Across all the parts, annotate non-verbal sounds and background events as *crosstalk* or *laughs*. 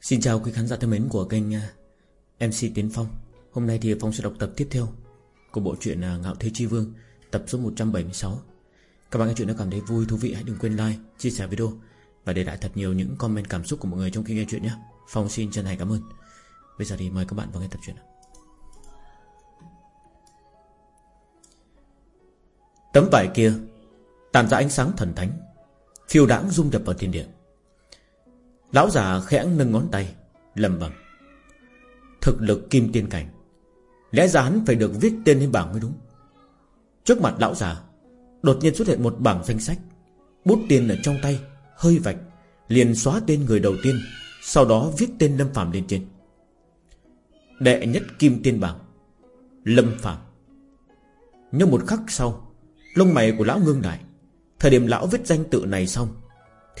Xin chào quý khán giả thân mến của kênh à, MC Tiến Phong. Hôm nay thì Phong sẽ đọc tập tiếp theo Của bộ truyện à, Ngạo Thế Chi Vương Tập số 176 Các bạn nghe chuyện đã cảm thấy vui, thú vị hãy đừng quên like, chia sẻ video Và để lại thật nhiều những comment cảm xúc của mọi người trong khi nghe chuyện nhé. Phong xin chân thành cảm ơn. Bây giờ thì mời các bạn vào nghe tập truyện Tấm vải kia Tàn ra ánh sáng thần thánh Phiêu đãng dung nhập vào thiên địa. Lão già khẽ nâng ngón tay lầm bầm Thực lực kim tiên cảnh, Lẽ ra hắn phải được viết tên lên bảng mới đúng. Trước mặt lão già, Đột nhiên xuất hiện một bảng danh sách, Bút tiền ở trong tay, Hơi vạch, Liền xóa tên người đầu tiên, Sau đó viết tên Lâm Phạm lên trên. Đệ nhất kim tiên bảng, Lâm Phạm Nhưng một khắc sau, Lông mày của lão ngưng đại Thời điểm lão viết danh tự này xong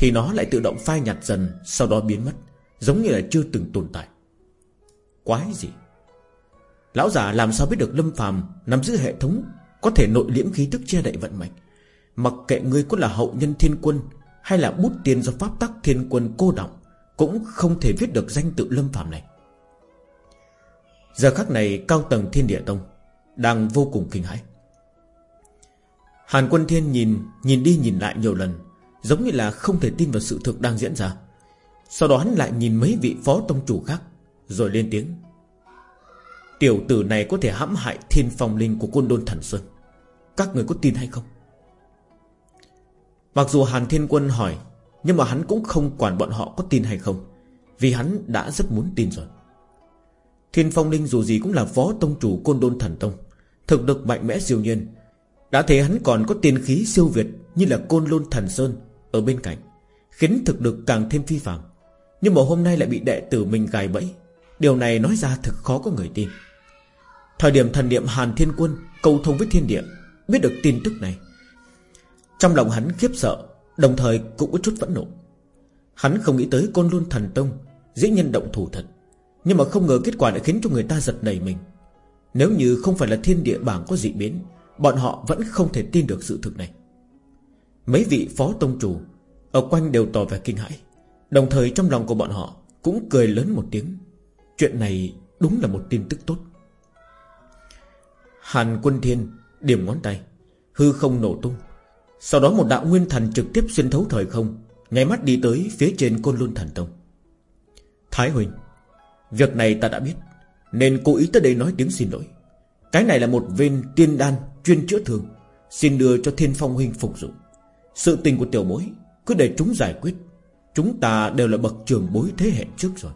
thì nó lại tự động phai nhạt dần, Sau đó biến mất, Giống như là chưa từng tồn tại. Quái gì? Lão già làm sao biết được Lâm phàm Nắm giữ hệ thống Có thể nội liễm khí tức che đậy vận mệnh? Mặc kệ ngươi có là hậu nhân thiên quân Hay là bút tiền do pháp tắc thiên quân cô động Cũng không thể viết được danh tự Lâm phàm này. Giờ khắc này, cao tầng thiên địa tông Đang vô cùng kinh hãi. Hàn quân thiên nhìn Nhìn đi nhìn lại nhiều lần Giống như là không thể tin vào sự thực đang diễn ra. Sau đó hắn lại nhìn mấy vị phó tông chủ khác, Rồi lên tiếng. Tiểu tử này có thể hãm hại thiên phong linh của côn đôn thần sơn. Các người có tin hay không? Mặc dù Hàn Thiên Quân hỏi, Nhưng mà hắn cũng không quản bọn họ có tin hay không, Vì hắn đã rất muốn tin rồi. Thiên Phong Linh dù gì cũng là phó tông chủ Côn Đôn Thần Tông, Thực lực mạnh mẽ siêu nhiên. Đã thấy hắn còn có tiên khí siêu việt Như là Côn Lôn Thần Sơn ở bên cạnh, Khiến thực lực càng thêm phi phạm. Nhưng mà hôm nay lại bị đệ tử mình gài bẫy. Điều này nói ra thực khó có người tin. Thời điểm thần niệm Hàn Thiên Quân Cầu thông với thiên địa, Biết được tin tức này. Trong lòng hắn khiếp sợ, Đồng thời cũng có chút phẫn nộ. Hắn không nghĩ tới Côn Luân Thần Tông, Dĩ nhân động thủ thật. Nhưng mà không ngờ kết quả lại khiến cho người ta giật nảy mình. Nếu như không phải là thiên địa bảng có dị biến, Bọn họ vẫn không thể tin được sự thực này. Mấy vị phó tông chủ Ở quanh đều tỏ vẻ kinh hãi. Đồng thời trong lòng của bọn họ Cũng cười lớn một tiếng. Chuyện này đúng là một tin tức tốt. Hàn quân thiên Điểm ngón tay, Hư không nổ tung. Sau đó một đạo nguyên thần trực tiếp xuyên thấu thời không, Nháy mắt đi tới phía trên côn luân thần tông. Thái Huỳnh, Việc này ta đã biết, Nên cố ý tới đây nói tiếng xin lỗi. Cái này là một viên tiên đan chuyên chữa thương, Xin đưa cho thiên phong huynh phục dụng sự tình của tiểu bối Cứ để chúng giải quyết. Chúng ta đều là bậc trường bối thế hệ trước rồi,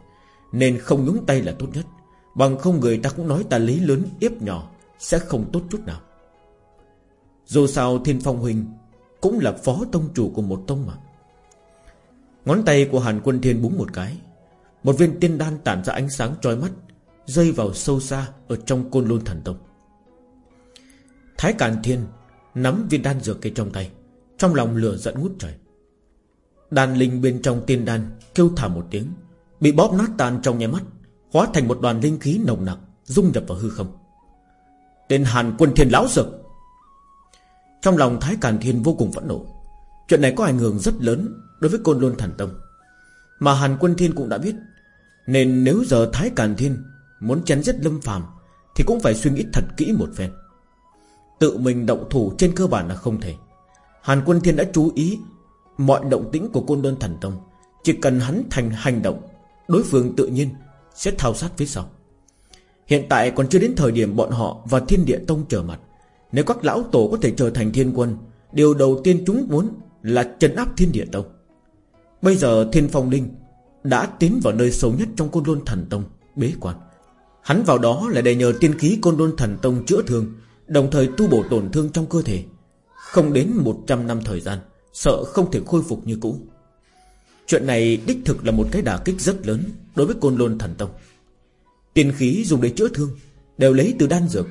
Nên không nhúng tay là tốt nhất. Bằng không người ta cũng nói ta lý lớn, yếp nhỏ, Sẽ không tốt chút nào. Dù sao Thiên Phong Huynh Cũng là phó tông chủ của một tông mà. Ngón tay của Hàn Quân Thiên búng một cái, Một viên tiên đan tản ra ánh sáng trói mắt, Rơi vào sâu xa Ở trong côn lôn thần tông. Thái Càn Thiên Nắm viên đan dược cây trong tay trong lòng lửa giận ngút trời. Đàn linh bên trong tiên đan Kêu thả một tiếng, Bị bóp nát tan trong nháy mắt, Hóa thành một đoàn linh khí nồng nặc, Dung nhập vào hư không. Tên Hàn quân thiên lão dực Trong lòng Thái Càn Thiên vô cùng phẫn nộ. Chuyện này có ảnh hưởng rất lớn Đối với Côn Lôn Thần Tông. Mà Hàn quân thiên cũng đã biết, Nên nếu giờ Thái Càn Thiên Muốn chém giết Lâm phàm Thì cũng phải suy nghĩ thật kỹ một phen. Tự mình động thủ trên cơ bản là không thể. Hàn Quân Thiên đã chú ý Mọi động tĩnh của côn đơn thần tông. Chỉ cần hắn thành hành động, Đối phương tự nhiên sẽ thao sát phía sau. Hiện tại còn chưa đến thời điểm bọn họ Và thiên địa tông trở mặt. Nếu các lão tổ có thể trở thành thiên quân, Điều đầu tiên chúng muốn Là trấn áp thiên địa tông. Bây giờ thiên phong linh Đã tiến vào nơi sâu nhất trong côn lôn thần tông, Bế quan. Hắn vào đó là để nhờ tiên khí côn lôn thần tông chữa thương, Đồng thời tu bổ tổn thương trong cơ thể không đến 100 năm thời gian, Sợ không thể khôi phục như cũ. Chuyện này đích thực là một cái đả kích rất lớn Đối với côn lôn thần tông. Tiền khí dùng để chữa thương, Đều lấy từ đan dược.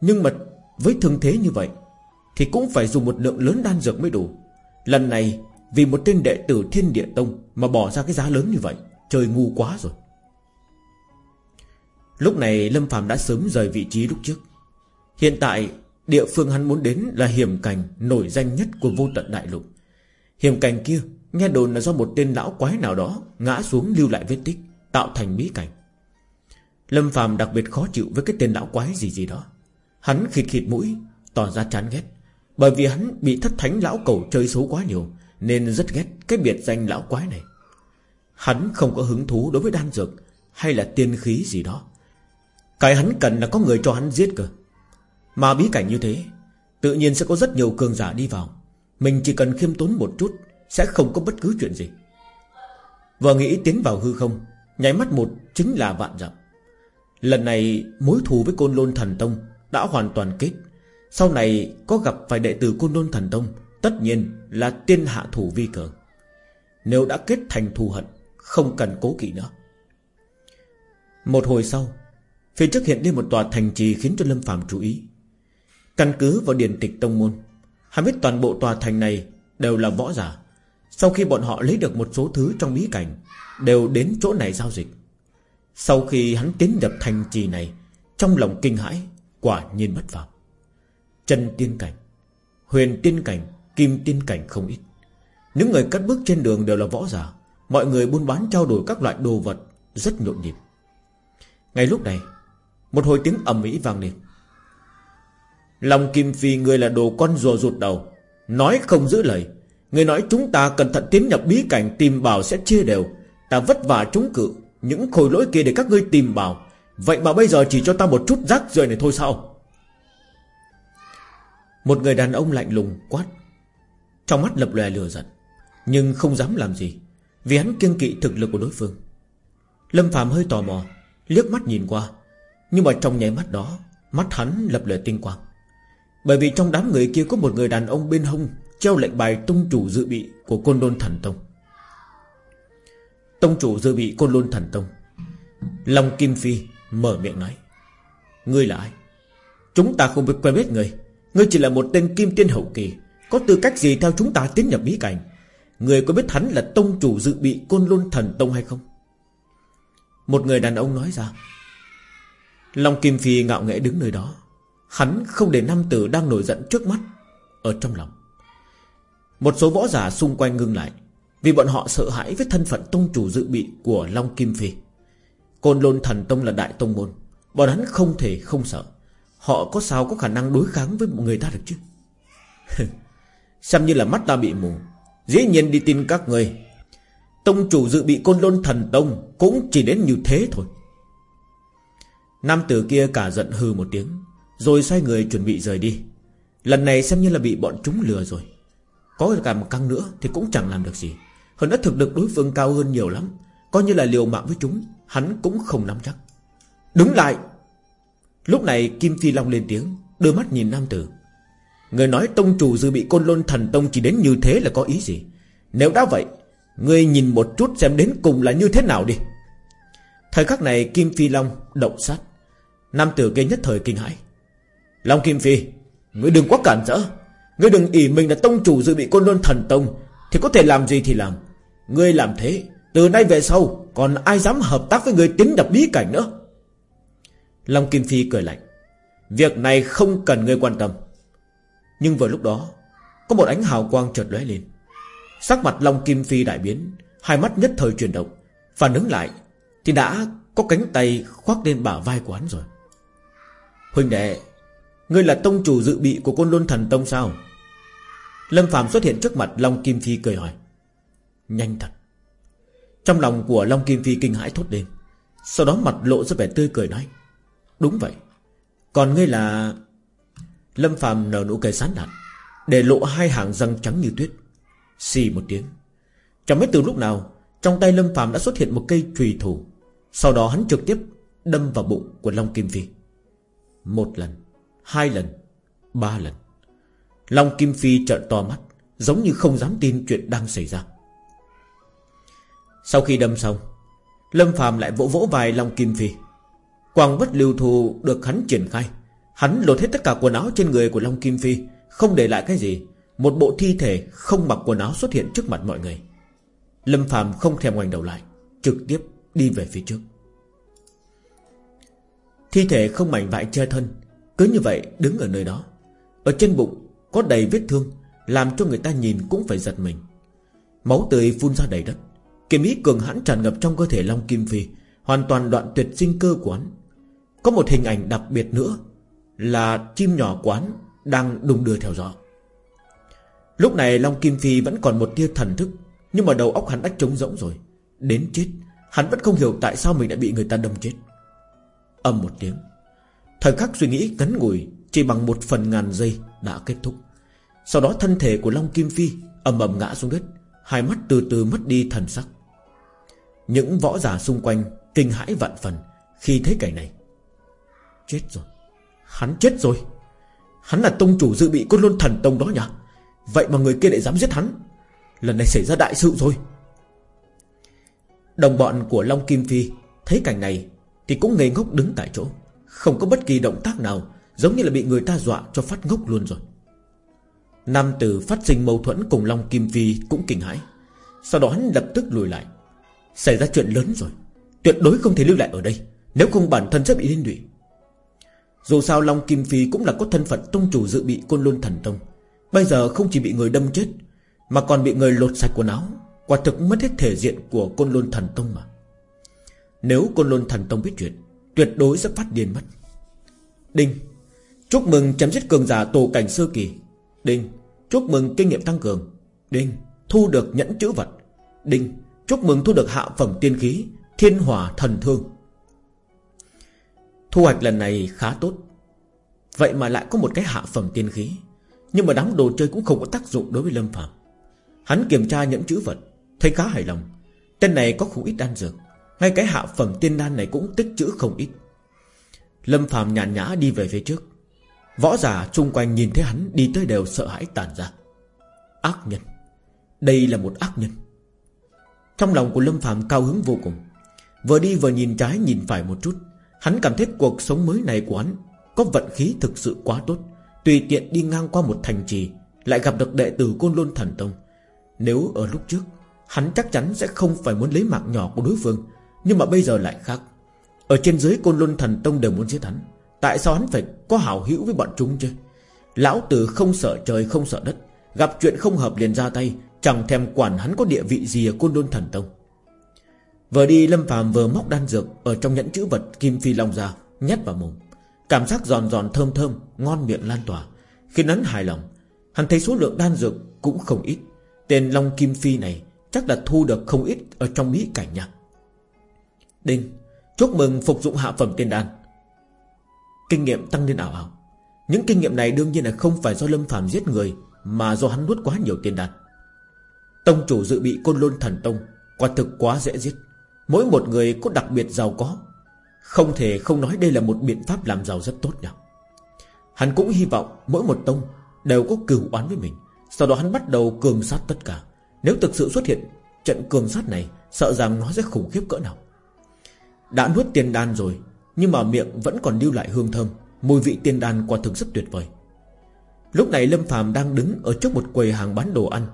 Nhưng mà với thương thế như vậy, Thì cũng phải dùng một lượng lớn đan dược mới đủ. Lần này, Vì một tên đệ tử thiên địa tông Mà bỏ ra cái giá lớn như vậy, Trời ngu quá rồi. Lúc này Lâm phàm đã sớm rời vị trí lúc trước. Hiện tại Địa phương hắn muốn đến là hiểm cảnh Nổi danh nhất của vô tận đại lục. Hiểm cảnh kia, Nghe đồn là do một tên lão quái nào đó Ngã xuống lưu lại vết tích, Tạo thành bí cảnh. Lâm phàm đặc biệt khó chịu với cái tên lão quái gì gì đó. Hắn khịt khịt mũi, Tỏ ra chán ghét. Bởi vì hắn bị thất thánh lão cầu chơi xấu quá nhiều, Nên rất ghét cái biệt danh lão quái này. Hắn không có hứng thú đối với đan dược Hay là tiên khí gì đó. Cái hắn cần là có người cho hắn giết cơ. Mà bí cảnh như thế, Tự nhiên sẽ có rất nhiều cường giả đi vào. Mình chỉ cần khiêm tốn một chút, Sẽ không có bất cứ chuyện gì. Vừa nghĩ tiến vào hư không, Nháy mắt một chính là vạn dặm. Lần này, mối thù với Côn Lôn Thần Tông Đã hoàn toàn kết. Sau này, có gặp phải đệ tử Côn Lôn Thần Tông, Tất nhiên là tiên hạ thủ vi cường. Nếu đã kết thành thù hận, Không cần cố kỵ nữa. Một hồi sau, Phía trước hiện lên một tòa thành trì Khiến cho Lâm Phạm chú ý. Căn cứ vào điển tịch tông môn. Hắn biết toàn bộ tòa thành này Đều là võ giả. Sau khi bọn họ lấy được một số thứ trong bí cảnh, Đều đến chỗ này giao dịch. Sau khi hắn tiến nhập thành trì này, Trong lòng kinh hãi, Quả nhiên bất phàm. Chân tiên cảnh, Huyền tiên cảnh, Kim tiên cảnh không ít. Những người cắt bước trên đường đều là võ giả. Mọi người buôn bán trao đổi các loại đồ vật Rất nhộn nhịp. Ngay lúc này, Một hồi tiếng ầm ĩ vang lên. Lòng Kim Phi người là đồ con rùa rụt đầu. Nói không giữ lời. Người nói chúng ta cẩn thận tiến nhập bí cảnh Tìm bảo sẽ chia đều. Ta vất vả chúng cự Những khối lỗi kia để các ngươi tìm bảo. Vậy mà bây giờ chỉ cho ta một chút rác rưởi này thôi sao? Một người đàn ông lạnh lùng quát. Trong mắt lập lòe lừa giận, Nhưng không dám làm gì, Vì hắn kiêng kỵ thực lực của đối phương. Lâm Phạm hơi tò mò, Liếc mắt nhìn qua, Nhưng mà trong nháy mắt đó, Mắt hắn lập lòe tinh quang bởi vì trong đám người kia có một người đàn ông bên hông, Treo lệnh bài tông chủ dự bị Của Côn Lôn Thần Tông. Tông chủ dự bị, Côn Lôn Thần Tông. Long Kim Phi mở miệng nói, Ngươi là ai? Chúng ta không biết quen biết người Ngươi chỉ là một tên kim tiên hậu kỳ. Có tư cách gì theo chúng ta tiến nhập bí cảnh? Người có biết hắn là tông chủ dự bị, Côn Lôn Thần Tông hay không? Một người đàn ông nói ra, Long Kim Phi ngạo nghễ đứng nơi đó Hắn không để nam tử đang nổi giận trước mắt, Ở trong lòng. Một số võ giả xung quanh ngưng lại, Vì bọn họ sợ hãi với thân phận tông chủ dự bị Của Long Kim Phi. Côn Lôn Thần Tông là đại tông môn, Bọn hắn không thể không sợ. Họ có sao có khả năng đối kháng với một người ta được chứ? *laughs* Xem như là mắt ta bị mù, Dĩ nhiên đi tin các người Tông chủ dự bị Côn Lôn Thần Tông Cũng chỉ đến như thế thôi. Nam tử kia cả giận hư một tiếng rồi xoay người chuẩn bị rời đi. Lần này xem như là bị bọn chúng lừa rồi. Có cả một căng nữa Thì cũng chẳng làm được gì. Hơn nữa thực lực đối phương cao hơn nhiều lắm. Coi như là liều mạng với chúng, Hắn cũng không nắm chắc. Đứng lại! Lúc này Kim Phi Long lên tiếng, Đưa mắt nhìn nam tử. Người nói tông chủ dư bị côn lôn thần tông Chỉ đến như thế là có ý gì? Nếu đã vậy Người nhìn một chút xem đến cùng là như thế nào đi. Thời khắc này Kim Phi Long động sát. Nam tử kia nhất thời kinh hãi. Long Kim Phi Ngươi đừng quá cản rỡ Ngươi đừng ỉ mình là tông chủ dự bị côn luân thần tông. Thì có thể làm gì thì làm. Ngươi làm thế, Từ nay về sau, Còn ai dám hợp tác với ngươi tiến nhập bí cảnh nữa? Long Kim Phi cười lạnh. Việc này không cần ngươi quan tâm. Nhưng vừa lúc đó, Có một ánh hào quang chợt lóe lên. Sắc mặt Long Kim Phi đại biến, Hai mắt nhất thời chuyển động. Phản ứng lại, Thì đã có cánh tay khoác lên bả vai của hắn rồi. Huynh đệ Ngươi là tông chủ dự bị của côn luân thần tông sao? Lâm Phạm xuất hiện trước mặt Long Kim Phi cười hỏi. Nhanh thật. Trong lòng của Long Kim Phi kinh hãi thốt lên. Sau đó mặt lộ ra vẻ tươi cười nói. Đúng vậy. Còn ngươi là Lâm Phạm nở nụ cười sán lạn, Để lộ hai hàng răng trắng như tuyết. Xì một tiếng. Chẳng biết từ lúc nào, Trong tay Lâm Phạm đã xuất hiện một cây trùy thủ. Sau đó hắn trực tiếp đâm vào bụng của Long Kim Phi. Một lần. Hai lần, Ba lần. Long Kim Phi trợn to mắt, Giống như không dám tin chuyện đang xảy ra. Sau khi đâm xong, Lâm Phạm lại vỗ vỗ vai Long Kim Phi. Quang bất lưu thù được hắn triển khai. Hắn lột hết tất cả quần áo trên người của Long Kim Phi, Không để lại cái gì. Một bộ thi thể không mặc quần áo xuất hiện trước mặt mọi người. Lâm Phạm không thèm ngoảnh đầu lại, Trực tiếp đi về phía trước. Thi thể không mảnh vải che thân cứ như vậy đứng ở nơi đó, Ở trên bụng có đầy vết thương, Làm cho người ta nhìn cũng phải giật mình. Máu tươi phun ra đầy đất, Kiếm ý cường hãn tràn ngập trong cơ thể Long Kim Phi, Hoàn toàn đoạn tuyệt sinh cơ của hắn. Có một hình ảnh đặc biệt nữa Là chim nhỏ quán Đang đùng đưa theo gió. Lúc này Long Kim Phi vẫn còn một tia thần thức, Nhưng mà đầu óc hắn đã trống rỗng rồi. Đến chết, Hắn vẫn không hiểu tại sao mình đã bị người ta đâm chết. Âm một tiếng Thời khắc suy nghĩ ngắn ngủi, Chỉ bằng một phần ngàn giây đã kết thúc. Sau đó thân thể của Long Kim Phi ầm ầm ngã xuống đất, Hai mắt từ từ mất đi thần sắc. Những võ giả xung quanh Kinh hãi vạn phần Khi thấy cảnh này. Chết rồi, Hắn chết rồi. Hắn là tông chủ dự bị côn lôn thần tông đó nhỉ? Vậy mà người kia lại dám giết hắn? Lần này xảy ra đại sự rồi. Đồng bọn của Long Kim Phi Thấy cảnh này Thì cũng ngây ngốc đứng tại chỗ. Không có bất kỳ động tác nào, Giống như là bị người ta dọa cho phát ngốc luôn rồi. Nam tử phát sinh mâu thuẫn cùng Long Kim Phi cũng kinh hãi. Sau đó hắn lập tức lùi lại. Xảy ra chuyện lớn rồi. Tuyệt đối không thể lưu lại ở đây, Nếu không bản thân sẽ bị liên lụy. Dù sao Long Kim Phi cũng là có thân phận tông chủ dự bị Côn Luân Thần Tông. Bây giờ không chỉ bị người đâm chết, Mà còn bị người lột sạch quần áo, Quả thực mất hết thể diện của Côn Luân Thần Tông mà. Nếu Côn Luân Thần Tông biết chuyện Tuyệt đối sẽ phát điên mất. Đinh, Chúc mừng chấm dứt cường giả tổ cảnh sơ kỳ. Đinh, Chúc mừng kinh nghiệm tăng cường. Đinh, Thu được nhẫn chữ vật. Đinh, Chúc mừng thu được hạ phẩm tiên khí, Thiên hỏa thần thương. Thu hoạch lần này khá tốt. Vậy mà lại có một cái hạ phẩm tiên khí, Nhưng mà đám đồ chơi cũng không có tác dụng đối với Lâm Phạm Hắn kiểm tra nhẫn chữ vật, Thấy khá hài lòng. Tên này có không ít đan dược. Ngay cái hạ phẩm tiên đan này cũng tích chữ không ít. Lâm Phạm nhàn nhã đi về phía trước. Võ giả chung quanh nhìn thấy hắn Đi tới đều sợ hãi tàn ra. Ác nhân. Đây là một ác nhân. Trong lòng của Lâm Phạm cao hứng vô cùng. Vừa đi vừa nhìn trái nhìn phải một chút, Hắn cảm thấy cuộc sống mới này của hắn Có vận khí thực sự quá tốt. Tùy tiện đi ngang qua một thành trì, Lại gặp được đệ tử Côn Lôn Thần Tông. Nếu ở lúc trước, Hắn chắc chắn sẽ không phải muốn lấy mạng nhỏ của đối phương. Nhưng mà bây giờ lại khác. Ở trên dưới Côn luân Thần Tông đều muốn giết hắn. Tại sao hắn phải có hảo hữu với bọn chúng chứ? Lão tử không sợ trời, không sợ đất. Gặp chuyện không hợp liền ra tay, Chẳng thèm quản hắn có địa vị gì ở Côn luân Thần Tông. Vừa đi, Lâm phàm vừa móc đan dược Ở trong nhẫn chữ vật Kim Phi Long ra, Nhét vào mồm. Cảm giác giòn giòn thơm thơm, Ngon miệng lan tỏa Khi hắn hài lòng. Hắn thấy số lượng đan dược cũng không ít. Tên Long Kim Phi này Chắc là thu được không ít Ở trong mỹ cảnh nha. Đinh, Chúc mừng phục dụng hạ phẩm tiên đan. Kinh nghiệm tăng lên ảo ảo. Những kinh nghiệm này đương nhiên là không phải do Lâm phàm giết người, Mà do hắn nuốt quá nhiều tiên đan. Tông chủ dự bị côn lôn thần tông, Quả thực quá dễ giết. Mỗi một người có đặc biệt giàu có. Không thể không nói đây là một biện pháp làm giàu rất tốt nào Hắn cũng hy vọng mỗi một tông Đều có cửu oán với mình. Sau đó hắn bắt đầu cường sát tất cả. Nếu thực sự xuất hiện trận cường sát này, Sợ rằng nó sẽ khủng khiếp cỡ nào. Đã nuốt tiền đan rồi, Nhưng mà miệng vẫn còn lưu lại hương thơm. Mùi vị tiền đan quả thực rất tuyệt vời. Lúc này Lâm phàm đang đứng Ở trước một quầy hàng bán đồ ăn.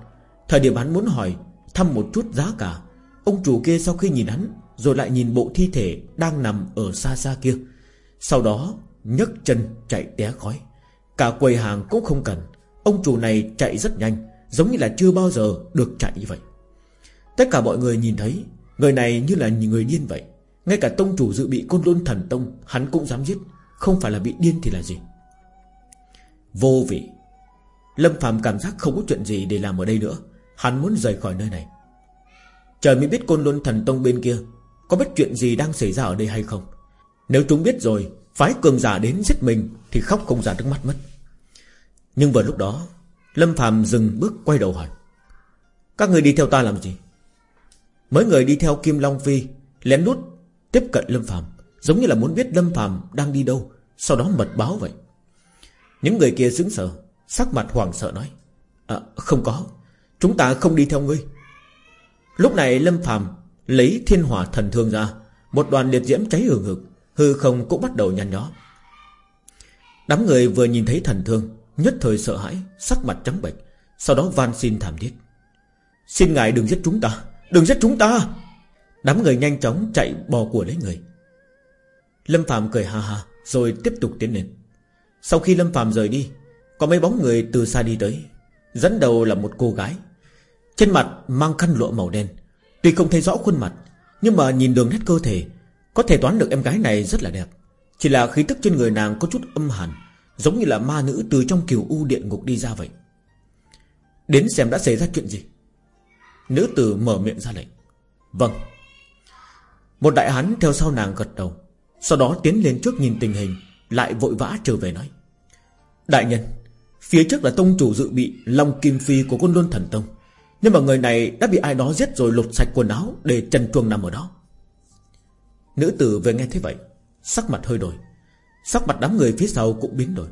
Thời điểm hắn muốn hỏi, Thăm một chút giá cả, Ông chủ kia sau khi nhìn hắn, Rồi lại nhìn bộ thi thể đang nằm ở xa xa kia. Sau đó, nhấc chân chạy té khói. Cả quầy hàng cũng không cần. Ông chủ này chạy rất nhanh, Giống như là chưa bao giờ được chạy như vậy. Tất cả mọi người nhìn thấy, Người này như là người điên vậy. Ngay cả tông chủ dự bị côn lôn thần tông, Hắn cũng dám giết. Không phải là bị điên thì là gì? Vô vị. Lâm Phạm cảm giác không có chuyện gì để làm ở đây nữa. Hắn muốn rời khỏi nơi này. Trời mới biết côn luân thần tông bên kia Có biết chuyện gì đang xảy ra ở đây hay không. Nếu chúng biết rồi, Phái cường giả đến giết mình Thì khóc không ra nước mắt mất. Nhưng vừa lúc đó, Lâm Phạm dừng bước quay đầu hỏi, Các người đi theo ta làm gì? Mấy người đi theo Kim Long Phi Lén lút tiếp cận Lâm phàm Giống như là muốn biết Lâm phàm đang đi đâu Sau đó mật báo vậy. Những người kia sững sờ Sắc mặt hoảng sợ nói à, Không có Chúng ta không đi theo ngươi. Lúc này Lâm Phàm lấy thiên hỏa thần thương ra Một đoàn liệt diễm cháy hừng hực Hư không cũng bắt đầu nhăn nhó. Đám người vừa nhìn thấy thần thương Nhất thời sợ hãi Sắc mặt trắng bệch Sau đó van xin thảm thiết. Xin ngài đừng giết chúng ta Đừng giết chúng ta! Đám người nhanh chóng chạy bò của lấy người. Lâm Phạm cười ha ha, Rồi tiếp tục tiến lên. Sau khi Lâm Phạm rời đi, Có mấy bóng người từ xa đi tới, Dẫn đầu là một cô gái. Trên mặt mang khăn lụa màu đen, Tuy không thấy rõ khuôn mặt, Nhưng mà nhìn đường nét cơ thể, Có thể toán được em gái này rất là đẹp. Chỉ là khí tức trên người nàng có chút âm hàn Giống như là ma nữ từ trong kiều u địa ngục đi ra vậy. Đến xem đã xảy ra chuyện gì. Nữ tử mở miệng ra lệnh. Vâng một đại hán theo sau nàng gật đầu, Sau đó tiến lên trước nhìn tình hình, Lại vội vã trở về nói. Đại nhân, Phía trước là tông chủ dự bị Long Kim Phi của quân luân thần tông, Nhưng mà người này đã bị ai đó giết rồi lột sạch quần áo Để trần chuồng nằm ở đó. Nữ tử về nghe thế vậy, Sắc mặt hơi đổi, Sắc mặt đám người phía sau cũng biến đổi.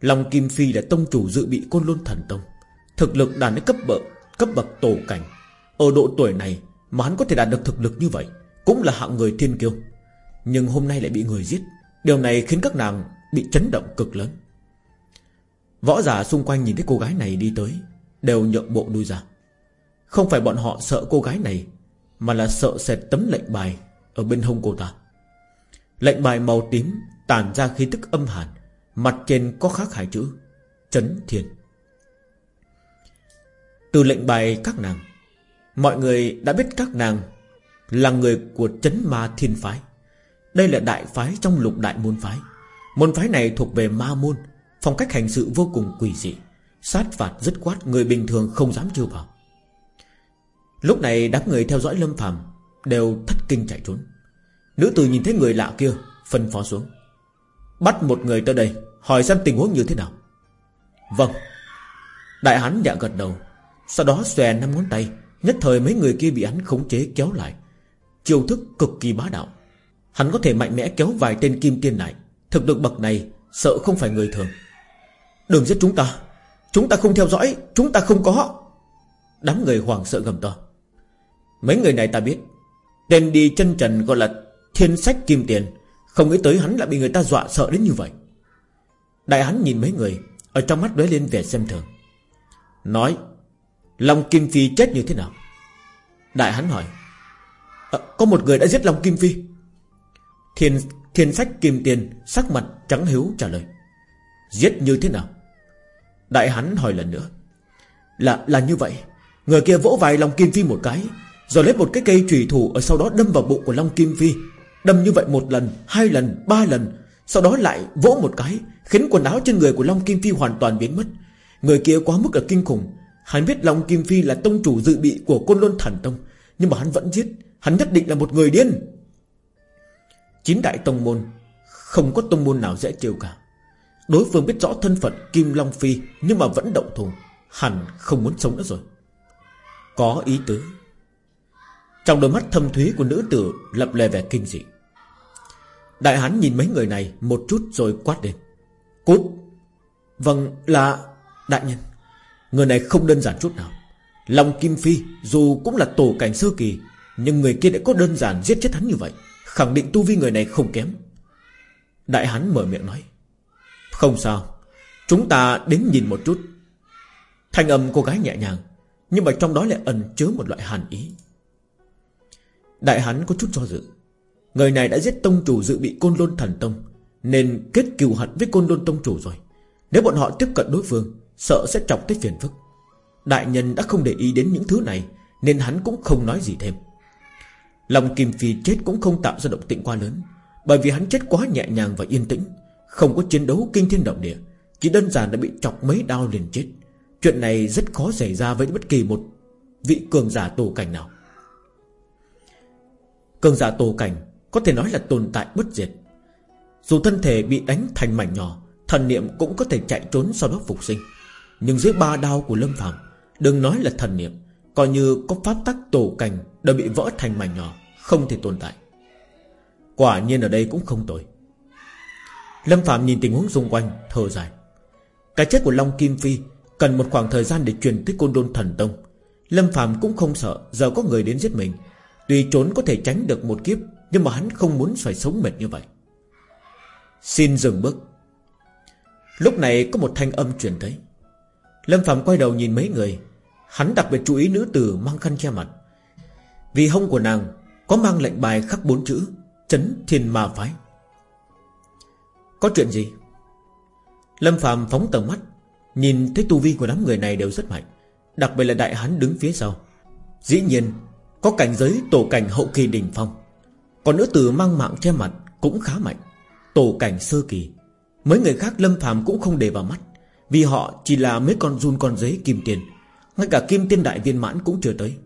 Long Kim Phi là tông chủ dự bị côn luân thần tông, Thực lực đạt đến cấp bậc Cấp bậc tổ cảnh, Ở độ tuổi này mà hắn có thể đạt được thực lực như vậy cũng là hạng người thiên kiêu. Nhưng hôm nay lại bị người giết. Điều này khiến các nàng bị chấn động cực lớn. Võ giả xung quanh nhìn thấy cô gái này đi tới, Đều nhượng bộ đuôi ra. Không phải bọn họ sợ cô gái này, Mà là sợ sệt tấm lệnh bài Ở bên hông cô ta. Lệnh bài màu tím Tản ra khí tức âm hàn, Mặt trên có khắc hai chữ, Chấn thiên. Từ lệnh bài các nàng, Mọi người đã biết các nàng là người của chấn ma thiên phái. Đây là đại phái trong lục đại môn phái. Môn phái này thuộc về ma môn, Phong cách hành sự vô cùng quỷ dị, Sát phạt dứt quát Người bình thường không dám chiêu vào. Lúc này đám người theo dõi Lâm Phàm Đều thất kinh chạy trốn. Nữ tử nhìn thấy người lạ kia, Phân phó xuống. Bắt một người tới đây, Hỏi xem tình huống như thế nào. Vâng. Đại hán dạ gật đầu, Sau đó xòe năm ngón tay, Nhất thời mấy người kia bị hắn khống chế kéo lại. Chiêu thức cực kỳ bá đạo. Hắn có thể mạnh mẽ kéo vài tên kim tiên lại. Thực lực bậc này, Sợ không phải người thường. Đừng giết chúng ta. Chúng ta không theo dõi, Chúng ta không có. Đám người hoảng sợ gầm to. Mấy người này ta biết. Tên đi chân trần gọi là Thiên sách kim tiền. Không nghĩ tới hắn lại bị người ta dọa sợ đến như vậy. Đại hắn nhìn mấy người, Ở trong mắt lóe lên vẻ xem thường. Nói, Long Kim Phi chết như thế nào? Đại hắn hỏi à, Có một người đã giết Long Kim Phi. Thiên, thiên sách Kim Tiền Sắc mặt trắng hiếu trả lời. Giết như thế nào? Đại hắn hỏi lần nữa. Là là như vậy. Người kia vỗ vai Long Kim Phi một cái Rồi lấy một cái cây trùy thủ Ở sau đó đâm vào bụng của Long Kim Phi. Đâm như vậy một lần, hai lần, ba lần Sau đó lại vỗ một cái Khiến quần áo trên người của Long Kim Phi hoàn toàn biến mất. Người kia quá mức là kinh khủng. Hắn biết Long Kim Phi là tông chủ dự bị của Côn Luân Thần Tông Nhưng mà hắn vẫn giết. Hắn nhất định là một người điên. Chín đại tông môn, Không có tông môn nào dễ trêu cả. Đối phương biết rõ thân phận Kim Long Phi, Nhưng mà vẫn động thù Hẳn không muốn sống nữa rồi. Có ý tứ. Trong đôi mắt thâm thúy của nữ tử Lập lè vẻ kinh dị. Đại hán nhìn mấy người này Một chút rồi quát lên. Cút! Vâng là Đại nhân. Người này không đơn giản chút nào. Long Kim Phi dù cũng là tổ cảnh sơ kỳ nhưng người kia đã có đơn giản giết chết hắn như vậy. Khẳng định tu vi người này không kém. Đại hắn mở miệng nói, Không sao, Chúng ta đến nhìn một chút. Thanh âm cô gái nhẹ nhàng, Nhưng mà trong đó lại ẩn chứa một loại hàn ý. Đại hắn có chút do dự. Người này đã giết tông chủ dự bị côn lôn thần tông, Nên kết cừu hận với côn lôn tông chủ rồi. Nếu bọn họ tiếp cận đối phương, Sợ sẽ chọc tới phiền phức. Đại nhân đã không để ý đến những thứ này, Nên hắn cũng không nói gì thêm. Lòng Kim Phi chết cũng không tạo ra động tĩnh quá lớn, Bởi vì hắn chết quá nhẹ nhàng và yên tĩnh, Không có chiến đấu kinh thiên động địa, Chỉ đơn giản đã bị chọc mấy đau liền chết. Chuyện này rất khó xảy ra với bất kỳ một Vị cường giả tổ cảnh nào. Cường giả tổ cảnh Có thể nói là tồn tại bất diệt. Dù thân thể bị đánh thành mảnh nhỏ, Thần niệm cũng có thể chạy trốn sau đó phục sinh. Nhưng dưới ba đao của Lâm Phạm Đừng nói là thần niệm, Coi như có pháp tắc tổ cảnh đã bị vỡ thành mảnh nhỏ, Không thể tồn tại. Quả nhiên ở đây cũng không tồi. Lâm Phạm nhìn tình huống xung quanh, Thở dài. Cái chết của Long Kim Phi Cần một khoảng thời gian để truyền tới côn đôn thần tông. Lâm Phạm cũng không sợ Giờ có người đến giết mình. Tuy trốn có thể tránh được một kiếp, Nhưng mà hắn không muốn phải sống mệt như vậy. Xin dừng bước. Lúc này có một thanh âm truyền tới. Lâm Phạm quay đầu nhìn mấy người. Hắn đặc biệt chú ý nữ tử mang khăn che mặt. Vì hông của nàng, Có mang lệnh bài khắc bốn chữ, Chấn thiên ma phái. Có chuyện gì? Lâm phàm phóng tầm mắt, Nhìn thấy tu vi của đám người này đều rất mạnh, Đặc biệt là đại hắn đứng phía sau. Dĩ nhiên, Có cảnh giới tổ cảnh hậu kỳ đỉnh phong, Còn nữ tử mang mạng che mặt Cũng khá mạnh, Tổ cảnh sơ kỳ. Mấy người khác Lâm phàm cũng không để vào mắt, Vì họ chỉ là mấy con run con giấy kim tiền Ngay cả kim tiên đại viên mãn cũng chưa tới.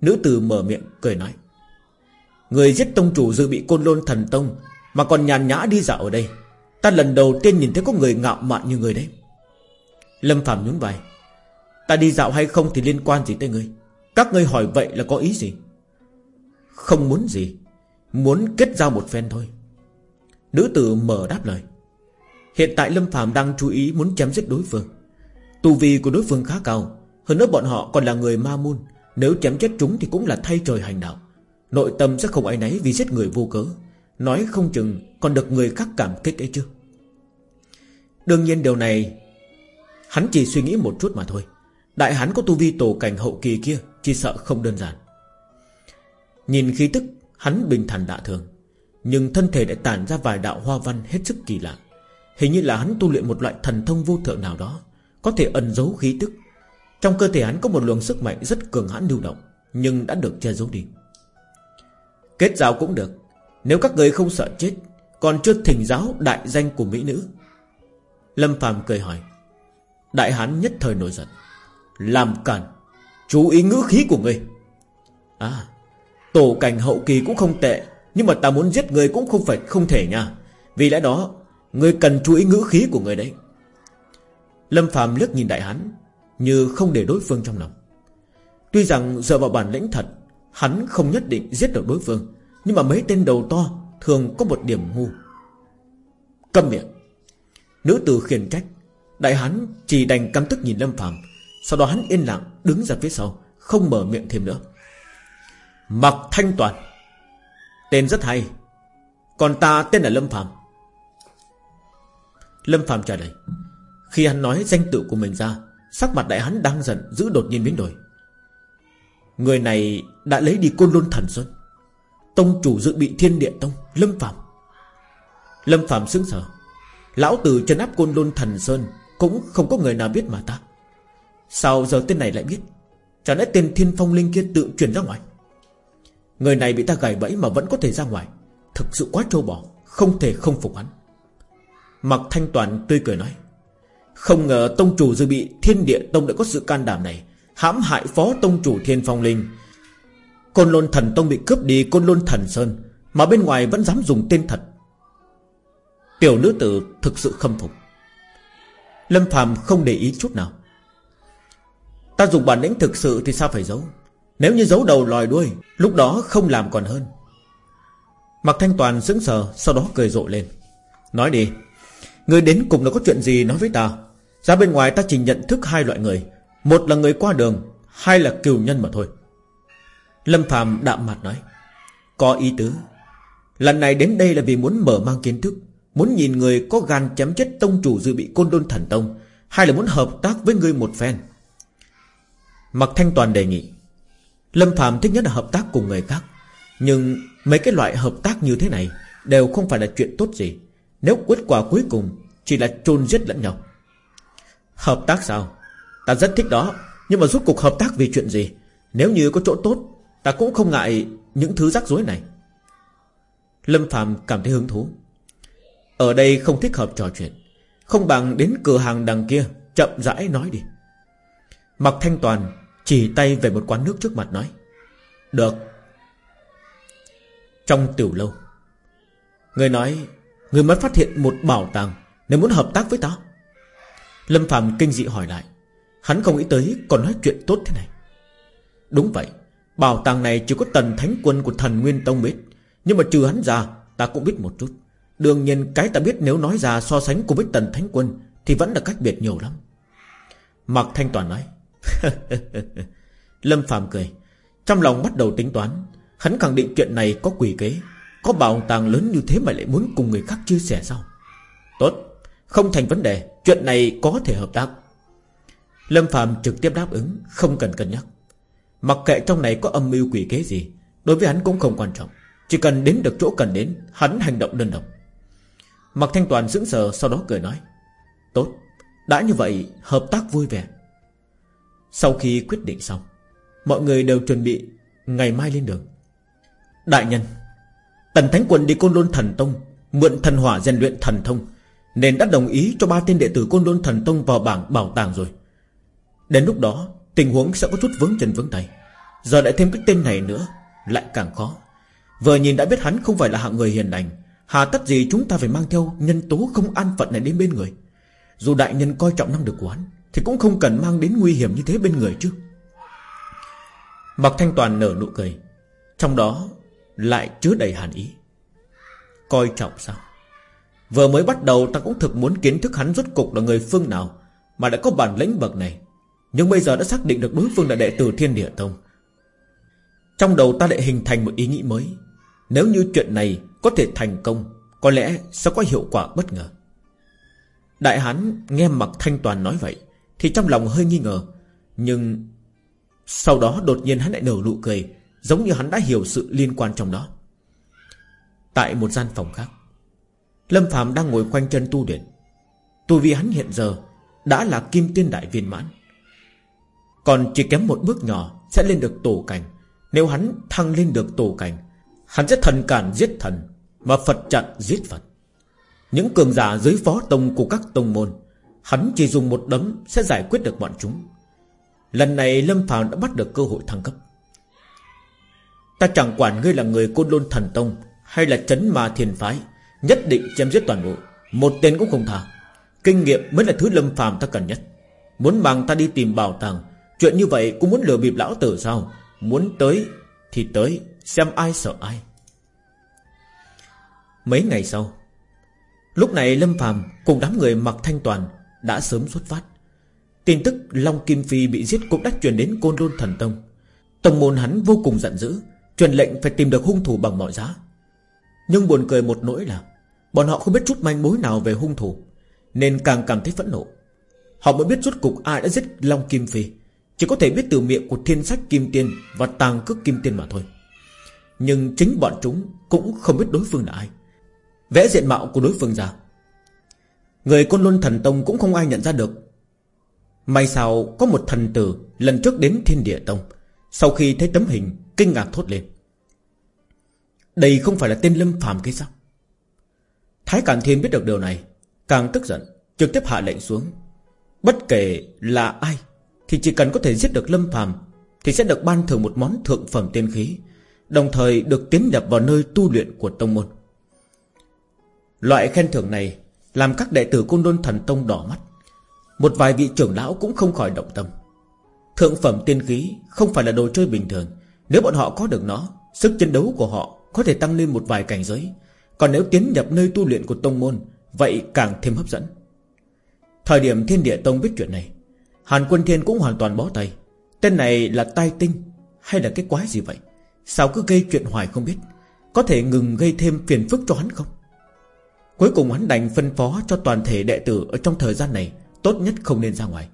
Nữ tử mở miệng cười nói, Người giết tông chủ dự bị côn lôn thần tông Mà còn nhàn nhã đi dạo ở đây. Ta lần đầu tiên nhìn thấy có người ngạo mạn như người đấy. Lâm Phạm nhún vai, Ta đi dạo hay không thì liên quan gì tới ngươi. Các ngươi hỏi vậy là có ý gì? Không muốn gì, Muốn kết giao một phen thôi. Nữ tử mở đáp lời, Hiện tại Lâm Phạm đang chú ý muốn chém giết đối phương. Tu vi của đối phương khá cao, Hơn nữa bọn họ còn là người ma môn nếu chém chết chúng thì cũng là thay trời hành đạo. Nội tâm sẽ không ai nấy vì giết người vô cớ. Nói không chừng còn được người khác cảm kích ấy chứ. Đương nhiên điều này, Hắn chỉ suy nghĩ một chút mà thôi. Đại hắn có tu vi tổ cảnh hậu kỳ kia, Chỉ sợ không đơn giản. Nhìn khí tức, Hắn bình thản đạ thường. Nhưng thân thể lại tản ra vài đạo hoa văn hết sức kỳ lạ. Hình như là hắn tu luyện một loại thần thông vô thượng nào đó, Có thể ẩn giấu khí tức. Trong cơ thể hắn có một luồng sức mạnh rất cường hãn lưu động, Nhưng đã được che giấu đi. Kết giao cũng được. Nếu các người không sợ chết, Còn chưa thỉnh giáo đại danh của mỹ nữ. Lâm phàm cười hỏi, Đại hán nhất thời nổi giận. Làm cản Chú ý ngữ khí của người À Tổ cảnh hậu kỳ cũng không tệ, Nhưng mà ta muốn giết người cũng không phải không thể nha. Vì lẽ đó Người cần chú ý ngữ khí của người đấy. Lâm phàm liếc nhìn đại hán như không để đối phương trong lòng. Tuy rằng dựa vào bản lĩnh thật, Hắn không nhất định giết được đối phương, Nhưng mà mấy tên đầu to Thường có một điểm ngu. Câm miệng. Nữ tử khiển trách, Đại hắn chỉ đành căm tức nhìn Lâm Phạm Sau đó hắn yên lặng đứng ra phía sau, Không mở miệng thêm nữa. Mặc Thanh Toàn. Tên rất hay, Còn ta tên là Lâm Phạm Lâm Phạm trả lời. Khi hắn nói danh tự của mình ra Sắc mặt đại hắn đang giận Giữ đột nhiên biến đổi. Người này đã lấy đi côn luân thần xuân, Tông chủ dự bị thiên địa tông Lâm Phạm Lâm Phạm sững sờ. Lão tử chân áp côn luân thần sơn Cũng không có người nào biết mà ta. Sao giờ tên này lại biết? Chẳng lẽ tên thiên phong linh kia tự truyền ra ngoài? Người này bị ta gài bẫy mà vẫn có thể ra ngoài. Thực sự quá trâu bò Không thể không phục hắn. Mặc thanh toàn tươi cười nói. Không ngờ tông chủ dư bị thiên địa tông đã có sự can đảm này. Hãm hại phó tông chủ thiên phong linh. Côn lôn thần tông bị cướp đi Côn lôn thần sơn, Mà bên ngoài vẫn dám dùng tên thật. Tiểu nữ tử thực sự khâm phục. Lâm phàm không để ý chút nào. Ta dùng bản lĩnh thực sự thì sao phải giấu? Nếu như giấu đầu lòi đuôi, Lúc đó không làm còn hơn. Mặc Thanh Toàn sững sờ, Sau đó cười rộ lên. Nói đi, Người đến cùng là có chuyện gì nói với ta? Ra bên ngoài ta chỉ nhận thức hai loại người. Một là người qua đường, Hai là cừu nhân mà thôi. Lâm Phạm đạm mặt nói, Có ý tứ. Lần này đến đây là vì muốn mở mang kiến thức, Muốn nhìn người có gan chém chết tông chủ dự bị côn đôn thần tông, Hay là muốn hợp tác với người một phen. Mặc Thanh Toàn đề nghị, Lâm Phạm thích nhất là hợp tác cùng người khác, Nhưng mấy cái loại hợp tác như thế này Đều không phải là chuyện tốt gì. Nếu kết quả cuối cùng Chỉ là trôn giết lẫn nhau Hợp tác sao? Ta rất thích đó. Nhưng mà rút cuộc hợp tác vì chuyện gì? Nếu như có chỗ tốt, Ta cũng không ngại những thứ rắc rối này. Lâm Phạm cảm thấy hứng thú. Ở đây không thích hợp trò chuyện. Không bằng đến cửa hàng đằng kia, Chậm rãi nói đi. Mặc Thanh Toàn chỉ tay về một quán nước trước mặt nói. Được. Trong tiểu lâu, Người nói, Người mới phát hiện một bảo tàng, Nếu muốn hợp tác với ta. Lâm Phạm kinh dị hỏi lại, Hắn không nghĩ tới còn nói chuyện tốt thế này. Đúng vậy, Bảo tàng này chỉ có tần thánh quân của thần Nguyên Tông biết, Nhưng mà trừ hắn ra, Ta cũng biết một chút. Đương nhiên, cái ta biết nếu nói ra so sánh cùng với tần thánh quân, Thì vẫn là cách biệt nhiều lắm. Mạc Thanh Toàn nói, *laughs* Lâm Phạm cười, Trong lòng bắt đầu tính toán, Hắn khẳng định chuyện này có quỷ kế, Có bảo tàng lớn như thế mà lại muốn cùng người khác chia sẻ sao? Tốt. Không thành vấn đề, Chuyện này có thể hợp tác. Lâm Phạm trực tiếp đáp ứng, Không cần cân nhắc. Mặc kệ trong này có âm mưu quỷ kế gì, Đối với hắn cũng không quan trọng. Chỉ cần đến được chỗ cần đến, Hắn hành động đơn độc. Mặc Thanh Toàn sững sờ, sau đó cười nói, Tốt, Đã như vậy, hợp tác vui vẻ. Sau khi quyết định xong, Mọi người đều chuẩn bị Ngày mai lên đường. Đại nhân, Tần Thánh Quân đi Côn Lôn Thần Tông, Mượn thần hỏa rèn luyện thần thông nên đã đồng ý cho ba tên đệ tử Côn đôn Thần Tông Vào bảng bảo tàng rồi. Đến lúc đó, Tình huống sẽ có chút vướng chân vướng tay. Giờ lại thêm cái tên này nữa, Lại càng khó. Vừa nhìn đã biết hắn không phải là hạng người hiền lành, Hà tất gì chúng ta phải mang theo Nhân tố không an phận này đến bên người. Dù đại nhân coi trọng năng lực của hắn, Thì cũng không cần mang đến nguy hiểm như thế bên người chứ. Mặc Thanh Toàn nở nụ cười, Trong đó lại chứa đầy hàn ý. Coi trọng sao? Vừa mới bắt đầu ta cũng thực muốn kiến thức hắn rốt cục là người phương nào, Mà đã có bản lĩnh bậc này. Nhưng bây giờ đã xác định được đối phương là đệ tử Thiên Địa Tông. Trong đầu ta lại hình thành một ý nghĩ mới. Nếu như chuyện này có thể thành công, Có lẽ sẽ có hiệu quả bất ngờ. Đại hán nghe mặc thanh toàn nói vậy, Thì trong lòng hơi nghi ngờ. Nhưng Sau đó đột nhiên hắn lại nở nụ cười, Giống như hắn đã hiểu sự liên quan trong đó. Tại một gian phòng khác Lâm Phạm đang ngồi khoanh chân tu luyện. Tu vi hắn hiện giờ Đã là kim tiên đại viên mãn. Còn chỉ kém một bước nhỏ Sẽ lên được tổ cảnh. Nếu hắn thăng lên được tổ cảnh, Hắn sẽ thần cản giết thần, Mà Phật chặn giết Phật. Những cường giả dưới phó tông của các tông môn, Hắn chỉ dùng một đấm Sẽ giải quyết được bọn chúng. Lần này Lâm Phạm đã bắt được cơ hội thăng cấp. Ta chẳng quản ngươi là người côn lôn thần tông Hay là chấn ma thiền phái Nhất định chém giết toàn bộ. Một tên cũng không thả Kinh nghiệm mới là thứ lâm phàm ta cần nhất. Muốn bằng ta đi tìm bảo tàng, Chuyện như vậy cũng muốn lừa bịp lão tử sao? Muốn tới thì tới, Xem ai sợ ai. Mấy ngày sau, Lúc này Lâm Phàm cùng đám người mặc thanh toàn Đã sớm xuất phát. Tin tức Long Kim Phi bị giết cũng đã truyền đến Côn Lôn Thần Tông. Tông môn hắn vô cùng giận dữ, Truyền lệnh phải tìm được hung thủ bằng mọi giá. Nhưng buồn cười một nỗi là, Bọn họ không biết chút manh mối nào về hung thủ, Nên càng cảm thấy phẫn nộ. Họ mới biết rốt cục ai đã giết Long Kim Phi. Chỉ có thể biết từ miệng của thiên sách Kim Tiên Và tàng cước Kim Tiên mà thôi. Nhưng chính bọn chúng Cũng không biết đối phương là ai. Vẽ diện mạo của đối phương ra. Người Côn Luân Thần Tông cũng không ai nhận ra được. May sao có một thần tử Lần trước đến Thiên Địa Tông, Sau khi thấy tấm hình, Kinh ngạc thốt lên. Đây không phải là tên Lâm Phạm kia sao? Thái Cản Thiên biết được điều này Càng tức giận Trực tiếp hạ lệnh xuống. Bất kể là ai Thì chỉ cần có thể giết được Lâm Phạm, Thì sẽ được ban thưởng một món thượng phẩm tiên khí Đồng thời được tiến nhập vào nơi tu luyện của tông môn. Loại khen thưởng này Làm các đệ tử Côn Đôn Thần Tông đỏ mắt. Một vài vị trưởng lão cũng không khỏi động tâm. Thượng phẩm tiên khí Không phải là đồ chơi bình thường. Nếu bọn họ có được nó Sức chiến đấu của họ có thể tăng lên một vài cảnh giới. Còn nếu tiến nhập nơi tu luyện của tông môn, Vậy càng thêm hấp dẫn. Thời điểm thiên địa tông biết chuyện này, Hàn quân thiên cũng hoàn toàn bó tay. Tên này là tai tinh Hay là cái quái gì vậy? Sao cứ gây chuyện hoài không biết? Có thể ngừng gây thêm phiền phức cho hắn không? Cuối cùng hắn đành phân phó cho toàn thể đệ tử Ở trong thời gian này Tốt nhất không nên ra ngoài.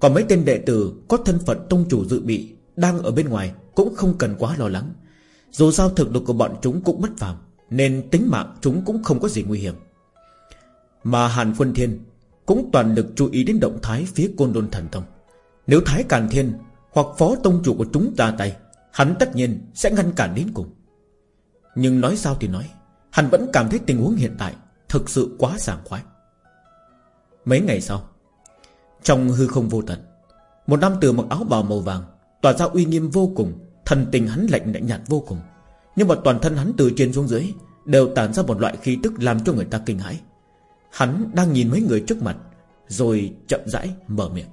Còn mấy tên đệ tử có thân phận tông chủ dự bị Đang ở bên ngoài Cũng không cần quá lo lắng. Dù sao thực lực của bọn chúng cũng bất phàm, Nên tính mạng chúng cũng không có gì nguy hiểm. Mà Hàn Quân Thiên Cũng toàn lực chú ý đến động thái Phía Côn Đôn Thần Tông. Nếu Thái Càn Thiên Hoặc phó tông chủ của chúng ta tay, Hắn tất nhiên sẽ ngăn cản đến cùng. Nhưng nói sao thì nói, Hắn vẫn cảm thấy tình huống hiện tại Thực sự quá sảng khoái. Mấy ngày sau, Trong hư không vô tận, Một nam tử mặc áo bào màu vàng Tỏa ra uy nghiêm vô cùng Thần tình hắn lạnh lạnh nhạt vô cùng. Nhưng mà toàn thân hắn từ trên xuống dưới Đều tản ra một loại khí tức làm cho người ta kinh hãi. Hắn đang nhìn mấy người trước mặt, Rồi chậm rãi mở miệng.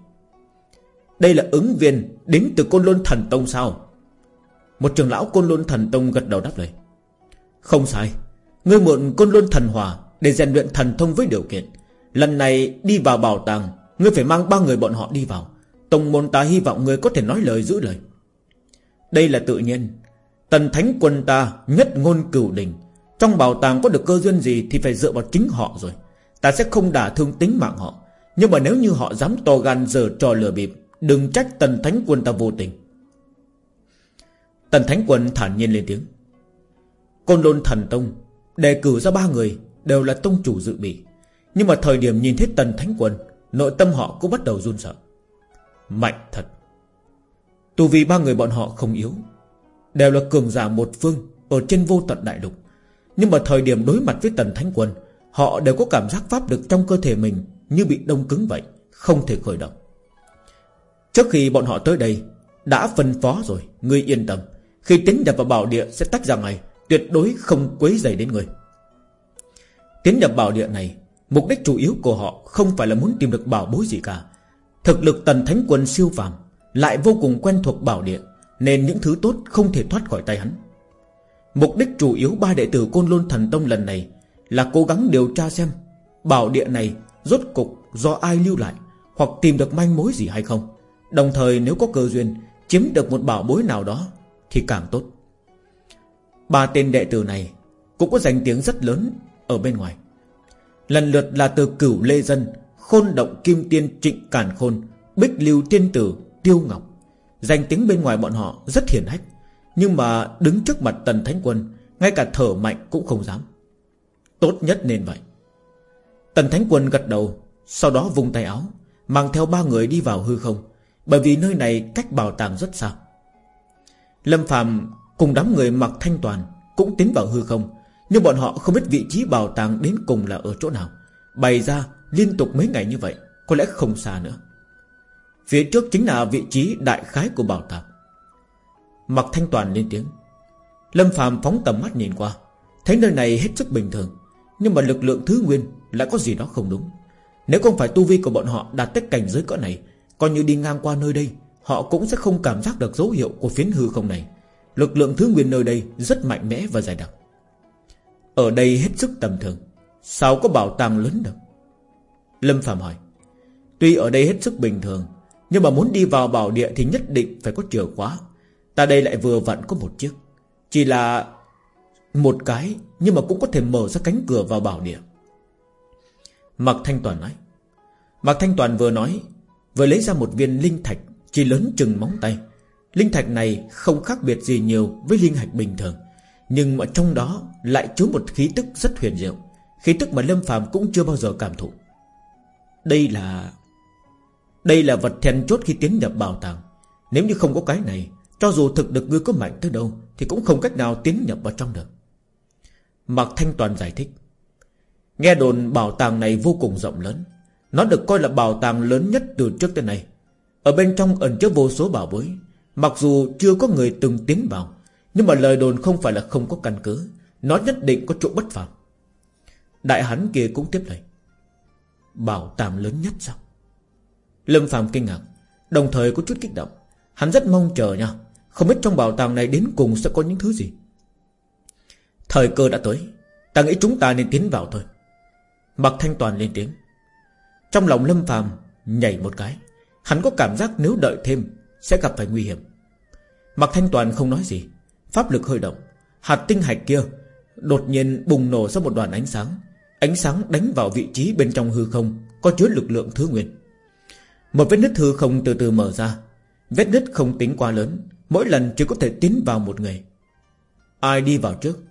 Đây là ứng viên Đến từ Côn Lôn Thần Tông sao? Một trường lão Côn Lôn Thần Tông gật đầu đáp lời. Không sai. Ngươi mượn Côn Lôn Thần Hòa Để rèn luyện thần thông với điều kiện, Lần này đi vào bảo tàng, Ngươi phải mang ba người bọn họ đi vào. Tông môn ta hy vọng ngươi có thể nói lời giữ lời. Đây là tự nhiên. Tần thánh quân ta nhất ngôn cửu đình. Trong bảo tàng có được cơ duyên gì Thì phải dựa vào chính họ rồi. Ta sẽ không đả thương tính mạng họ. Nhưng mà nếu như họ dám to gan giờ trò lừa bịp, Đừng trách tần thánh quân ta vô tình. Tần thánh quân thản nhiên lên tiếng. Côn lôn thần tông, Đề cử ra ba người Đều là tông chủ dự bị. Nhưng mà thời điểm nhìn thấy tần thánh quân, Nội tâm họ cũng bắt đầu run sợ. Mạnh thật. Tu vì ba người bọn họ không yếu. Đều là cường giả một phương, Ở trên vô tận đại lục. Nhưng mà thời điểm đối mặt với Tần Thánh Quân, Họ đều có cảm giác pháp lực trong cơ thể mình Như bị đông cứng vậy, Không thể khởi động. Trước khi bọn họ tới đây, Đã phân phó rồi, Ngươi yên tâm. Khi tiến nhập vào bảo địa sẽ tách ra ngay Tuyệt đối không quấy dày đến người Tiến nhập bảo địa này, Mục đích chủ yếu của họ Không phải là muốn tìm được bảo bối gì cả. Thực lực tần thánh quân siêu phàm lại vô cùng quen thuộc bảo địa, Nên những thứ tốt không thể thoát khỏi tay hắn. Mục đích chủ yếu ba đệ tử Côn Lôn Thần Tông lần này Là cố gắng điều tra xem Bảo địa này rốt cục do ai lưu lại Hoặc tìm được manh mối gì hay không. Đồng thời nếu có cơ duyên Chiếm được một bảo bối nào đó Thì càng tốt. Ba tên đệ tử này Cũng có danh tiếng rất lớn ở bên ngoài. Lần lượt là từ cửu lê dân, Khôn động kim tiên trịnh cản khôn, Bích lưu tiên tử tiêu ngọc. Danh tiếng bên ngoài bọn họ rất hiền hách, Nhưng mà đứng trước mặt tần thánh quân, Ngay cả thở mạnh cũng không dám. Tốt nhất nên vậy. Tần thánh quân gật đầu, Sau đó vung tay áo, Mang theo ba người đi vào hư không, Bởi vì nơi này cách bảo tàng rất xa. Lâm Phạm cùng đám người mặc thanh toàn Cũng tiến vào hư không, Nhưng bọn họ không biết vị trí bảo tàng đến cùng là ở chỗ nào. Bày ra liên tục mấy ngày như vậy, Có lẽ không xa nữa. Phía trước chính là vị trí đại khái của bảo tàng. Mặc thanh toàn lên tiếng. Lâm phàm phóng tầm mắt nhìn qua. Thấy nơi này hết sức bình thường. Nhưng mà lực lượng thứ nguyên lại có gì đó không đúng. Nếu không phải tu vi của bọn họ đạt tới cảnh giới cỡ này, Coi như đi ngang qua nơi đây, Họ cũng sẽ không cảm giác được dấu hiệu của phiến hư không này. Lực lượng thứ nguyên nơi đây rất mạnh mẽ và dài đặc. Ở đây hết sức tầm thường. Sao có bảo tàng lớn được? Lâm Phạm hỏi. Tuy ở đây hết sức bình thường nhưng mà muốn đi vào bảo địa thì nhất định phải có chìa khóa. Ta đây lại vừa vặn có một chiếc. Chỉ là Một cái, Nhưng mà cũng có thể mở ra cánh cửa vào bảo địa. Mạc Thanh Toàn nói. Mạc Thanh Toàn vừa nói, Vừa lấy ra một viên linh thạch, Chỉ lớn chừng móng tay. Linh thạch này không khác biệt gì nhiều Với linh hạch bình thường, Nhưng mà trong đó lại chứa một khí tức rất huyền diệu, Khí tức mà Lâm Phạm cũng chưa bao giờ cảm thụ. Đây là đây là vật then chốt khi tiến nhập bảo tàng. Nếu như không có cái này, Cho dù thực được ngươi có mạnh tới đâu, Thì cũng không cách nào tiến nhập vào trong được. Mạc Thanh Toàn giải thích. Nghe đồn bảo tàng này vô cùng rộng lớn. Nó được coi là bảo tàng lớn nhất từ trước tới nay. Ở bên trong ẩn chứa vô số bảo bối. Mặc dù chưa có người từng tiến vào, Nhưng mà lời đồn không phải là không có căn cứ. Nó nhất định có chỗ bất phàm. Đại hắn kia cũng tiếp lời. Bảo tàng lớn nhất sao? Lâm Phạm kinh ngạc, Đồng thời có chút kích động. Hắn rất mong chờ nha, Không biết trong bảo tàng này đến cùng sẽ có những thứ gì. Thời cơ đã tới, Ta nghĩ chúng ta nên tiến vào thôi. Mặc thanh toàn lên tiếng. Trong lòng Lâm Phạm nhảy một cái, Hắn có cảm giác nếu đợi thêm Sẽ gặp phải nguy hiểm. Mặc thanh toàn không nói gì, Pháp lực hơi động, Hạt tinh hạch kia Đột nhiên bùng nổ ra một đoàn ánh sáng. Ánh sáng đánh vào vị trí bên trong hư không, Có chứa lực lượng thứ nguyên. Một vết nứt hư không từ từ mở ra. Vết nứt không tính quá lớn, Mỗi lần chỉ có thể tiến vào một người. Ai đi vào trước?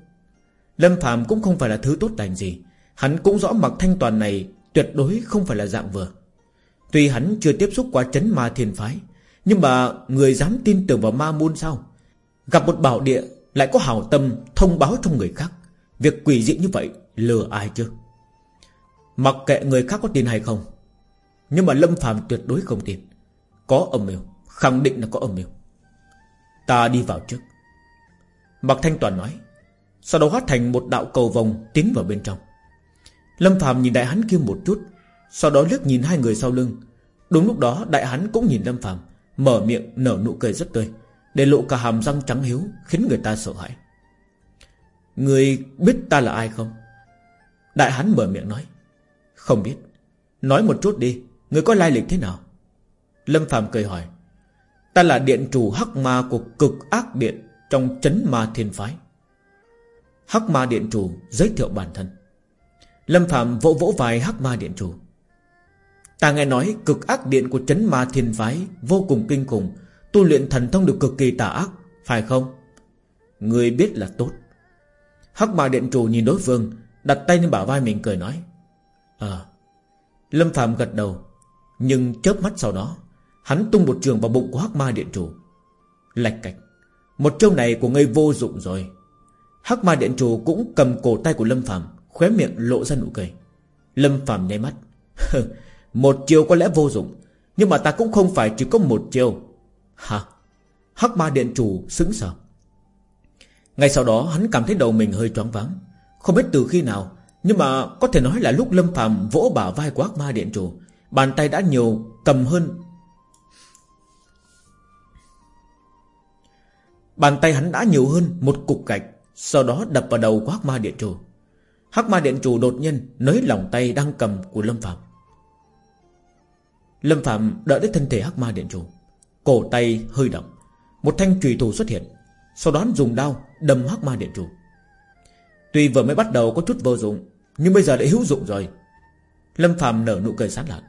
Lâm Phạm cũng không phải là thứ tốt lành gì. Hắn cũng rõ mặc thanh toàn này Tuyệt đối không phải là dạng vừa. Tuy hắn chưa tiếp xúc qua chấn ma thiên phái, Nhưng mà người dám tin tưởng vào ma môn sao? Gặp một bảo địa Lại có hảo tâm thông báo cho người khác. Việc quỷ dị như vậy, Lừa ai chứ? Mặc kệ người khác có tin hay không nhưng mà Lâm phàm tuyệt đối không tin. Có âm mưu, Khẳng định là có âm mưu. Ta đi vào trước. Mạc Thanh Toàn nói, Sau đó hóa thành một đạo cầu vòng tiến vào bên trong. Lâm phàm nhìn đại hắn kia một chút, Sau đó liếc nhìn hai người sau lưng. Đúng lúc đó, đại hắn cũng nhìn Lâm phàm, Mở miệng nở nụ cười rất tươi, Để lộ cả hàm răng trắng hiếu, Khiến người ta sợ hãi. Người biết ta là ai không? Đại hắn mở miệng nói, Không biết. Nói một chút đi Người có lai lịch thế nào? Lâm Phạm cười hỏi, Ta là điện chủ hắc ma của cực ác điện Trong chấn ma thiên phái. Hắc ma điện chủ giới thiệu bản thân. Lâm Phạm vỗ vỗ vai hắc ma điện chủ. Ta nghe nói cực ác điện của chấn ma thiên phái Vô cùng kinh khủng, Tu luyện thần thông được cực kỳ tà ác, Phải không? Người biết là tốt. Hắc ma điện chủ nhìn đối phương, Đặt tay lên bả vai mình cười nói Ờ. Lâm Phạm gật đầu nhưng chớp mắt sau đó, Hắn tung một trường vào bụng của Hắc ma điện chủ. Lạch cạch, Một trâu này của ngươi vô dụng rồi. Hắc ma điện chủ cũng cầm cổ tay của Lâm Phạm Khóe miệng lộ ra nụ cười. Lâm Phạm nháy mắt. *laughs* Một chiều có lẽ vô dụng, Nhưng mà ta cũng không phải chỉ có một chiều Hả? Hắc ma điện chủ sững sờ. Ngay sau đó, hắn cảm thấy đầu mình hơi choáng váng. Không biết từ khi nào, Nhưng mà có thể nói là lúc Lâm Phạm vỗ bả vai của Hắc ma điện chủ Bàn tay đã nhiều, cầm hơn. Bàn tay hắn đã nhiều hơn một cục gạch, Sau đó đập vào đầu của Hắc Ma Điện Chủ. Hắc Ma Điện Chủ đột nhiên Nới lỏng tay đang cầm của Lâm Phạm Lâm Phạm đợi đến thân thể Hắc Ma Điện Chủ. Cổ tay hơi động, Một thanh trùy thủ xuất hiện, Sau đó dùng đao đâm Hắc Ma Điện Chủ. Tuy vừa mới bắt đầu có chút vô dụng, Nhưng bây giờ đã hữu dụng rồi. Lâm Phạm nở nụ cười sán lạn.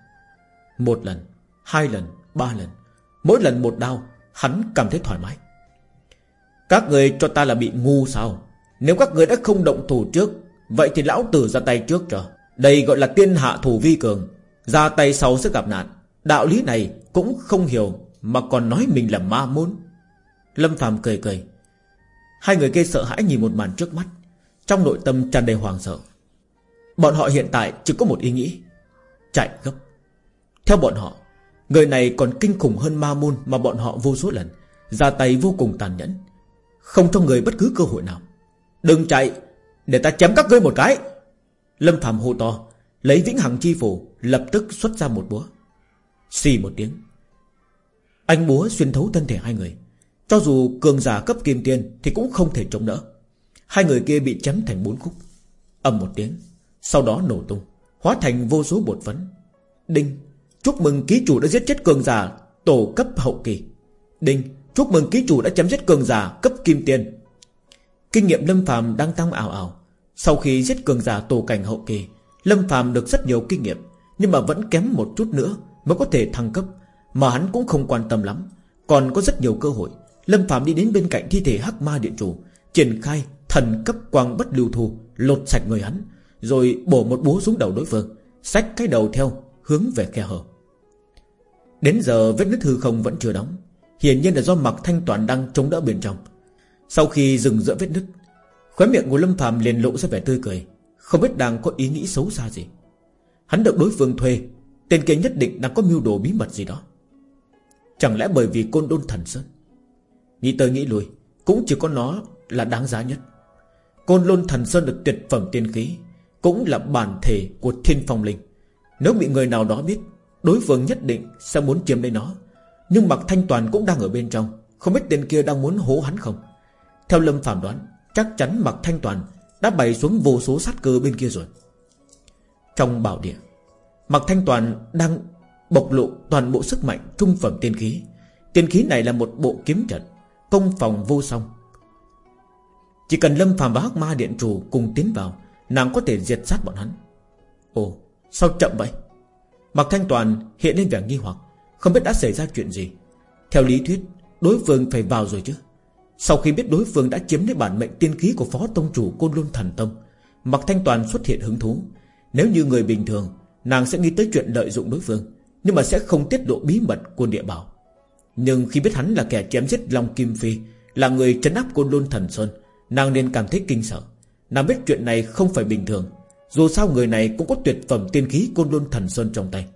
Một lần, hai lần, ba lần. Mỗi lần một đau, Hắn cảm thấy thoải mái. Các người cho ta là bị ngu sao? Nếu các người đã không động thủ trước Vậy thì lão tử ra tay trước cho. Đây gọi là tiên hạ thủ vi cường. Ra tay sau sẽ gặp nạn. Đạo lý này cũng không hiểu Mà còn nói mình là ma môn. Lâm Phàm cười cười. Hai người kia sợ hãi nhìn một màn trước mắt. Trong nội tâm tràn đầy hoàng sợ. Bọn họ hiện tại chỉ có một ý nghĩ. Chạy gấp. Theo bọn họ, Người này còn kinh khủng hơn ma môn Mà bọn họ vô số lần, Ra tay vô cùng tàn nhẫn. Không cho người bất cứ cơ hội nào. Đừng chạy, Để ta chém các ngươi một cái. Lâm Phạm hô to, Lấy vĩnh hằng chi phủ, Lập tức xuất ra một búa. Xì một tiếng. Anh búa xuyên thấu thân thể hai người. Cho dù cường giả cấp kim tiên Thì cũng không thể chống đỡ. Hai người kia bị chém thành bốn khúc. Ầm một tiếng, Sau đó nổ tung, Hóa thành vô số bột phấn. Đinh Chúc mừng ký chủ đã giết chết cường giả, Tổ cấp hậu kỳ. Đinh, Chúc mừng ký chủ đã chém giết cường giả cấp kim tiền Kinh nghiệm Lâm Phàm đang tăng ảo ảo. Sau khi giết cường giả tổ cảnh hậu kỳ, Lâm Phàm được rất nhiều kinh nghiệm, Nhưng mà vẫn kém một chút nữa Mới có thể thăng cấp, Mà hắn cũng không quan tâm lắm. Còn có rất nhiều cơ hội. Lâm Phàm đi đến bên cạnh thi thể Hắc Ma Điện Chủ, Triển khai thần cấp quang bất lưu thù, Lột sạch người hắn, Rồi bổ một búa xuống đầu đối phương, Xách cái đầu theo hướng về khe hở. Đến giờ vết nứt hư không vẫn chưa đóng. Hiển nhiên là do mặc thanh toàn đang chống đỡ bên trong. Sau khi dừng giữa vết nứt, Khóe miệng của Lâm phàm liền lộ ra vẻ tươi cười. Không biết đang có ý nghĩ xấu xa gì. Hắn được đối phương thuê, Tên kia nhất định đang có mưu đồ bí mật gì đó. Chẳng lẽ bởi vì côn đôn thần sơn? Nghĩ tới nghĩ lui, Cũng chỉ có nó là đáng giá nhất. Côn lôn thần sơn được tuyệt phẩm tiên khí, Cũng là bản thể của thiên phong linh. Nếu bị người nào đó biết Đối phương nhất định sẽ muốn chiếm lấy nó. Nhưng Mạc Thanh Toàn cũng đang ở bên trong. Không biết tên kia đang muốn hố hắn không? Theo Lâm phản đoán, Chắc chắn Mạc Thanh Toàn Đã bày xuống vô số sát cơ bên kia rồi. Trong bảo địa, Mạc Thanh Toàn đang bộc lộ toàn bộ sức mạnh trung phẩm tiên khí. Tiên khí này là một bộ kiếm trận, Công phòng vô song. Chỉ cần Lâm phàm và Hắc Ma Điện Chủ cùng tiến vào, Nàng có thể diệt sát bọn hắn. Ồ, sao chậm vậy? Mạc Thanh Toàn hiện lên vẻ nghi hoặc, không biết đã xảy ra chuyện gì. Theo lý thuyết, Đối phương phải vào rồi chứ. Sau khi biết đối phương đã chiếm lấy bản mệnh tiên khí Của phó tông chủ Côn Luân Thần Tông Mặc Thanh Toàn xuất hiện hứng thú. Nếu như người bình thường, Nàng sẽ nghĩ tới chuyện lợi dụng đối phương, Nhưng mà sẽ không tiết lộ bí mật của địa bảo. Nhưng khi biết hắn là kẻ chém giết Long Kim Phi, Là người trấn áp Côn Luân Thần Sơn, Nàng nên cảm thấy kinh sợ. Nàng biết chuyện này không phải bình thường dù sao người này cũng có tuyệt phẩm tiên khí Côn Luân Thần Sơn trong tay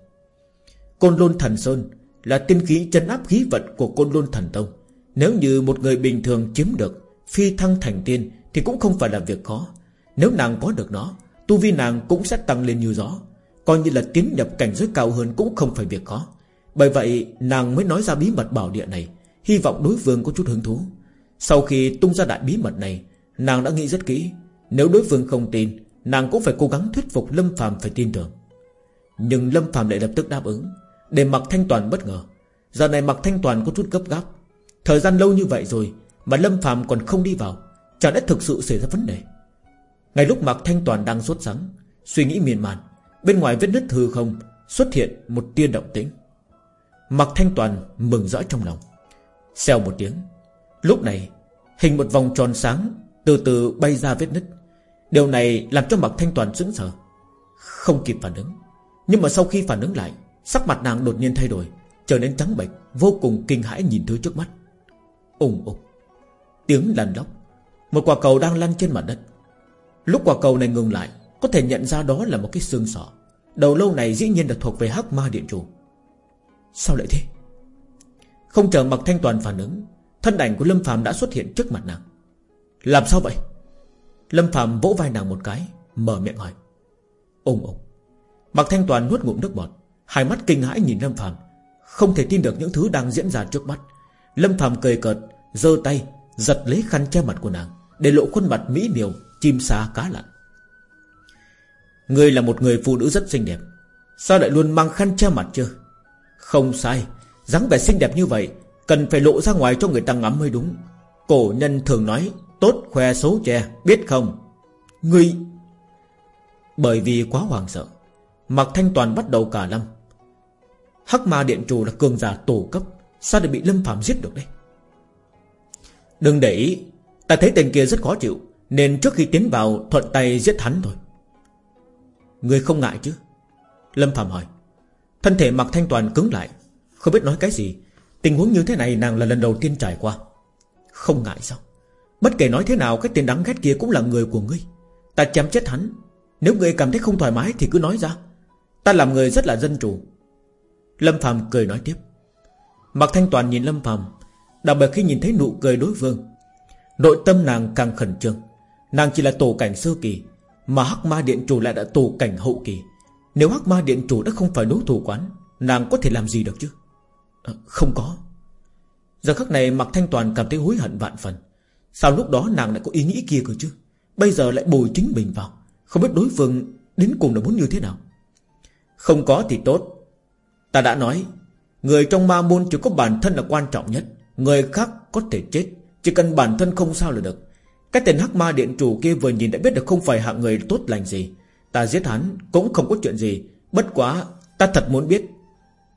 Côn Lôn Thần Sơn là tiên khí chân áp khí vận của Côn Lôn Thần Tông. Nếu như một người bình thường chiếm được phi thăng thành tiên thì cũng không phải là việc khó. Nếu nàng có được nó, tu vi nàng cũng sẽ tăng lên như gió. Coi như là tiến nhập cảnh giới cao hơn cũng không phải việc khó. Bởi vậy nàng mới nói ra bí mật bảo địa này, hy vọng đối phương có chút hứng thú. Sau khi tung ra đại bí mật này, nàng đã nghĩ rất kỹ. Nếu đối phương không tin, nàng cũng phải cố gắng thuyết phục Lâm Phạm phải tin tưởng. Nhưng Lâm Phạm lại lập tức đáp ứng, để mặc Thanh Toàn bất ngờ. Giờ này mặc Thanh Toàn có chút gấp gáp. Thời gian lâu như vậy rồi Mà Lâm Phạm còn không đi vào Chẳng lẽ thực sự xảy ra vấn đề. Ngay lúc mặc Thanh Toàn đang sốt sắng, Suy nghĩ miên man, Bên ngoài vết nứt hư không Xuất hiện một tia động tĩnh. Mặc Thanh Toàn mừng rỡ trong lòng. Xèo một tiếng, Lúc này hình một vòng tròn sáng Từ từ bay ra vết nứt. Điều này làm cho Mặc Thanh Toàn sững sờ, Không kịp phản ứng. Nhưng mà sau khi phản ứng lại, Sắc mặt nàng đột nhiên thay đổi, Trở nên trắng bệch, Vô cùng kinh hãi nhìn thứ trước mắt. Úng ục, Tiếng lăn lóc. Một quả cầu đang lăn trên mặt đất. Lúc quả cầu này ngừng lại, Có thể nhận ra đó là một cái xương sọ. Đầu lâu này dĩ nhiên là thuộc về hắc ma điện chủ. Sao lại thế? Không chờ mặc thanh toàn phản ứng, Thân ảnh của Lâm Phạm đã xuất hiện trước mặt nàng. Làm sao vậy? Lâm Phạm vỗ vai nàng một cái, Mở miệng hỏi. Ôm ôm Mặc thanh toàn nuốt ngụm nước bọt, Hai mắt kinh hãi nhìn Lâm Phạm, Không thể tin được những thứ đang diễn ra trước mắt. Lâm Phạm cười cợt, giơ tay, Giật lấy khăn che mặt của nàng, Để lộ khuôn mặt mỹ miều, Chim xa cá lặn. Ngươi là một người phụ nữ rất xinh đẹp, Sao lại luôn mang khăn che mặt chưa Không sai, dáng vẻ xinh đẹp như vậy Cần phải lộ ra ngoài cho người ta ngắm mới đúng. Cổ nhân thường nói Tốt khoe xấu che, biết không? Ngươi. Bởi vì quá hoàng sợ, Mạc Thanh Toàn bắt đầu cả lâm. Hắc ma điện chủ là cường giả tổ cấp, Sao lại bị Lâm Phạm giết được đây? Đừng để ý, Ta thấy tên kia rất khó chịu, Nên trước khi tiến vào, thuận tay giết hắn thôi. Người không ngại chứ? Lâm Phạm hỏi. Thân thể Mạc Thanh Toàn cứng lại, Không biết nói cái gì. Tình huống như thế này nàng là lần đầu tiên trải qua. Không ngại sao? Bất kể nói thế nào cái tên đáng ghét kia cũng là người của ngươi. Ta chém chết hắn. Nếu ngươi cảm thấy không thoải mái thì cứ nói ra. Ta làm người rất là dân chủ. Lâm Phạm cười nói tiếp. Mạc Thanh Toàn nhìn Lâm Phạm Đặc biệt khi nhìn thấy nụ cười đối phương. Nội tâm nàng càng khẩn trương. Nàng chỉ là tổ cảnh sơ kỳ Mà Hắc Ma Điện Chủ lại đã tổ cảnh hậu kỳ. Nếu Hắc Ma Điện Chủ đã không phải đối thủ quán Nàng có thể làm gì được chứ? À, Không có. Giờ khắc này Mạc Thanh Toàn cảm thấy hối hận vạn phần. Sao lúc đó nàng lại có ý nghĩ kia cơ chứ? Bây giờ lại bồi chính mình vào. Không biết đối phương đến cùng là muốn như thế nào. Không có thì tốt. Ta đã nói, Người trong ma môn chỉ có bản thân là quan trọng nhất. Người khác có thể chết. Chỉ cần bản thân không sao là được. Cái tên hắc ma điện chủ kia vừa nhìn đã biết được không phải hạng người tốt lành gì. Ta giết hắn cũng không có chuyện gì. Bất quá ta thật muốn biết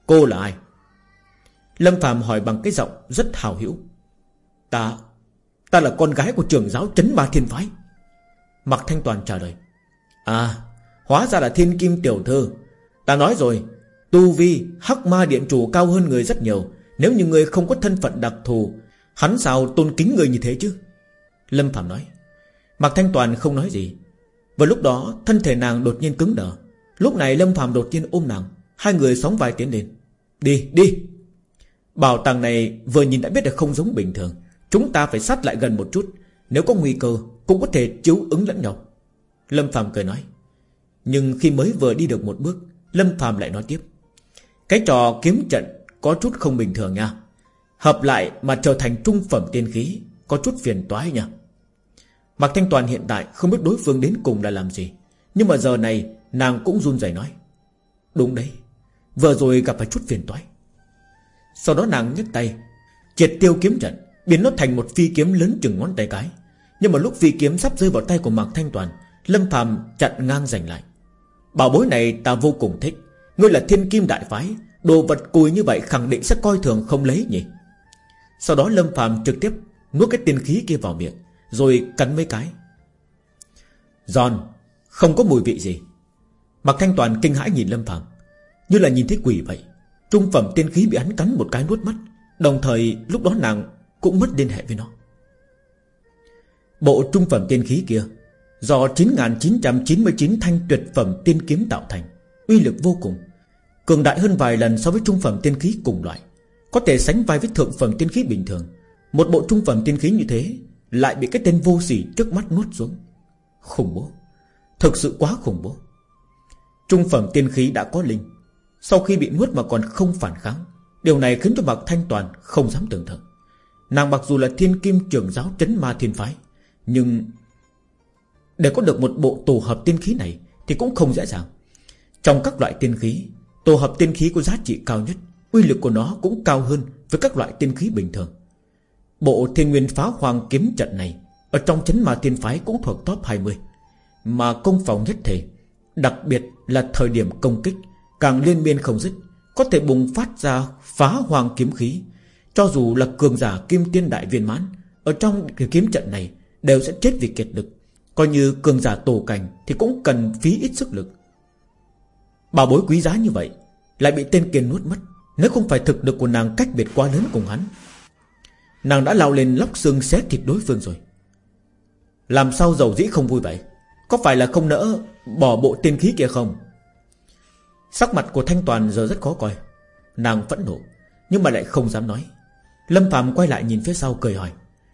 Cô là ai. Lâm Phạm hỏi bằng cái giọng rất hào hữu. Ta Ta là con gái của trưởng giáo Trấn Ma Thiên Phái. Mạc Thanh Toàn trả lời À Hóa ra là thiên kim tiểu thư. Ta nói rồi, Tu vi hắc ma điện chủ cao hơn người rất nhiều. Nếu như người không có thân phận đặc thù, Hắn sao tôn kính người như thế chứ? Lâm Phạm nói, Mạc Thanh Toàn không nói gì. Và lúc đó, thân thể nàng đột nhiên cứng đờ. Lúc này Lâm Phạm đột nhiên ôm nàng, Hai người sóng vai tiến lên. Đi đi. Bảo tàng này vừa nhìn đã biết là không giống bình thường. Chúng ta phải sát lại gần một chút. Nếu có nguy cơ, cũng có thể chiếu ứng lẫn nhau. Lâm Phạm cười nói. Nhưng khi mới vừa đi được một bước, Lâm Phạm lại nói tiếp. Cái trò kiếm trận Có chút không bình thường nha. Hợp lại mà trở thành trung phẩm tiên khí, Có chút phiền toái nha. Mạc Thanh Toàn hiện tại không biết đối phương đến cùng là làm gì, Nhưng mà giờ này Nàng cũng run rẩy nói. Đúng đấy, Vừa rồi gặp phải chút phiền toái. Sau đó nàng nhấc tay, Triệt tiêu kiếm trận. Biến nó thành một phi kiếm lớn chừng ngón tay cái. Nhưng mà lúc phi kiếm sắp rơi vào tay của Mạc Thanh Toàn, Lâm Phàm chặn ngang giành lại. Bảo bối này ta vô cùng thích. Ngươi là thiên kim đại phái, Đồ vật cùi như vậy khẳng định sẽ coi thường không lấy nhỉ? Sau đó Lâm phàm trực tiếp Nuốt cái tiên khí kia vào miệng, Rồi cắn mấy cái. Giòn, Không có mùi vị gì. Mạc thanh toàn kinh hãi nhìn Lâm phàm, Như là nhìn thấy quỷ vậy. Trung phẩm tiên khí bị hắn cắn một cái nuốt mất Đồng thời, lúc đó nàng cũng mất liên hệ với nó. Bộ trung phẩm tiên khí kia, Do 9.999 thanh tuyệt phẩm tiên kiếm tạo thành, uy lực vô cùng, Cường đại hơn vài lần so với trung phẩm tiên khí cùng loại, Có thể sánh vai với thượng phẩm tiên khí bình thường. Một bộ trung phẩm tiên khí như thế Lại bị cái tên vô sỉ trước mắt nuốt xuống. Khủng bố, Thực sự quá khủng bố. Trung phẩm tiên khí đã có linh, Sau khi bị nuốt mà còn không phản kháng, Điều này khiến cho Mạc Thanh Toàn không dám tưởng tượng. Nàng mặc dù là thiên kim trưởng giáo trấn ma thiên phái, Nhưng Để có được một bộ tổ hợp tiên khí này Thì cũng không dễ dàng. Trong các loại tiên khí, Tổ hợp tiên khí có giá trị cao nhất, Uy lực của nó cũng cao hơn Với các loại tiên khí bình thường. Bộ thiên nguyên phá hoàng kiếm trận này Ở trong chấn ma thiên phái cũng thuộc top 20 Mà công phòng nhất thể, Đặc biệt là thời điểm công kích, Càng liên miên không dứt, Có thể bùng phát ra phá hoàng kiếm khí cho dù là cường giả kim tiên đại viên mãn, Ở trong cái kiếm trận này Đều sẽ chết vì kiệt lực. Coi như cường giả tổ cảnh Thì cũng cần phí ít sức lực. Bảo bối quý giá như vậy, Lại bị tên kia nuốt mất, Nếu không phải thực lực của nàng cách biệt quá lớn cùng hắn. Nàng đã lao lên lóc xương xé thịt đối phương rồi. Làm sao giàu dĩ không vui vậy? Có phải là không nỡ bỏ bộ tiên khí kia không? Sắc mặt của Thanh Toàn giờ rất khó coi. Nàng phẫn nộ, Nhưng mà lại không dám nói. Lâm Phạm quay lại nhìn phía sau cười hỏi.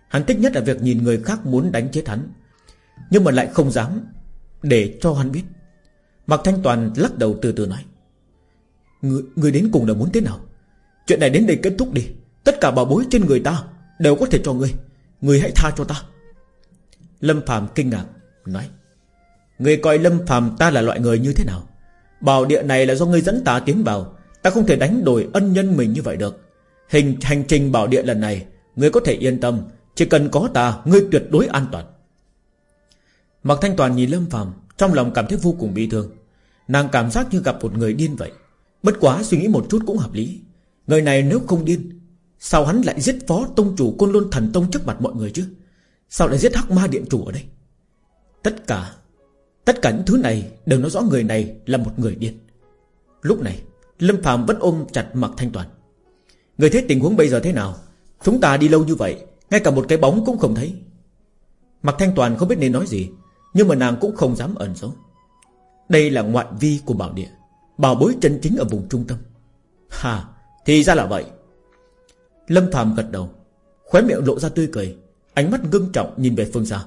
Hắn thích nhất là việc nhìn người khác muốn đánh chết hắn Nhưng mà lại không dám Để cho hắn biết. Mạc Thanh Toàn lắc đầu từ từ nói. Người, người đến cùng là muốn thế nào? Chuyện này đến đây kết thúc đi. Tất cả bảo bối trên người ta Đều có thể cho ngươi. Ngươi hãy tha cho ta. Lâm Phạm kinh ngạc Nói. Người coi Lâm Phạm ta là loại người như thế nào? Bảo địa này là do ngươi dẫn ta tiến vào. Ta không thể đánh đổi ân nhân mình như vậy được. Hình hành trình bảo địa lần này, Ngươi có thể yên tâm. Chỉ cần có ta, Ngươi tuyệt đối an toàn. Mạc Thanh Toàn nhìn Lâm Phạm Trong lòng cảm thấy vô cùng bi thương. Nàng cảm giác như gặp một người điên vậy. Bất quá suy nghĩ một chút cũng hợp lý. Người này nếu không điên, Sao hắn lại giết phó tông chủ Côn Luân Thần Tông trước mặt mọi người chứ? Sao lại giết hắc ma điện chủ ở đây? Tất cả Tất cả những thứ này đều nói rõ người này là một người điên. Lúc này, Lâm Phạm vẫn ôm chặt Mặc Thanh Toàn. Người thấy tình huống bây giờ thế nào? Chúng ta đi lâu như vậy, Ngay cả một cái bóng cũng không thấy. Mặc Thanh Toàn không biết nên nói gì, Nhưng mà nàng cũng không dám ẩn giấu Đây là ngoại vi của bảo địa, Bảo bối chân chính ở vùng trung tâm. Hà, Thì ra là vậy. Lâm phàm gật đầu, Khóe miệng lộ ra tươi cười, Ánh mắt ngưng trọng nhìn về phương xa.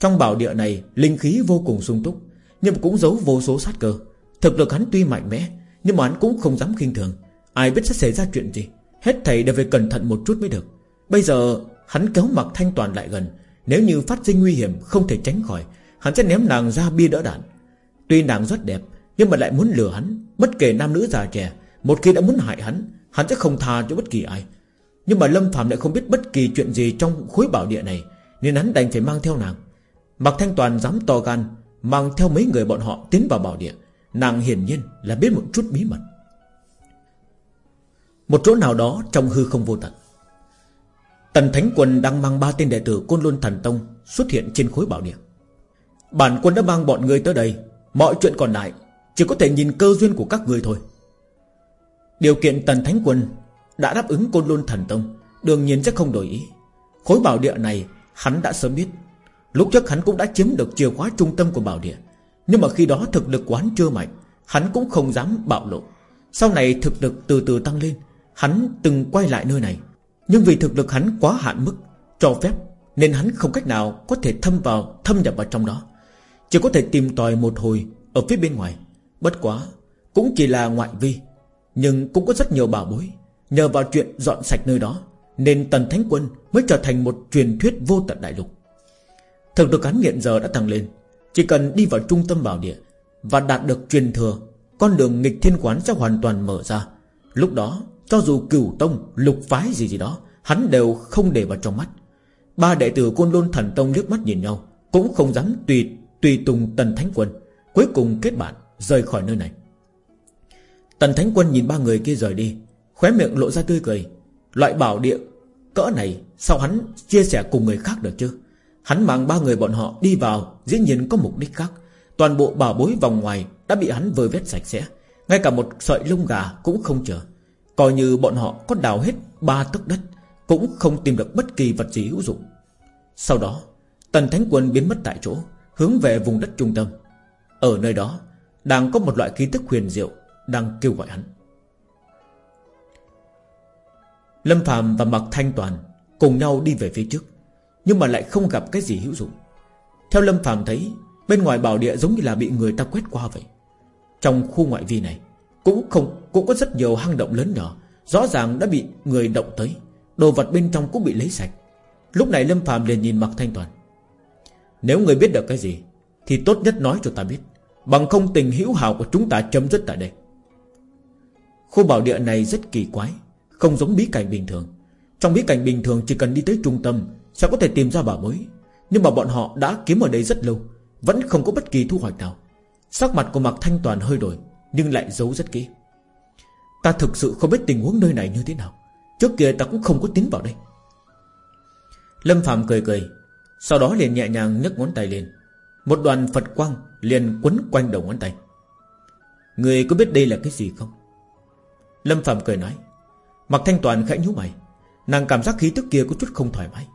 Trong bảo địa này, Linh khí vô cùng sung túc, Nhưng cũng giấu vô số sát cơ. Thực lực hắn tuy mạnh mẽ, Nhưng mà hắn cũng không dám khinh thường. Ai biết sẽ xảy ra chuyện gì? Hết thầy đều phải cẩn thận một chút mới được. Bây giờ, hắn kéo mặt thanh toàn lại gần. Nếu như phát sinh nguy hiểm, không thể tránh khỏi, Hắn sẽ ném nàng ra bia đỡ đạn. Tuy nàng rất đẹp, Nhưng mà lại muốn lừa hắn. Bất kể nam nữ già trẻ, Một khi đã muốn hại hắn Hắn sẽ không tha cho bất kỳ ai. Nhưng mà Lâm Phạm lại không biết bất kỳ chuyện gì Trong khối bảo địa này, Nên hắn đành phải mang theo nàng. Mặc Thanh Toàn dám to gan, Mang theo mấy người bọn họ tiến vào bảo địa. Nàng hiển nhiên là biết một chút bí mật. Một chỗ nào đó trong hư không vô tận. Tần Thánh Quân đang mang ba tên đệ tử Côn Luân Thần Tông Xuất hiện trên khối bảo địa. Bản quân đã mang bọn người tới đây, Mọi chuyện còn lại Chỉ có thể nhìn cơ duyên của các người thôi. Điều kiện Tần Thánh Quân Đã đáp ứng Côn Luân Thần Tông Đương nhiên sẽ không đổi ý. Khối bảo địa này hắn đã sớm biết. Lúc trước hắn cũng đã chiếm được chìa khóa trung tâm của bảo địa, Nhưng mà khi đó thực lực của hắn chưa mạnh, Hắn cũng không dám bạo lộ. Sau này thực lực từ từ tăng lên Hắn từng quay lại nơi này. Nhưng vì thực lực hắn quá hạn mức, Cho phép, Nên hắn không cách nào có thể thâm vào, Thâm nhập vào trong đó. Chỉ có thể tìm tòi một hồi Ở phía bên ngoài. Bất quá, Cũng chỉ là ngoại vi, Nhưng cũng có rất nhiều bảo bối. Nhờ vào chuyện dọn sạch nơi đó, Nên Tần Thánh Quân mới trở thành một truyền thuyết vô tận đại lục. Thực lực hắn hiện giờ đã tăng lên, Chỉ cần đi vào trung tâm bảo địa Và đạt được truyền thừa, Con đường nghịch thiên quán sẽ hoàn toàn mở ra. Lúc đó cho dù cửu tông, Lục phái gì gì đó, Hắn đều không để vào trong mắt. Ba đệ tử côn lôn thần tông liếc mắt nhìn nhau, Cũng không dám tùy tùy tùng tần thánh quân. Cuối cùng kết bạn, rời khỏi nơi này. Tần thánh quân nhìn ba người kia rời đi, Khóe miệng lộ ra tươi cười. Loại bảo địa cỡ này, Sao hắn chia sẻ cùng người khác được chứ? Hắn mang ba người bọn họ đi vào, Dĩ nhiên có mục đích khác. Toàn bộ bảo bối vòng ngoài đã bị hắn vơi vét sạch sẽ. Ngay cả một sợi lông gà cũng không chờ. Coi như bọn họ có đào hết ba tấc đất, Cũng không tìm được bất kỳ vật gì hữu dụng. Sau đó, Tần Thánh Quân biến mất tại chỗ, Hướng về vùng đất trung tâm. Ở nơi đó, Đang có một loại khí tức huyền diệu Đang kêu gọi hắn. Lâm Phạm và Mạc Thanh Toàn Cùng nhau đi về phía trước, Nhưng mà lại không gặp cái gì hữu dụng. Theo Lâm Phạm thấy, Bên ngoài bảo địa giống như là bị người ta quét qua vậy. Trong khu ngoại vi này cũng không, cũng có rất nhiều hang động lớn nhỏ, Rõ ràng đã bị người động tới. Đồ vật bên trong cũng bị lấy sạch. Lúc này Lâm phàm liền nhìn Mạc Thanh Toàn. Nếu người biết được cái gì, Thì tốt nhất nói cho ta biết. Bằng không tình hữu hảo của chúng ta chấm dứt tại đây. Khu bảo địa này rất kỳ quái, Không giống bí cảnh bình thường. Trong bí cảnh bình thường chỉ cần đi tới trung tâm Sẽ có thể tìm ra bảo bối. Nhưng mà bọn họ đã kiếm ở đây rất lâu, Vẫn không có bất kỳ thu hoạch nào. Sắc mặt của Mạc Thanh Toàn hơi đổi. Nhưng lại giấu rất kỹ. Ta thực sự không biết tình huống nơi này như thế nào. Trước kia ta cũng không có tiến vào đây. Lâm Phạm cười cười, Sau đó liền nhẹ nhàng nhấc ngón tay lên. Một đoàn Phật quang liền quấn quanh đầu ngón tay. Người có biết đây là cái gì không? Lâm Phạm cười nói Mặc Thanh Toàn khẽ nhú mày. Nàng cảm giác khí tức kia có chút không thoải mái.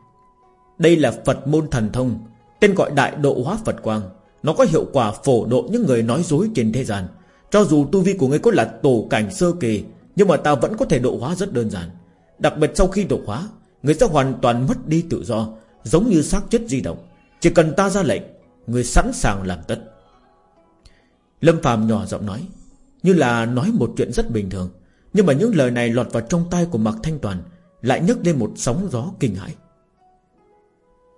Đây là Phật môn thần thông, Tên gọi đại độ hóa Phật Quang. Nó có hiệu quả phổ độ những người nói dối trên thế gian. Cho dù tu vi của ngươi có là tổ cảnh sơ kỳ Nhưng mà ta vẫn có thể độ hóa rất đơn giản. Đặc biệt sau khi độ hóa Người sẽ hoàn toàn mất đi tự do Giống như xác chết di động. Chỉ cần ta ra lệnh Người sẵn sàng làm tất. Lâm Phạm nhỏ giọng nói Như là nói một chuyện rất bình thường Nhưng mà những lời này lọt vào trong tay của Mạc Thanh Toàn Lại nhấc lên một sóng gió kinh hãi.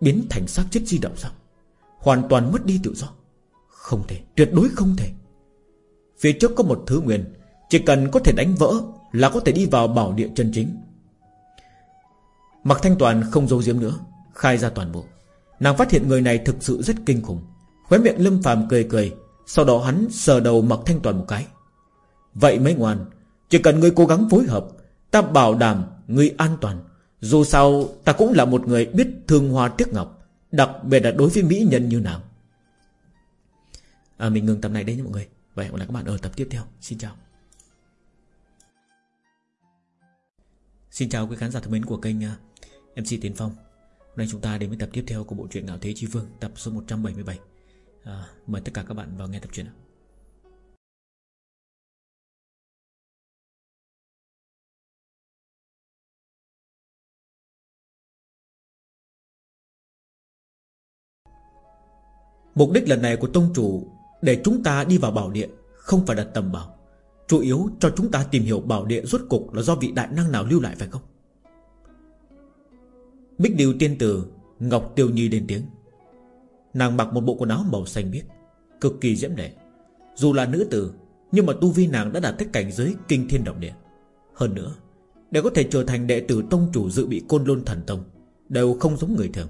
Biến thành xác chết di động sao? Hoàn toàn mất đi tự do? Không thể, tuyệt đối không thể. Phía trước có một thứ nguyên Chỉ cần có thể đánh vỡ Là có thể đi vào bảo địa chân chính. Mặc Thanh Toàn không giấu giếm nữa Khai ra toàn bộ. Nàng phát hiện người này thực sự rất kinh khủng Khóe miệng Lâm Phàm cười cười Sau đó hắn sờ đầu mặc Thanh Toàn một cái. Vậy mới ngoan Chỉ cần ngươi cố gắng phối hợp Ta bảo đảm ngươi an toàn. Dù sao ta cũng là một người biết thương hoa tiếc ngọc Đặc biệt là đối với mỹ nhân như nào à, Mình ngừng tập này đấy nha mọi người. Và hẹn gặp lại các bạn ở tập tiếp theo. Xin chào. Xin chào quý khán giả thân mến của kênh ờ, MC Tiến Phong. Hôm nay chúng ta đến với tập tiếp theo của bộ truyện Ngạo Thế Chi Vương Tập số 177 à, ờ, Mời tất cả các bạn vào nghe tập truyện Mục đích lần này của Tông Chủ để chúng ta đi vào bảo địa, Không phải đặt tầm bảo. Chủ yếu cho chúng ta tìm hiểu bảo địa rốt cục Là do vị đại năng nào lưu lại phải không? Bích Điều tiên tử, Ngọc Tiêu Nhi lên tiếng. Nàng mặc một bộ quần áo màu xanh biếc, Cực kỳ diễm lệ. Dù là nữ tử, Nhưng mà tu vi nàng đã đạt tới cảnh giới kinh thiên động địa. Hơn nữa, Để có thể trở thành đệ tử tông chủ dự bị côn lôn thần tông, Đều không giống người thường.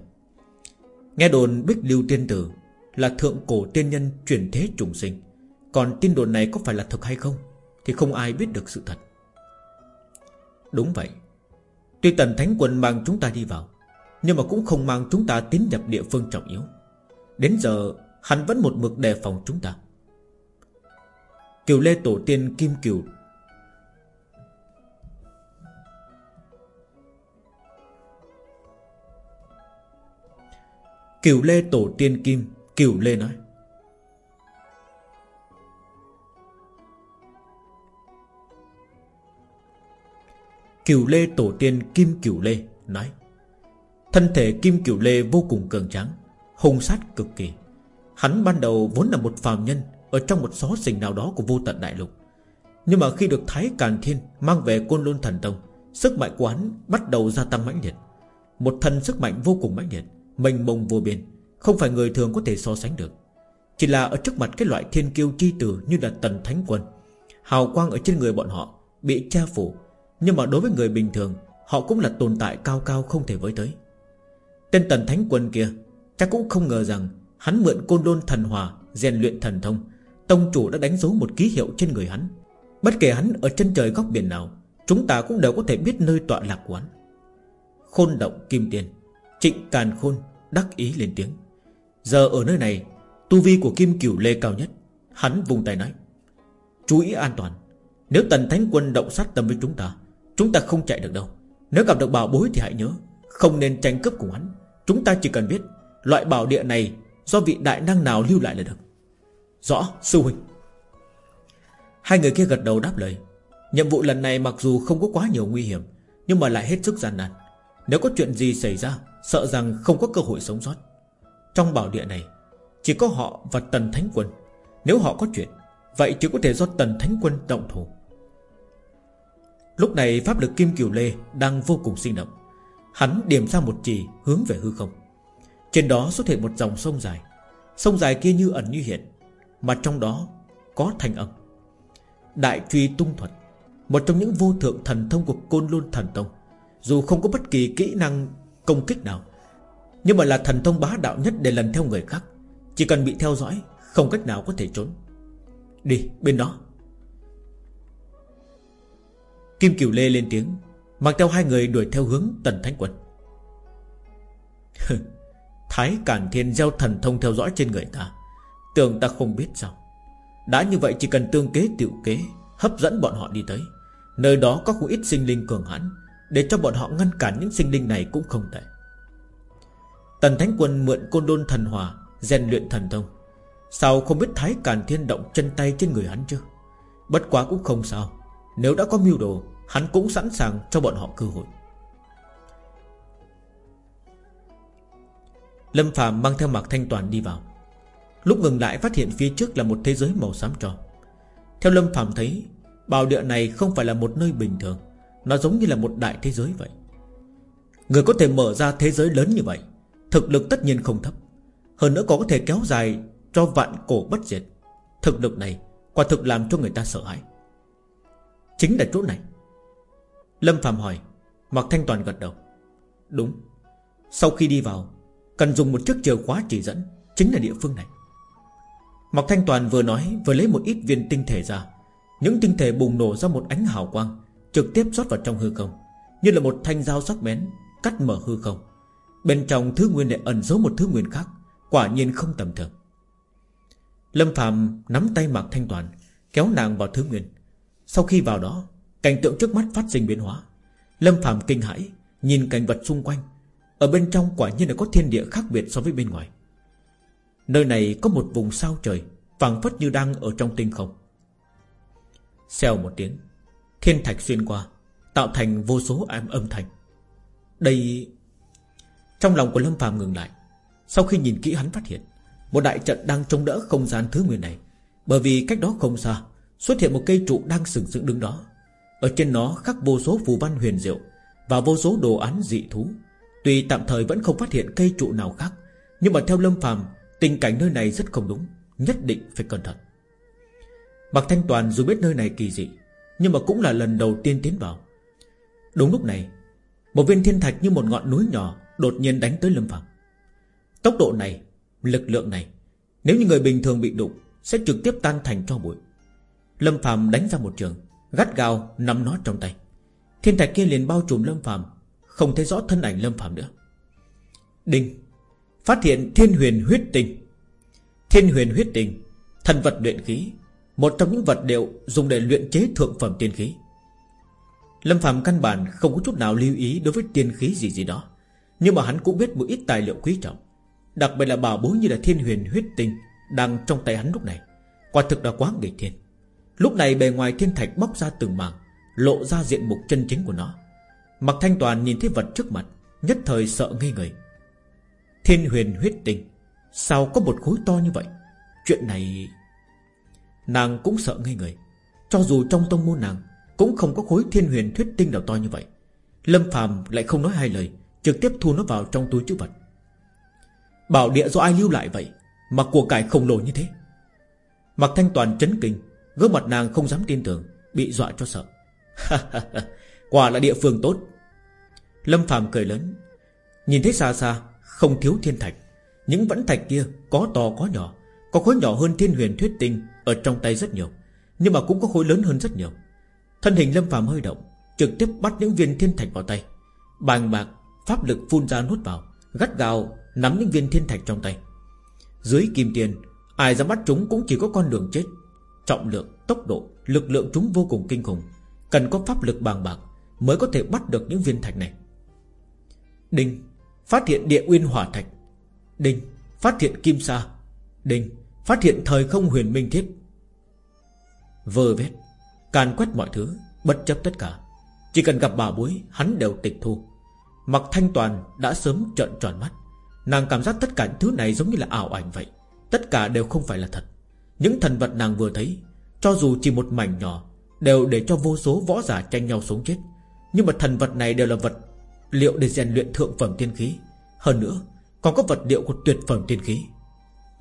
Nghe đồn Bích Lưu Tiên Tử là thượng cổ tiên nhân chuyển thế trùng sinh. Còn tin đồn này có phải là thật hay không Thì không ai biết được sự thật. Đúng vậy. Tuy tần thánh quân mang chúng ta đi vào, nhưng mà cũng không mang chúng ta tiến nhập địa phương trọng yếu. Đến giờ, Hắn vẫn một mực đề phòng chúng ta. Kiều Lê Tổ tiên Kim Kiều. Kiều Lê Tổ tiên Kim. Kiều Lê nói. Kiều Lê Tổ tiên Kim Kiều Lê nói, Thân thể Kim Cửu Lê vô cùng cường tráng, Hung sát cực kỳ. Hắn ban đầu vốn là một phàm nhân Ở trong một xó xình nào đó của vô tận đại lục. Nhưng mà khi được Thái Càn Thiên Mang về Côn Lôn Thần Tông, Sức mạnh của hắn bắt đầu gia tăng mãnh liệt. Một thân sức mạnh vô cùng mãnh liệt, Mênh mông vô biên. Không phải người thường có thể so sánh được. Chỉ là ở trước mặt cái loại thiên kiêu chi tử Như là tần thánh quân, Hào quang ở trên người bọn họ Bị che phủ. Nhưng mà đối với người bình thường, Họ cũng là tồn tại cao cao không thể với tới. Tên tần thánh quân kia, Chắc cũng không ngờ rằng Hắn mượn côn đôn thần hòa, rèn luyện thần thông, Tông chủ đã đánh dấu một ký hiệu trên người hắn. Bất kể hắn ở chân trời góc biển nào, Chúng ta cũng đều có thể biết nơi tọa lạc của hắn. Khôn động kim tiền, Trịnh càn khôn đắc ý lên tiếng. Giờ ở nơi này, Tu vi của kim cửu lê cao nhất, Hắn vùng tay nói. Chú ý an toàn, Nếu tần thánh quân động sát tâm với chúng ta Chúng ta không chạy được đâu. Nếu gặp được bảo bối thì hãy nhớ, Không nên tranh cướp cùng hắn. Chúng ta chỉ cần biết, Loại bảo địa này do vị đại năng nào lưu lại là được. Rõ, sư huynh. Hai người kia gật đầu đáp lời. Nhiệm vụ lần này mặc dù không có quá nhiều nguy hiểm, Nhưng mà lại hết sức gian nan. Nếu có chuyện gì xảy ra, Sợ rằng không có cơ hội sống sót. Trong bảo địa này, Chỉ có họ và Tần Thánh Quân. Nếu họ có chuyện, Vậy chỉ có thể do Tần Thánh Quân động thủ. Lúc này pháp lực Kim Kiều Lê Đang vô cùng sinh động. Hắn điểm ra một chỉ hướng về hư không. Trên đó xuất hiện một dòng sông dài. Sông dài kia như ẩn như hiện, Mà trong đó có thành âm. Đại truy tung thuật, Một trong những vô thượng thần thông của Côn Lôn Thần Tông, Dù không có bất kỳ kỹ năng công kích nào nhưng mà là thần thông bá đạo nhất để lần theo người khác. Chỉ cần bị theo dõi, Không cách nào có thể trốn. Đi, bên đó. Kim Kiều Lê lên tiếng, Mang theo hai người đuổi theo hướng Tần Thánh Quân. *laughs* Thái Cản Thiên gieo thần thông theo dõi trên người ta. Tưởng ta không biết sao. Đã như vậy chỉ cần tương kế tiểu kế, Hấp dẫn bọn họ đi tới. Nơi đó có không ít sinh linh cường hãn. Để cho bọn họ ngăn cản những sinh linh này cũng không tệ. Tần Thánh Quân mượn côn đôn thần hòa rèn luyện thần thông. Sao không biết Thái Càn Thiên động chân tay trên người hắn chứ Bất quá cũng không sao. Nếu đã có mưu đồ, Hắn cũng sẵn sàng cho bọn họ cơ hội. Lâm Phạm mang theo Mạc Thanh Toàn đi vào. Lúc ngừng lại phát hiện phía trước là một thế giới màu xám tròn. Theo Lâm Phạm thấy Bảo địa này không phải là một nơi bình thường. Nó giống như là một đại thế giới vậy. Người có thể mở ra thế giới lớn như vậy Thực lực tất nhiên không thấp. Hơn nữa còn có thể kéo dài Cho vạn cổ bất diệt. Thực lực này quả thực làm cho người ta sợ hãi. Chính là chỗ này. Lâm Phạm hỏi, Mạc Thanh Toàn gật đầu. Đúng. Sau khi đi vào, Cần dùng một chiếc chìa khóa chỉ dẫn, Chính là địa phương này. Mạc Thanh Toàn vừa nói vừa lấy một ít viên tinh thể ra. Những tinh thể bùng nổ ra một ánh hào quang, Trực tiếp rót vào trong hư không, Như là một thanh dao sắc bén, Cắt mở hư không. Bên trong thứ nguyên lại ẩn giấu một thứ nguyên khác, Quả nhiên không tầm thường. Lâm Phạm nắm tay Mạc Thanh Toàn, Kéo nàng vào thứ nguyên. Sau khi vào đó, Cảnh tượng trước mắt phát sinh biến hóa. Lâm Phạm kinh hãi, Nhìn cảnh vật xung quanh. Ở bên trong quả nhiên là có thiên địa khác biệt so với bên ngoài. Nơi này có một vùng sao trời phẳng phất như đang ở trong tinh không. Xèo một tiếng, Thiên thạch xuyên qua, Tạo thành vô số âm âm thanh. Đây trong lòng của Lâm Phàm ngừng lại. Sau khi nhìn kỹ hắn phát hiện, Một đại trận đang chống đỡ không gian thứ nguyên này. Bởi vì cách đó không xa, Xuất hiện một cây trụ đang sừng sững đứng đó. Ở trên nó khắc vô số phù văn huyền diệu Và vô số đồ án dị thú. Tuy tạm thời vẫn không phát hiện cây trụ nào khác, Nhưng mà theo Lâm Phàm, Tình cảnh nơi này rất không đúng, Nhất định phải cẩn thận. Bạc Thanh Toàn dù biết nơi này kỳ dị, Nhưng mà cũng là lần đầu tiên tiến vào. Đúng lúc này, Một viên thiên thạch như một ngọn núi nhỏ Đột nhiên đánh tới Lâm Phạm. Tốc độ này, lực lượng này Nếu như người bình thường bị đụng Sẽ trực tiếp tan thành cho bụi. Lâm Phạm đánh ra một trường Gắt gao nắm nó trong tay. Thiên thạch kia liền bao trùm Lâm Phạm Không thấy rõ thân ảnh Lâm Phạm nữa. Đinh Phát hiện thiên huyền huyết tinh. Thiên huyền huyết tinh Thần vật luyện khí Một trong những vật liệu dùng để luyện chế thượng phẩm tiên khí. Lâm Phạm căn bản không có chút nào lưu ý đối với tiên khí gì gì đó. Nhưng mà hắn cũng biết một ít tài liệu quý trọng. Đặc biệt là bảo bối như là thiên huyền huyết tinh Đang trong tay hắn lúc này. Quả thực là quá nghịch thiên. Lúc này bề ngoài thiên thạch bóc ra từng mảng, Lộ ra diện mục chân chính của nó. Mặc thanh toàn nhìn thấy vật trước mặt, Nhất thời sợ ngây người. Thiên huyền huyết tinh, Sao có một khối to như vậy? Chuyện này, Nàng cũng sợ ngây người. Cho dù trong tông môn nàng Cũng không có khối thiên huyền thuyết tinh nào to như vậy. Lâm phàm lại không nói hai lời Trực tiếp thu nó vào trong túi chữ vật. Bảo địa do ai lưu lại vậy Mà của cải khổng lồ như thế? Mặc thanh toàn chấn kinh, Gương mặt nàng không dám tin tưởng, Bị dọa cho sợ. *laughs* Quả là địa phương tốt. Lâm phàm cười lớn, Nhìn thấy xa xa không thiếu thiên thạch, Những vẫn thạch kia có to có nhỏ, Có khối nhỏ hơn thiên huyền thuyết tinh Ở trong tay rất nhiều, Nhưng mà cũng có khối lớn hơn rất nhiều. Thân hình lâm phàm hơi động, Trực tiếp bắt những viên thiên thạch vào tay. Bàng bạc pháp lực phun ra nuốt vào Gắt gào nắm những viên thiên thạch trong tay. Dưới kim tiền Ai ra bắt chúng cũng chỉ có con đường chết. Trọng lượng, tốc độ, lực lượng chúng vô cùng kinh khủng. Cần có pháp lực bàng bạc Mới có thể bắt được những viên thạch này. Đinh Phát hiện địa uyên hỏa thạch. Đinh Phát hiện kim sa. Đinh Phát hiện thời không huyền minh thiết. Vơ vét Càn quét mọi thứ Bất chấp tất cả. Chỉ cần gặp bà bối Hắn đều tịch thu. Mặc thanh toàn đã sớm trợn tròn mắt. Nàng cảm giác tất cả những thứ này giống như là ảo ảnh vậy. Tất cả đều không phải là thật. Những thần vật nàng vừa thấy, Cho dù chỉ một mảnh nhỏ, Đều để cho vô số võ giả tranh nhau sống chết. Nhưng mà thần vật này đều là vật Liệu để rèn luyện thượng phẩm tiên khí. Hơn nữa, còn có vật liệu của tuyệt phẩm tiên khí.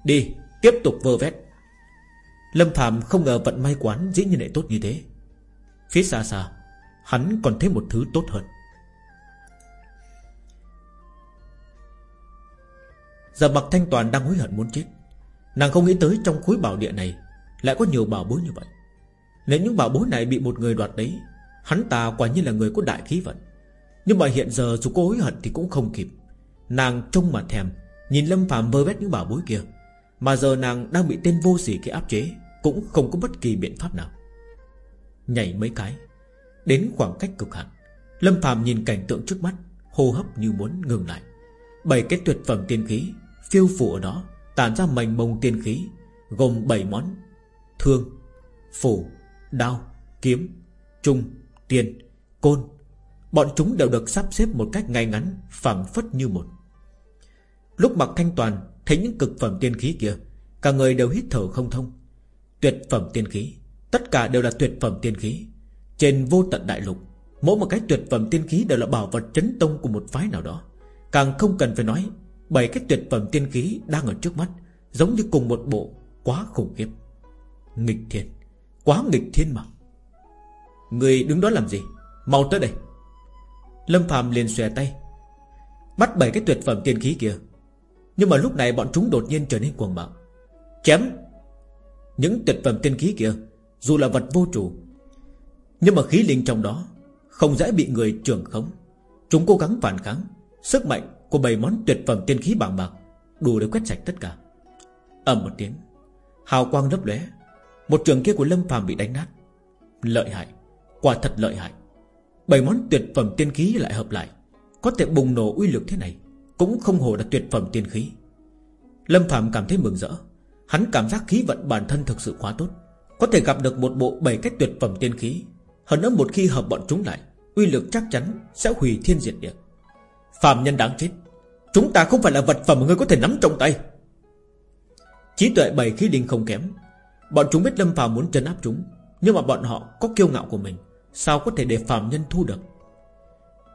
Đi, tiếp tục vơ vét. Lâm Phạm không ngờ vận may quán dĩ nhiên lại tốt như thế. Phía xa xa, Hắn còn thấy một thứ tốt hơn. Giờ mặt thanh toàn đang hối hận muốn chết. Nàng không nghĩ tới trong khối bảo địa này Lại có nhiều bảo bối như vậy. Nếu những bảo bối này bị một người đoạt đấy Hắn ta quả nhiên là người có đại khí vận. Nhưng mà hiện giờ dù cô hối hận thì cũng không kịp. Nàng trông mà thèm, Nhìn Lâm Phạm vơ vét những bảo bối kia. Mà giờ nàng đang bị tên vô sỉ kia áp chế, Cũng không có bất kỳ biện pháp nào. Nhảy mấy cái, Đến khoảng cách cực hạn, Lâm Phạm nhìn cảnh tượng trước mắt, Hô hấp như muốn ngừng lại. Bảy cái tuyệt phẩm tiên khí Phiêu phủ ở đó Tản ra mảnh mông tiên khí, Gồm 7 món Thương, Phủ, Đao, Kiếm, Trung, Tiền, Côn. Bọn chúng đều được sắp xếp một cách ngay ngắn, phẳng phất như một. Lúc mặc thanh toàn, Thấy những cực phẩm tiên khí kia, Cả người đều hít thở không thông. Tuyệt phẩm tiên khí, Tất cả đều là tuyệt phẩm tiên khí. Trên vô tận đại lục, Mỗi một cái tuyệt phẩm tiên khí đều là bảo vật chấn tông của một phái nào đó. Càng không cần phải nói Bảy cái tuyệt phẩm tiên khí đang ở trước mắt, Giống như cùng một bộ Quá khủng khiếp. Nghịch thiên, Quá nghịch thiên mà. Người đứng đó làm gì? Mau tới đây. Lâm phàm liền xòe tay, Bắt bảy cái tuyệt phẩm tiên khí kia. Nhưng mà lúc này bọn chúng đột nhiên trở nên cuồng bạo. Chém Những tuyệt phẩm tiên khí kia, Dù là vật vô chủ, Nhưng mà khí linh trong đó Không dễ bị người trưởng khống. Chúng cố gắng phản kháng, Sức mạnh của bảy món tuyệt phẩm tiên khí bàng bạc Đủ để quét sạch tất cả. Ầm một tiếng, Hào quang lấp lóe, Một trường kia của Lâm phàm bị đánh nát. Lợi hại, Quả thật lợi hại. Bảy món tuyệt phẩm tiên khí lại hợp lại, Có thể bùng nổ uy lực thế này Cũng không hồ là tuyệt phẩm tiên khí. Lâm phàm cảm thấy mừng rỡ, Hắn cảm giác khí vận bản thân thực sự quá tốt, Có thể gặp được một bộ bảy cách tuyệt phẩm tiên khí. Hơn nữa một khi hợp bọn chúng lại, Uy lực chắc chắn sẽ hủy thiên diệt địa. Phạm nhân đáng chết Chúng ta không phải là vật phẩm mà ngươi có thể nắm trong tay. Trí tuệ bảy khí linh không kém. Bọn chúng biết Lâm Phàm muốn trấn áp chúng, Nhưng mà bọn họ có kiêu ngạo của mình, Sao có thể để phàm nhân thu được?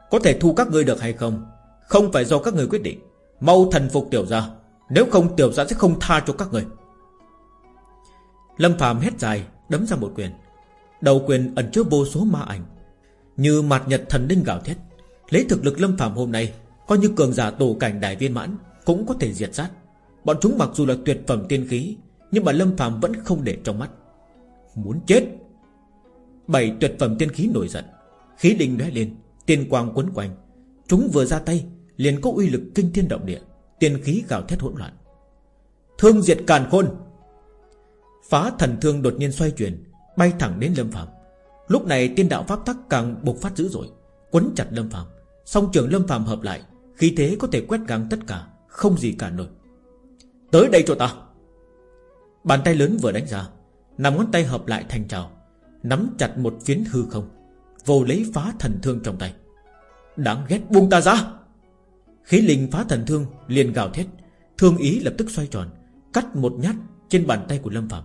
Có thể thu các ngươi được hay không? Không phải do các người quyết định. Mau thần phục tiểu gia, Nếu không tiểu gia sẽ không tha cho các người Lâm phàm hét dài, Đấm ra một quyền. Đầu quyền ẩn chứa vô số ma ảnh, Như mặt nhật thần linh gạo thét. Lấy thực lực Lâm phàm hôm nay Coi như cường giả tổ cảnh đại viên mãn Cũng có thể diệt sát. Bọn chúng mặc dù là tuyệt phẩm tiên khí, Nhưng mà Lâm phàm vẫn không để trong mắt. Muốn chết! Bảy tuyệt phẩm tiên khí nổi giận. Khí đình lóe lên, Tiên quang quấn quanh. Chúng vừa ra tay, liền có uy lực kinh thiên động địa, Tiên khí gào thét hỗn loạn. Thương diệt càn khôn! Phá thần thương đột nhiên xoay chuyển, Bay thẳng đến Lâm phàm. Lúc này tiên đạo pháp tắc càng bộc phát dữ dội, Quấn chặt Lâm phàm. Song trường Lâm phàm hợp lại Khí thế có thể quét ngang tất cả, Không gì cả nổi. Tới đây cho ta. Bàn tay lớn vừa đánh ra Nằm ngón tay hợp lại thành trào, Nắm chặt một phiến hư không, Vô lấy phá thần thương trong tay. Đáng ghét buông ta ra. Khí linh phá thần thương liền gào thét, Thương ý lập tức xoay tròn, Cắt một nhát trên bàn tay của Lâm Phạm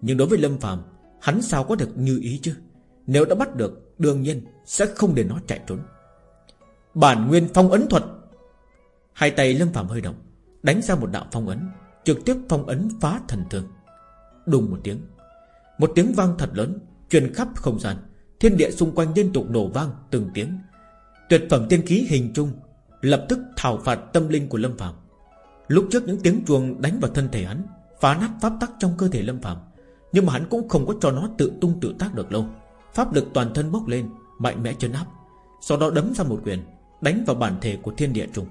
Nhưng đối với Lâm Phạm Hắn sao có được như ý chứ? Nếu đã bắt được, đương nhiên Sẽ không để nó chạy trốn. Bản nguyên phong ấn thuật. Hai tay Lâm Phạm hơi động, Đánh ra một đạo phong ấn, Trực tiếp phong ấn phá thần thương. Đùng một tiếng Một tiếng vang thật lớn, Truyền khắp không gian. Thiên địa xung quanh liên tục nổ vang từng tiếng. Tuyệt phẩm tiên khí hình trung Lập tức thảo phạt tâm linh của Lâm Phạm Lúc trước những tiếng chuông đánh vào thân thể hắn, Phá nát pháp tắc trong cơ thể Lâm Phạm Nhưng mà hắn cũng không có cho nó tự tung tự tác được lâu. Pháp lực toàn thân bốc lên, Mạnh mẽ chân áp, Sau đó đấm ra một quyền Đánh vào bản thể của thiên địa trùng.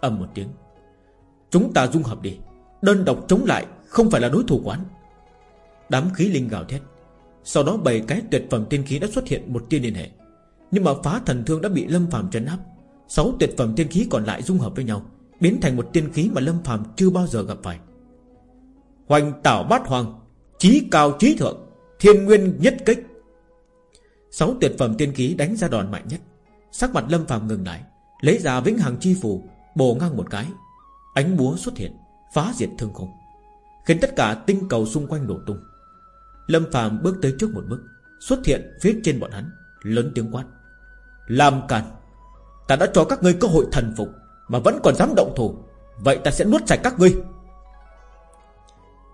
Âm một tiếng. Chúng ta dung hợp đi. Đơn độc chống lại, không phải là đối thủ quán. Đám khí linh gào thét. Sau đó bảy cái tuyệt phẩm tiên khí đã xuất hiện một tiên liên hệ. Nhưng mà phá thần thương đã bị Lâm phàm trấn áp. Sáu tuyệt phẩm tiên khí còn lại dung hợp với nhau, Biến thành một tiên khí mà Lâm phàm chưa bao giờ gặp phải. Hoành tảo bát hoàng, Chí cao trí thượng, Thiên nguyên nhất kích. Sáu tuyệt phẩm tiên khí đánh ra đòn mạnh nhất. Sắc mặt Lâm phàm ngừng lại, Lấy ra vĩnh hằng chi phù, Bổ ngang một cái. Ánh búa xuất hiện, Phá diệt thương khung, Khiến tất cả tinh cầu xung quanh đổ tung. Lâm phàm bước tới trước một bước, Xuất hiện phía trên bọn hắn, Lớn tiếng quát. Làm càn, Ta đã cho các ngươi cơ hội thần phục, Mà vẫn còn dám động thủ, Vậy ta sẽ nuốt sạch các ngươi.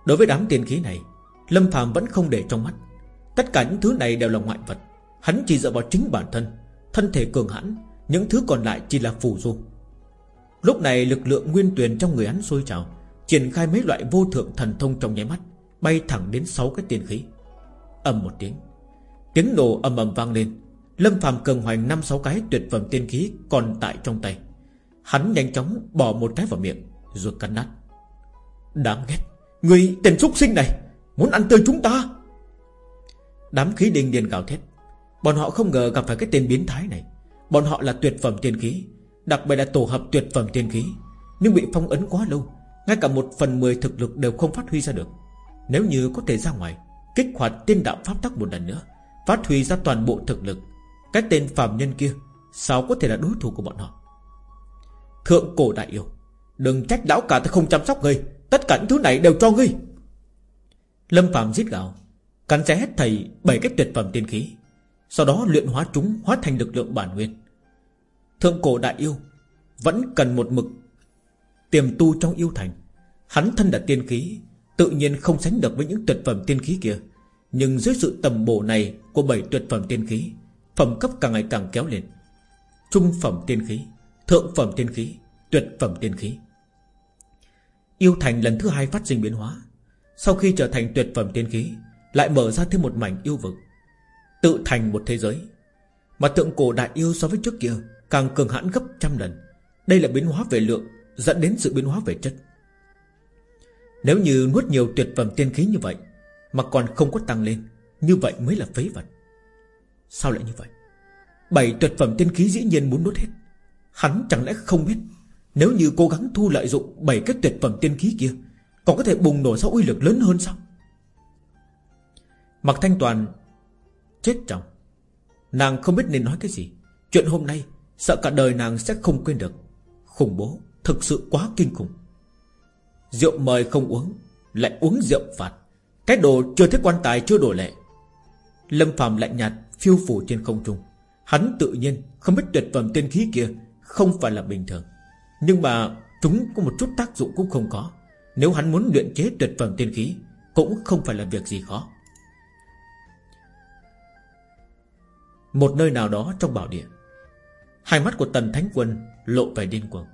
Đối với đám tiền khí này, Lâm phàm vẫn không để trong mắt. Tất cả những thứ này đều là ngoại vật, Hắn chỉ dựa vào chính bản thân Thân thể cường hãn, Những thứ còn lại chỉ là phù du. Lúc này lực lượng nguyên tuyền trong người hắn sôi trào, Triển khai mấy loại vô thượng thần thông trong nháy mắt, Bay thẳng đến sáu cái tiên khí. Ầm một tiếng Tiếng nổ ầm ầm vang lên. Lâm phàm cường hoành năm sáu cái tuyệt phẩm tiên khí Còn tại trong tay. Hắn nhanh chóng bỏ một cái vào miệng Rồi cắn nát. Đáng ghét, Người tên xúc sinh này, Muốn ăn tươi chúng ta. Đám khí điên điên gào thét. Bọn họ không ngờ gặp phải cái tên biến thái này. Bọn họ là tuyệt phẩm tiên khí, Đặc biệt là tổ hợp tuyệt phẩm tiên khí. Nhưng bị phong ấn quá lâu, Ngay cả một phần mười thực lực đều không phát huy ra được. Nếu như có thể ra ngoài, Kích hoạt tiên đạo pháp tắc một lần nữa, Phát huy ra toàn bộ thực lực, Cái tên phàm nhân kia Sao có thể là đối thủ của bọn họ? Thượng cổ đại yêu, Đừng trách lão cả ta không chăm sóc ngươi, Tất cả những thứ này đều cho ngươi. Lâm Phạm giết gạo Cắn xé hết thầy bảy cái tuyệt phẩm tiên khí. Sau đó luyện hóa chúng hóa thành lực lượng bản nguyên. Thượng cổ đại yêu Vẫn cần một mực Tiềm tu trong yêu thành. Hắn thân là tiên khí, Tự nhiên không sánh được với những tuyệt phẩm tiên khí kia. Nhưng dưới sự tầm bổ này Của bảy tuyệt phẩm tiên khí, Phẩm cấp càng ngày càng kéo lên. Trung phẩm tiên khí, Thượng phẩm tiên khí, Tuyệt phẩm tiên khí. Yêu thành lần thứ hai phát sinh biến hóa. Sau khi trở thành tuyệt phẩm tiên khí, Lại mở ra thêm một mảnh yêu vực. Tự thành một thế giới. Mà tượng cổ đại yêu so với trước kia Càng cường hãn gấp trăm lần. Đây là biến hóa về lượng, Dẫn đến sự biến hóa về chất. Nếu như nuốt nhiều tuyệt phẩm tiên khí như vậy, Mà còn không có tăng lên, Như vậy mới là phế vật. Sao lại như vậy? Bảy tuyệt phẩm tiên khí dĩ nhiên muốn nuốt hết. Hắn chẳng lẽ không biết, Nếu như cố gắng thu lợi dụng Bảy cái tuyệt phẩm tiên khí kia, Còn có thể bùng nổ ra uy lực lớn hơn sao? Mặc Thanh Toàn Chết trong Nàng không biết nên nói cái gì. Chuyện hôm nay, Sợ cả đời nàng sẽ không quên được. Khủng bố, Thực sự quá kinh khủng. Rượu mời không uống, Lại uống rượu phạt. Cái đồ chưa thấy quan tài, chưa đổ lệ. Lâm phàm lạnh nhạt, phiêu phủ trên không trung. Hắn tự nhiên không biết tuyệt phẩm tiên khí kia Không phải là bình thường. Nhưng mà chúng có một chút tác dụng cũng không có. Nếu hắn muốn luyện chế tuyệt phẩm tiên khí, Cũng không phải là việc gì khó. Một nơi nào đó trong bảo địa. Hai mắt của tần thánh quân lộ vẻ điên cuồng.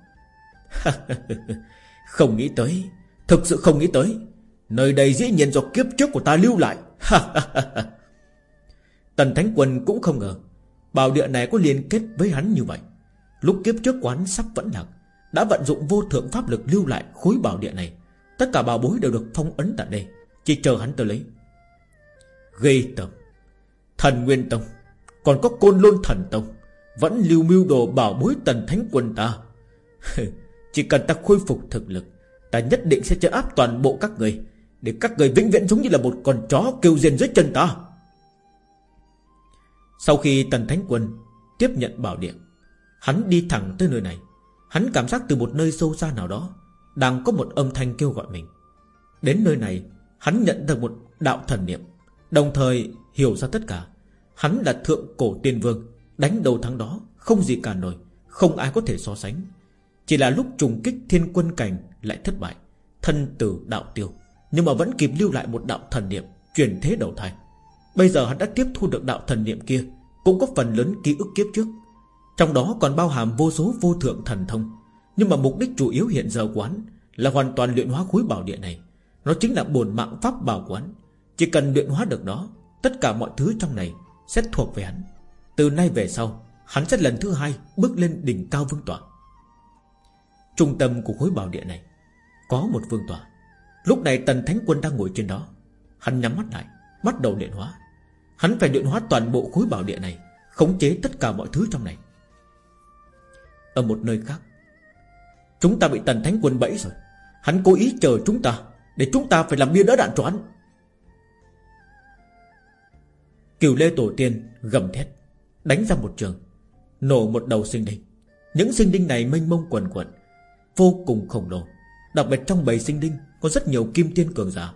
*laughs* Không nghĩ tới, Thực sự không nghĩ tới, Nơi đây dĩ nhiên do kiếp trước của ta lưu lại. *laughs* Tần Thánh Quân cũng không ngờ, Bảo địa này có liên kết với hắn như vậy. Lúc kiếp trước quán sắp vẫn lạc, Đã vận dụng vô thượng pháp lực lưu lại khối bảo địa này. Tất cả bảo bối đều được phong ấn tại đây, Chỉ chờ hắn tới lấy. Gây tầm Thần Nguyên Tông. Còn có Côn Lôn Thần Tông Vẫn lưu mưu đồ bảo bối tần thánh quân ta. Chỉ cần ta khôi phục thực lực, Ta nhất định sẽ chấn áp toàn bộ các người, Để các người vĩnh viễn giống như là một con chó kêu rên dưới chân ta. Sau khi tần thánh quân Tiếp nhận bảo điện, Hắn đi thẳng tới nơi này. Hắn cảm giác từ một nơi sâu xa nào đó Đang có một âm thanh kêu gọi mình. Đến nơi này, Hắn nhận được một đạo thần niệm, Đồng thời hiểu ra tất cả. Hắn là thượng cổ tiên vương, Đánh đầu thắng đó, Không gì cả nổi, Không ai có thể so sánh. Chỉ là lúc trùng kích thiên quân cảnh Lại thất bại, Thân tử đạo tiêu. Nhưng mà vẫn kịp lưu lại một đạo thần niệm, Chuyển thế đầu thai. Bây giờ hắn đã tiếp thu được đạo thần niệm kia, Cũng có phần lớn ký ức kiếp trước. Trong đó còn bao hàm vô số vô thượng thần thông. Nhưng mà mục đích chủ yếu hiện giờ quán Là hoàn toàn luyện hóa khối bảo địa này. Nó chính là bổn mạng pháp bảo quán. Chỉ cần luyện hóa được đó, Tất cả mọi thứ trong này sẽ thuộc về hắn. Từ nay về sau, Hắn sẽ lần thứ hai bước lên đỉnh cao vương tỏa Trung tâm của khối bảo địa này Có một vương tỏa Lúc này tần thánh quân đang ngồi trên đó. Hắn nhắm mắt lại, Bắt đầu điện hóa. Hắn phải điện hóa toàn bộ khối bảo địa này, Khống chế tất cả mọi thứ trong này. Ở một nơi khác, Chúng ta bị tần thánh quân bẫy rồi. Hắn cố ý chờ chúng ta Để chúng ta phải làm bia đỡ đạn cho hắn. Cửu Lê Tổ Tiên gầm thét, Đánh ra một trường, Nổ một đầu sinh đinh. Những sinh đinh này mênh mông quần quần Vô cùng khổng lồ. Đặc biệt trong bầy sinh đinh Có rất nhiều kim tiên cường giả.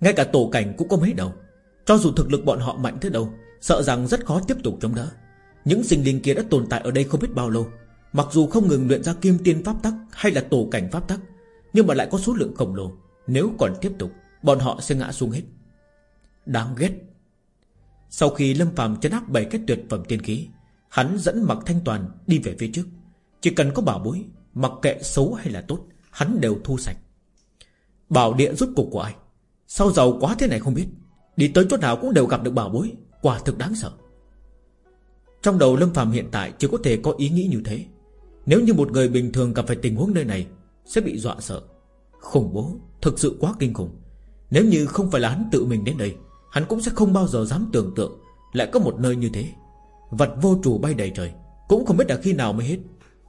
Ngay cả tổ cảnh cũng có mấy đầu. Cho dù thực lực bọn họ mạnh thế đâu, Sợ rằng rất khó tiếp tục chống đỡ. Những sinh linh kia đã tồn tại ở đây không biết bao lâu. Mặc dù không ngừng luyện ra kim tiên pháp tắc Hay là tổ cảnh pháp tắc, Nhưng mà lại có số lượng khổng lồ. Nếu còn tiếp tục, Bọn họ sẽ ngã xuống hết. Đáng ghét. Sau khi Lâm phàm chấn áp bảy cái tuyệt phẩm tiên khí, Hắn dẫn mặc thanh toàn đi về phía trước. Chỉ cần có bảo bối, Mặc kệ xấu hay là tốt, Hắn đều thu sạch. Bảo địa rút cục của ai? Sao giàu quá thế này không biết? Đi tới chỗ nào cũng đều gặp được bảo bối, Quả thực đáng sợ. Trong đầu Lâm phàm hiện tại chỉ có thể có ý nghĩ như thế. Nếu như một người bình thường gặp phải tình huống nơi này, Sẽ bị dọa sợ. Khủng bố, Thực sự quá kinh khủng. Nếu như không phải là hắn tự mình đến đây Hắn cũng sẽ không bao giờ dám tưởng tượng Lại có một nơi như thế. Vật vô chủ bay đầy trời, Cũng không biết là khi nào mới hết.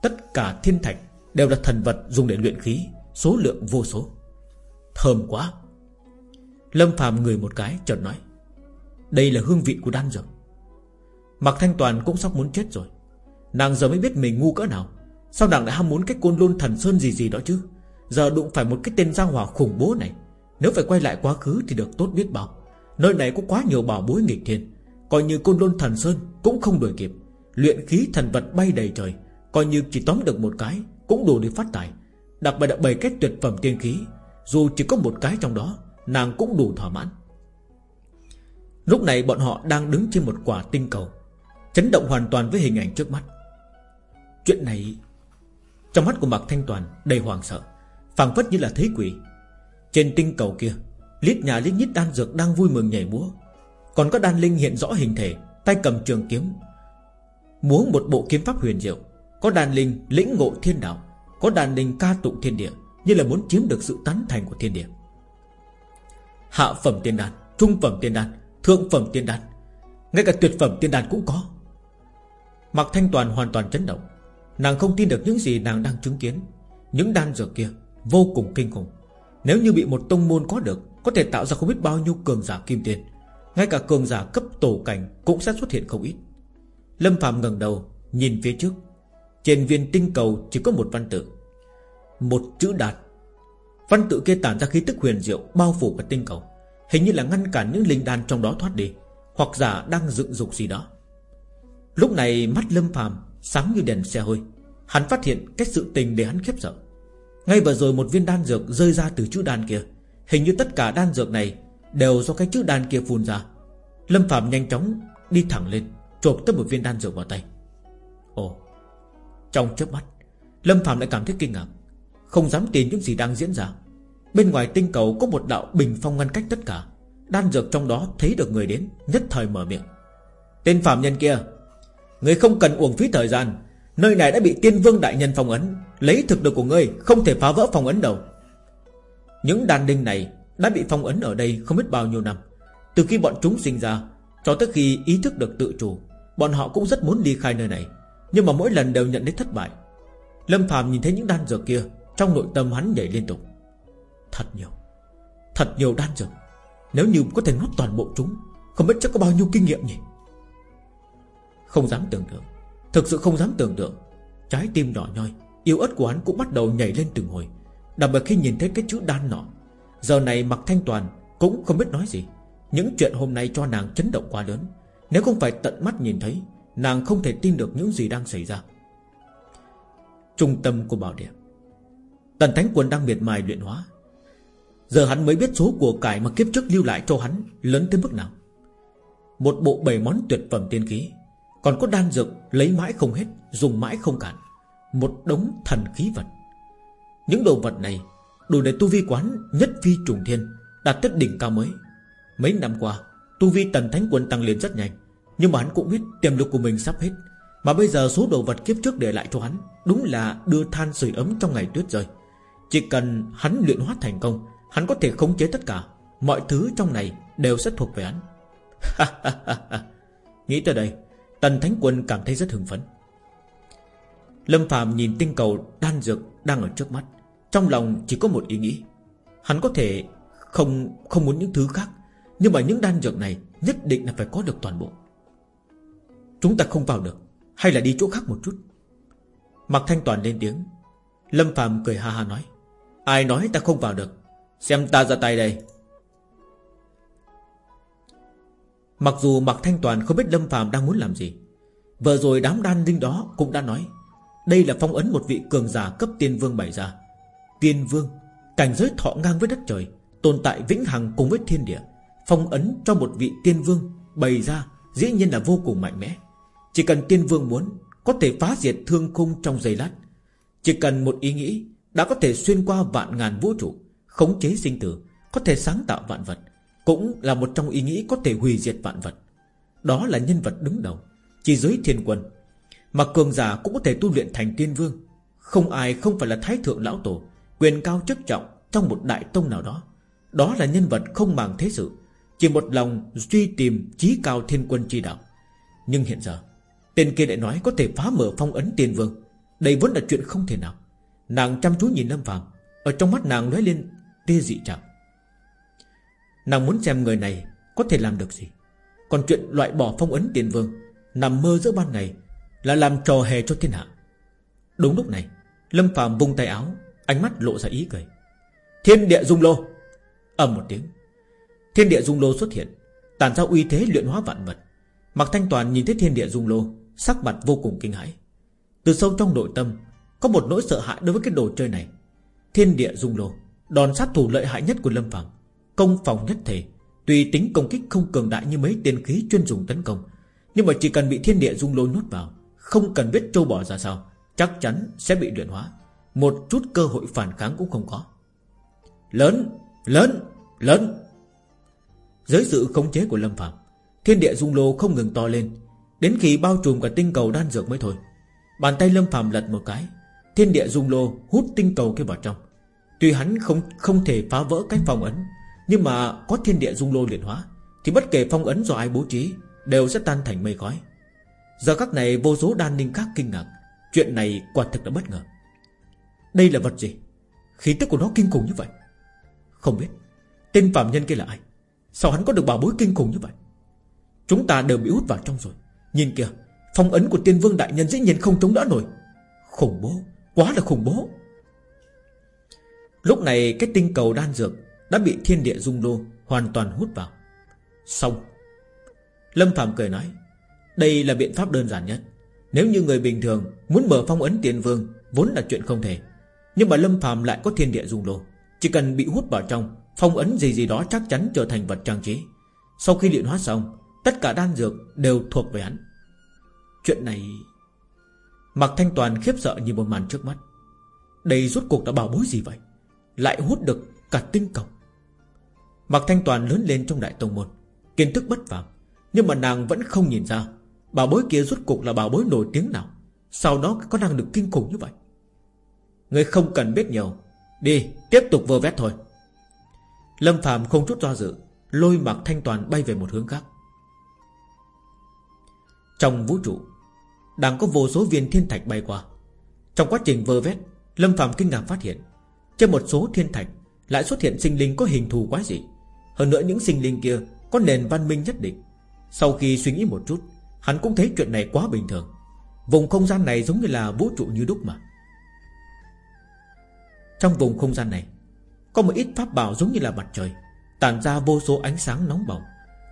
Tất cả thiên thạch Đều là thần vật dùng để luyện khí, Số lượng vô số. Thơm quá. Lâm phàm người một cái, chợt nói, Đây là hương vị của đan dược. Mặc Thanh Toàn cũng sắp muốn chết rồi. Nàng giờ mới biết mình ngu cỡ nào. Sao nàng lại ham muốn cái côn lôn thần sơn gì gì đó chứ? Giờ đụng phải một cái tên giang hỏa khủng bố này, Nếu phải quay lại quá khứ thì được tốt biết bao. Nơi này có quá nhiều bảo bối nghịch thiên. Coi như côn lôn thần sơn cũng không đuổi kịp. Luyện khí thần vật bay đầy trời, Coi như chỉ tóm được một cái Cũng đủ để phát tài. Đặc biệt là bảy kết tuyệt phẩm tiên khí, Dù chỉ có một cái trong đó, Nàng cũng đủ thỏa mãn. Lúc này bọn họ đang đứng trên một quả tinh cầu, Chấn động hoàn toàn với hình ảnh trước mắt. Chuyện này, Trong mắt của Mạc Thanh Toàn đầy hoàng sợ, phảng phất như là thấy quỷ. Trên tinh cầu kia Lít nhà lít nhít đan dược đang vui mừng nhảy múa. Còn có đan linh hiện rõ hình thể, Tay cầm trường kiếm, Múa một bộ kiếm pháp huyền diệu. Có đan linh lĩnh ngộ thiên đạo, Có đan linh ca tụng thiên địa, Như là muốn chiếm được sự tán thành của thiên địa. Hạ phẩm tiên đan, Trung phẩm tiên đan, Thượng phẩm tiên đan, Ngay cả tuyệt phẩm tiên đan cũng có. Mặc Thanh Toàn hoàn toàn chấn động. Nàng không tin được những gì nàng đang chứng kiến. Những đan dược kia Vô cùng kinh khủng. Nếu như bị một tông môn có được có thể tạo ra không biết bao nhiêu cường giả kim tiền. Ngay cả cường giả cấp tổ cảnh Cũng sẽ xuất hiện không ít. Lâm Phạm ngẩng đầu, Nhìn phía trước. Trên viên tinh cầu chỉ có một văn tự. Một chữ đạt. Văn tự kia tản ra khí tức huyền diệu Bao phủ cả tinh cầu. Hình như là ngăn cản những linh đan trong đó thoát đi, Hoặc giả đang dựng dục gì đó. Lúc này mắt Lâm Phạm Sáng như đèn xe hơi. Hắn phát hiện cái sự tình để hắn khiếp sợ. Ngay vừa rồi một viên đan dược rơi ra từ chữ đan kia. Hình như tất cả đan dược này Đều do cái chữ đan kia phun ra. Lâm Phạm nhanh chóng đi thẳng lên Chộp tới một viên đan dược vào tay. Ồ, Trong chớp mắt, Lâm Phạm lại cảm thấy kinh ngạc. Không dám tin những gì đang diễn ra. Bên ngoài tinh cầu có một đạo bình phong ngăn cách tất cả. Đan dược trong đó thấy được người đến, Nhất thời mở miệng. Tên phạm nhân kia, Người không cần uổng phí thời gian. Nơi này đã bị tiên vương đại nhân phong ấn, Lấy thực lực của ngươi không thể phá vỡ phong ấn đâu. Những đàn đinh này Đã bị phong ấn ở đây không biết bao nhiêu năm. Từ khi bọn chúng sinh ra, Cho tới khi ý thức được tự chủ, Bọn họ cũng rất muốn ly khai nơi này. Nhưng mà mỗi lần đều nhận đến thất bại. Lâm Phạm nhìn thấy những đan dược kia, Trong nội tâm hắn nhảy liên tục. Thật nhiều Thật nhiều đan dược. Nếu như có thể nuốt toàn bộ chúng, Không biết chắc có bao nhiêu kinh nghiệm nhỉ? Không dám tưởng tượng, Thực sự không dám tưởng tượng. Trái tim đỏ nhoi Yêu ớt của hắn cũng bắt đầu nhảy lên từng hồi. Đặc biệt khi nhìn thấy cái chữ đan nọ, Giờ này mặc thanh toàn Cũng không biết nói gì. Những chuyện hôm nay cho nàng chấn động quá lớn. Nếu không phải tận mắt nhìn thấy, Nàng không thể tin được những gì đang xảy ra. Trung tâm của bảo địa. Tần Thánh Quân đang miệt mài luyện hóa. Giờ hắn mới biết số của cải mà kiếp trước lưu lại cho hắn Lớn tới mức nào. Một bộ bảy món tuyệt phẩm tiên khí, Còn có đan dược lấy mãi không hết, Dùng mãi không cạn. Một đống thần khí vật. Những đồ vật này Đủ để tu vi quán nhất phi trùng thiên, Đạt tới đỉnh cao mới. Mấy năm qua, Tu vi tần thánh quân tăng lên rất nhanh, Nhưng mà hắn cũng biết tiềm lực của mình sắp hết. Mà bây giờ số đồ vật kiếp trước để lại cho hắn, Đúng là đưa than sưởi ấm trong ngày tuyết rơi. Chỉ cần hắn luyện hóa thành công, Hắn có thể khống chế tất cả, Mọi thứ trong này đều sẽ thuộc về hắn. Nghĩ tới đây, Tần Thánh Quân cảm thấy rất hưng phấn. Lâm Phạm nhìn tinh cầu đan dược đang ở trước mắt. Trong lòng chỉ có một ý nghĩ. Hắn có thể không không muốn những thứ khác, Nhưng mà những đan dược này Nhất định là phải có được toàn bộ. Chúng ta không vào được, Hay là đi chỗ khác một chút. Mặc Thanh Toàn lên tiếng. Lâm Phạm cười ha ha nói. Ai nói ta không vào được? Xem ta ra tay đây. Mặc dù Mạc Thanh Toàn không biết Lâm Phạm đang muốn làm gì, Vừa rồi đám đan linh đó cũng đã nói, Đây là phong ấn một vị cường giả cấp tiên vương bày ra. Tiên vương, Cảnh giới thọ ngang với đất trời, Tồn tại vĩnh hằng cùng với thiên địa, Phong ấn cho một vị tiên vương bày ra Dĩ nhiên là vô cùng mạnh mẽ. Chỉ cần tiên vương muốn, Có thể phá diệt thương khung trong giây lát. Chỉ cần một ý nghĩ Đã có thể xuyên qua vạn ngàn vũ trụ, Khống chế sinh tử, Có thể sáng tạo vạn vật, Cũng là một trong ý nghĩ có thể hủy diệt vạn vật. Đó là nhân vật đứng đầu, Chỉ giới thiên quân, Mà cường giả cũng có thể tu luyện thành tiên vương. Không ai không phải là thái thượng lão tổ Quyền cao chức trọng Trong một đại tông nào đó. Đó là nhân vật không màng thế sự Chỉ một lòng truy tìm chí cao thiên quân chi đạo. Nhưng hiện giờ Tên kia lại nói có thể phá mở phong ấn tiền vương. Đây vốn là chuyện không thể nào. Nàng chăm chú nhìn Lâm phàm, Ở trong mắt nàng lóe lên tia dị trạng Nàng muốn xem người này Có thể làm được gì. Còn chuyện loại bỏ phong ấn tiền vương Nằm mơ giữa ban ngày Là làm trò hề cho thiên hạ. Đúng lúc này Lâm phàm vung tay áo Ánh mắt lộ ra ý cười. Thiên địa dung lô. Ầm một tiếng. Thiên địa dung lô xuất hiện, Tản ra uy thế luyện hóa vạn vật. Mặc thanh toàn nhìn thấy thiên địa dung lô, Sắc mặt vô cùng kinh hãi. Từ sâu trong nội tâm, Có một nỗi sợ hãi đối với cái đồ chơi này. Thiên địa dung lô, Đòn sát thủ lợi hại nhất của Lâm Phạm Công phòng nhất thể Tuy tính công kích không cường đại như mấy tiên khí chuyên dùng tấn công. Nhưng mà chỉ cần bị thiên địa dung lô nuốt vào, Không cần biết trâu bỏ ra sao, Chắc chắn sẽ bị luyện hóa. Một chút cơ hội phản kháng cũng không có. Lớn, lớn, lớn. Dưới sự khống chế của Lâm Phạm Thiên địa dung lô không ngừng to lên. Đến khi bao trùm cả tinh cầu đan dược mới thôi. Bàn tay Lâm Phạm lật một cái Thiên địa dung lô hút tinh cầu kia vào trong. Tuy hắn không không thể phá vỡ cái phong ấn Nhưng mà có thiên địa dung lô luyện hóa Thì bất kể phong ấn do ai bố trí Đều sẽ tan thành mây khói. Giờ các này vô số đan ninh khác kinh ngạc. Chuyện này quả thực đã bất ngờ. Đây là vật gì? Khí tức của nó kinh khủng như vậy. Không biết, Tên phạm nhân kia là ai? Sao hắn có được bảo bối kinh khủng như vậy? Chúng ta đều bị hút vào trong rồi. Nhìn kìa, Phong ấn của tiên vương đại nhân dĩ nhiên không chống đỡ nổi. Khủng bố, Quá là khủng bố. Lúc này, cái tinh cầu đan dược Đã bị thiên địa dung đô Hoàn toàn hút vào. Xong. Lâm Phạm cười nói, Đây là biện pháp đơn giản nhất. Nếu như người bình thường Muốn mở phong ấn tiền vương, Vốn là chuyện không thể. Nhưng mà Lâm Phạm lại có thiên địa dung lô. Chỉ cần bị hút vào trong, Phong ấn gì gì đó chắc chắn trở thành vật trang trí. Sau khi luyện hóa xong, Tất cả đan dược đều thuộc về hắn. Chuyện này, Mạc Thanh Toàn khiếp sợ nhìn một màn trước mắt. Đây rốt cuộc đã bảo bối gì vậy? Lại hút được cả tinh cầu. Mạc Thanh Toàn lớn lên trong đại tông môn, Kiến thức bất phàm. Nhưng mà nàng vẫn không nhìn ra, Bảo bối kia rốt cuộc là bảo bối nổi tiếng nào. Sau đó có năng lực kinh khủng như vậy? Người không cần biết nhiều. Đi, tiếp tục vơ vét thôi. Lâm Phạm không chút do dự, Lôi mặc Thanh Toàn bay về một hướng khác. Trong vũ trụ, đang có vô số viên thiên thạch bay qua. Trong quá trình vơ vét, Lâm Phạm kinh ngạc phát hiện, Trên một số thiên thạch Lại xuất hiện sinh linh có hình thù quái dị. Hơn nữa những sinh linh kia Có nền văn minh nhất định. Sau khi suy nghĩ một chút, Hắn cũng thấy chuyện này quá bình thường. Vùng không gian này giống như là vũ trụ như đúc mà. Trong vùng không gian này, Có một ít pháp bảo giống như là mặt trời, Tản ra vô số ánh sáng nóng bỏng.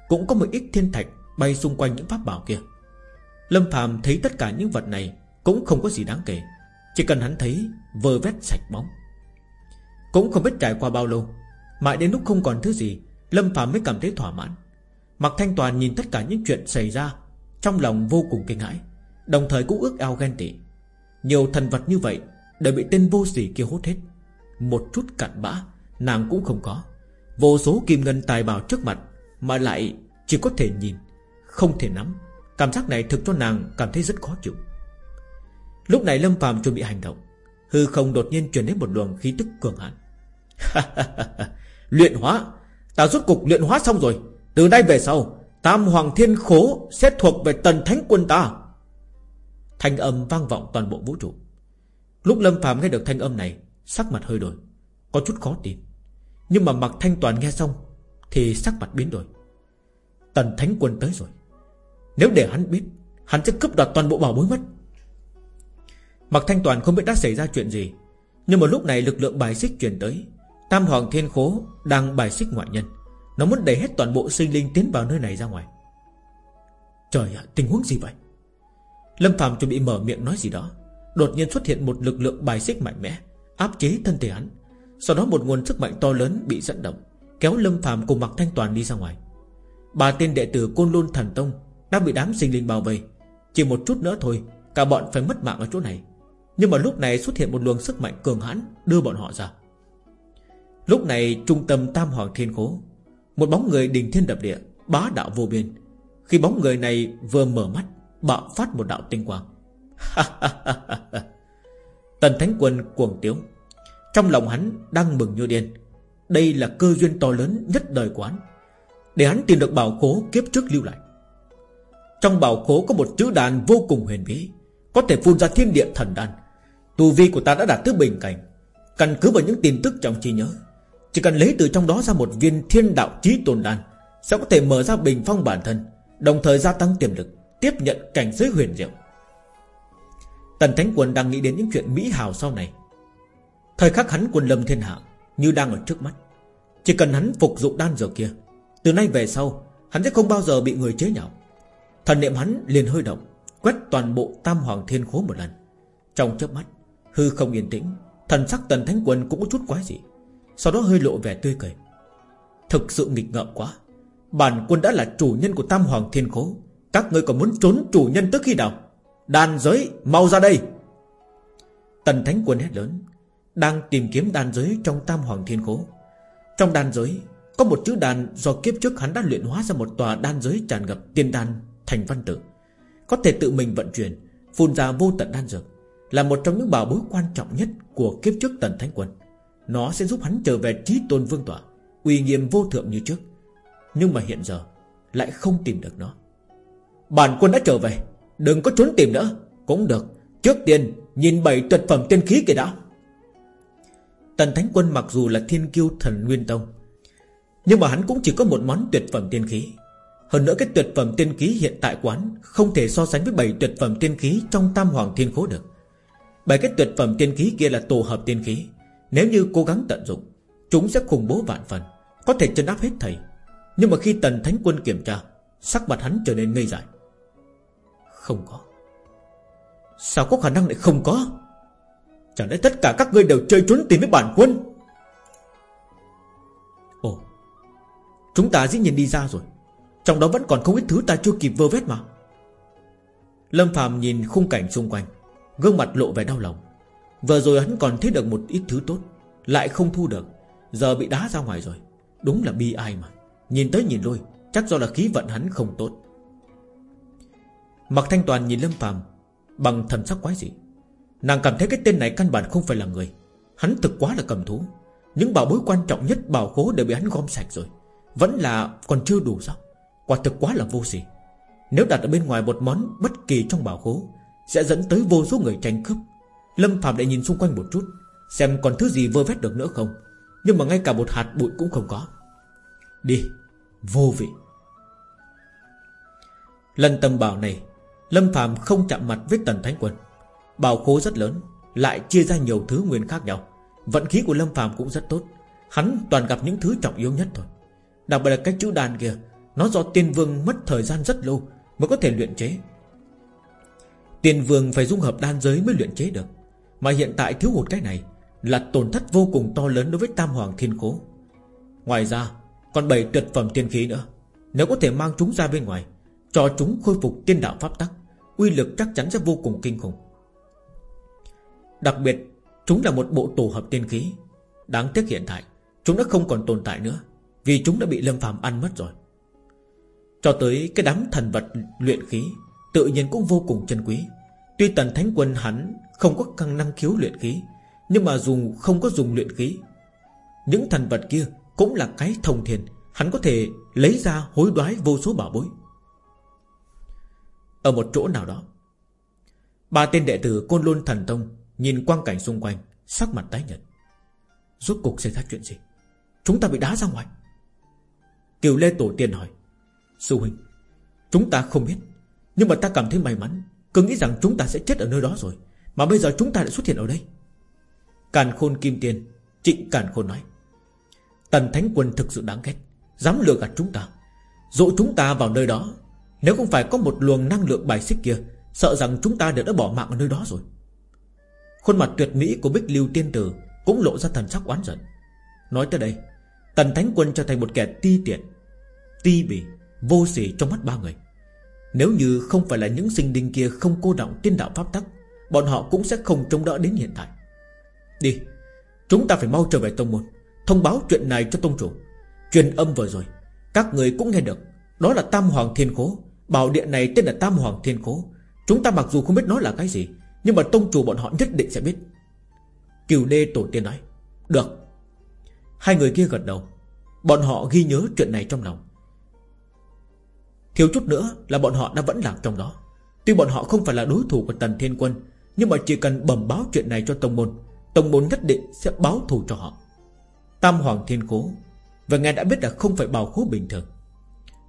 Cũng có một ít thiên thạch bay xung quanh những pháp bảo kia. Lâm Phạm thấy tất cả những vật này Cũng không có gì đáng kể, Chỉ cần hắn thấy vơ vét sạch bóng. Cũng không biết trải qua bao lâu, Mãi đến lúc không còn thứ gì, Lâm Phạm mới cảm thấy thỏa mãn. Mặc Thanh Toàn nhìn tất cả những chuyện xảy ra, Trong lòng vô cùng kinh hãi, Đồng thời cũng ước ao ghen tị. Nhiều thần vật như vậy Đều bị tên vô sỉ kia hút hết. Một chút cặn bã, Nàng cũng không có. Vô số kim ngân tài bảo trước mặt Mà lại chỉ có thể nhìn, Không thể nắm. Cảm giác này thực cho nàng cảm thấy rất khó chịu. Lúc này Lâm phàm chuẩn bị hành động. Hư không đột nhiên truyền đến một luồng khí tức cường hạn *laughs* Luyện hóa! Ta rút cục luyện hóa xong rồi. Từ nay về sau, Tam Hoàng Thiên Khố sẽ thuộc về tần thánh quân ta. Thanh âm vang vọng toàn bộ vũ trụ. Lúc Lâm phàm nghe được thanh âm này Sắc mặt hơi đổi, Có chút khó tin. Nhưng mà mặc thanh toàn nghe xong Thì sắc mặt biến đổi. Tần thánh quân tới rồi. Nếu để hắn biết, Hắn sẽ cướp đoạt toàn bộ bảo bối mất. Mặc Thanh Toàn không biết đã xảy ra chuyện gì, Nhưng mà lúc này lực lượng bài xích truyền tới. Tam Hoàng Thiên Khố đang bài xích ngoại nhân. Nó muốn đẩy hết toàn bộ sinh linh tiến vào nơi này ra ngoài. Trời ạ, tình huống gì vậy? Lâm Phạm chuẩn bị mở miệng nói gì đó. Đột nhiên xuất hiện một lực lượng bài xích mạnh mẽ. Áp chế thân thể hắn. Sau đó một nguồn sức mạnh to lớn bị dẫn động, Kéo Lâm phàm cùng Mặc Thanh Toàn đi ra ngoài. Ba tên đệ tử Côn Lôn Thần Tông đang bị đám sinh linh bao vây. Chỉ một chút nữa thôi, Cả bọn phải mất mạng ở chỗ này. Nhưng mà lúc này xuất hiện một luồng sức mạnh cường hãn Đưa bọn họ ra. Lúc này trung tâm tam hoàng thiên khố, Một bóng người đình thiên đập địa, Bá đạo vô biên. Khi bóng người này vừa mở mắt, Bạo phát một đạo tinh quang. Tần Thánh Quân cuồng tiếu. Trong lòng hắn đang mừng như điên. Đây là cơ duyên to lớn nhất đời quán Để hắn tìm được bảo khố kiếp trước lưu lại. Trong bảo khố có một chữ đàn vô cùng huyền bí, Có thể phun ra thiên địa thần đan. Tu vi của ta đã đạt tới bình cảnh. Căn cứ vào những tin tức trong trí nhớ, Chỉ cần lấy từ trong đó ra một viên thiên đạo trí tồn đan, Sẽ có thể mở ra bình phong bản thân, Đồng thời gia tăng tiềm lực, Tiếp nhận cảnh giới huyền diệu. Tần Thánh Quân đang nghĩ đến những chuyện mỹ hào sau này. Thời khắc hắn quân lâm thiên hạ Như đang ở trước mắt. Chỉ cần hắn phục dụng đan dược kia, Từ nay về sau, Hắn sẽ không bao giờ bị người chế nhạo. Thần niệm hắn liền hơi động, Quét toàn bộ tam hoàng thiên khố một lần. Trong chớp mắt, Hư không yên tĩnh, Thần sắc tần thánh quân cũng có chút quái dị, Sau đó hơi lộ vẻ tươi cười. Thực sự nghịch ngợm quá. Bản quân đã là chủ nhân của tam hoàng thiên khố, Các ngươi còn muốn trốn chủ nhân tức khi nào? Đàn giới mau ra đây. Tần thánh quân hét lớn, Đang tìm kiếm đàn giới trong tam hoàng thiên khố. Trong đàn giới, Có một chữ đàn do kiếp trước hắn đã luyện hóa ra một tòa đan giới tràn ngập tiên đan thành văn tử Có thể tự mình vận chuyển, Phun ra vô tận đan dược, Là một trong những bảo bối quan trọng nhất Của kiếp trước tần thánh quân. Nó sẽ giúp hắn trở về trí tôn vương tỏa uy nghiêm vô thượng như trước. Nhưng mà hiện giờ, Lại không tìm được nó. Bản quân đã trở về. Đừng có trốn tìm nữa. Cũng được. Trước tiên, nhìn bảy tuyệt phẩm tiên khí kìa đã. Tần Thánh Quân mặc dù là thiên kiêu thần Nguyên Tông, Nhưng mà hắn cũng chỉ có một món tuyệt phẩm tiên khí. Hơn nữa cái tuyệt phẩm tiên khí hiện tại quán Không thể so sánh với bảy tuyệt phẩm tiên khí Trong tam hoàng thiên khố được. Bảy cái tuyệt phẩm tiên khí kia là tổ hợp tiên khí. Nếu như cố gắng tận dụng, Chúng sẽ khủng bố vạn phần, Có thể chân áp hết thầy. Nhưng mà khi tần thánh quân kiểm tra, Sắc mặt hắn trở nên ngây dại. Không có. Sao có khả năng lại không có? Chẳng lẽ tất cả các ngươi đều chơi trốn tìm với bản quân? Ồ, Chúng ta dĩ nhiên đi ra rồi. Trong đó vẫn còn không ít thứ ta chưa kịp vơ vét mà. Lâm Phạm nhìn khung cảnh xung quanh, Gương mặt lộ vẻ đau lòng. Vừa rồi hắn còn thấy được một ít thứ tốt, Lại không thu được. Giờ bị đá ra ngoài rồi. Đúng là bi ai mà. Nhìn tới nhìn lui, Chắc do là khí vận hắn không tốt. Mặc Thanh Toàn nhìn Lâm Phạm Bằng thần sắc quái dị. Nàng cảm thấy cái tên này căn bản không phải là người. Hắn thực quá là cầm thú. Những bảo bối quan trọng nhất bảo khố đều bị hắn gom sạch rồi. Vẫn là còn chưa đủ sao? Quả thực quá là vô sỉ. Nếu đặt ở bên ngoài một món bất kỳ trong bảo khố, Sẽ dẫn tới vô số người tranh cướp. Lâm Phạm lại nhìn xung quanh một chút, Xem còn thứ gì vơ vét được nữa không. Nhưng mà ngay cả một hạt bụi cũng không có. Đi, Vô vị. Lần tầm bảo này Lâm Phạm không chạm mặt với Tần Thánh Quân. Bảo khố rất lớn, Lại chia ra nhiều thứ nguyên khác nhau. Vận khí của Lâm Phạm cũng rất tốt. Hắn toàn gặp những thứ trọng yếu nhất thôi. Đặc biệt là cái chữ đàn kia, nó do tiên vương mất thời gian rất lâu Mới có thể luyện chế. Tiên vương phải dung hợp đan giới mới luyện chế được. Mà hiện tại thiếu hụt cái này Là tổn thất vô cùng to lớn đối với Tam Hoàng Thiên Khố. Ngoài ra, Còn bảy tuyệt phẩm tiên khí nữa. Nếu có thể mang chúng ra bên ngoài, Cho chúng khôi phục tiên đạo pháp tắc Uy lực chắc chắn sẽ vô cùng kinh khủng. Đặc biệt, Chúng là một bộ tổ hợp tiên khí. Đáng tiếc hiện tại, Chúng đã không còn tồn tại nữa, Vì chúng đã bị Lâm phàm ăn mất rồi. Cho tới cái đám thần vật luyện khí, Tự nhiên cũng vô cùng chân quý. Tuy tần thánh quân hắn Không có căng năng khiếu luyện khí, Nhưng mà dùng không có dùng luyện khí, Những thần vật kia Cũng là cái thông thiền Hắn có thể lấy ra hối đoái vô số bảo bối. Ở một chỗ nào đó. Ba tên đệ tử Côn Luân Thần Tông Nhìn quang cảnh xung quanh, Sắc mặt tái nhợt. Rốt cục xảy ra chuyện gì? Chúng ta bị đá ra ngoài. Kiều Lê Tổ Tiên hỏi. Sư huynh, Chúng ta không biết, Nhưng mà ta cảm thấy may mắn, Cứ nghĩ rằng chúng ta sẽ chết ở nơi đó rồi, Mà bây giờ chúng ta lại xuất hiện ở đây. Càn khôn kim tiền Trịnh Càn khôn nói. Tần Thánh Quân thực sự đáng ghét, Dám lừa gạt chúng ta Dụ chúng ta vào nơi đó nếu không phải có một luồng năng lượng bài xích kia, Sợ rằng chúng ta đã bỏ mạng ở nơi đó rồi. Khuôn mặt tuyệt mỹ của Bích Lưu Tiên Tử Cũng lộ ra thần sắc oán giận. Nói tới đây, Tần Thánh Quân trở thành một kẻ ti tiện, Ti bỉ, Vô sỉ trong mắt ba người. Nếu như không phải là những sinh linh kia Không cô động tiên đạo pháp tắc, Bọn họ cũng sẽ không chống đỡ đến hiện tại. Đi, Chúng ta phải mau trở về tông môn, Thông báo chuyện này cho tông chủ. Truyền âm vừa rồi, Các người cũng nghe được, Đó là Tam Hoàng Thiên Khố Bảo điện này tên là Tam Hoàng Thiên Khố. Chúng ta mặc dù không biết nó là cái gì, Nhưng mà tông chủ bọn họ nhất định sẽ biết. Kiều Đê tổ tiên nói, Được. Hai người kia gật đầu. Bọn họ ghi nhớ chuyện này trong lòng. Thiếu chút nữa là bọn họ đã vẫn lạc trong đó. Tuy bọn họ không phải là đối thủ của Tần Thiên Quân, Nhưng mà chỉ cần bẩm báo chuyện này cho Tông Môn Tông Môn nhất định sẽ báo thù cho họ. Tam Hoàng Thiên Cố Và nghe đã biết là không phải bảo khố bình thường.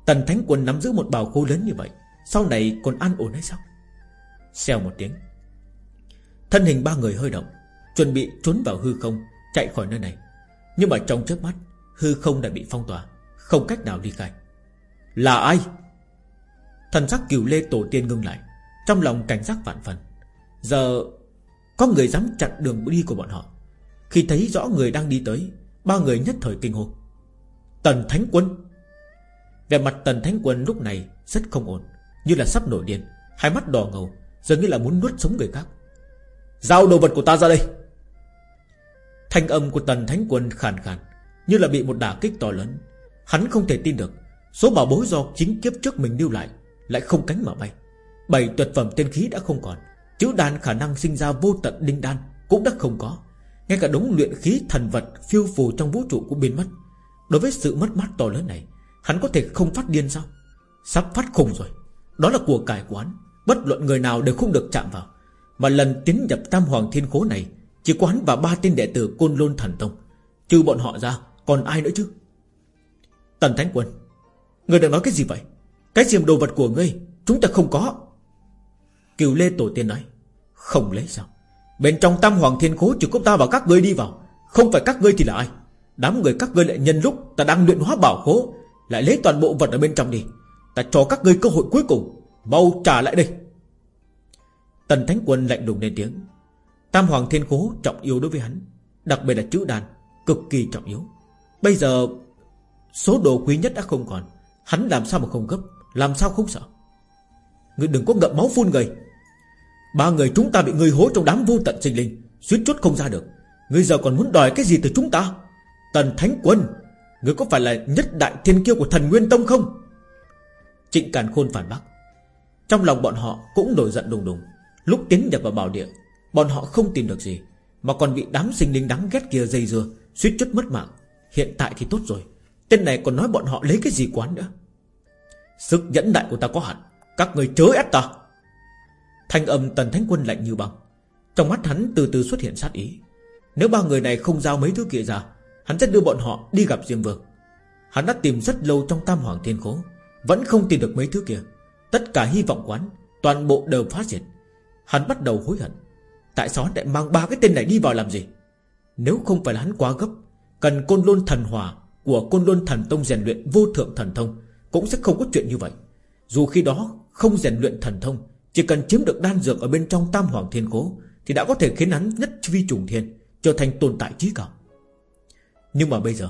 Tần Thánh Quân nắm giữ một bảo khố lớn như vậy, Sau này còn an ổn hay sao? Xèo một tiếng. Thân hình ba người hơi động, Chuẩn bị trốn vào hư không, Chạy khỏi nơi này. Nhưng mà trong chớp mắt, Hư không đã bị phong tỏa, Không cách nào đi khai. Là ai? Thần sắc cửu lê tổ tiên ngưng lại, Trong lòng cảnh giác vạn phần. Giờ, Có người dám chặn đường đi của bọn họ. Khi thấy rõ người đang đi tới, Ba người nhất thời kinh hồn. Tần Thánh Quân! Về mặt Tần Thánh Quân lúc này Rất không ổn, Như là sắp nổi điên. Hai mắt đỏ ngầu, Dường như là muốn nuốt sống người khác. Giao đồ vật của ta ra đây. Thanh âm của Tần Thánh Quân khàn khàn, Như là bị một đả kích to lớn. Hắn không thể tin được, Số bảo bối do chính kiếp trước mình lưu lại Lại không cánh mà bay. Bảy tuyệt phẩm tiên khí đã không còn, Chữ đan khả năng sinh ra vô tận đinh đan Cũng đã không có. Ngay cả đống luyện khí thần vật phiêu phù trong vũ trụ cũng biến mất. Đối với sự mất mát to lớn này Hắn có thể không phát điên sao? Sắp phát khùng rồi. Đó là của cải quán. Bất luận người nào đều không được chạm vào. Mà lần tiến nhập tam hoàng thiên khố này, Chỉ có hắn và ba tên đệ tử Côn Lôn Thần Tông. Trừ bọn họ ra, Còn ai nữa chứ? Tần Thánh Quân, Người đang nói cái gì vậy? Cái diềm đồ vật của ngươi, Chúng ta không có. Kiều Lê Tổ Tiên nói, Không lấy sao? Bên trong tam hoàng thiên khố chỉ có ta và các ngươi đi vào. Không phải các ngươi thì là ai? Đám người các ngươi lại nhân lúc ta đang luyện hóa bảo khố. Lại lấy toàn bộ vật ở bên trong đi. Ta cho các ngươi cơ hội cuối cùng. Mau trả lại đây. Tần Thánh Quân lạnh lùng lên tiếng. Tam Hoàng Thiên Cố trọng yếu đối với hắn, Đặc biệt là chữ đàn, Cực kỳ trọng yếu. Bây giờ, Số đồ quý nhất đã không còn. Hắn làm sao mà không gấp? Làm sao không sợ? Ngươi đừng có ngậm máu phun người. Ba người chúng ta bị người hố trong đám vô tận sinh linh, Suýt chút không ra được. Ngươi giờ còn muốn đòi cái gì từ chúng ta? Tần Thánh Quân người có phải là nhất đại thiên kiêu của thần Nguyên Tông không? Trịnh Càn Khôn phản bác. Trong lòng bọn họ cũng nổi giận đùng đùng. Lúc tiến nhập vào bảo địa, Bọn họ không tìm được gì, Mà còn bị đám sinh linh đáng ghét kia dây dưa, Suýt chút mất mạng. Hiện tại thì tốt rồi. Tên này còn nói bọn họ lấy cái gì quán nữa? Sức nhẫn đại của ta có hạn Các người chớ ép ta. Thanh âm tần thánh quân lạnh như băng. Trong mắt hắn từ từ xuất hiện sát ý. Nếu ba người này không giao mấy thứ kia ra Hắn sẽ đưa bọn họ đi gặp Diêm Vương. Hắn đã tìm rất lâu trong tam hoàng thiên khố, Vẫn không tìm được mấy thứ kia. Tất cả hy vọng quán Toàn bộ đều phá diệt. Hắn bắt đầu hối hận. Tại sao hắn lại mang ba cái tên này đi vào làm gì? Nếu không phải là hắn quá gấp, Cần côn lôn thần hòa Của côn lôn thần tông rèn luyện vô thượng thần thông Cũng sẽ không có chuyện như vậy. Dù khi đó không rèn luyện thần thông, Chỉ cần chiếm được đan dược ở bên trong tam hoàng thiên cố Thì đã có thể khiến hắn nhất vi trùng thiên, Trở thành tồn tại trí cao. Nhưng mà bây giờ,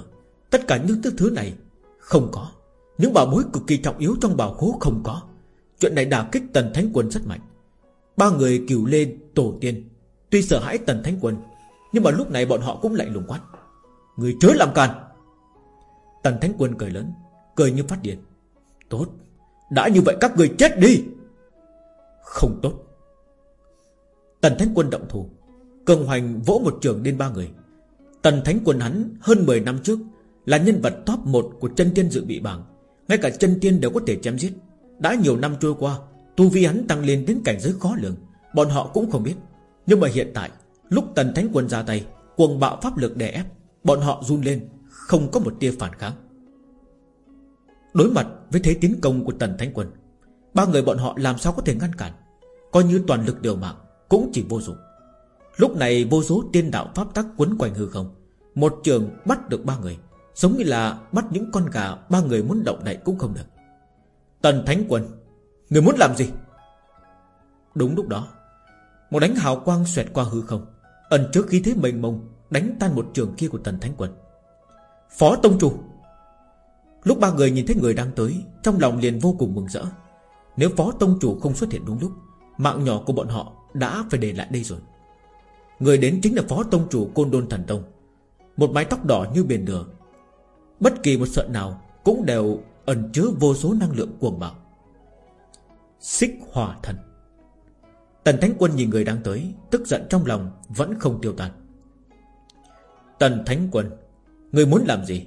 Tất cả những thứ này không có. Những bảo bối cực kỳ trọng yếu trong bảo khố không có. Chuyện này đả kích tần thánh quân rất mạnh. Ba người cửu lên tổ tiên, Tuy sợ hãi tần thánh quân, Nhưng mà lúc này bọn họ cũng lạnh lùng quát. Người chớ làm can Tần thánh quân cười lớn, Cười như phát điên. Tốt, Đã như vậy các người chết đi. Không tốt. Tần thánh quân động thủ, Cường hoành vỗ một trường lên ba người. Tần thánh quân hắn hơn 10 năm trước Là nhân vật top 1 của chân tiên dự bị bảng. Ngay cả chân tiên đều có thể chém giết. Đã nhiều năm trôi qua, Tu vi hắn tăng lên đến cảnh giới khó lường. Bọn họ cũng không biết. Nhưng mà hiện tại, Lúc tần thánh quân ra tay, Cuồng bạo pháp lực đè ép, Bọn họ run lên, Không có một tia phản kháng. Đối mặt với thế tiến công của tần thánh quân, Ba người bọn họ làm sao có thể ngăn cản? Coi như toàn lực điều mạng Cũng chỉ vô dụng. Lúc này vô số tiên đạo pháp tắc quấn quanh hư không. Một trường bắt được ba người, Giống như là bắt những con gà Ba người muốn động đậy cũng không được. Tần Thánh Quân, Người muốn làm gì? Đúng lúc đó, Một đánh hào quang xoẹt qua hư không, Ẩn trước khí thế mênh mông, Đánh tan một trường kia của tần thánh quân. Phó Tông Chủ! Lúc ba người nhìn thấy người đang tới, Trong lòng liền vô cùng mừng rỡ. Nếu Phó Tông Chủ không xuất hiện đúng lúc, Mạng nhỏ của bọn họ đã phải để lại đây rồi. Người đến chính là Phó Tông Chủ Côn Đôn Thần Tông. Một mái tóc đỏ như biển lửa. Bất kỳ một sợi nào Cũng đều ẩn chứa vô số năng lượng cuồng bạo. Xích hỏa thần. Tần Thánh Quân nhìn người đang tới, Tức giận trong lòng vẫn không tiêu tan. Tần Thánh Quân, Người muốn làm gì?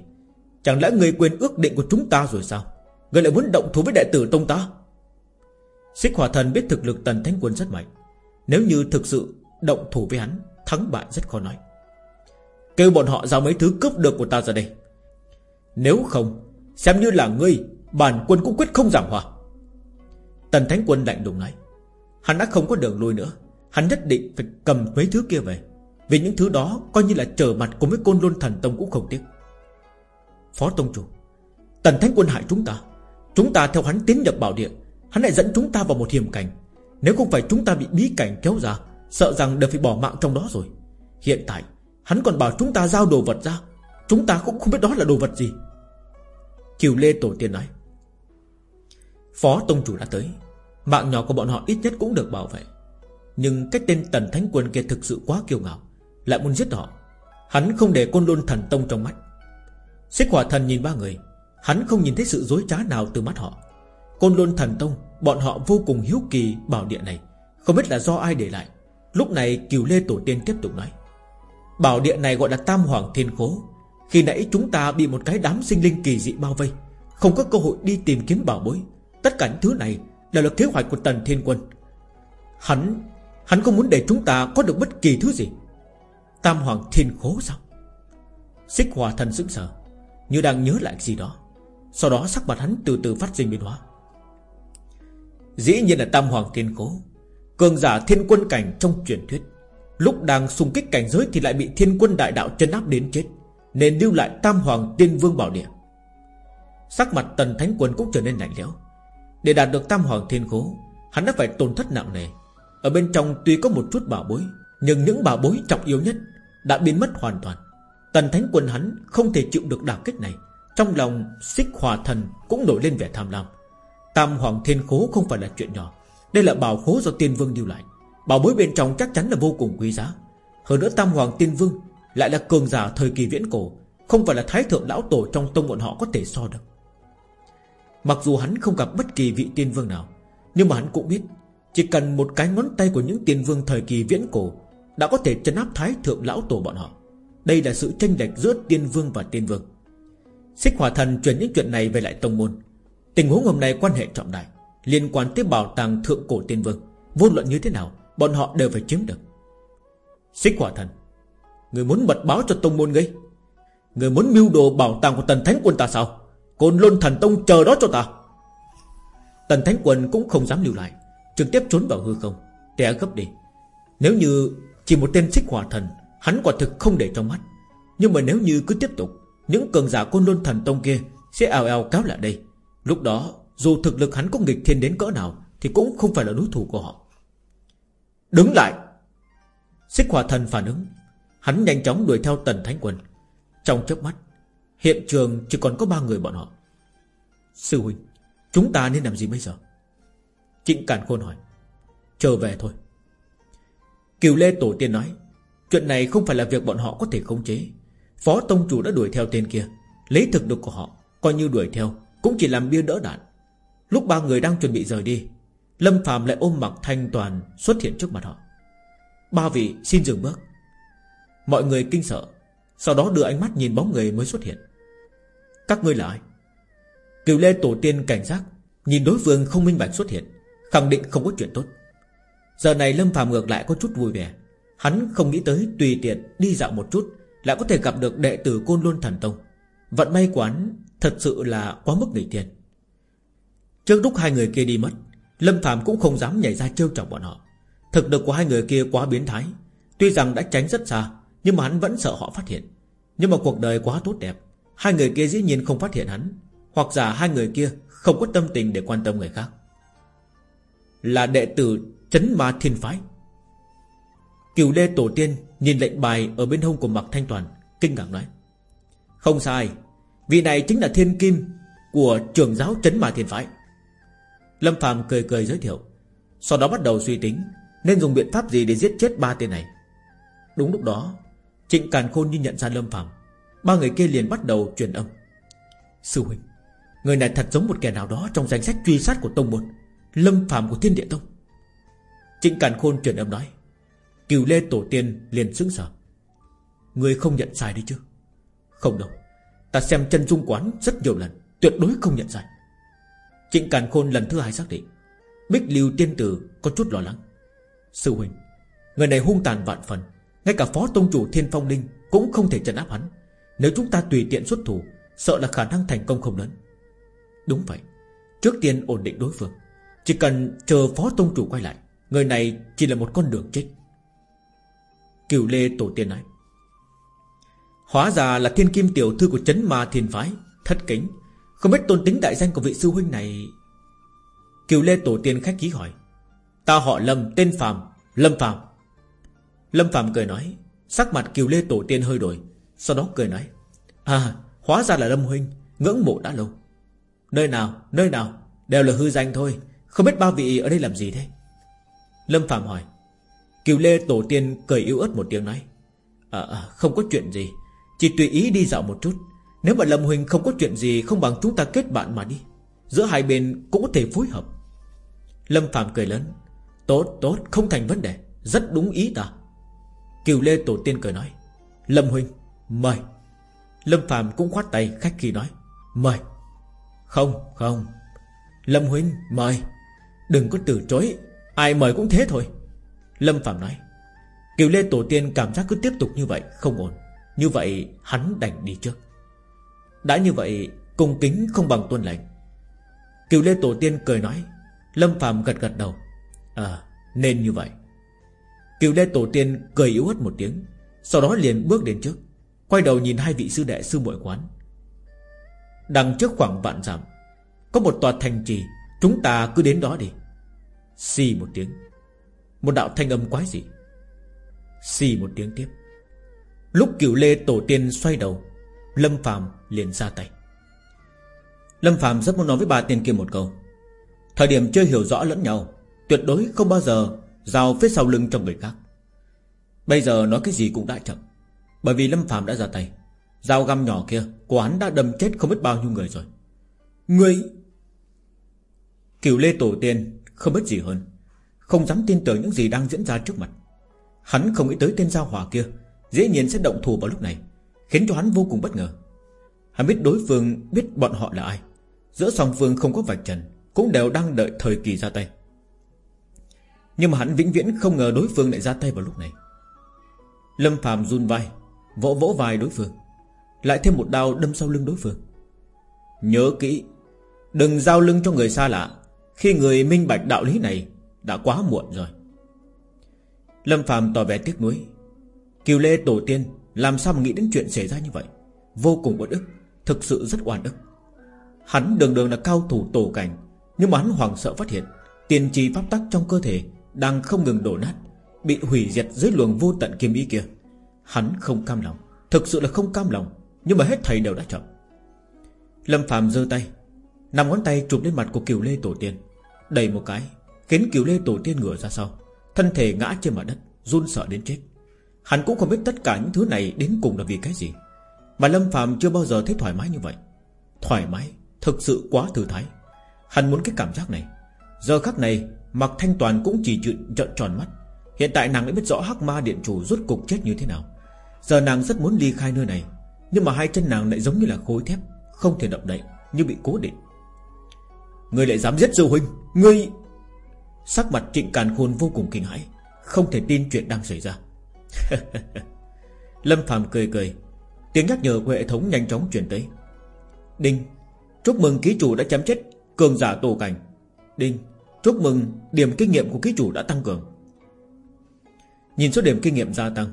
Chẳng lẽ người quên ước định của chúng ta rồi sao? Người lại muốn động thủ với đệ tử tông ta? Xích hỏa thần biết thực lực Tần Thánh Quân rất mạnh. Nếu như thực sự động thủ với hắn, Thắng bại rất khó nói. Kêu bọn họ giao mấy thứ cướp được của ta ra đây. Nếu không, Xem như là ngươi, Bản quân cũng quyết không giảm hòa. Tần Thánh Quân lạnh lùng nói, Hắn đã không có đường lui nữa. Hắn nhất định phải cầm mấy thứ kia về. Vì những thứ đó coi như là trở mặt Cùng với côn lôn thần tông cũng không tiếc. Phó Tông Chủ, Tần Thánh Quân hại chúng ta. Chúng ta theo hắn tiến nhập bảo địa, Hắn lại dẫn chúng ta vào một hiểm cảnh. Nếu không phải chúng ta bị bí cảnh kéo ra, Sợ rằng đều phải bỏ mạng trong đó rồi. Hiện tại Hắn còn bảo chúng ta giao đồ vật ra. Chúng ta cũng không biết đó là đồ vật gì. Kiều Lê Tổ tiên nói. Phó Tông Chủ đã tới. Mạng nhỏ của bọn họ ít nhất cũng được bảo vệ. Nhưng cái tên Tần Thánh Quân kia thực sự quá kiêu ngạo, Lại muốn giết họ. Hắn không để côn lôn thần tông trong mắt. Xích hỏa thần nhìn ba người. Hắn không nhìn thấy sự dối trá nào từ mắt họ. Côn lôn thần tông, Bọn họ vô cùng hiếu kỳ bảo địa này. Không biết là do ai để lại. Lúc này Kiều Lê Tổ tiên tiếp tục nói. Bảo địa này gọi là Tam Hoàng Thiên Khố. Khi nãy chúng ta bị một cái đám sinh linh kỳ dị bao vây, Không có cơ hội đi tìm kiếm bảo bối. Tất cả những thứ này Đều là kế hoạch của Tần Thiên Quân. Hắn Hắn không muốn để chúng ta có được bất kỳ thứ gì? Tam Hoàng Thiên Khố sao? Xích Hòa Thần sững sờ, Như đang nhớ lại gì đó. Sau đó sắc mặt hắn từ từ phát sinh biến hóa. Dĩ nhiên là Tam Hoàng Thiên Khố, Cường giả thiên quân cảnh trong truyền thuyết. Lúc đang xung kích cảnh giới Thì lại bị thiên quân đại đạo chân áp đến chết, Nên lưu lại Tam Hoàng Tiên Vương Bảo Địa. Sắc mặt Tần Thánh Quân cũng trở nên lạnh lẽo. Để đạt được tam hoàng thiên khố, Hắn đã phải tổn thất nặng nề. Ở bên trong tuy có một chút bảo bối, Nhưng những bảo bối trọng yếu nhất Đã biến mất hoàn toàn. Tần thánh quân hắn không thể chịu được đả kích này. Trong lòng xích hòa thần Cũng nổi lên vẻ tham lam. Tam hoàng thiên khố không phải là chuyện nhỏ, Đây là bảo khố do tiên vương lưu lại. Bảo bối bên trong chắc chắn là vô cùng quý giá. Hơn nữa tam hoàng tiên vương Lại là cường giả thời kỳ viễn cổ, Không phải là thái thượng lão tổ trong tông bọn họ có thể so được. Mặc dù hắn không gặp bất kỳ vị tiên vương nào, Nhưng mà hắn cũng biết, Chỉ cần một cái ngón tay của những tiên vương thời kỳ viễn cổ Đã có thể chấn áp thái thượng lão tổ bọn họ. Đây là sự tranh lệch giữa tiên vương và tiên vương. Xích hỏa thần truyền những chuyện này về lại tông môn. Tình huống hôm nay quan hệ trọng đại, Liên quan tới bảo tàng thượng cổ tiên vương. Vô luận như thế nào Bọn họ đều phải chiếm được. Xích hỏa thần, Người muốn mật báo cho tông môn gây Người muốn mưu đồ bảo tàng của tần thánh quân ta sao? Côn Lôn Thần Tông chờ đó cho ta. Tần Thánh Quân cũng không dám lưu lại, Trực tiếp trốn vào hư không, Té gấp đi. Nếu như chỉ một tên xích hỏa thần, Hắn quả thực không để trong mắt. Nhưng mà nếu như cứ tiếp tục, Những cường giả Côn Lôn Thần Tông kia Sẽ ào ào cáo lại đây. Lúc đó, dù thực lực hắn có nghịch thiên đến cỡ nào, Thì cũng không phải là đối thủ của họ. Đứng lại. Xích hỏa thần phản ứng. Hắn nhanh chóng đuổi theo tần thánh quân. Trong chớp mắt, Hiện trường chỉ còn có ba người bọn họ. Sư huynh, Chúng ta nên làm gì bây giờ? Trịnh Cản Khôn hỏi. Trở về thôi. Kiều Lê Tổ tiên nói, Chuyện này không phải là việc bọn họ có thể khống chế. Phó Tông Chủ đã đuổi theo tên kia, Lấy thực lực của họ, Coi như đuổi theo, Cũng chỉ làm bia đỡ đạn. Lúc ba người đang chuẩn bị rời đi Lâm Phạm lại ôm mặc thanh toàn xuất hiện trước mặt họ. Ba vị, xin dừng bước. Mọi người kinh sợ, Sau đó đưa ánh mắt nhìn bóng người mới xuất hiện. Các ngươi là ai? Cửu Lê Tổ tiên cảnh giác, Nhìn đối phương không minh bạch xuất hiện, Khẳng định không có chuyện tốt. Giờ này Lâm Phạm ngược lại có chút vui vẻ. Hắn không nghĩ tới tùy tiện đi dạo một chút Lại có thể gặp được đệ tử Côn Luân Thần Tông. Vận may quán Thật sự là quá mức nghỉ tiền Trước lúc hai người kia đi mất Lâm Phạm cũng không dám nhảy ra trêu chọc bọn họ. Thực lực của hai người kia quá biến thái. Tuy rằng đã tránh rất xa, Nhưng mà hắn vẫn sợ họ phát hiện. Nhưng mà cuộc đời quá tốt đẹp, Hai người kia dĩ nhiên không phát hiện hắn. Hoặc giả hai người kia không có tâm tình để quan tâm người khác. Là đệ tử Chấn Ma Thiên Phái. Cửu Lê Tổ Tiên Nhìn lệnh bài ở bên hông của Mạc Thanh Toàn, Kinh ngạc nói, Không sai, Vị này chính là thiên kim Của trường giáo Chấn Ma Thiên Phái. Lâm Phạm cười cười giới thiệu. Sau đó bắt đầu suy tính, Nên dùng biện pháp gì để giết chết ba tên này? Đúng lúc đó, Trịnh Càn Khôn như nhận ra Lâm Phạm Ba người kia liền bắt đầu truyền âm. Sư huynh, Người này thật giống một kẻ nào đó Trong danh sách truy sát của Tông Môn, Lâm Phạm của Thiên Địa Tông. Trịnh Càn Khôn truyền âm nói, Cửu Lê Tổ Tiên liền sững sờ Người không nhận sai đấy chứ? Không đâu, Ta xem chân dung quán rất nhiều lần, Tuyệt đối không nhận sai. Trịnh Càn Khôn lần thứ hai xác định, Bích Lưu Tiên Tử có chút lo lắng. Sư huynh, Người này hung tàn vạn phần, Ngay cả phó tông chủ thiên phong linh Cũng không thể trấn áp hắn. Nếu chúng ta tùy tiện xuất thủ, Sợ là khả năng thành công không lớn. Đúng vậy, Trước tiên ổn định đối phương, Chỉ cần chờ phó tông chủ quay lại, Người này chỉ là một con đường chết. Cửu Lê Tổ Tiên nói, Hóa ra là thiên kim tiểu thư của chấn ma thiên phái, Thất kính. Không biết tôn tính đại danh của vị sư huynh này. Kiều Lê Tổ Tiên khách khí hỏi. Ta họ Lâm tên Phạm Lâm Phạm. Lâm Phạm cười nói. Sắc mặt Kiều Lê Tổ Tiên hơi đổi. Sau đó cười nói. À hóa ra là Lâm Huynh Ngưỡng mộ đã lâu. Nơi nào nơi nào Đều là hư danh thôi. Không biết ba vị ở đây làm gì thế? Lâm Phạm hỏi. Kiều Lê Tổ Tiên cười yếu ớt một tiếng nói. À, à, Không có chuyện gì. Chỉ tùy ý đi dạo một chút. Nếu mà Lâm Huynh không có chuyện gì, Không bằng chúng ta kết bạn mà đi. Giữa hai bên cũng có thể phối hợp. Lâm Phạm cười lớn. Tốt tốt, không thành vấn đề. Rất đúng ý ta. Kiều Lê Tổ Tiên cười nói. Lâm Huynh, mời. Lâm Phạm cũng khoát tay, khách khi nói. Mời. Không không. Lâm Huynh, mời. Đừng có từ chối. Ai mời cũng thế thôi. Lâm Phạm nói. Kiều Lê Tổ Tiên cảm giác cứ tiếp tục như vậy, Không ổn. Như vậy, hắn đành đi trước. Đã như vậy, Cung kính không bằng tuân lệnh. Cựu Lê Tổ Tiên cười nói, Lâm Phạm gật gật đầu. À nên như vậy. Cựu Lê Tổ Tiên cười yếu ớt một tiếng, Sau đó liền bước đến trước, Quay đầu nhìn hai vị sư đệ sư muội quán. Đằng trước khoảng vạn dặm, Có một tòa thành trì, Chúng ta cứ đến đó đi. Xì một tiếng. Một đạo thanh âm quái dị. Xì một tiếng tiếp. Lúc cửu lê tổ tiên xoay đầu, Lâm phàm liền ra tay. Lâm Phạm rất muốn nói với bà tiền kia một câu. Thời điểm chưa hiểu rõ lẫn nhau, Tuyệt đối không bao giờ Rào phía sau lưng cho người khác. Bây giờ nói cái gì cũng đã chậm, Bởi vì Lâm Phạm đã ra tay. Dao găm nhỏ kia, Của hắn đã đâm chết không biết bao nhiêu người rồi. Người Cửu Lê Tổ Tiên, không biết gì hơn. Không dám tin tưởng những gì đang diễn ra trước mặt. Hắn không nghĩ tới tên giao hỏa kia Dễ nhiên sẽ động thủ vào lúc này, Khiến cho hắn vô cùng bất ngờ. Hắn biết đối phương biết bọn họ là ai. Giữa song phương không có vạch trần, Cũng đều đang đợi thời kỳ ra tay. Nhưng mà hắn vĩnh viễn không ngờ đối phương lại ra tay vào lúc này. Lâm Phạm run vai, Vỗ vỗ vai đối phương, Lại thêm một đao đâm sau lưng đối phương. Nhớ kỹ, Đừng giao lưng cho người xa lạ. Khi người minh bạch đạo lý này, Đã quá muộn rồi. Lâm Phạm tỏ vẻ tiếc nuối. Kiều Lê Tổ Tiên, Làm sao mà nghĩ đến chuyện xảy ra như vậy? Vô cùng uất ức. Thực sự rất oan ức. Hắn đường đường là cao thủ tổ cảnh, Nhưng mà hắn hoảng sợ phát hiện Tiền trì pháp tắc trong cơ thể Đang không ngừng đổ nát, Bị hủy diệt dưới luồng vô tận kiếm ý kia. Hắn không cam lòng, Thực sự là không cam lòng, Nhưng mà hết thầy đều đã chậm. Lâm Phạm giơ tay Nằm ngón tay chụp lên mặt của Kiều Lê Tổ Tiên, Đẩy một cái, Khiến Kiều Lê Tổ Tiên ngửa ra sau, Thân thể ngã trên mặt đất, Run sợ đến chết. Hắn cũng không biết tất cả những thứ này đến cùng là vì cái gì. Mà Lâm Phạm chưa bao giờ thấy thoải mái như vậy. Thoải mái Thực sự quá thư thái. Hắn muốn cái cảm giác này. Giờ khắc này Mặc Thanh Toàn cũng chỉ trợn, trợn tròn mắt. Hiện tại nàng đã biết rõ Hắc Ma Điện Chủ rốt cục chết như thế nào. Giờ nàng rất muốn ly khai nơi này Nhưng mà hai chân nàng lại giống như là khối thép Không thể động đậy Như bị cố định. Người lại dám giết sư huynh Người Sắc mặt trịnh càn khôn vô cùng kinh hãi Không thể tin chuyện đang xảy ra. *laughs* Lâm Phạm cười cười Tiếng nhắc nhở của hệ thống nhanh chóng truyền tới. Đinh, Chúc mừng ký chủ đã chém chết, Cường giả tổ cảnh. Đinh, Chúc mừng điểm kinh nghiệm của ký chủ đã tăng cường. Nhìn số điểm kinh nghiệm gia tăng,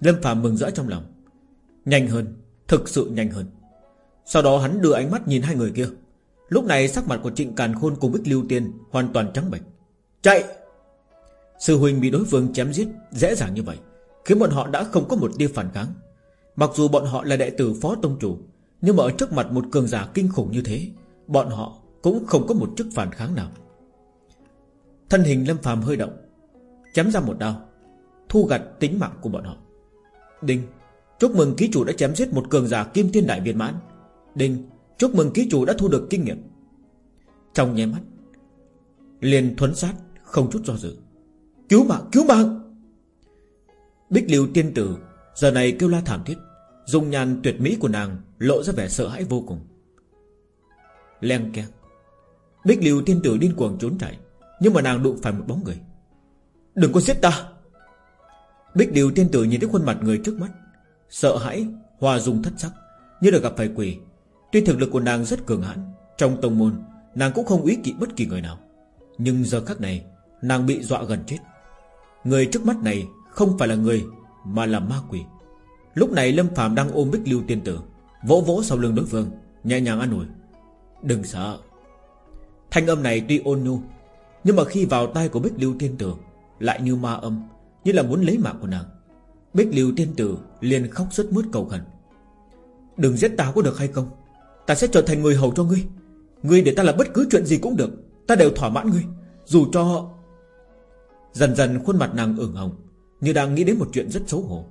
Lâm Phạm mừng rỡ trong lòng. Nhanh hơn, Thực sự nhanh hơn. Sau đó hắn đưa ánh mắt nhìn hai người kia. Lúc này sắc mặt của Trịnh Càn Khôn cùng Bích Lưu Tiên Hoàn toàn trắng bệch. Chạy! Sư huynh bị đối phương chém giết, Dễ dàng như vậy, Khiến bọn họ đã không có một tia phản kháng. Mặc dù bọn họ là đệ tử phó tông chủ, Nhưng mà ở trước mặt một cường giả kinh khủng như thế, Bọn họ cũng không có một chức phản kháng nào. Thân hình lâm phàm hơi động, Chém ra một đao, Thu gặt tính mạng của bọn họ. Đinh, Chúc mừng ký chủ đã chém giết một cường giả kim tiên đại viên mãn. Đinh, Chúc mừng ký chủ đã thu được kinh nghiệm. Trong nháy mắt, liền thuấn sát, Không chút do dự. Cứu mạng cứu mạng! Bích liều tiên tử, Giờ này kêu la thảm thiết. Dung nhan tuyệt mỹ của nàng Lộ ra vẻ sợ hãi vô cùng. Len keng. Bích liều tiên tử điên cuồng trốn chạy, Nhưng mà nàng đụng phải một bóng người. Đừng có giết ta! Bích Điều tiên tử nhìn thấy khuôn mặt người trước mắt, Sợ hãi Hòa dùng thất sắc, Như được gặp phải quỷ. Tuy thực lực của nàng rất cường hãn, Trong tông môn, Nàng cũng không ý kỵ bất kỳ người nào. Nhưng giờ khắc này, Nàng bị dọa gần chết. Người trước mắt này không phải là người, Mà là ma quỷ. Lúc này Lâm Phạm đang ôm Bích Lưu tiên tử, Vỗ vỗ sau lưng đối phương, Nhẹ nhàng an ủi. Đừng sợ. Thanh âm này tuy ôn nhu, Nhưng mà khi vào tay của Bích Lưu tiên tử Lại như ma âm, Như là muốn lấy mạng của nàng. Bích Lưu tiên tử liền khóc rất mướt cầu khẩn. Đừng giết ta có được hay không? Ta sẽ trở thành người hầu cho ngươi. Ngươi để ta làm bất cứ chuyện gì cũng được, Ta đều thỏa mãn ngươi, Dù cho Dần dần khuôn mặt nàng ửng hồng, Như đang nghĩ đến một chuyện rất xấu hổ.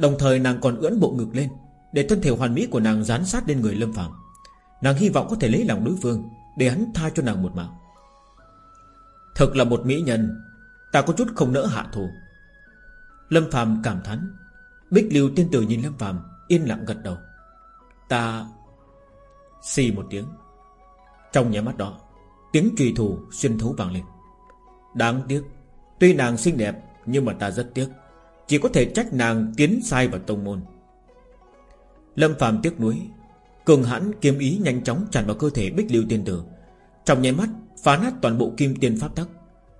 Đồng thời nàng còn ưỡn bộ ngực lên, Để thân thể hoàn mỹ của nàng dán sát lên người Lâm Phạm Nàng hy vọng có thể lấy lòng đối phương, Để hắn tha cho nàng một mạng. Thật là một mỹ nhân, Ta có chút không nỡ hạ thù Lâm Phạm cảm thán. Bích Lưu tiên tử nhìn Lâm Phạm Yên lặng gật đầu. Ta Xì một tiếng. Trong nhà mắt đó, Tiếng trùy thủ xuyên thấu vang lên. Đáng tiếc, Tuy nàng xinh đẹp, Nhưng mà ta rất tiếc. Chỉ có thể trách nàng tiến sai vào tông môn. Lâm phàm tiếc nuối, Cường hãn kiếm ý nhanh chóng tràn vào cơ thể Bích Lưu Tiên Tử. Trong nháy mắt, phá nát toàn bộ kim tiên pháp tắc.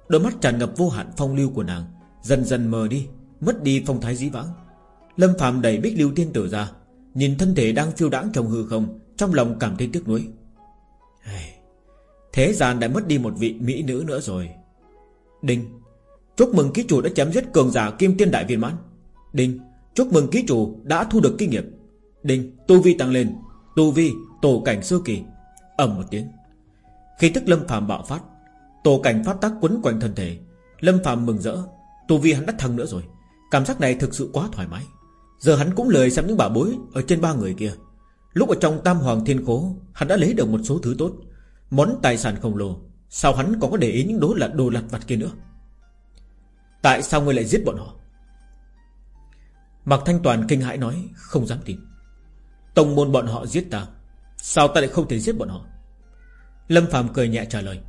Đôi mắt tràn ngập vô hạn phong lưu của nàng, Dần dần mờ đi, Mất đi phong thái dĩ vãng. Lâm phàm đẩy Bích Lưu Tiên Tử ra, Nhìn thân thể đang phiêu đãng trong hư không, Trong lòng cảm thấy tiếc nuối. Thế gian đã mất đi một vị mỹ nữ nữa rồi. Đinh Chúc mừng ký chủ đã chém giết cường giả kim tiên đại viên mãn. Đinh, Chúc mừng ký chủ đã thu được kinh nghiệm. Đinh, Tu vi tăng lên. Tu vi, tổ cảnh sơ kỳ. Ầm một tiếng. Khi tức Lâm phàm bạo phát, Tổ cảnh pháp tác quấn quanh thân thể. Lâm phàm mừng rỡ. Tu vi hắn đắt thăng nữa rồi. Cảm giác này thực sự quá thoải mái. Giờ hắn cũng lời xem những bà bối Ở trên ba người kia. Lúc ở trong tam hoàng thiên cố Hắn đã lấy được một số thứ tốt. Món tài sản khổng lồ. Sao hắn còn có để ý những đố là đồ lặt vặt kia nữa? Tại sao ngươi lại giết bọn họ? Mạc Thanh Toàn kinh hãi nói, Không dám tin. Tông môn bọn họ giết ta, Sao ta lại không thể giết bọn họ? Lâm Phạm cười nhẹ trả lời.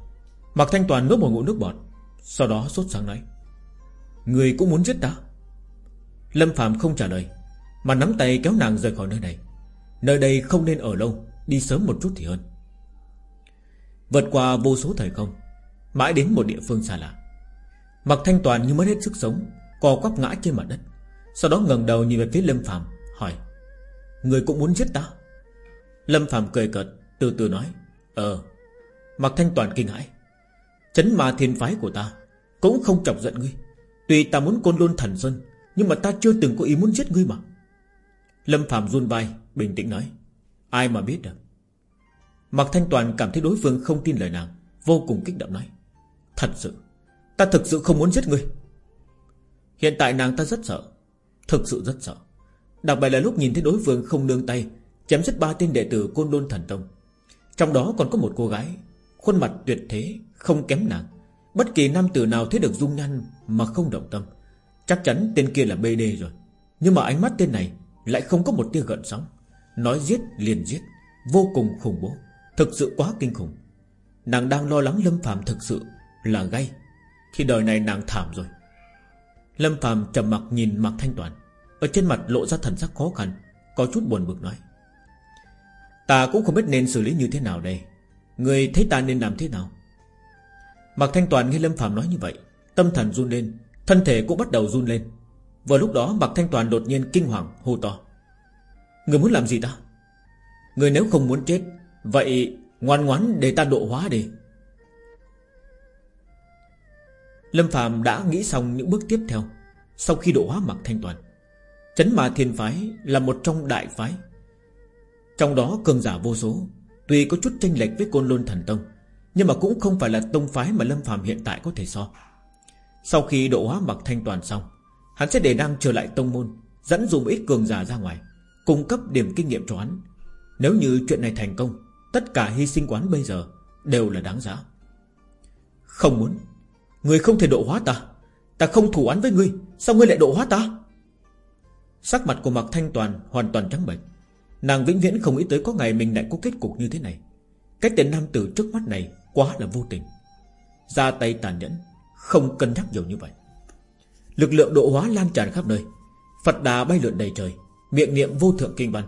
Mạc Thanh Toàn nuốt một ngụm nước bọt, Sau đó sốt sáng nói. Người cũng muốn giết ta? Lâm Phạm không trả lời, Mà nắm tay kéo nàng rời khỏi nơi này. Nơi đây không nên ở lâu, Đi sớm một chút thì hơn. Vượt qua vô số thời không, Mãi đến một địa phương xa lạ. Mặc thanh toàn như mất hết sức sống cò quắp ngã trên mặt đất. Sau đó ngẩng đầu nhìn về phía Lâm Phạm Hỏi, Người cũng muốn giết ta? Lâm Phạm cười cợt, Từ từ nói Ờ. Mặc thanh toàn kinh hãi, Chấn ma thiên phái của ta Cũng không chọc giận ngươi. Tuy ta muốn côn lôn thần xuân Nhưng mà ta chưa từng có ý muốn giết ngươi mà. Lâm Phạm run vai, Bình tĩnh nói, Ai mà biết được? Mặc Thanh Toàn cảm thấy đối phương không tin lời nàng, Vô cùng kích động nói, Thật sự Ta thực sự không muốn giết ngươi. Hiện tại nàng ta rất sợ. Thực sự rất sợ. Đặc biệt là lúc nhìn thấy đối phương không nương tay, Chém giết ba tên đệ tử Côn Đôn Thần Tông. Trong đó còn có một cô gái, Khuôn mặt tuyệt thế, Không kém nàng. Bất kỳ nam tử nào thấy được dung nhan Mà không động tâm. Chắc chắn tên kia là BD rồi. Nhưng mà ánh mắt tên này Lại không có một tia gợn sóng. Nói giết, liền giết. Vô cùng khủng bố. Thực sự quá kinh khủng. Nàng đang lo lắng Lâm Phạm thực sự là gay. Thì đời này nàng thảm rồi. Lâm Phạm trầm mặc nhìn Mạc Thanh Toàn. Ở trên mặt lộ ra thần sắc khó khăn, Có chút buồn bực nói. Ta cũng không biết nên xử lý như thế nào đây. Người thấy ta nên làm thế nào? Mạc Thanh Toàn nghe Lâm Phạm nói như vậy, Tâm thần run lên, Thân thể cũng bắt đầu run lên. Vừa lúc đó, Mạc Thanh Toàn đột nhiên kinh hoàng, hô to. Người muốn làm gì ta? Người nếu không muốn chết, Vậy ngoan ngoãn để ta độ hóa đi. Lâm Phạm đã nghĩ xong những bước tiếp theo. Sau khi độ hóa mặc thanh toàn, Chấn mà thiên phái là một trong đại phái. Trong đó cường giả vô số, Tuy có chút tranh lệch với côn lôn thần tông, Nhưng mà cũng không phải là tông phái mà Lâm Phạm hiện tại có thể so. Sau khi độ hóa mặc thanh toàn xong, Hắn sẽ để đang trở lại tông môn, Dẫn dùm ít cường giả ra ngoài, Cung cấp điểm kinh nghiệm cho hắn. Nếu như chuyện này thành công, Tất cả hy sinh quán bây giờ Đều là đáng giá. Không muốn Người không thể độ hóa ta. Ta không thủ án với ngươi. Sao ngươi lại độ hóa ta? Sắc mặt của Mạc Thanh Toàn hoàn toàn trắng bệch. Nàng vĩnh viễn không nghĩ tới có ngày mình lại có kết cục như thế này. Cái tên nam tử trước mắt này Quá là vô tình. Ra tay tàn nhẫn, Không cân nhắc nhiều như vậy. Lực lượng độ hóa lan tràn khắp nơi. Phật đà bay lượn đầy trời, Miệng niệm vô thượng kinh văn.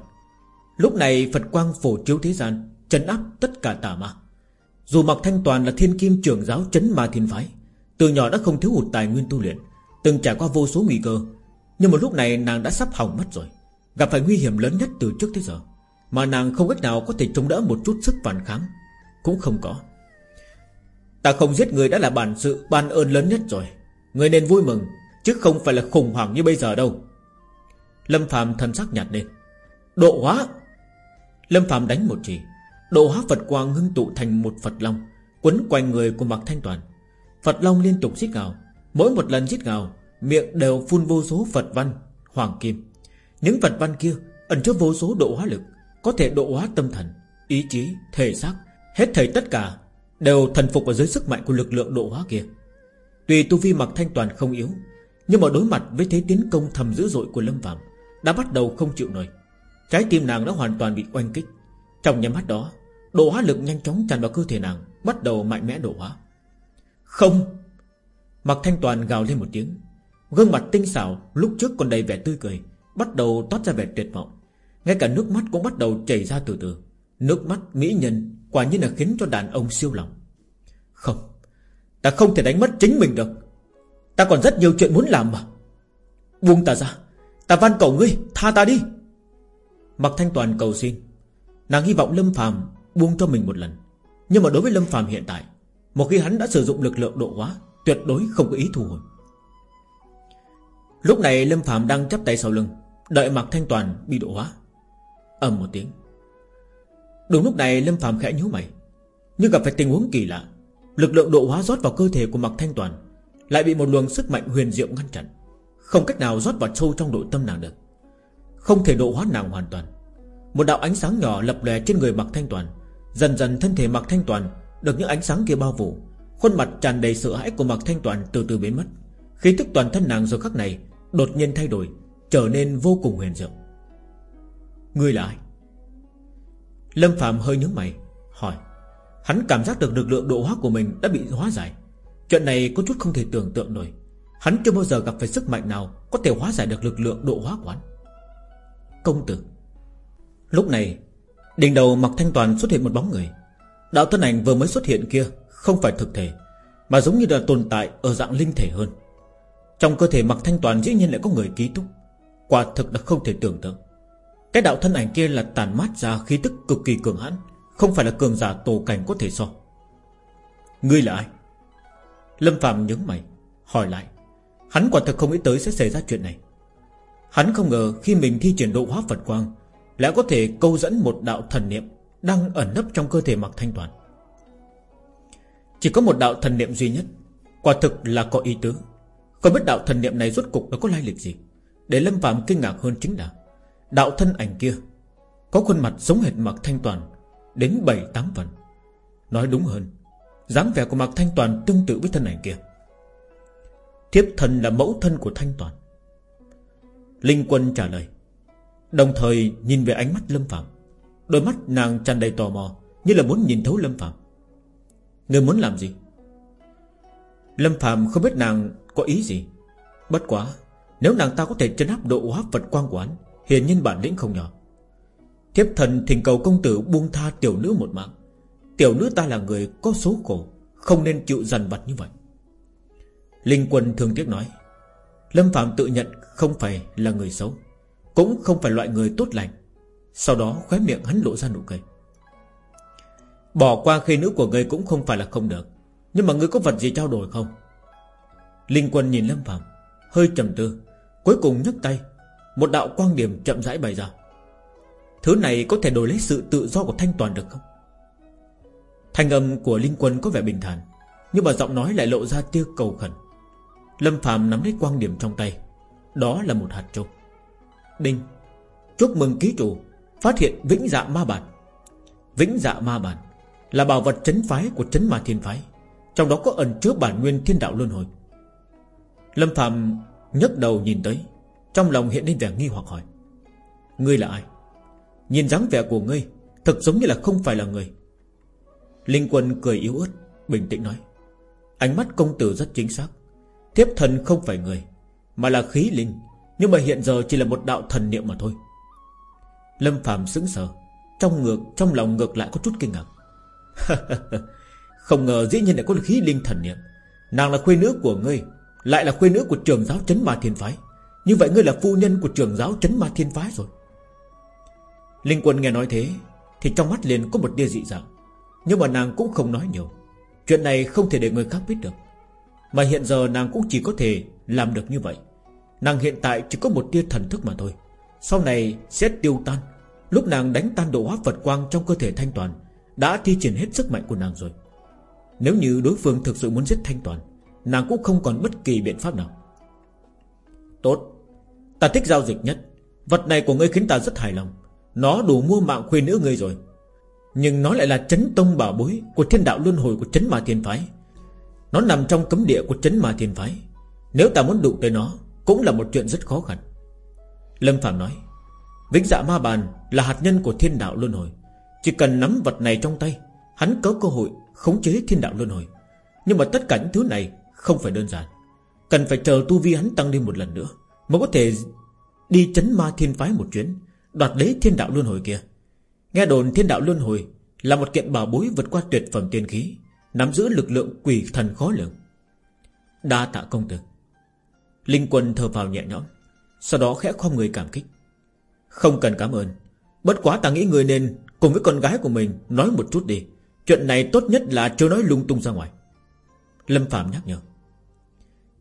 Lúc này Phật quang phổ chiếu thế gian Trấn áp tất cả tà ma. Dù Mạc Thanh Toàn là thiên kim trưởng giáo chấn ma thiên phái từ nhỏ đã không thiếu hụt tài nguyên tu luyện, Từng trải qua vô số nguy cơ. Nhưng một lúc này nàng đã sắp hỏng mất rồi, Gặp phải nguy hiểm lớn nhất từ trước tới giờ, Mà nàng không cách nào có thể chống đỡ một chút sức phản kháng, Cũng không có. Ta không giết người đã là bản sự ban ơn lớn nhất rồi, Người nên vui mừng, Chứ không phải là khủng hoảng như bây giờ đâu. Lâm Phạm thần sắc nhạt lên. Độ hóa! Lâm Phạm đánh một chỉ, Độ hóa Phật quang ngưng tụ thành một Phật Long, Quấn quanh người của Mạc Thanh Toàn. Phật Long liên tục giết gào. Mỗi một lần giết gào Miệng đều phun vô số Phật văn Hoàng Kim. Những Phật văn kia ẩn chứa vô số độ hóa lực Có thể độ hóa tâm thần Ý chí, thể xác. Hết thảy tất cả Đều thần phục ở dưới sức mạnh của lực lượng độ hóa kia. Tuy tu vi mặc Thanh Toàn không yếu Nhưng mà đối mặt với thế tiến công thầm dữ dội của Lâm Phạm Đã bắt đầu không chịu nổi. Trái tim nàng đã hoàn toàn bị oanh kích. Trong nhắm mắt đó Độ hóa lực nhanh chóng tràn vào cơ thể nàng Bắt đầu mạnh mẽ độ hóa. Không. Mặc thanh toàn gào lên một tiếng. Gương mặt tinh xảo, lúc trước còn đầy vẻ tươi cười, Bắt đầu toát ra vẻ tuyệt vọng. Ngay cả nước mắt cũng bắt đầu chảy ra từ từ. Nước mắt mỹ nhân Quả nhiên là khiến cho đàn ông siêu lòng. Không. Ta không thể đánh mất chính mình được. Ta còn rất nhiều chuyện muốn làm mà. Buông ta ra. Ta van cầu ngươi, Tha ta đi. Mặc thanh toàn cầu xin. Nàng hy vọng Lâm phàm buông cho mình một lần. Nhưng mà đối với Lâm phàm hiện tại một khi hắn đã sử dụng lực lượng độ hóa, Tuyệt đối không có ý thu hồi. Lúc này Lâm phạm đang chắp tay sau lưng, Đợi Mạc Thanh Toàn bị độ hóa. Ầm một tiếng. Đúng lúc này Lâm phạm khẽ nhíu mày, Nhưng gặp phải tình huống kỳ lạ. Lực lượng độ hóa rót vào cơ thể của Mạc Thanh Toàn, Lại bị một luồng sức mạnh huyền diệu ngăn chặn. Không cách nào rót vào sâu trong nội tâm nàng được. Không thể độ hóa nàng hoàn toàn. Một đạo ánh sáng nhỏ lập lè trên người Mạc Thanh Toàn, Dần dần thân thể Mạc Thanh Toàn được những ánh sáng kia bao phủ, Khuôn mặt tràn đầy sợ hãi của Mạc Thanh Toàn từ từ biến mất. Khí thức toàn thân nàng giờ khắc này Đột nhiên thay đổi, Trở nên vô cùng huyền diệu. Ngươi là ai? Lâm Phạm hơi nhướng mày, Hỏi. Hắn cảm giác được lực lượng độ hóa của mình đã bị hóa giải. Chuyện này có chút không thể tưởng tượng nổi. Hắn chưa bao giờ gặp phải sức mạnh nào Có thể hóa giải được lực lượng độ hóa của hắn. Công tử. Lúc này, Đỉnh đầu mặc thanh toàn xuất hiện một bóng người. Đạo thân ảnh vừa mới xuất hiện kia Không phải thực thể, Mà giống như là tồn tại ở dạng linh thể hơn. Trong cơ thể mặc thanh toàn dĩ nhiên lại có người ký túc, Quả thực là không thể tưởng tượng. Cái đạo thân ảnh kia là tàn mát ra khí tức cực kỳ cường hãn, Không phải là cường giả tổ cảnh có thể so. Ngươi là ai? Lâm Phạm nhớ mày, Hỏi lại. Hắn quả thực không nghĩ tới sẽ xảy ra chuyện này. Hắn không ngờ khi mình thi triển độ hóa Phật Quang, Lại có thể câu dẫn một đạo thần niệm đang ẩn nấp trong cơ thể mặc thanh toàn. Chỉ có một đạo thần niệm duy nhất, Quả thực là có ý tứ. Không biết đạo thần niệm này rốt cục nó có lai lịch gì, Để Lâm Phạm kinh ngạc hơn chính là, Đạo thân ảnh kia Có khuôn mặt giống hệt mặc thanh toàn Đến 7-8 phần. Nói đúng hơn, dáng vẻ của mặc thanh toàn tương tự với thân ảnh kia. Thiếp thần là mẫu thân của thanh toàn. Linh quân trả lời, Đồng thời nhìn về ánh mắt Lâm Phạm Đôi mắt nàng tràn đầy tò mò, Như là muốn nhìn thấu Lâm Phạm Người muốn làm gì? Lâm Phạm không biết nàng có ý gì. Bất quá, Nếu nàng ta có thể chân áp độ hóa Phật quang quán hắn Hiển nhiên bản lĩnh không nhỏ. Thiếp thần thỉnh cầu công tử buông tha tiểu nữ một mạng. Tiểu nữ ta là người có số khổ, Không nên chịu dằn vặt như vậy. Linh quân thương tiếc nói, Lâm Phạm tự nhận không phải là người xấu, Cũng không phải loại người tốt lành. Sau đó khóe miệng hắn lộ ra nụ cười. Bỏ qua khi nữ của ngươi cũng không phải là không được, Nhưng mà ngươi có vật gì trao đổi không? Linh quân nhìn Lâm Phạm, Hơi trầm tư, Cuối cùng nhấc tay. Một đạo quang điểm chậm rãi bày ra. Thứ này có thể đổi lấy sự tự do của Thanh Toàn được không? Thanh âm của Linh quân có vẻ bình thản, Nhưng mà giọng nói lại lộ ra tia cầu khẩn. Lâm Phạm nắm lấy quang điểm trong tay, Đó là một hạt châu. Đinh, Chúc mừng ký chủ. Phát hiện vĩnh dạ ma bản Vĩnh dạ ma bản Là bảo vật chấn phái của chấn ma thiên phái, Trong đó có ẩn chứa bản nguyên thiên đạo luân hồi. Lâm Phạm nhấc đầu nhìn tới, Trong lòng hiện lên vẻ nghi hoặc hỏi, Ngươi là ai? Nhìn dáng vẻ của ngươi, Thật giống như là không phải là người. Linh quân cười yếu ớt, Bình tĩnh nói, Ánh mắt công tử rất chính xác, Thiếp thần không phải người, Mà là khí linh, Nhưng mà hiện giờ chỉ là một đạo thần niệm mà thôi. Lâm Phạm sững sờ. Trong ngược, trong lòng ngược lại có chút kinh ngạc. *laughs* Không ngờ dĩ nhiên lại có khí linh thần niệm. Nàng là khuê nữ của ngươi, Lại là khuê nữ của trường giáo chấn ma thiên phái. Như vậy ngươi là phu nhân của trường giáo chấn ma thiên phái rồi. Linh quân nghe nói thế, Thì trong mắt liền có một tia dị dạng. Nhưng mà nàng cũng không nói nhiều. Chuyện này không thể để người khác biết được. Mà hiện giờ nàng cũng chỉ có thể Làm được như vậy. Nàng hiện tại chỉ có một tia thần thức mà thôi. Sau này sẽ tiêu tan. Lúc nàng đánh tan độ hóa Phật quang trong cơ thể thanh toàn, Đã thi triển hết sức mạnh của nàng rồi. Nếu như đối phương thực sự muốn giết thanh toàn, Nàng cũng không còn bất kỳ biện pháp nào. Tốt. Ta thích giao dịch nhất. Vật này của ngươi khiến ta rất hài lòng. Nó đủ mua mạng khuê nữ ngươi rồi. Nhưng nó lại là chấn tông bảo bối Của thiên đạo luân hồi của chấn ma thiên phái. Nó nằm trong cấm địa của chấn ma thiên phái. Nếu ta muốn đụng tới nó, Cũng là một chuyện rất khó khăn. Lâm Phạm nói, Vĩnh dạ ma bàn là hạt nhân của thiên đạo luân hồi. Chỉ cần nắm vật này trong tay, Hắn có cơ hội khống chế thiên đạo luân hồi. Nhưng mà tất cả những thứ này Không phải đơn giản. Cần phải chờ tu vi hắn tăng lên một lần nữa Mới có thể đi chấn ma thiên phái một chuyến, Đoạt lấy thiên đạo luân hồi kia. Nghe đồn thiên đạo luân hồi Là một kiện bảo bối vượt qua tuyệt phẩm tiên khí, Nắm giữ lực lượng quỷ thần khó lường. Đa tạ công tử. Linh quân thở vào nhẹ nhõm. Sau đó khẽ không người cảm kích. Không cần cảm ơn. Bất quá ta nghĩ người nên cùng với con gái của mình Nói một chút đi. Chuyện này tốt nhất là chưa nói lung tung ra ngoài. Lâm Phạm nhắc nhở.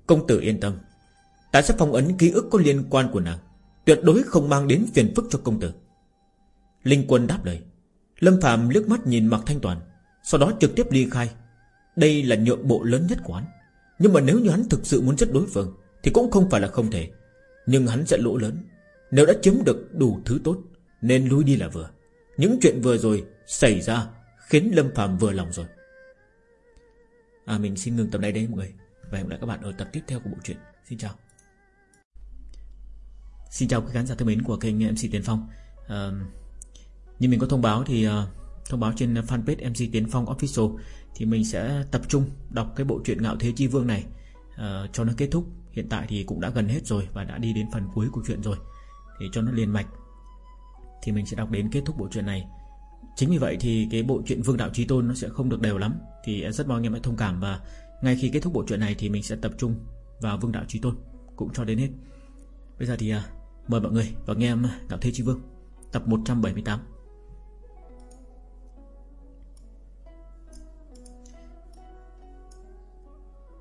Công tử yên tâm. Ta sẽ phong ấn ký ức có liên quan của nàng. Tuyệt đối không mang đến phiền phức cho công tử. Linh quân đáp lời. Lâm Phạm liếc mắt nhìn Mạc Thanh Toàn, Sau đó trực tiếp ly khai. Đây là nhượng bộ lớn nhất của hắn Nhưng mà nếu như hắn thực sự muốn giết đối phương, Thì cũng không phải là không thể. Nhưng hắn sẽ lỗ lớn. Nếu đã chiếm được đủ thứ tốt Nên lui đi là vừa. Những chuyện vừa rồi xảy ra Khiến Lâm Phạm vừa lòng rồi. À mình xin ngừng tập này đây mọi người. Và hẹn gặp lại các bạn ở tập tiếp theo của bộ truyện. Xin chào. Xin chào quý khán giả thân mến của kênh MC Tiến Phong. À, Như mình có thông báo thì uh, Thông báo trên fanpage MC Tiến Phong Official Thì mình sẽ tập trung đọc cái bộ truyện Ngạo Thế Chi Vương này uh, Cho nó kết thúc. Hiện tại thì cũng đã gần hết rồi Và đã đi đến phần cuối của chuyện rồi. Thì cho nó liền mạch Thì mình sẽ đọc đến kết thúc bộ truyện này. Chính vì vậy thì cái bộ truyện Vương Đạo Trí Tôn Nó sẽ không được đều lắm. Thì rất mong anh em hãy thông cảm Và ngay khi kết thúc bộ truyện này Thì mình sẽ tập trung vào Vương Đạo Trí Tôn Cũng cho đến hết. Bây giờ thì à, Mời mọi người và nghe em Ngạo Thế Chi Vương, Tập 178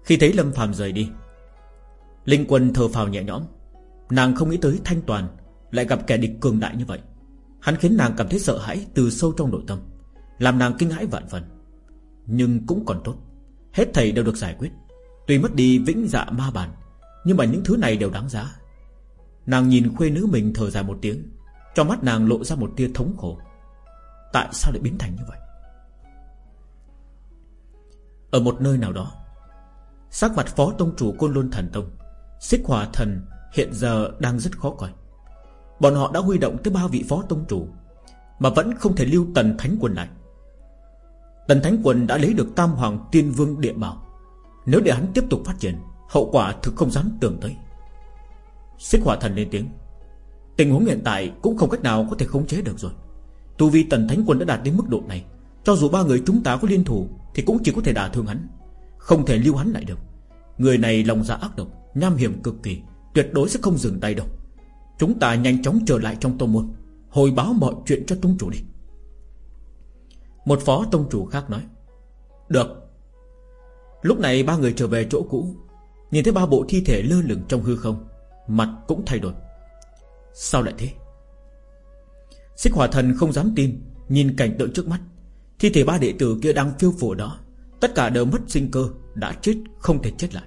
Khi thấy Lâm Phàm rời đi Linh Quân thờ phào nhẹ nhõm. Nàng không nghĩ tới Thanh Toàn Lại gặp kẻ địch cường đại như vậy. Hắn khiến nàng cảm thấy sợ hãi từ sâu trong nội tâm, Làm nàng kinh hãi vạn phần. Nhưng cũng còn tốt, Hết thầy đều được giải quyết. Tuy mất đi vĩnh dạ ma bản Nhưng mà những thứ này đều đáng giá. Nàng nhìn khuê nữ mình thở dài một tiếng, Trong mắt nàng lộ ra một tia thống khổ. Tại sao lại biến thành như vậy? Ở một nơi nào đó, Sắc mặt phó tông chủ Côn luân Thần Tông Xích Hòa Thần hiện giờ đang rất khó coi. Bọn họ đã huy động tới ba vị phó tông chủ, Mà vẫn không thể lưu Tần Thánh Quân lại. Tần Thánh Quân đã lấy được Tam Hoàng Tiên Vương Địa Bảo. Nếu để hắn tiếp tục phát triển, Hậu quả thực không dám tưởng tới. Xích hỏa thần lên tiếng. Tình huống hiện tại cũng không cách nào có thể khống chế được rồi. Tu vi tần thánh quân đã đạt đến mức độ này, Cho dù ba người chúng ta có liên thủ Thì cũng chỉ có thể đả thương hắn, Không thể lưu hắn lại được. Người này lòng dạ ác độc. Nham hiểm cực kỳ, Tuyệt đối sẽ không dừng tay đâu. Chúng ta nhanh chóng trở lại trong tông môn, Hồi báo mọi chuyện cho tông chủ đi. Một phó tông chủ khác nói, Được. Lúc này ba người trở về chỗ cũ, Nhìn thấy ba bộ thi thể lơ lửng trong hư không, Mặt cũng thay đổi. Sao lại thế? Xích hỏa thần không dám tin, Nhìn cảnh tượng trước mắt. Thi thể ba đệ tử kia đang phiêu phù đó, Tất cả đều mất sinh cơ, Đã chết không thể chết lại.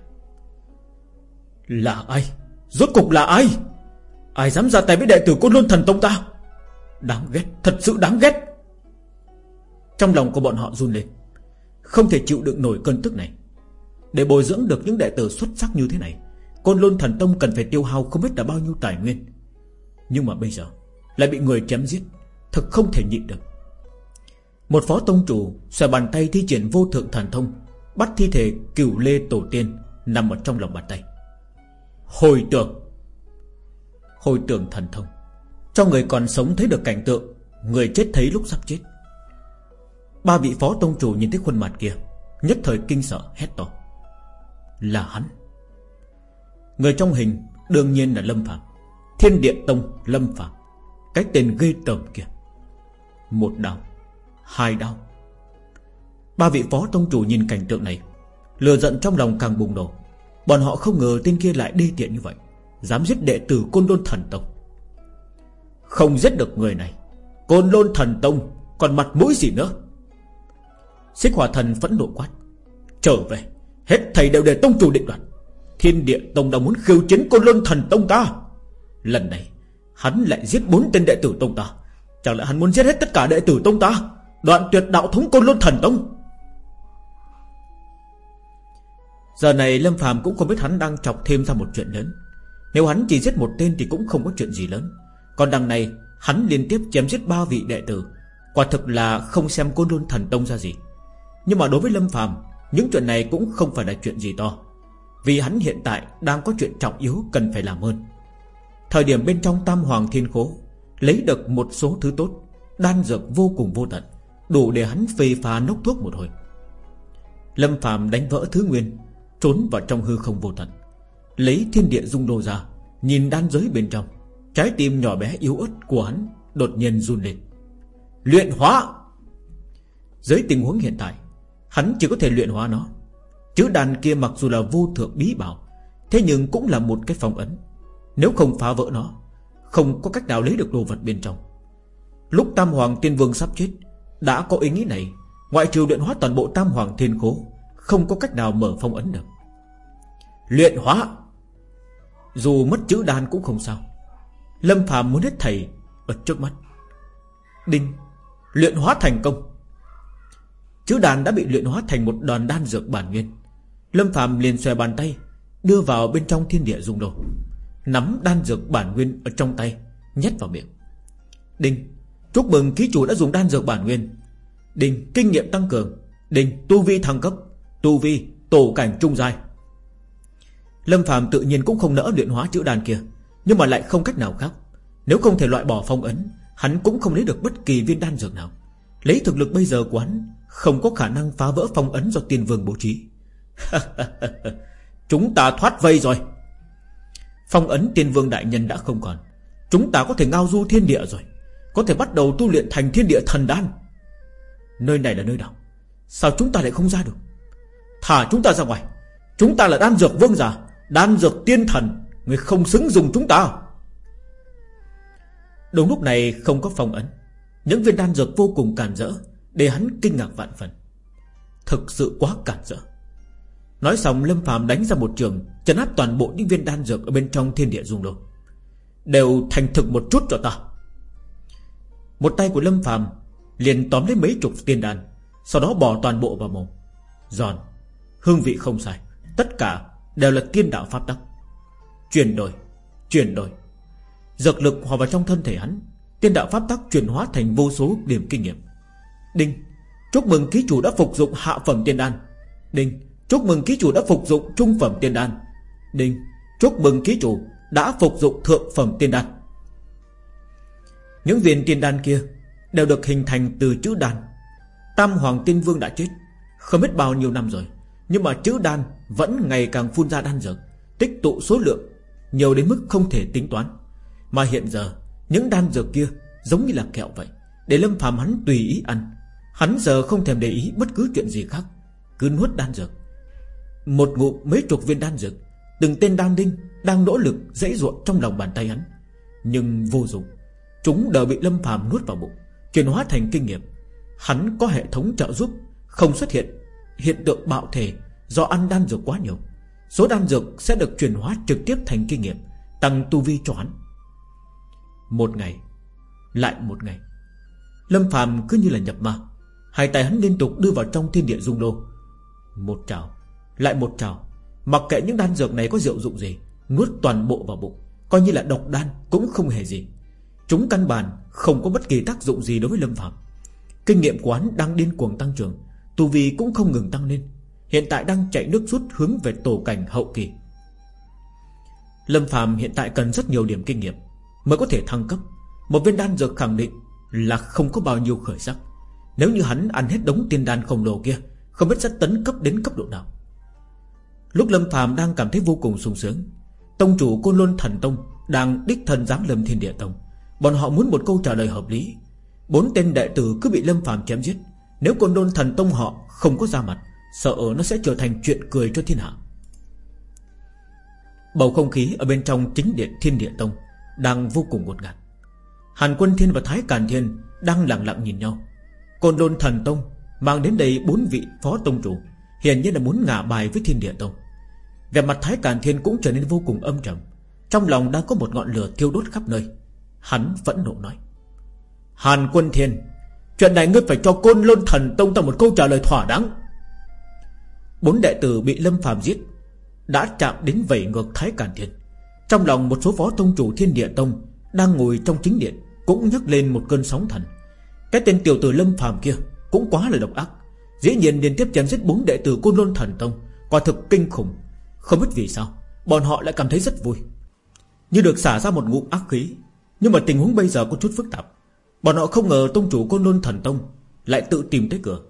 Là ai? Rốt cục là ai? Ai dám ra tay với đệ tử côn luân thần tông ta? Đáng ghét, Thật sự đáng ghét. Trong lòng của bọn họ run lên. Không thể chịu đựng nổi cơn tức này. Để bồi dưỡng được những đệ tử xuất sắc như thế này, Côn luân Thần Tông cần phải tiêu hao không biết là bao nhiêu tài nguyên. Nhưng mà bây giờ, Lại bị người chém giết, Thật không thể nhịn được. Một phó tông chủ Xòe bàn tay thi triển vô thượng thần thông, Bắt thi thể cửu lê tổ tiên Nằm ở trong lòng bàn tay. Hồi tưởng. Hồi tưởng thần thông. Cho người còn sống thấy được cảnh tượng, Người chết thấy lúc sắp chết. Ba vị phó tông chủ nhìn thấy khuôn mặt kia, Nhất thời kinh sợ, hét to. Là hắn. Người trong hình đương nhiên là Lâm Phạm Thiên Địa Tông Lâm Phạm Cái tên ghê tởm kia. Một đau Hai đau Ba vị phó tông chủ nhìn cảnh tượng này Lừa giận trong lòng càng bùng nổ. Bọn họ không ngờ tên kia lại đê tiện như vậy, Dám giết đệ tử Côn Lôn Thần Tông. Không giết được người này, Côn Lôn Thần Tông Còn mặt mũi gì nữa? Xích hỏa thần phẫn nộ quát, Trở về, Hết thầy đều để tông chủ định đoạt. Thiên địa tông đang muốn khiêu chiến Côn Lôn Thần Tông ta. Lần này, Hắn lại giết bốn tên đệ tử tông ta. Chẳng lẽ hắn muốn giết hết tất cả đệ tử tông ta? Đoạn tuyệt đạo thống Côn Lôn Thần Tông. Giờ này Lâm Phàm cũng không biết hắn đang chọc thêm ra một chuyện lớn. Nếu hắn chỉ giết một tên thì cũng không có chuyện gì lớn. Còn đằng này, Hắn liên tiếp chém giết ba vị đệ tử. Quả thực là không xem côn đôn thần tông ra gì. Nhưng mà đối với Lâm Phàm, Những chuyện này cũng không phải là chuyện gì to. Vì hắn hiện tại đang có chuyện trọng yếu Cần phải làm hơn. Thời điểm bên trong tam hoàng thiên khố, Lấy được một số thứ tốt, Đan dược vô cùng vô tận, Đủ để hắn phê phá nốc thuốc một hồi. Lâm Phạm đánh vỡ thứ nguyên Trốn vào trong hư không vô tận. Lấy thiên địa dung đô ra, Nhìn đan giới bên trong, Trái tim nhỏ bé yếu ớt của hắn Đột nhiên run lên. Luyện hóa! Dưới tình huống hiện tại, Hắn chỉ có thể luyện hóa nó. Chữ đàn kia mặc dù là vô thượng bí bảo, Thế nhưng cũng là một cái phong ấn. Nếu không phá vỡ nó, Không có cách nào lấy được đồ vật bên trong. Lúc Tam Hoàng Tiên Vương sắp chết, Đã có ý nghĩ này, Ngoại trừ luyện hóa toàn bộ Tam Hoàng Thiên Cố không có cách nào mở phong ấn được. Luyện hóa, Dù mất chữ đan cũng không sao. Lâm phàm muốn hết thầy Ở trước mắt. Đinh, Luyện hóa thành công. Chữ đàn đã bị luyện hóa thành một đòn đan dược bản nguyên. Lâm phàm liền xòe bàn tay, Đưa vào bên trong thiên địa dung đồ. Nắm đan dược bản nguyên ở trong tay, Nhét vào miệng. Đinh, Chúc mừng ký chủ đã dùng đan dược bản nguyên. Đinh, Kinh nghiệm tăng cường. Đinh, Tu vi thăng cấp. Tu vi, Tổ cảnh trung giai. Lâm Phạm tự nhiên cũng không nỡ luyện hóa chữ đàn kia, Nhưng mà lại không cách nào khác. Nếu không thể loại bỏ phong ấn, Hắn cũng không lấy được bất kỳ viên đan dược nào. Lấy thực lực bây giờ của hắn, Không có khả năng phá vỡ phong ấn do tiên vương bố trí. *laughs* Chúng ta thoát vây rồi. Phong ấn tiên vương đại nhân đã không còn. Chúng ta có thể ngao du thiên địa rồi. Có thể bắt đầu tu luyện thành thiên địa thần đan. Nơi này là nơi nào? Sao chúng ta lại không ra được? Thả chúng ta ra ngoài. Chúng ta là đan dược vương giả, Đan dược tiên thần, Người không xứng dùng chúng ta. Đúng lúc này không có phong ấn. Những viên đan dược vô cùng cản rỡ, Để hắn kinh ngạc vạn phần. Thực sự quá cản rỡ. Nói xong, Lâm phàm đánh ra một trường, Chấn áp toàn bộ những viên đan dược Ở bên trong thiên địa dung đô Đều thành thực một chút cho ta. Một tay của Lâm phàm Liền tóm lấy mấy chục tiên đan, Sau đó bỏ toàn bộ vào mồm. Giòn. Hương vị không sai. Tất cả đều là tiên đạo pháp tắc. Chuyển đổi Chuyển đổi. Dược lực hòa vào trong thân thể hắn, Tiên đạo pháp tắc chuyển hóa thành vô số điểm kinh nghiệm. Đinh, Chúc mừng ký chủ đã phục dụng hạ phẩm tiên đan. Đinh, Chúc mừng ký chủ đã phục dụng trung phẩm tiên đan. Đinh, Chúc mừng ký chủ đã phục dụng thượng phẩm tiên đan. Những viên tiên đan kia Đều được hình thành từ chữ đan. Tam Hoàng Tiên Vương đã chết Không biết bao nhiêu năm rồi. Nhưng mà chữ đan vẫn ngày càng phun ra đan dược, Tích tụ số lượng Nhiều đến mức không thể tính toán. Mà hiện giờ, những đan dược kia Giống như là kẹo vậy, Để Lâm phàm hắn tùy ý ăn. Hắn giờ không thèm để ý bất cứ chuyện gì khác, Cứ nuốt đan dược. Một ngụm mấy chục viên đan dược, Từng tên đan đinh đang nỗ lực dãy ruộng trong lòng bàn tay hắn. Nhưng vô dụng, Chúng đều bị Lâm phàm nuốt vào bụng, Chuyển hóa thành kinh nghiệm. Hắn có hệ thống trợ giúp Không xuất hiện hiện tượng bạo thể Do ăn đan dược quá nhiều. Số đan dược sẽ được chuyển hóa trực tiếp thành kinh nghiệm, Tăng tu vi cho hắn. Một ngày, Lại một ngày. Lâm phàm cứ như là nhập ma. Hai tay hắn liên tục đưa vào trong thiên địa dung đô. Một trào Lại một trào Mặc kệ những đan dược này có diệu dụng gì, Nuốt toàn bộ vào bụng, Coi như là độc đan cũng không hề gì. Chúng căn bản không có bất kỳ tác dụng gì đối với Lâm phàm. Kinh nghiệm của hắn đang điên cuồng tăng trưởng. Tu vi cũng không ngừng tăng lên. Hiện tại đang chạy nước rút hướng về tổ cảnh hậu kỳ. Lâm Phạm hiện tại cần rất nhiều điểm kinh nghiệm Mới có thể thăng cấp. Một viên đan dược khẳng định là không có bao nhiêu khởi sắc. Nếu như hắn ăn hết đống tiên đan khổng lồ kia, Không biết sẽ tấn cấp đến cấp độ nào. Lúc Lâm Phạm đang cảm thấy vô cùng sung sướng, Tông chủ Côn luân Thần Tông Đang đích thân giáng lâm thiên địa tông. Bọn họ muốn một câu trả lời hợp lý. Bốn tên đệ tử cứ bị Lâm Phạm chém giết nếu Côn đôn Thần Tông họ không có ra mặt, Sợ nó sẽ trở thành chuyện cười cho thiên hạ. Bầu không khí ở bên trong chính điện thiên địa tông Đang vô cùng ngột ngạt. Hàn Quân Thiên và Thái Càn Thiên Đang lặng lặng nhìn nhau. Côn đôn Thần Tông Mang đến đây bốn vị phó tông chủ, Hiển nhiên là muốn ngả bài với thiên địa tông. Về mặt Thái Càn Thiên cũng trở nên vô cùng âm trầm. Trong lòng đang có một ngọn lửa thiêu đốt khắp nơi. Hắn vẫn nộ nói, Hàn Quân Thiên Chuyện này ngươi phải cho Côn Lôn Thần Tông ta một câu trả lời thỏa đáng. Bốn đệ tử bị Lâm Phàm giết, Đã chạm đến vẩy ngược Thái Càn Thiên. Trong lòng một số phó tông chủ thiên địa tông Đang ngồi trong chính điện Cũng nhấc lên một cơn sóng thần. Cái tên tiểu tử Lâm Phàm kia Cũng quá là độc ác. Dĩ nhiên liên tiếp chém giết bốn đệ tử Côn Lôn Thần Tông, Quả thực kinh khủng. Không biết vì sao, Bọn họ lại cảm thấy rất vui. Như được xả ra một ngụm ác khí, Nhưng mà tình huống bây giờ có chút phức tạp. Bọn họ không ngờ tông chủ Côn luân Thần Tông Lại tự tìm tới cửa.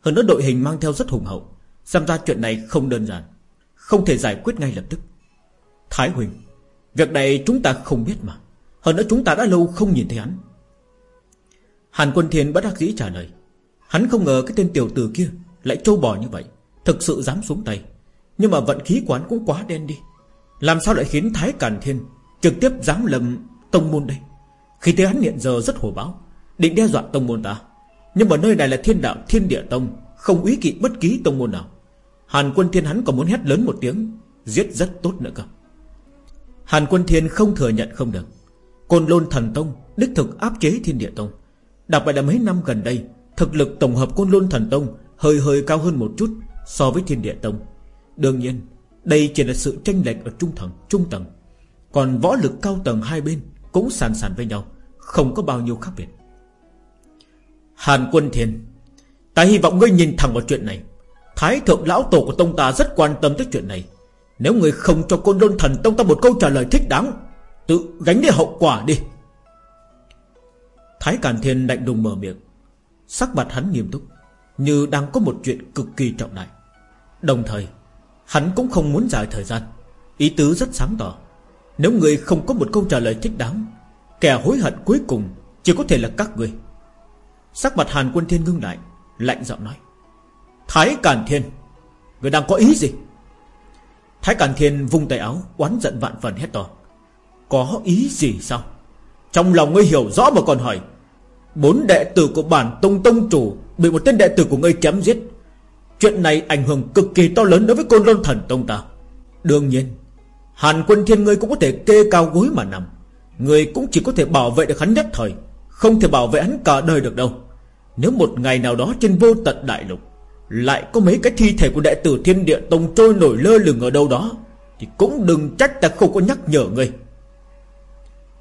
Hơn nữa đội hình mang theo rất hùng hậu. Xem ra chuyện này không đơn giản, Không thể giải quyết ngay lập tức. Thái Huỳnh, Việc này chúng ta không biết mà. Hơn nữa chúng ta đã lâu không nhìn thấy hắn. Hàn Quân Thiên bất đắc dĩ trả lời. Hắn không ngờ cái tên tiểu tử kia Lại trâu bò như vậy, Thực sự dám xuống tay. Nhưng mà vận khí quán cũng quá đen đi. Làm sao lại khiến Thái Càn Thiên Trực tiếp dám lầm tông môn đây? Khi thấy hắn hiện giờ rất hồ báo Định đe dọa tông môn ta. Nhưng mà nơi này là thiên đạo, thiên địa tông, Không ý kỵ bất kỳ tông môn nào. Hàn quân thiên hắn còn muốn hét lớn một tiếng, Giết rất tốt nữa cơ. Hàn quân thiên không thừa nhận không được. Côn lôn thần tông, Đích thực áp chế thiên địa tông. Đặc biệt là mấy năm gần đây, Thực lực tổng hợp côn lôn thần tông Hơi hơi cao hơn một chút so với thiên địa tông. Đương nhiên, Đây chỉ là sự tranh lệch ở trung tầng trung tầng. Còn võ lực cao tầng hai bên Cũng sàn sàn với nhau, Không có bao nhiêu khác biệt. Hàn quân thiên, Ta hy vọng ngươi nhìn thẳng vào chuyện này. Thái thượng lão tổ của tông ta rất quan tâm tới chuyện này. Nếu người không cho côn lôn thần tông ta một câu trả lời thích đáng, Tự gánh đi hậu quả đi. Thái Càn Thiên lạnh đùng mở miệng. Sắc mặt hắn nghiêm túc, Như đang có một chuyện cực kỳ trọng đại. Đồng thời, Hắn cũng không muốn dài thời gian. Ý tứ rất sáng tỏ. Nếu người không có một câu trả lời thích đáng, Kẻ hối hận cuối cùng Chỉ có thể là các người Sắc mặt Hàn Quân Thiên ngưng lại, Lạnh giọng nói, Thái Càn Thiên, Người đang có ý gì? Thái Càn Thiên vung tay áo, Oán giận vạn phần hết to, Có ý gì sao? Trong lòng ngươi hiểu rõ mà còn hỏi, Bốn đệ tử của bản tông tông chủ Bị một tên đệ tử của ngươi chém giết. Chuyện này ảnh hưởng cực kỳ to lớn Đối với côn lôn thần tông ta. Đương nhiên, Hàn quân thiên ngươi cũng có thể kê cao gối mà nằm. Ngươi cũng chỉ có thể bảo vệ được hắn nhất thời, Không thể bảo vệ hắn cả đời được đâu. Nếu một ngày nào đó trên vô tận đại lục lại có mấy cái thi thể của đệ tử thiên địa tông trôi nổi lơ lửng ở đâu đó, Thì cũng đừng trách ta không có nhắc nhở ngươi.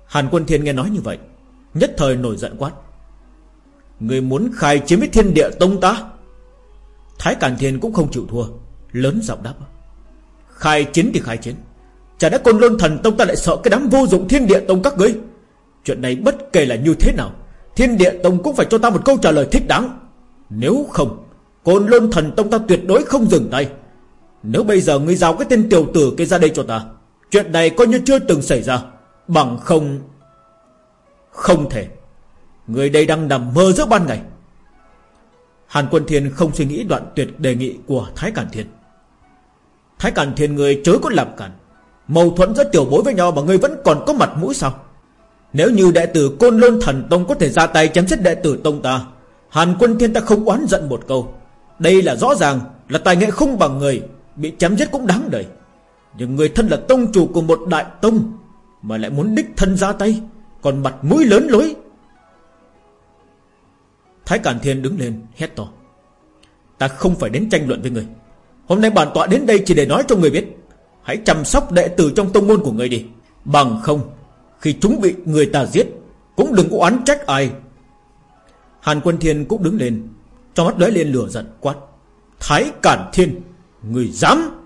Hàn quân thiên nghe nói như vậy, Nhất thời nổi giận quát. Ngươi muốn khai chiến với thiên địa tông ta? Thái Càn Thiên cũng không chịu thua, Lớn giọng đáp. Khai chiến thì khai chiến, Chả đã côn lôn thần tông ta lại sợ cái đám vô dụng thiên địa tông các ngươi? Chuyện này bất kể là như thế nào Thiên địa tông cũng phải cho ta một câu trả lời thích đáng. Nếu không, Côn lôn thần tông ta tuyệt đối không dừng tay. Nếu bây giờ ngươi giao cái tên tiểu tử kia ra đây cho ta, Chuyện này coi như chưa từng xảy ra. Bằng không Không thể. Người đây đang nằm mơ giữa ban ngày. Hàn quân thiên không suy nghĩ đoạn tuyệt đề nghị của Thái Cản Thiên. Thái Cản Thiên người chớ có làm cản. Mâu thuẫn giữa tiểu bối với nhau mà ngươi vẫn còn có mặt mũi sao? Nếu như đệ tử Côn Lôn Thần Tông có thể ra tay chém giết đệ tử Tông ta, Hàn quân thiên ta không oán giận một câu. Đây là rõ ràng là tài nghệ không bằng người, Bị chém giết cũng đáng đời. Nhưng người thân là tông chủ của một đại tông Mà lại muốn đích thân ra tay, Còn mặt mũi lớn lối. Thái Cản Thiên đứng lên, hét to. Ta không phải đến tranh luận với người. Hôm nay bản tọa đến đây chỉ để nói cho người biết. Hãy chăm sóc đệ tử trong tông môn của người đi. Bằng không khi chúng bị người ta giết, Cũng đừng có oán trách ai. Hàn Quân Thiên cũng đứng lên, trong mắt lóe lên lửa giận quát, Thái Cản Thiên, Người dám?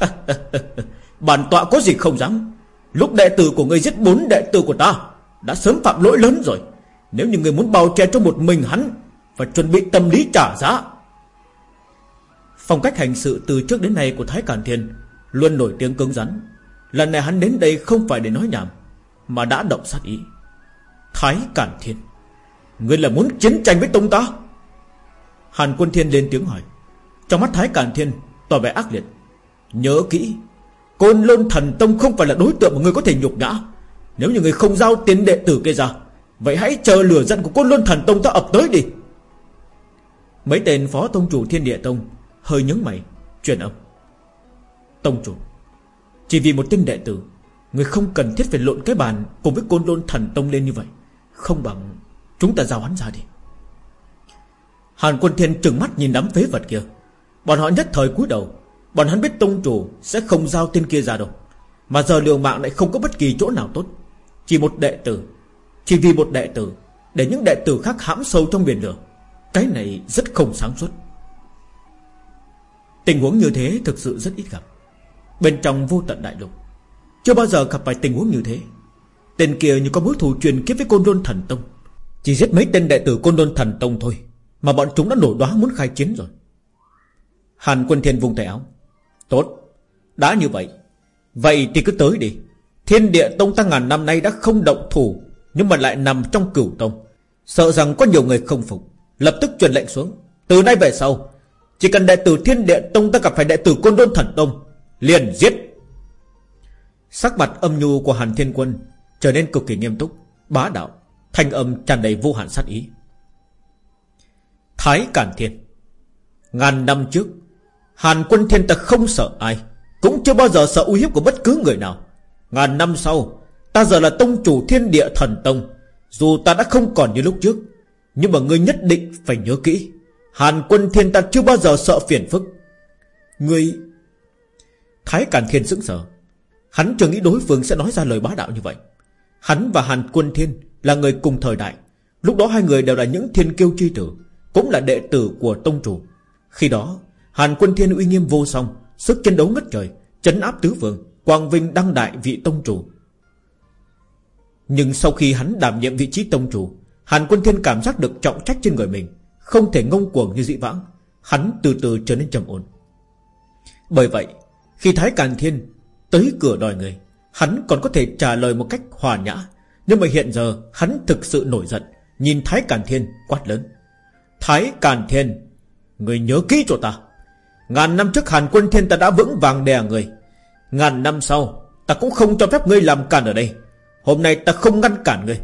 *laughs* Bản tọa có gì không dám? Lúc đệ tử của ngươi giết bốn đệ tử của ta, Đã sớm phạm lỗi lớn rồi. Nếu như người muốn bao che cho một mình hắn và chuẩn bị tâm lý trả giá. Phong cách hành sự từ trước đến nay của Thái Cản Thiên Luôn nổi tiếng cứng rắn. Lần này hắn đến đây không phải để nói nhảm mà đã động sát ý. Thái Cản Thiên, Ngươi là muốn chiến tranh với Tông ta? Hàn Quân Thiên lên tiếng hỏi. Trong mắt Thái Cản Thiên tỏ vẻ ác liệt. Nhớ kỹ, Côn Lôn Thần Tông không phải là đối tượng mà người có thể nhục nhã. Nếu như người không giao tiền đệ tử kia ra, Vậy hãy chờ lửa giận của Côn Lôn Thần Tông ta ập tới đi. Mấy tên phó tông chủ Thiên Địa Tông Hơi nhướng mày, Truyền âm. Tông chủ, Chỉ vì một tên đệ tử Người không cần thiết phải lộn cái bàn Cùng với Côn Lôn Thần Tông lên như vậy. Không bằng Chúng ta giao hắn ra đi. Hàn quân thiên trừng mắt nhìn đám phế vật kia. Bọn họ nhất thời cúi đầu. Bọn hắn biết tông chủ sẽ không giao tên kia ra đâu. Mà giờ liều mạng lại không có bất kỳ chỗ nào tốt. Chỉ một đệ tử. Chỉ vì một đệ tử, Để những đệ tử khác hãm sâu trong biển lửa. Cái này rất không sáng suốt. Tình huống như thế thực sự rất ít gặp. Bên trong vô tận đại lục chưa bao giờ gặp phải tình huống như thế. Tên kia như có mối thù truyền kiếp với Côn Đôn Thần Tông. Chỉ giết mấy tên đệ tử Côn Đôn Thần Tông thôi, Mà bọn chúng đã nổi đoá muốn khai chiến rồi. Hàn Quân Thiên vùng tay áo. Tốt, Đã như vậy. Vậy thì cứ tới đi. Thiên địa tông ta ngàn năm nay đã không động thủ, Nhưng mà lại nằm trong cửu tông. Sợ rằng có nhiều người không phục, Lập tức truyền lệnh xuống. Từ nay về sau, Chỉ cần đệ tử thiên địa tông ta gặp phải đệ tử côn đôn thần tông, Liền giết. Sắc mặt âm nhu của Hàn Thiên Quân Trở nên cực kỳ nghiêm túc, Bá đạo, Thanh âm tràn đầy vô hạn sát ý. Thái Cản Thiên, Ngàn năm trước, Hàn quân thiên ta không sợ ai, Cũng chưa bao giờ sợ uy hiếp của bất cứ người nào. Ngàn năm sau, Ta giờ là tông chủ thiên địa thần tông, Dù ta đã không còn như lúc trước, Nhưng mà ngươi nhất định phải nhớ kỹ, Hàn quân thiên ta chưa bao giờ sợ phiền phức. Ngươi, Thái Càn Thiên sững sờ. Hắn chưa nghĩ đối phương sẽ nói ra lời bá đạo như vậy. Hắn và Hàn Quân Thiên Là người cùng thời đại. Lúc đó hai người đều là những thiên kiêu chi tử Cũng là đệ tử của tông chủ. Khi đó Hàn quân thiên uy nghiêm vô song Sức chiến đấu ngất trời Chấn áp tứ vương, Quang Vinh đăng đại vị tông chủ. Nhưng sau khi hắn đảm nhiệm vị trí tông chủ Hàn quân thiên cảm giác được trọng trách trên người mình Không thể ngông cuồng như dị vãng. Hắn từ từ trở nên trầm ổn. Bởi vậy Khi Thái Càn Thiên tới cửa đòi người. Hắn còn có thể trả lời một cách hòa nhã. Nhưng mà hiện giờ, hắn thực sự nổi giận, Nhìn Thái Càn Thiên quát lớn. Thái Càn Thiên, Người nhớ kỹ cho ta. Ngàn năm trước Hàn quân thiên ta đã vững vàng đè người. Ngàn năm sau, Ta cũng không cho phép ngươi làm cản ở đây. Hôm nay ta không ngăn cản ngươi.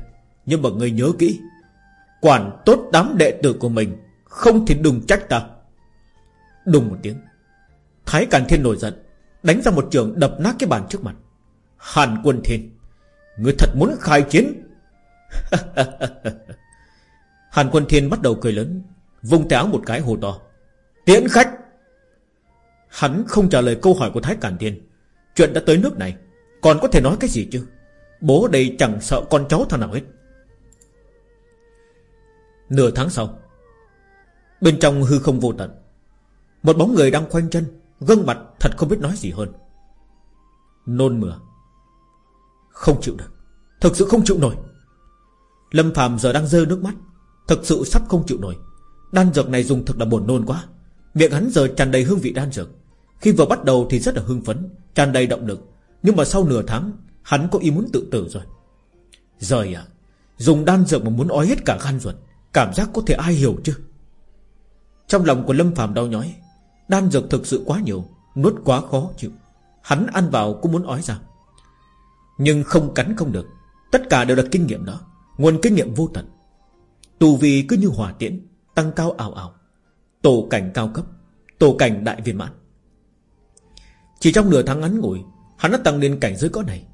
Nhưng mà ngươi nhớ kỹ, Quản tốt đám đệ tử của mình, Không thì đừng trách ta. Đùng một tiếng, Thái Càn Thiên nổi giận. Đánh ra một trường đập nát cái bàn trước mặt. Hàn quân thiên Ngươi thật muốn khai chiến. *laughs* Hàn quân thiên bắt đầu cười lớn, Vung tay áo một cái hồ to. Tiễn khách! Hắn không trả lời câu hỏi của Thái Cản Thiên. Chuyện đã tới nước này, Còn có thể nói cái gì chứ? Bố đây chẳng sợ con cháu thằng nào hết. Nửa tháng sau, Bên trong hư không vô tận, Một bóng người đang khoanh chân Gương mặt thật không biết nói gì hơn. Nôn mửa. Không chịu được. Thực sự không chịu nổi. Lâm Phạm giờ đang rơi nước mắt. Thực sự sắp không chịu nổi. Đan dược này dùng thực là buồn nôn quá. Miệng hắn giờ tràn đầy hương vị đan dược. Khi vừa bắt đầu thì rất là hưng phấn, tràn đầy động lực. Nhưng mà sau nửa tháng, Hắn có ý muốn tự tử rồi. Rời à Dùng đan dược mà muốn ói hết cả gan ruột. Cảm giác có thể ai hiểu chứ? Trong lòng của Lâm phàm đau nhói. Đan dược thực sự quá nhiều, Nuốt quá khó chịu. Hắn ăn vào cũng muốn ói ra. Nhưng không cắn không được. Tất cả đều là kinh nghiệm đó. Nguồn kinh nghiệm vô tận. Tù vì cứ như hỏa tiễn, Tăng cao ảo ảo. Tổ cảnh cao cấp, Tổ cảnh đại viên mãn. Chỉ trong nửa tháng ngắn ngủi, Hắn đã tăng lên cảnh giới có này.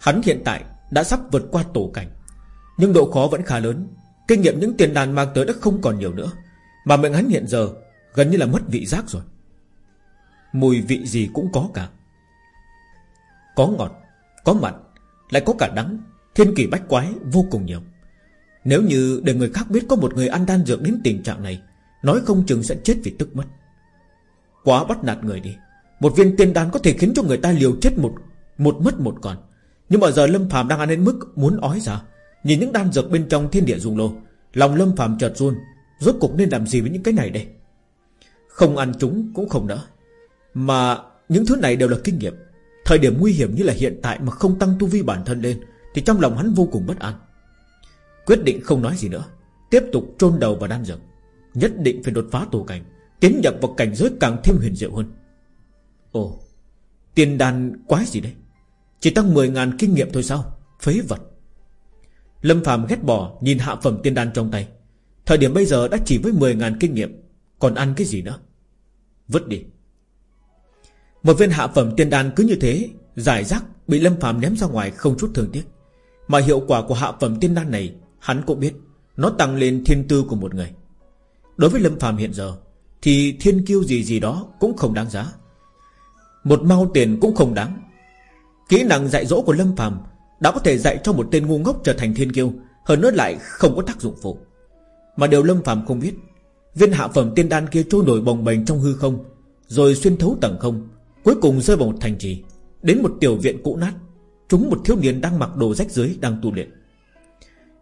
Hắn hiện tại đã sắp vượt qua tổ cảnh. Nhưng độ khó vẫn khá lớn. Kinh nghiệm những tiền đàn mang tới đã không còn nhiều nữa. Mà mệnh hắn hiện giờ Gần như là mất vị giác rồi. Mùi vị gì cũng có cả. Có ngọt, Có mặn, Lại có cả đắng, Thiên kỳ bách quái vô cùng nhiều. Nếu như để người khác biết có một người ăn đan dược đến tình trạng này, Nói không chừng sẽ chết vì tức mất. Quá bắt nạt người đi. Một viên tiên đan có thể khiến cho người ta liều chết một Một mất một còn. Nhưng mà giờ Lâm phàm đang ăn đến mức muốn ói ra. Nhìn những đan dược bên trong thiên địa dùng lô, Lòng Lâm phàm chợt run. Rốt cục nên làm gì với những cái này đây? Không ăn chúng cũng không đỡ mà những thứ này đều là kinh nghiệm. Thời điểm nguy hiểm như là hiện tại Mà không tăng tu vi bản thân lên, Thì trong lòng hắn vô cùng bất an. Quyết định không nói gì nữa, Tiếp tục trôn đầu vào đan dược, Nhất định phải đột phá tổ cảnh, Tiến nhập vào cảnh giới càng thêm huyền diệu hơn. Ồ Tiền đàn quái gì đấy? Chỉ tăng 10.000 kinh nghiệm thôi sao? Phế vật. Lâm phàm ghét bỏ nhìn hạ phẩm tiên đan trong tay. Thời điểm bây giờ đã chỉ với 10.000 kinh nghiệm, Còn ăn cái gì nữa? Vứt đi. Một viên hạ phẩm tiên đan cứ như thế Giải rác, bị Lâm phàm ném ra ngoài không chút thương tiếc. Mà hiệu quả của hạ phẩm tiên đan này, Hắn cũng biết, Nó tăng lên thiên tư của một người. Đối với Lâm phàm hiện giờ, Thì thiên kiêu gì gì đó cũng không đáng giá. Một mau tiền cũng không đáng. Kỹ năng dạy dỗ của Lâm phàm Đã có thể dạy cho một tên ngu ngốc trở thành thiên kiêu, Hơn nữa lại không có tác dụng phụ. Mà điều Lâm phàm không biết, Viên hạ phẩm tiên đan kia trôi nổi bồng bềnh trong hư không, Rồi xuyên thấu tầng không Cuối cùng rơi vào một thành trì. Đến một tiểu viện cũ nát. Chúng một thiếu niên đang mặc đồ rách dưới đang tu luyện.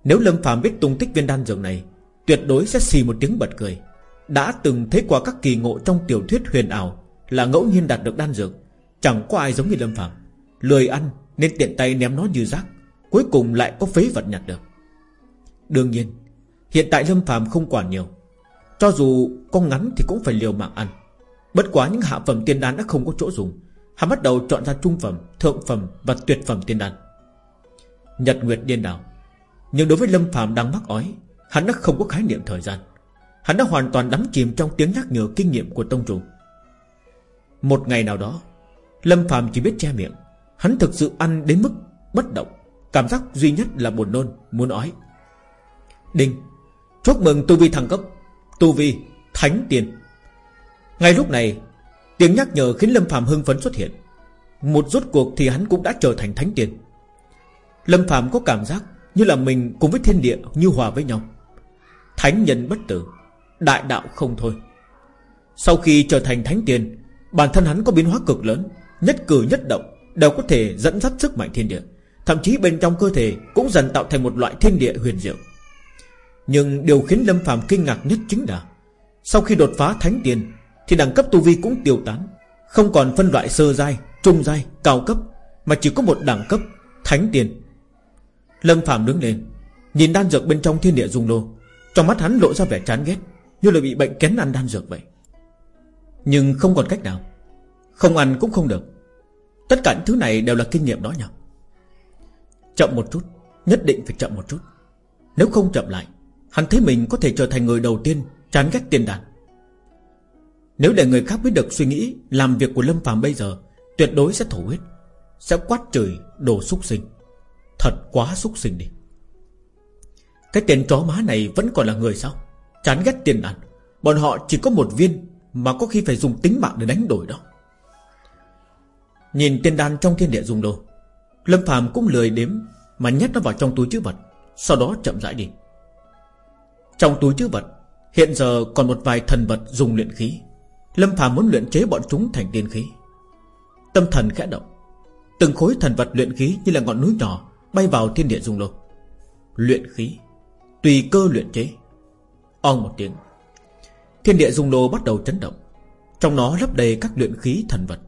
Nếu Lâm Phàm biết tung tích viên đan dược này Tuyệt đối sẽ xì một tiếng bật cười. Đã từng thấy qua các kỳ ngộ trong tiểu thuyết huyền ảo Là ngẫu nhiên đạt được đan dược. Chẳng có ai giống như Lâm Phàm, Lười ăn nên tiện tay ném nó như rác Cuối cùng lại có phế vật nhặt được. Đương nhiên Hiện tại Lâm Phàm không quản nhiều. Cho dù con ngắn thì cũng phải liều mạng ăn. Bất quá những hạ phẩm tiên đan đã không có chỗ dùng. Hắn bắt đầu chọn ra trung phẩm, Thượng phẩm và tuyệt phẩm tiên đan. Nhật Nguyệt điên đảo. Nhưng đối với Lâm Phạm đang mắc ói, Hắn đã không có khái niệm thời gian. Hắn đã hoàn toàn đắm chìm trong tiếng nhắc nhở kinh nghiệm của tông chủ. Một ngày nào đó, Lâm Phạm chỉ biết che miệng. Hắn thực sự ăn đến mức bất động. Cảm giác duy nhất là buồn nôn, Muốn ói. Đinh. Chúc mừng tu vi thăng cấp. Tu vi Thánh tiền. Ngay lúc này, Tiếng nhắc nhở khiến Lâm Phạm hưng phấn xuất hiện. Một rốt cuộc thì hắn cũng đã trở thành thánh tiền Lâm Phạm có cảm giác Như là mình cùng với thiên địa như hòa với nhau. Thánh nhân bất tử, Đại đạo không thôi. Sau khi trở thành thánh tiền Bản thân hắn có biến hóa cực lớn, Nhất cử nhất động Đều có thể dẫn dắt sức mạnh thiên địa. Thậm chí bên trong cơ thể Cũng dần tạo thành một loại thiên địa huyền diệu. Nhưng điều khiến Lâm Phạm kinh ngạc nhất chính là, Sau khi đột phá thánh tiền thì đẳng cấp tu vi cũng tiêu tán. Không còn phân loại sơ giai, trung giai, cao cấp Mà chỉ có một đẳng cấp Thánh tiền. Lâm phàm đứng lên Nhìn đan dược bên trong thiên địa dung lô. Trong mắt hắn lộ ra vẻ chán ghét Như là bị bệnh kén ăn đan dược vậy. Nhưng không còn cách nào. Không ăn cũng không được. Tất cả những thứ này đều là kinh nghiệm đó nhỉ? Chậm một chút Nhất định phải chậm một chút. Nếu không chậm lại Hắn thấy mình có thể trở thành người đầu tiên Chán ghét tiền đàn. Nếu để người khác biết được suy nghĩ, Làm việc của Lâm phàm bây giờ, Tuyệt đối sẽ thổ huyết, Sẽ quát trời đồ xúc sinh. Thật quá xúc sinh đi. Cái tên chó má này vẫn còn là người sao? Chán ghét tiền đàn Bọn họ chỉ có một viên Mà có khi phải dùng tính mạng để đánh đổi đó. Nhìn tiền đan trong thiên địa dùng đồ, Lâm phàm cũng lười đếm Mà nhét nó vào trong túi chữ vật, Sau đó chậm rãi đi. Trong túi chữ vật, Hiện giờ còn một vài thần vật dùng luyện khí. Lâm phàm muốn luyện chế bọn chúng thành tiên khí. Tâm thần khẽ động. Từng khối thần vật luyện khí như là ngọn núi nhỏ Bay vào thiên địa dung lô Luyện khí. Tùy cơ luyện chế. On một tiếng. Thiên địa dung lô bắt đầu chấn động. Trong nó lấp đầy các luyện khí thần vật.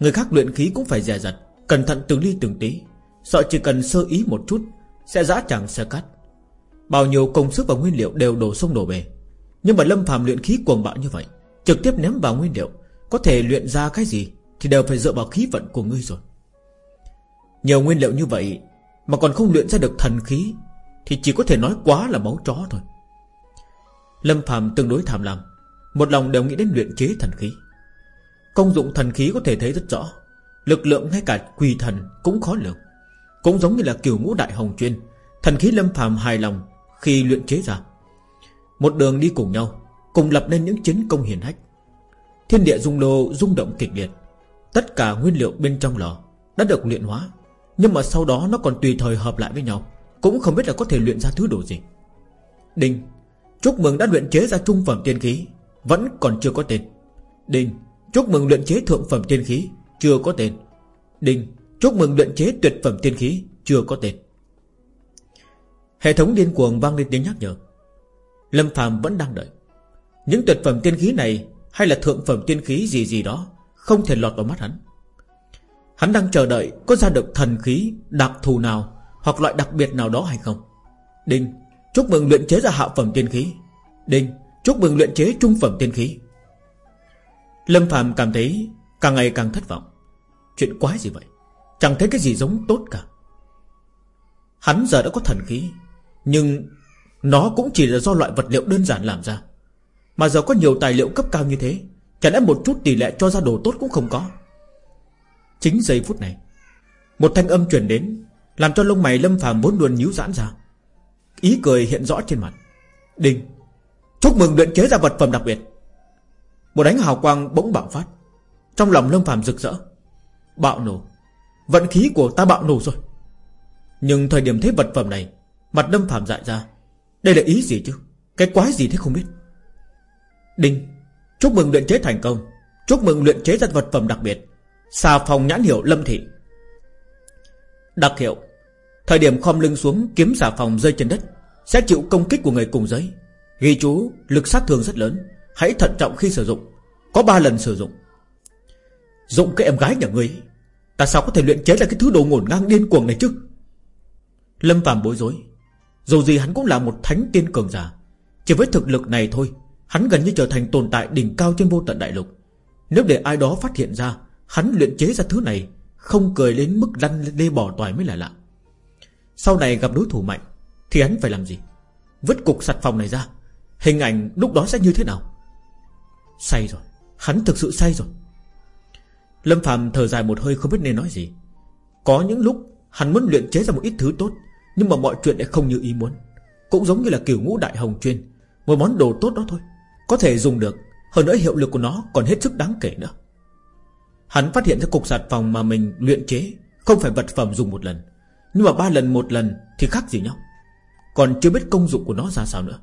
Người khác luyện khí cũng phải dè dặt, Cẩn thận từng ly từng tí. Sợ chỉ cần sơ ý một chút, Sẽ dã chẳng xe cắt Bao nhiêu công sức và nguyên liệu đều đổ sông đổ bể. Nhưng mà lâm phàm luyện khí cuồng bạo như vậy Trực tiếp ném vào nguyên liệu. Có thể luyện ra cái gì Thì đều phải dựa vào khí vận của ngươi rồi. Nhiều nguyên liệu như vậy Mà còn không luyện ra được thần khí thì chỉ có thể nói quá là máu chó thôi. Lâm Phạm tương đối tham lam, Một lòng đều nghĩ đến luyện chế thần khí. Công dụng thần khí có thể thấy rất rõ. Lực lượng ngay cả quỳ thần cũng khó lường. Cũng giống như là kiều ngũ đại hồng chuyên, Thần khí Lâm phàm hài lòng Khi luyện chế ra. Một đường đi cùng nhau Cùng lập nên những chiến công hiển hách. Thiên địa dung lô rung động kịch liệt. Tất cả nguyên liệu bên trong lò Đã được luyện hóa, Nhưng mà sau đó nó còn tùy thời hợp lại với nhau, cũng không biết là có thể luyện ra thứ đồ gì. Đinh Chúc mừng đã luyện chế ra trung phẩm tiên khí, Vẫn còn chưa có tên. Đinh Chúc mừng luyện chế thượng phẩm tiên khí, Chưa có tên. Đinh Chúc mừng luyện chế tuyệt phẩm tiên khí, Chưa có tên. Hệ thống điên cuồng vang lên tiếng nhắc nhở. Lâm phàm vẫn đang đợi. Những tuyệt phẩm tiên khí này Hay là thượng phẩm tiên khí gì gì đó Không thể lọt vào mắt hắn. Hắn đang chờ đợi có ra được thần khí Đặc thù nào Hoặc loại đặc biệt nào đó hay không. Đinh, Chúc mừng luyện chế ra hạ phẩm tiên khí. Đinh, Chúc mừng luyện chế trung phẩm tiên khí. Lâm Phạm cảm thấy Càng ngày càng thất vọng. Chuyện quái gì vậy? Chẳng thấy cái gì giống tốt cả. Hắn giờ đã có thần khí, Nhưng Nó cũng chỉ là do loại vật liệu đơn giản làm ra. Mà giờ có nhiều tài liệu cấp cao như thế Chẳng lẽ một chút tỷ lệ cho ra đồ tốt cũng không có? Chính giây phút này, Một thanh âm truyền đến, Làm cho lông mày lâm phàm vốn luôn nhíu giãn ra. Ý cười hiện rõ trên mặt. Đinh, Chúc mừng luyện chế ra vật phẩm đặc biệt. Một đánh hào quang bỗng bạo phát. Trong lòng lâm phàm rực rỡ. Bạo nổ. Vận khí của ta bạo nổ rồi. Nhưng thời điểm thấy vật phẩm này, Mặt lâm phàm dại ra. Đây là ý gì chứ? Cái quái gì thế không biết? Đinh, Chúc mừng luyện chế thành công. Chúc mừng luyện chế ra vật phẩm đặc biệt. Xà phòng nhãn hiệu lâm thị. Đặc hiệu, Thời điểm khom lưng xuống kiếm xà phòng rơi trên đất, Sẽ chịu công kích của người cùng giới. Ghi chú, lực sát thương rất lớn. Hãy thận trọng khi sử dụng. Có 3 lần sử dụng. Dụng cái em gái nhà ngươi. Ta sao có thể luyện chế ra cái thứ đồ ngổn ngang điên cuồng này chứ? Lâm Phạm bối rối. Dù gì hắn cũng là một thánh tiên cường giả. Chỉ với thực lực này thôi Hắn gần như trở thành tồn tại đỉnh cao trên vô tận đại lục. Nếu để ai đó phát hiện ra, Hắn luyện chế ra thứ này, Không cười đến mức lăn lê bỏ toài mới là lạ. Sau này gặp đối thủ mạnh, Thì hắn phải làm gì? Vứt cục sạch phòng này ra. Hình ảnh lúc đó sẽ như thế nào? Say rồi, Hắn thực sự say rồi. Lâm Phạm thở dài một hơi không biết nên nói gì. Có những lúc, hắn muốn luyện chế ra một ít thứ tốt, Nhưng mà mọi chuyện lại không như ý muốn. Cũng giống như là kiểu ngũ đại hồng chuyên, Một món đồ tốt đó thôi. Có thể dùng được Hơn nữa hiệu lực của nó còn hết sức đáng kể nữa. Hắn phát hiện ra cục sạt phòng mà mình luyện chế Không phải vật phẩm dùng một lần. Nhưng mà ba lần một lần thì khác gì nhau. Còn chưa biết công dụng của nó ra sao nữa.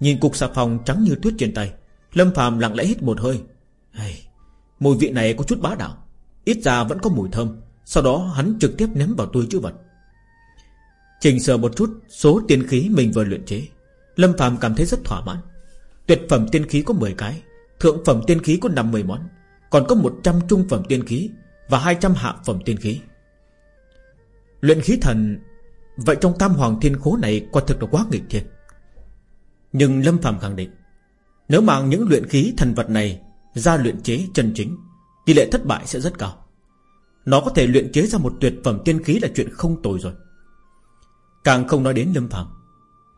Nhìn cục sạc phòng trắng như tuyết trên tay Lâm phàm lặng lẽ hít một hơi. Hey, Mùi vị này có chút bá đạo. Ít ra vẫn có mùi thơm Sau đó hắn trực tiếp ném vào túi chữ vật. Chỉnh sờ một chút Số tiên khí mình vừa luyện chế Lâm phàm cảm thấy rất thỏa mãn. Tuyệt phẩm tiên khí có 10 cái, Thượng phẩm tiên khí có 50 món, Còn có 100 trung phẩm tiên khí Và 200 hạ phẩm tiên khí. Luyện khí thần, Vậy trong tam hoàng thiên khố này Quả thực là quá nghịch thiên. Nhưng Lâm phàm khẳng định, Nếu mang những luyện khí thần vật này ra luyện chế chân chính, Tỷ lệ thất bại sẽ rất cao. Nó có thể luyện chế ra một tuyệt phẩm tiên khí là chuyện không tồi rồi. Càng không nói đến Lâm phàm,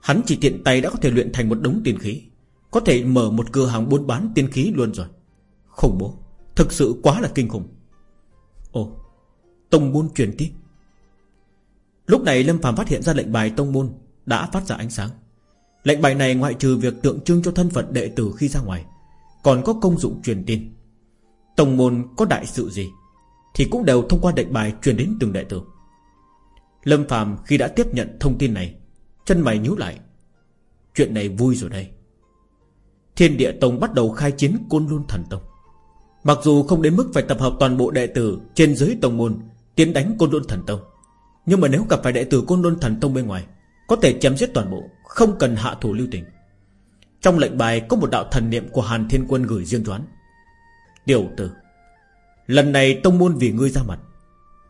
Hắn chỉ tiện tay đã có thể luyện thành một đống tiên khí. Có thể mở một cửa hàng buôn bán tiên khí luôn rồi. Khủng bố. Thực sự quá là kinh khủng. Ồ, Tông môn truyền tiếp. Lúc này Lâm Phạm phát hiện ra lệnh bài tông môn Đã phát ra ánh sáng. Lệnh bài này ngoại trừ việc tượng trưng cho thân phận đệ tử khi ra ngoài, còn có công dụng truyền tin. Tông môn có đại sự gì Thì cũng đều thông qua lệnh bài truyền đến từng đệ tử. Lâm Phạm khi đã tiếp nhận thông tin này, Chân mày nhíu lại. Chuyện này vui rồi đây. Thiên địa tông bắt đầu khai chiến Côn Luân Thần Tông. Mặc dù không đến mức phải tập hợp toàn bộ đệ tử Trên dưới tông môn, Tiến đánh Côn Luân Thần Tông, Nhưng mà nếu gặp phải đệ tử Côn Luân Thần Tông bên ngoài, Có thể chém giết toàn bộ, Không cần hạ thủ lưu tình. Trong lệnh bài có một đạo thần niệm của Hàn Thiên Quân gửi riêng choán Tiểu tử, Lần này tông môn vì ngươi ra mặt.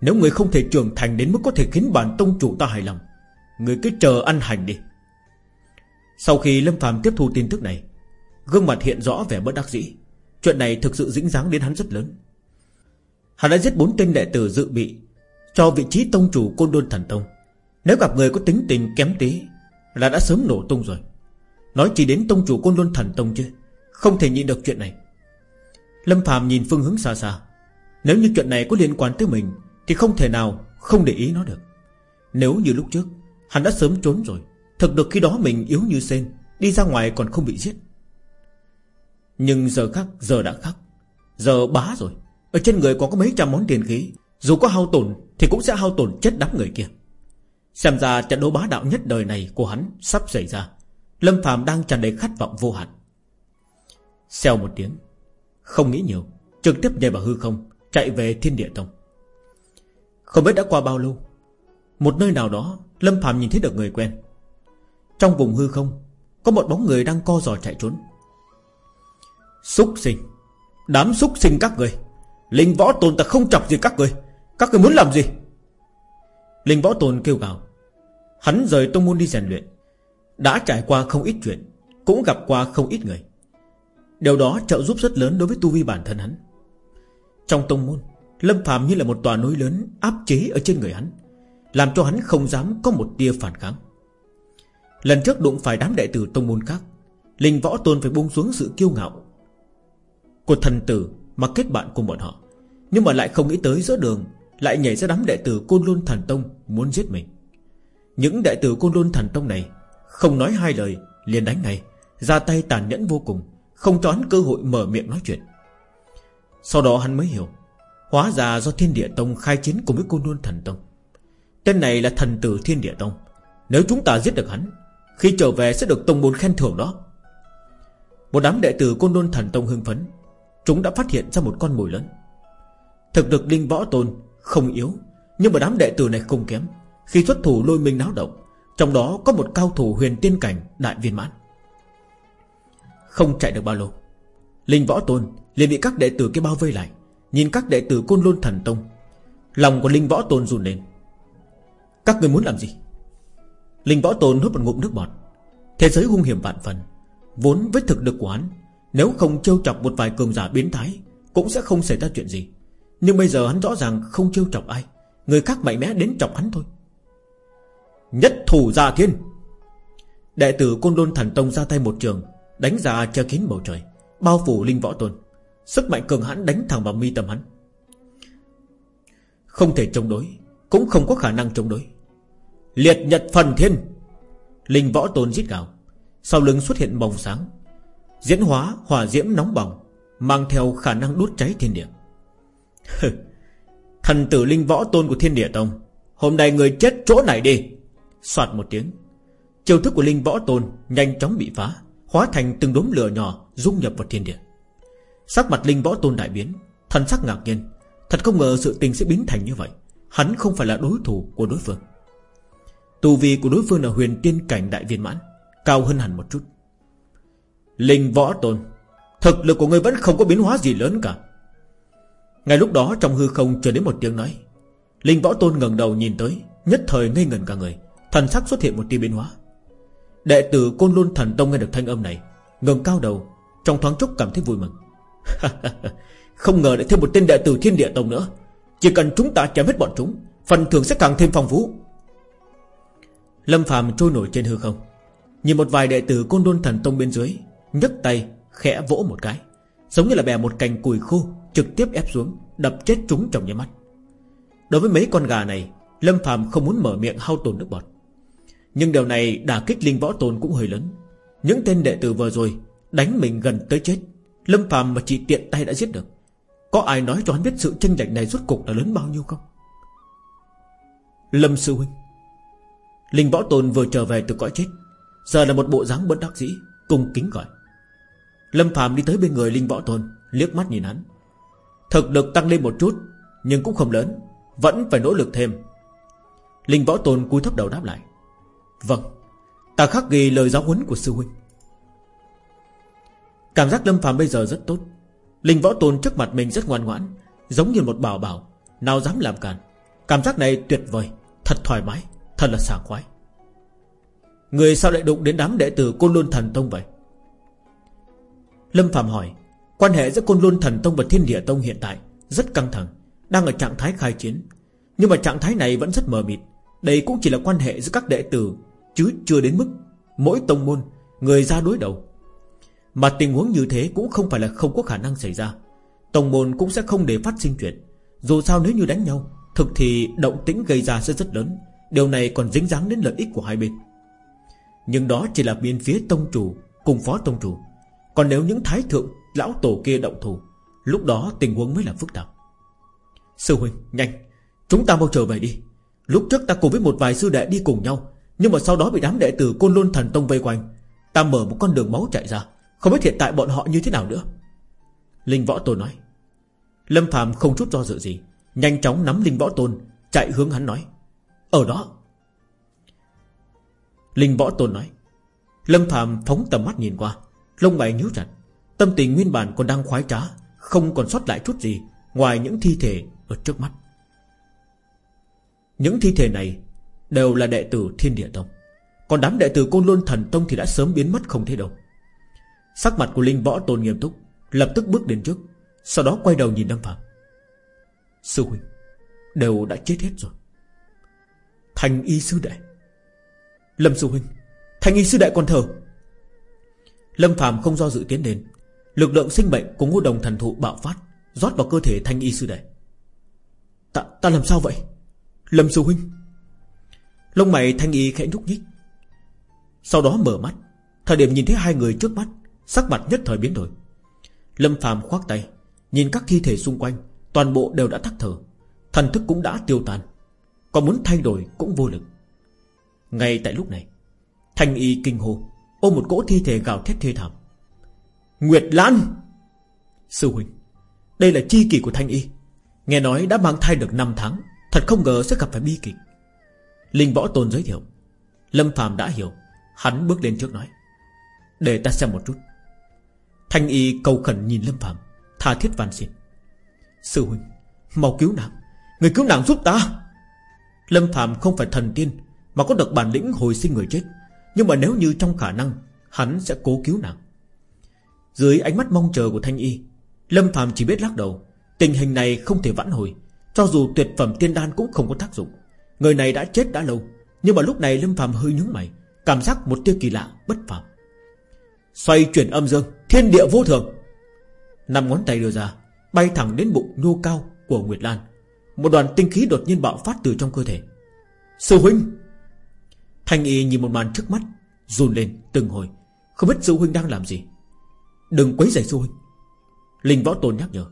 Nếu ngươi không thể trưởng thành đến mức có thể khiến bản tông chủ ta hài lòng, Ngươi cứ chờ ăn hành đi. Sau khi Lâm phàm tiếp thu tin tức này Gương mặt hiện rõ vẻ bất đắc dĩ. Chuyện này thực sự dính dáng đến hắn rất lớn. Hắn đã giết bốn tên đệ tử dự bị Cho vị trí tông chủ Côn Đôn Thần Tông. Nếu gặp người có tính tình kém tí Là đã sớm nổ tung rồi. Nói chỉ đến tông chủ côn luân thần tông chứ, Không thể nhịn được chuyện này. Lâm Phạm nhìn phương hướng xa xa. Nếu như chuyện này có liên quan tới mình, Thì không thể nào không để ý nó được. Nếu như lúc trước, Hắn đã sớm trốn rồi, Thực được khi đó mình yếu như sen, Đi ra ngoài còn không bị giết. Nhưng giờ khắc giờ đã khắc Giờ bá rồi. Ở trên người còn có mấy trăm món tiền khí. Dù có hao tổn, thì cũng sẽ hao tổn chết đám người kia. Xem ra trận đấu bá đạo nhất đời này của hắn Sắp xảy ra. Lâm Phạm đang tràn đầy khát vọng vô hạn. Xèo một tiếng. Không nghĩ nhiều. Trực tiếp nhảy vào hư không, Chạy về thiên địa tông. Không biết đã qua bao lâu. Một nơi nào đó, Lâm Phạm nhìn thấy được người quen. Trong vùng hư không, Có một bóng người đang co giò chạy trốn. Xúc sinh. Đám xúc sinh các người. Linh võ tồn ta không chọc gì các người. Các người muốn làm gì? Linh võ tồn kêu gào. Hắn rời tông môn đi rèn luyện. Đã trải qua không ít chuyện, Cũng gặp qua không ít người. Điều đó trợ giúp rất lớn đối với tu vi bản thân hắn. Trong tông môn, Lâm Phạm như là một tòa núi lớn Áp chế ở trên người hắn, Làm cho hắn không dám có một tia phản kháng. Lần trước đụng phải đám đệ tử tông môn khác, Linh võ tôn phải buông xuống sự kiêu ngạo của thần tử Mà kết bạn cùng bọn họ. Nhưng mà lại không nghĩ tới giữa đường, Lại nhảy ra đám đệ tử Côn luân Thần Tông Muốn giết mình. Những đệ tử Côn luân Thần Tông này Không nói hai lời, liền đánh ngay, Ra tay tàn nhẫn vô cùng, Không cho hắn cơ hội mở miệng nói chuyện. Sau đó hắn mới hiểu, Hóa ra do Thiên Địa Tông khai chiến cùng với Côn Luân Thần Tông. Tên này là thần tử Thiên Địa Tông. Nếu chúng ta giết được hắn, Khi trở về sẽ được Tông môn khen thưởng đó. Một đám đệ tử Côn Luân Thần Tông hưng phấn Chúng đã phát hiện ra một con mồi lớn. Thực lực linh võ tôn Không yếu, Nhưng mà đám đệ tử này không kém. Khi xuất thủ lôi minh náo động, Trong đó có một cao thủ huyền tiên cảnh đại viên mãn. Không chạy được bao lâu, Linh võ tôn liền bị các đệ tử kia bao vây lại, Nhìn các đệ tử Côn Lôn Thần Tông. Lòng của Linh Võ Tôn run lên. Các người muốn làm gì? Linh Võ Tôn hút một ngụm nước bọt. Thế giới hung hiểm vạn phần, Vốn với thực lực của hắn nếu không trêu chọc một vài cường giả biến thái, Cũng sẽ không xảy ra chuyện gì. Nhưng bây giờ hắn rõ ràng không trêu chọc ai. Người khác mạnh mẽ đến chọc hắn thôi. Nhất thủ gia thiên. Đệ tử Côn Lôn Thần Tông ra tay một trường, Đánh ra che kín bầu trời, Bao phủ Linh Võ Tôn. Sức mạnh cường hãn đánh thẳng vào mi tâm hắn. Không thể chống đối, Cũng không có khả năng chống đối. Liệt nhật phần thiên. Linh võ tôn giết gào. Sau lưng xuất hiện bồng sáng Diễn hóa hỏa diễm nóng bỏng, Mang theo khả năng đốt cháy thiên địa. Thần tử linh võ tôn của thiên địa tông, Hôm nay người chết chỗ này đi. Xoạt một tiếng, Chiêu thức của linh võ tôn Nhanh chóng bị phá, Hóa thành từng đốm lửa nhỏ Dung nhập vào thiên địa. Sắc mặt Linh Võ Tôn đại biến, Thần sắc ngạc nhiên. Thật không ngờ sự tình sẽ biến thành như vậy, Hắn không phải là đối thủ của đối phương. Tù vi của đối phương là huyền tiên cảnh đại viên mãn, Cao hơn hẳn một chút. Linh Võ Tôn. Thực lực của ngươi vẫn không có biến hóa gì lớn cả. Ngay lúc đó, trong hư không chờ đến một tiếng nói. Linh Võ Tôn ngẩng đầu nhìn tới, Nhất thời ngây ngẩn cả người, Thần sắc xuất hiện một tia biến hóa. Đệ tử Côn luân Thần Tông nghe được thanh âm này, ngẩng cao đầu, Trong thoáng chốc cảm thấy vui mừng. *laughs* Không ngờ lại thêm một tên đệ tử thiên địa tông nữa. Chỉ cần chúng ta chém hết bọn chúng, Phần thưởng sẽ càng thêm phong phú. Lâm phàm trôi nổi trên hư không. Nhìn một vài đệ tử côn đôn thần tông bên dưới nhấc tay, khẽ vỗ một cái. Giống như là bè một cành cùi khô, Trực tiếp ép xuống, Đập chết chúng trong nháy mắt. Đối với mấy con gà này, Lâm phàm không muốn mở miệng hao tồn nước bọt. Nhưng điều này đả kích linh võ tồn cũng hơi lớn. Những tên đệ tử vừa rồi, Đánh mình gần tới chết. Lâm Phạm mà chỉ tiện tay đã giết được. Có ai nói cho hắn biết sự tranh giành này rốt cục là lớn bao nhiêu không? Lâm Sư Huynh. Linh Võ Tôn vừa trở về từ cõi chết. Giờ là một bộ dáng bất đắc dĩ, Cung kính gọi. Lâm Phạm đi tới bên người Linh Võ Tôn, Liếc mắt nhìn hắn. Thực lực tăng lên một chút, Nhưng cũng không lớn, Vẫn phải nỗ lực thêm. Linh Võ Tôn cúi thấp đầu đáp lại. Vâng Ta khắc ghi lời giáo huấn của sư huynh. Cảm giác Lâm Phạm bây giờ rất tốt. Linh võ tôn trước mặt mình rất ngoan ngoãn, Giống như một bảo bảo, Nào dám làm cản Cảm giác này tuyệt vời, Thật thoải mái, Thật là sảng khoái. Người sao lại đụng đến đám đệ tử Côn Luân Thần Tông vậy? Lâm Phạm hỏi, Quan hệ giữa Côn Luân Thần Tông và Thiên Địa Tông hiện tại Rất căng thẳng, Đang ở trạng thái khai chiến. Nhưng mà trạng thái này vẫn rất mờ mịt. Đây cũng chỉ là quan hệ giữa các đệ tử, Chứ chưa đến mức Mỗi tông môn, Người ra đối đầu. Mà tình huống như thế cũng không phải là không có khả năng xảy ra. Tông môn cũng sẽ không để phát sinh chuyện. Dù sao nếu như đánh nhau, Thực thì động tĩnh gây ra sẽ rất lớn. Điều này còn dính dáng đến lợi ích của hai bên. Nhưng đó chỉ là bên phía tông chủ Cùng phó tông chủ. Còn nếu những thái thượng, lão tổ kia động thủ, Lúc đó tình huống mới là phức tạp. Sư huynh, nhanh, Chúng ta mau trở về đi. Lúc trước ta cùng với một vài sư đệ đi cùng nhau, Nhưng mà sau đó bị đám đệ tử Côn luân Thần Tông vây quanh. Ta mở một con đường máu chạy ra, không biết hiện tại bọn họ như thế nào nữa. Linh Võ Tôn nói. Lâm Phạm không chút do dự gì, Nhanh chóng nắm Linh Võ Tôn, Chạy hướng hắn nói. Ở đó. Linh võ tôn nói. Lâm Phạm phóng tầm mắt nhìn qua Lông mày nhíu chặt, Tâm tình nguyên bản còn đang khoái trá, Không còn sót lại chút gì Ngoài những thi thể ở trước mắt. Những thi thể này Đều là đệ tử Thiên Địa Tông. Còn đám đệ tử Côn luân Thần Tông Thì đã sớm biến mất không thấy đâu. Sắc mặt của Linh Võ Tôn nghiêm túc, Lập tức bước đến trước, Sau đó quay đầu nhìn Lâm Phạm Sư huynh, Đều đã chết hết rồi. Thành y sư đệ. Lâm sư huynh Thành y sư đệ còn thở. Lâm Phạm không do dự tiến đến Lực lượng sinh mệnh của ngũ đồng thần thụ bạo phát Rót vào cơ thể thanh y sư đệ. Ta, ta làm sao vậy? Lâm sư huynh. Lông mày thanh y khẽ nhúc nhích. Sau đó mở mắt. Thời điểm nhìn thấy hai người trước mắt Sắc mặt nhất thời biến đổi. Lâm Phạm khoác tay Nhìn các thi thể xung quanh Toàn bộ đều đã tắt thở. Thần thức cũng đã tiêu tan. Còn muốn thay đổi cũng vô lực. Ngay tại lúc này Thanh y kinh hồn. Ôm một cỗ thi thể gào thét thê thảm. Nguyệt Lan! Sư huynh, Đây là chi kỷ của Thanh y. Nghe nói đã mang thai được 5 tháng, Thật không ngờ sẽ gặp phải bi kịch. Linh Võ Tôn giới thiệu. Lâm Phàm đã hiểu. Hắn bước lên trước nói. Để ta xem một chút. Thanh y cầu khẩn nhìn Lâm Phạm Tha thiết van xin. Sư huynh, Mau cứu nàng. Người cứu nàng giúp ta. Lâm Phạm không phải thần tiên, Mà có được bản lĩnh hồi sinh người chết. Nhưng mà nếu như trong khả năng, Hắn sẽ cố cứu nàng. Dưới ánh mắt mong chờ của Thanh y, Lâm Phạm chỉ biết lắc đầu. Tình hình này không thể vãn hồi, Cho dù tuyệt phẩm tiên đan cũng không có tác dụng. Người này đã chết đã lâu, Nhưng mà lúc này Lâm Phạm hơi nhướng mày, Cảm giác một tia kỳ lạ, bất phạm Xoay chuyển âm dương, Thiên địa vô thường. Năm ngón tay đưa ra, Bay thẳng đến bụng nhô cao của Nguyệt Lan. Một đoàn tinh khí đột nhiên bạo phát từ trong cơ thể. Sư huynh Thanh y nhìn một màn trước mắt, Run lên từng hồi. Không biết sư huynh đang làm gì. Đừng quấy rầy sư huynh. Linh võ tôn nhắc nhở.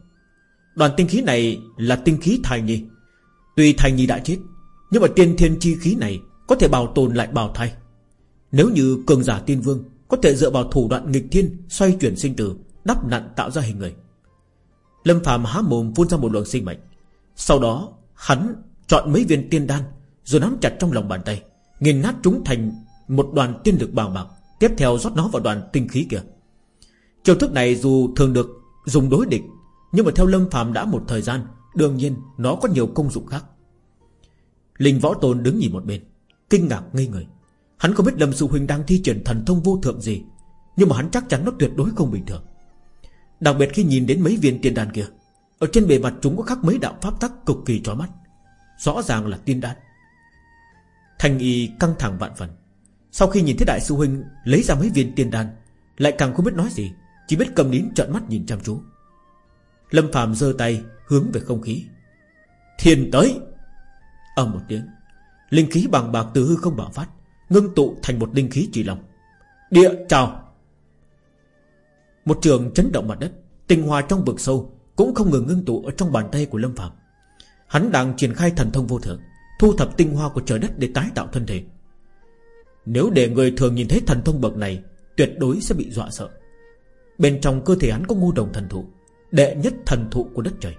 Đoàn tinh khí này là tinh khí thai nhi. Tuy thai nhi đã chết, Nhưng mà tiên thiên chi khí này Có thể bảo tồn lại bào thai. Nếu như cường giả tiên vương có thể dựa vào thủ đoạn nghịch thiên Xoay chuyển sinh tử, Đắp nặn tạo ra hình người. Lâm phàm há mồm phun ra một luồng sinh mệnh. Sau đó, hắn chọn mấy viên tiên đan, Rồi nắm chặt trong lòng bàn tay. Nghiền nát chúng thành một đoàn tiên lực bào bạc Tiếp theo rót nó vào đoàn tinh khí kia. Chiêu thức này dù thường được dùng đối địch, Nhưng mà theo Lâm phàm đã một thời gian, Đương nhiên nó có nhiều công dụng khác. Linh võ tôn đứng nhìn một bên, Kinh ngạc ngây người. Hắn không biết Lâm Sư Huynh đang thi triển thần thông vô thượng gì, Nhưng mà hắn chắc chắn nó tuyệt đối không bình thường. Đặc biệt khi nhìn đến mấy viên tiên đan kia, Ở trên bề mặt chúng có khắc mấy đạo pháp tắc cực kỳ chói mắt, Rõ ràng là tiên đan. Thanh y căng thẳng vạn phần. Sau khi nhìn thấy đại sư huynh Lấy ra mấy viên tiên đan, Lại càng không biết nói gì, Chỉ biết cầm nín trợn mắt nhìn chăm chú. Lâm phàm giơ tay hướng về không khí. Thiên tới! Âm một tiếng, Linh khí bằng bạc từ hư không bạo phát, Ngưng tụ thành một linh khí chỉ lòng. Địa trào! Một trường chấn động mặt đất tình hòa trong vực sâu Cũng không ngừng ngưng tụ ở trong bàn tay của Lâm Phạm Hắn đang triển khai thần thông vô thượng. Thu thập tinh hoa của trời đất để tái tạo thân thể. Nếu để người thường nhìn thấy thần thông bậc này, Tuyệt đối sẽ bị dọa sợ. Bên trong cơ thể hắn có ngô đồng thần thụ, Đệ nhất thần thụ của đất trời.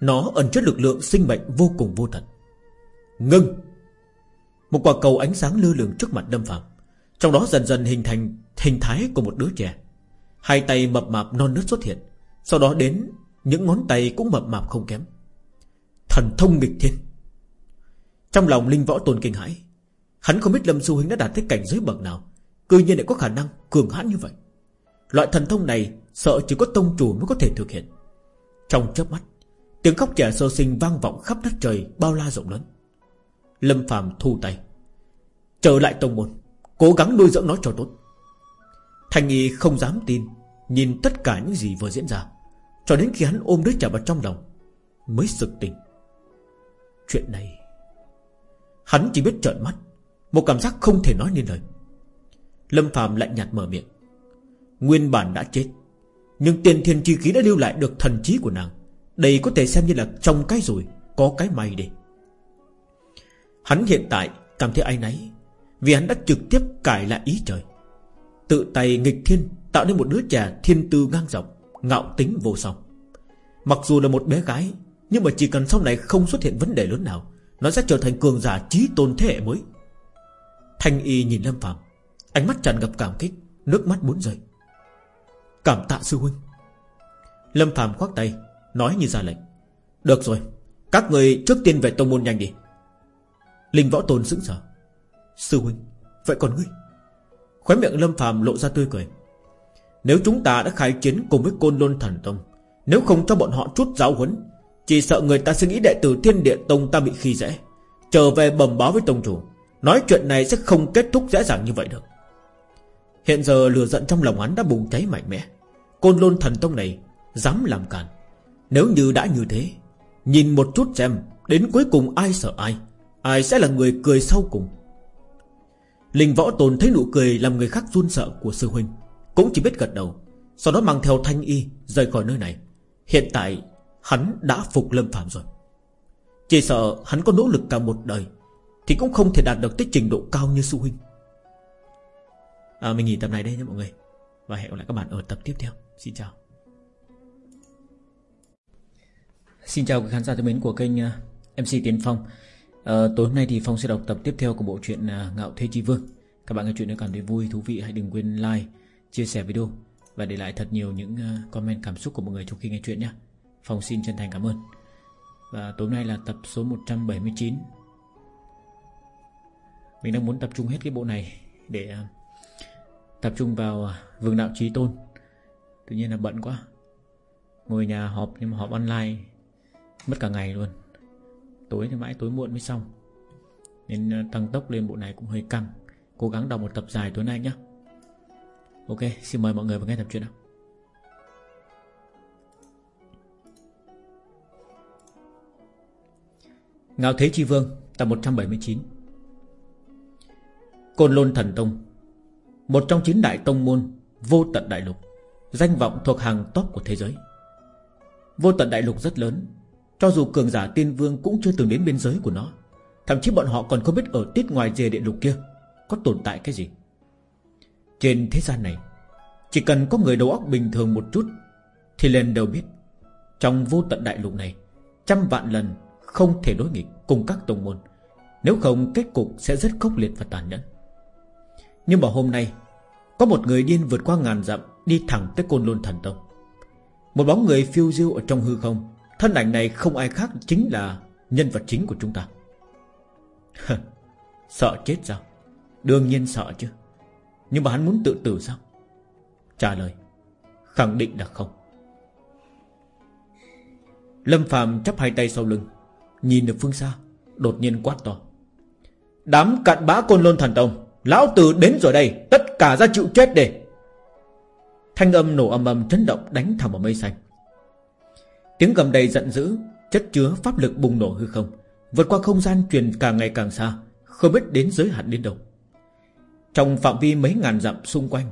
Nó ẩn chứa lực lượng sinh mệnh vô cùng vô tận. Ngưng! Một quả cầu ánh sáng lơ lửng trước mặt đâm Phạm Trong đó dần dần hình thành Hình thái của một đứa trẻ. Hai tay mập mạp non nớt xuất hiện, Sau đó đến những ngón tay cũng mập mạp không kém. Thần thông nghịch thiên! Trong lòng Linh Võ Tôn kinh hãi. Hắn không biết Lâm Du Huynh đã đạt tới cảnh giới bậc nào, Cư nhiên lại có khả năng cường hãn như vậy. Loại thần thông này Sợ chỉ có tông chủ mới có thể thực hiện. Trong chớp mắt, Tiếng khóc trẻ sơ sinh vang vọng khắp đất trời, Bao la rộng lớn. Lâm Phạm thu tay. Trở lại tông môn, Cố gắng nuôi dưỡng nó cho tốt. Thành y không dám tin, Nhìn tất cả những gì vừa diễn ra, Cho đến khi hắn ôm đứa trẻ vào trong lòng, Mới sực tỉnh. Chuyện này Hắn chỉ biết trợn mắt, Một cảm giác không thể nói nên lời. Lâm Phạm lạnh nhạt mở miệng. Nguyên bản đã chết, Nhưng tiền thiên chi khí đã lưu lại được thần trí của nàng. Đây có thể xem như là trong cái rồi, Có cái may đi. Hắn hiện tại cảm thấy ai nấy Vì hắn đã trực tiếp cải lại ý trời. Tự tay nghịch thiên, Tạo nên một đứa trẻ thiên tư ngang dọc, Ngạo tính vô song. Mặc dù là một bé gái, Nhưng mà chỉ cần sau này không xuất hiện vấn đề lớn nào nó sẽ trở thành cường giả trí tôn thế hệ mới. Thanh y nhìn Lâm Phạm Ánh mắt tràn ngập cảm kích, Nước mắt muốn rơi. Cảm tạ sư huynh. Lâm Phạm khoác tay, Nói như ra lệnh. Được rồi, Các người trước tiên về tông môn nhanh đi. Linh võ tôn sững sờ. Sư huynh, Vậy còn ngươi? Khóe miệng Lâm Phạm lộ ra tươi cười. Nếu chúng ta đã khai chiến cùng với Côn Lôn Thần Tông, Nếu không cho bọn họ chút giáo huấn chỉ sợ người ta sẽ nghĩ đệ tử Thiên Địa Tông ta bị khi dễ. Trở về bẩm báo với Tông Chủ Nói chuyện này sẽ không kết thúc dễ dàng như vậy được. Hiện giờ lửa giận trong lòng hắn đã bùng cháy mạnh mẽ. Côn Lôn Thần Tông này Dám làm càn, Nếu như đã như thế Nhìn một chút xem Đến cuối cùng ai sợ ai Ai sẽ là người cười sau cùng. Linh võ tồn thấy nụ cười Làm người khác run sợ của sư huynh Cũng chỉ biết gật đầu Sau đó mang theo thanh y rời khỏi nơi này. Hiện tại hắn đã phục lâm phạm rồi. Chỉ sợ hắn có nỗ lực cả một đời Thì cũng không thể đạt được tới trình độ cao như sư huynh. À, Mình nghỉ tập này đây nha mọi người. Và hẹn gặp lại các bạn ở tập tiếp theo. Xin chào. Xin chào các khán giả thân mến của kênh à, MC Tiến Phong. À, Tối hôm nay thì Phong sẽ đọc tập tiếp theo của bộ truyện à, Ngạo Thế Chi Vương. Các bạn nghe chuyện nếu cảm thấy vui, thú vị hãy đừng quên like, chia sẻ video Và để lại thật nhiều những à, comment cảm xúc của mọi người trong khi nghe chuyện nhé. Phong xin chân thành cảm ơn. Và tối nay là tập số 179 Mình đang muốn tập trung hết cái bộ này Để à, tập trung vào à, vương đạo trí tôn. Tự nhiên là bận quá. Ngồi nhà họp nhưng mà họp online Mất cả ngày luôn. Tối thì mãi tối muộn mới xong. Nên à, tăng tốc lên bộ này cũng hơi căng. Cố gắng đọc một tập dài tối nay nhé Ok, xin mời mọi người vào nghe tập truyện nào. Ngạo Thế Chi Vương, Tập 179 Côn Lôn Thần Tông, Một trong chín đại tông môn Vô tận đại lục, Danh vọng thuộc hàng top của thế giới. Vô tận đại lục rất lớn, cho dù cường giả tiên vương cũng chưa từng đến biên giới của nó. Thậm chí bọn họ còn không biết ở tiết ngoài rìa địa lục kia Có tồn tại cái gì. Trên thế gian này, Chỉ cần có người đầu óc bình thường một chút Thì liền đều biết. Trong vô tận đại lục này, Trăm vạn lần không thể đối nghịch cùng các tông môn. Nếu không, kết cục sẽ rất khốc liệt và tàn nhẫn. Nhưng mà hôm nay, Có một người điên vượt qua ngàn dặm Đi thẳng tới Côn Lôn Thần Tông. Một bóng người phiêu diêu ở trong hư không, Thân ảnh này không ai khác chính là Nhân vật chính của chúng ta. Sợ chết sao? Đương nhiên sợ chứ. Nhưng mà hắn muốn tự tử sao? Trả lời, Khẳng định là không. Lâm Phạm chắp hai tay sau lưng. Nhìn được phương xa, Đột nhiên quát to. Đám cặn bã côn lôn thần tông, Lão tử đến rồi đây, Tất cả ra chịu chết để. Thanh âm nổ âm âm chấn động đánh thẳng vào mây xanh. Tiếng gầm đầy giận dữ, Chất chứa pháp lực bùng nổ hư không, Vượt qua không gian truyền càng ngày càng xa, Không biết đến giới hạn đến đâu. Trong phạm vi mấy ngàn dặm xung quanh,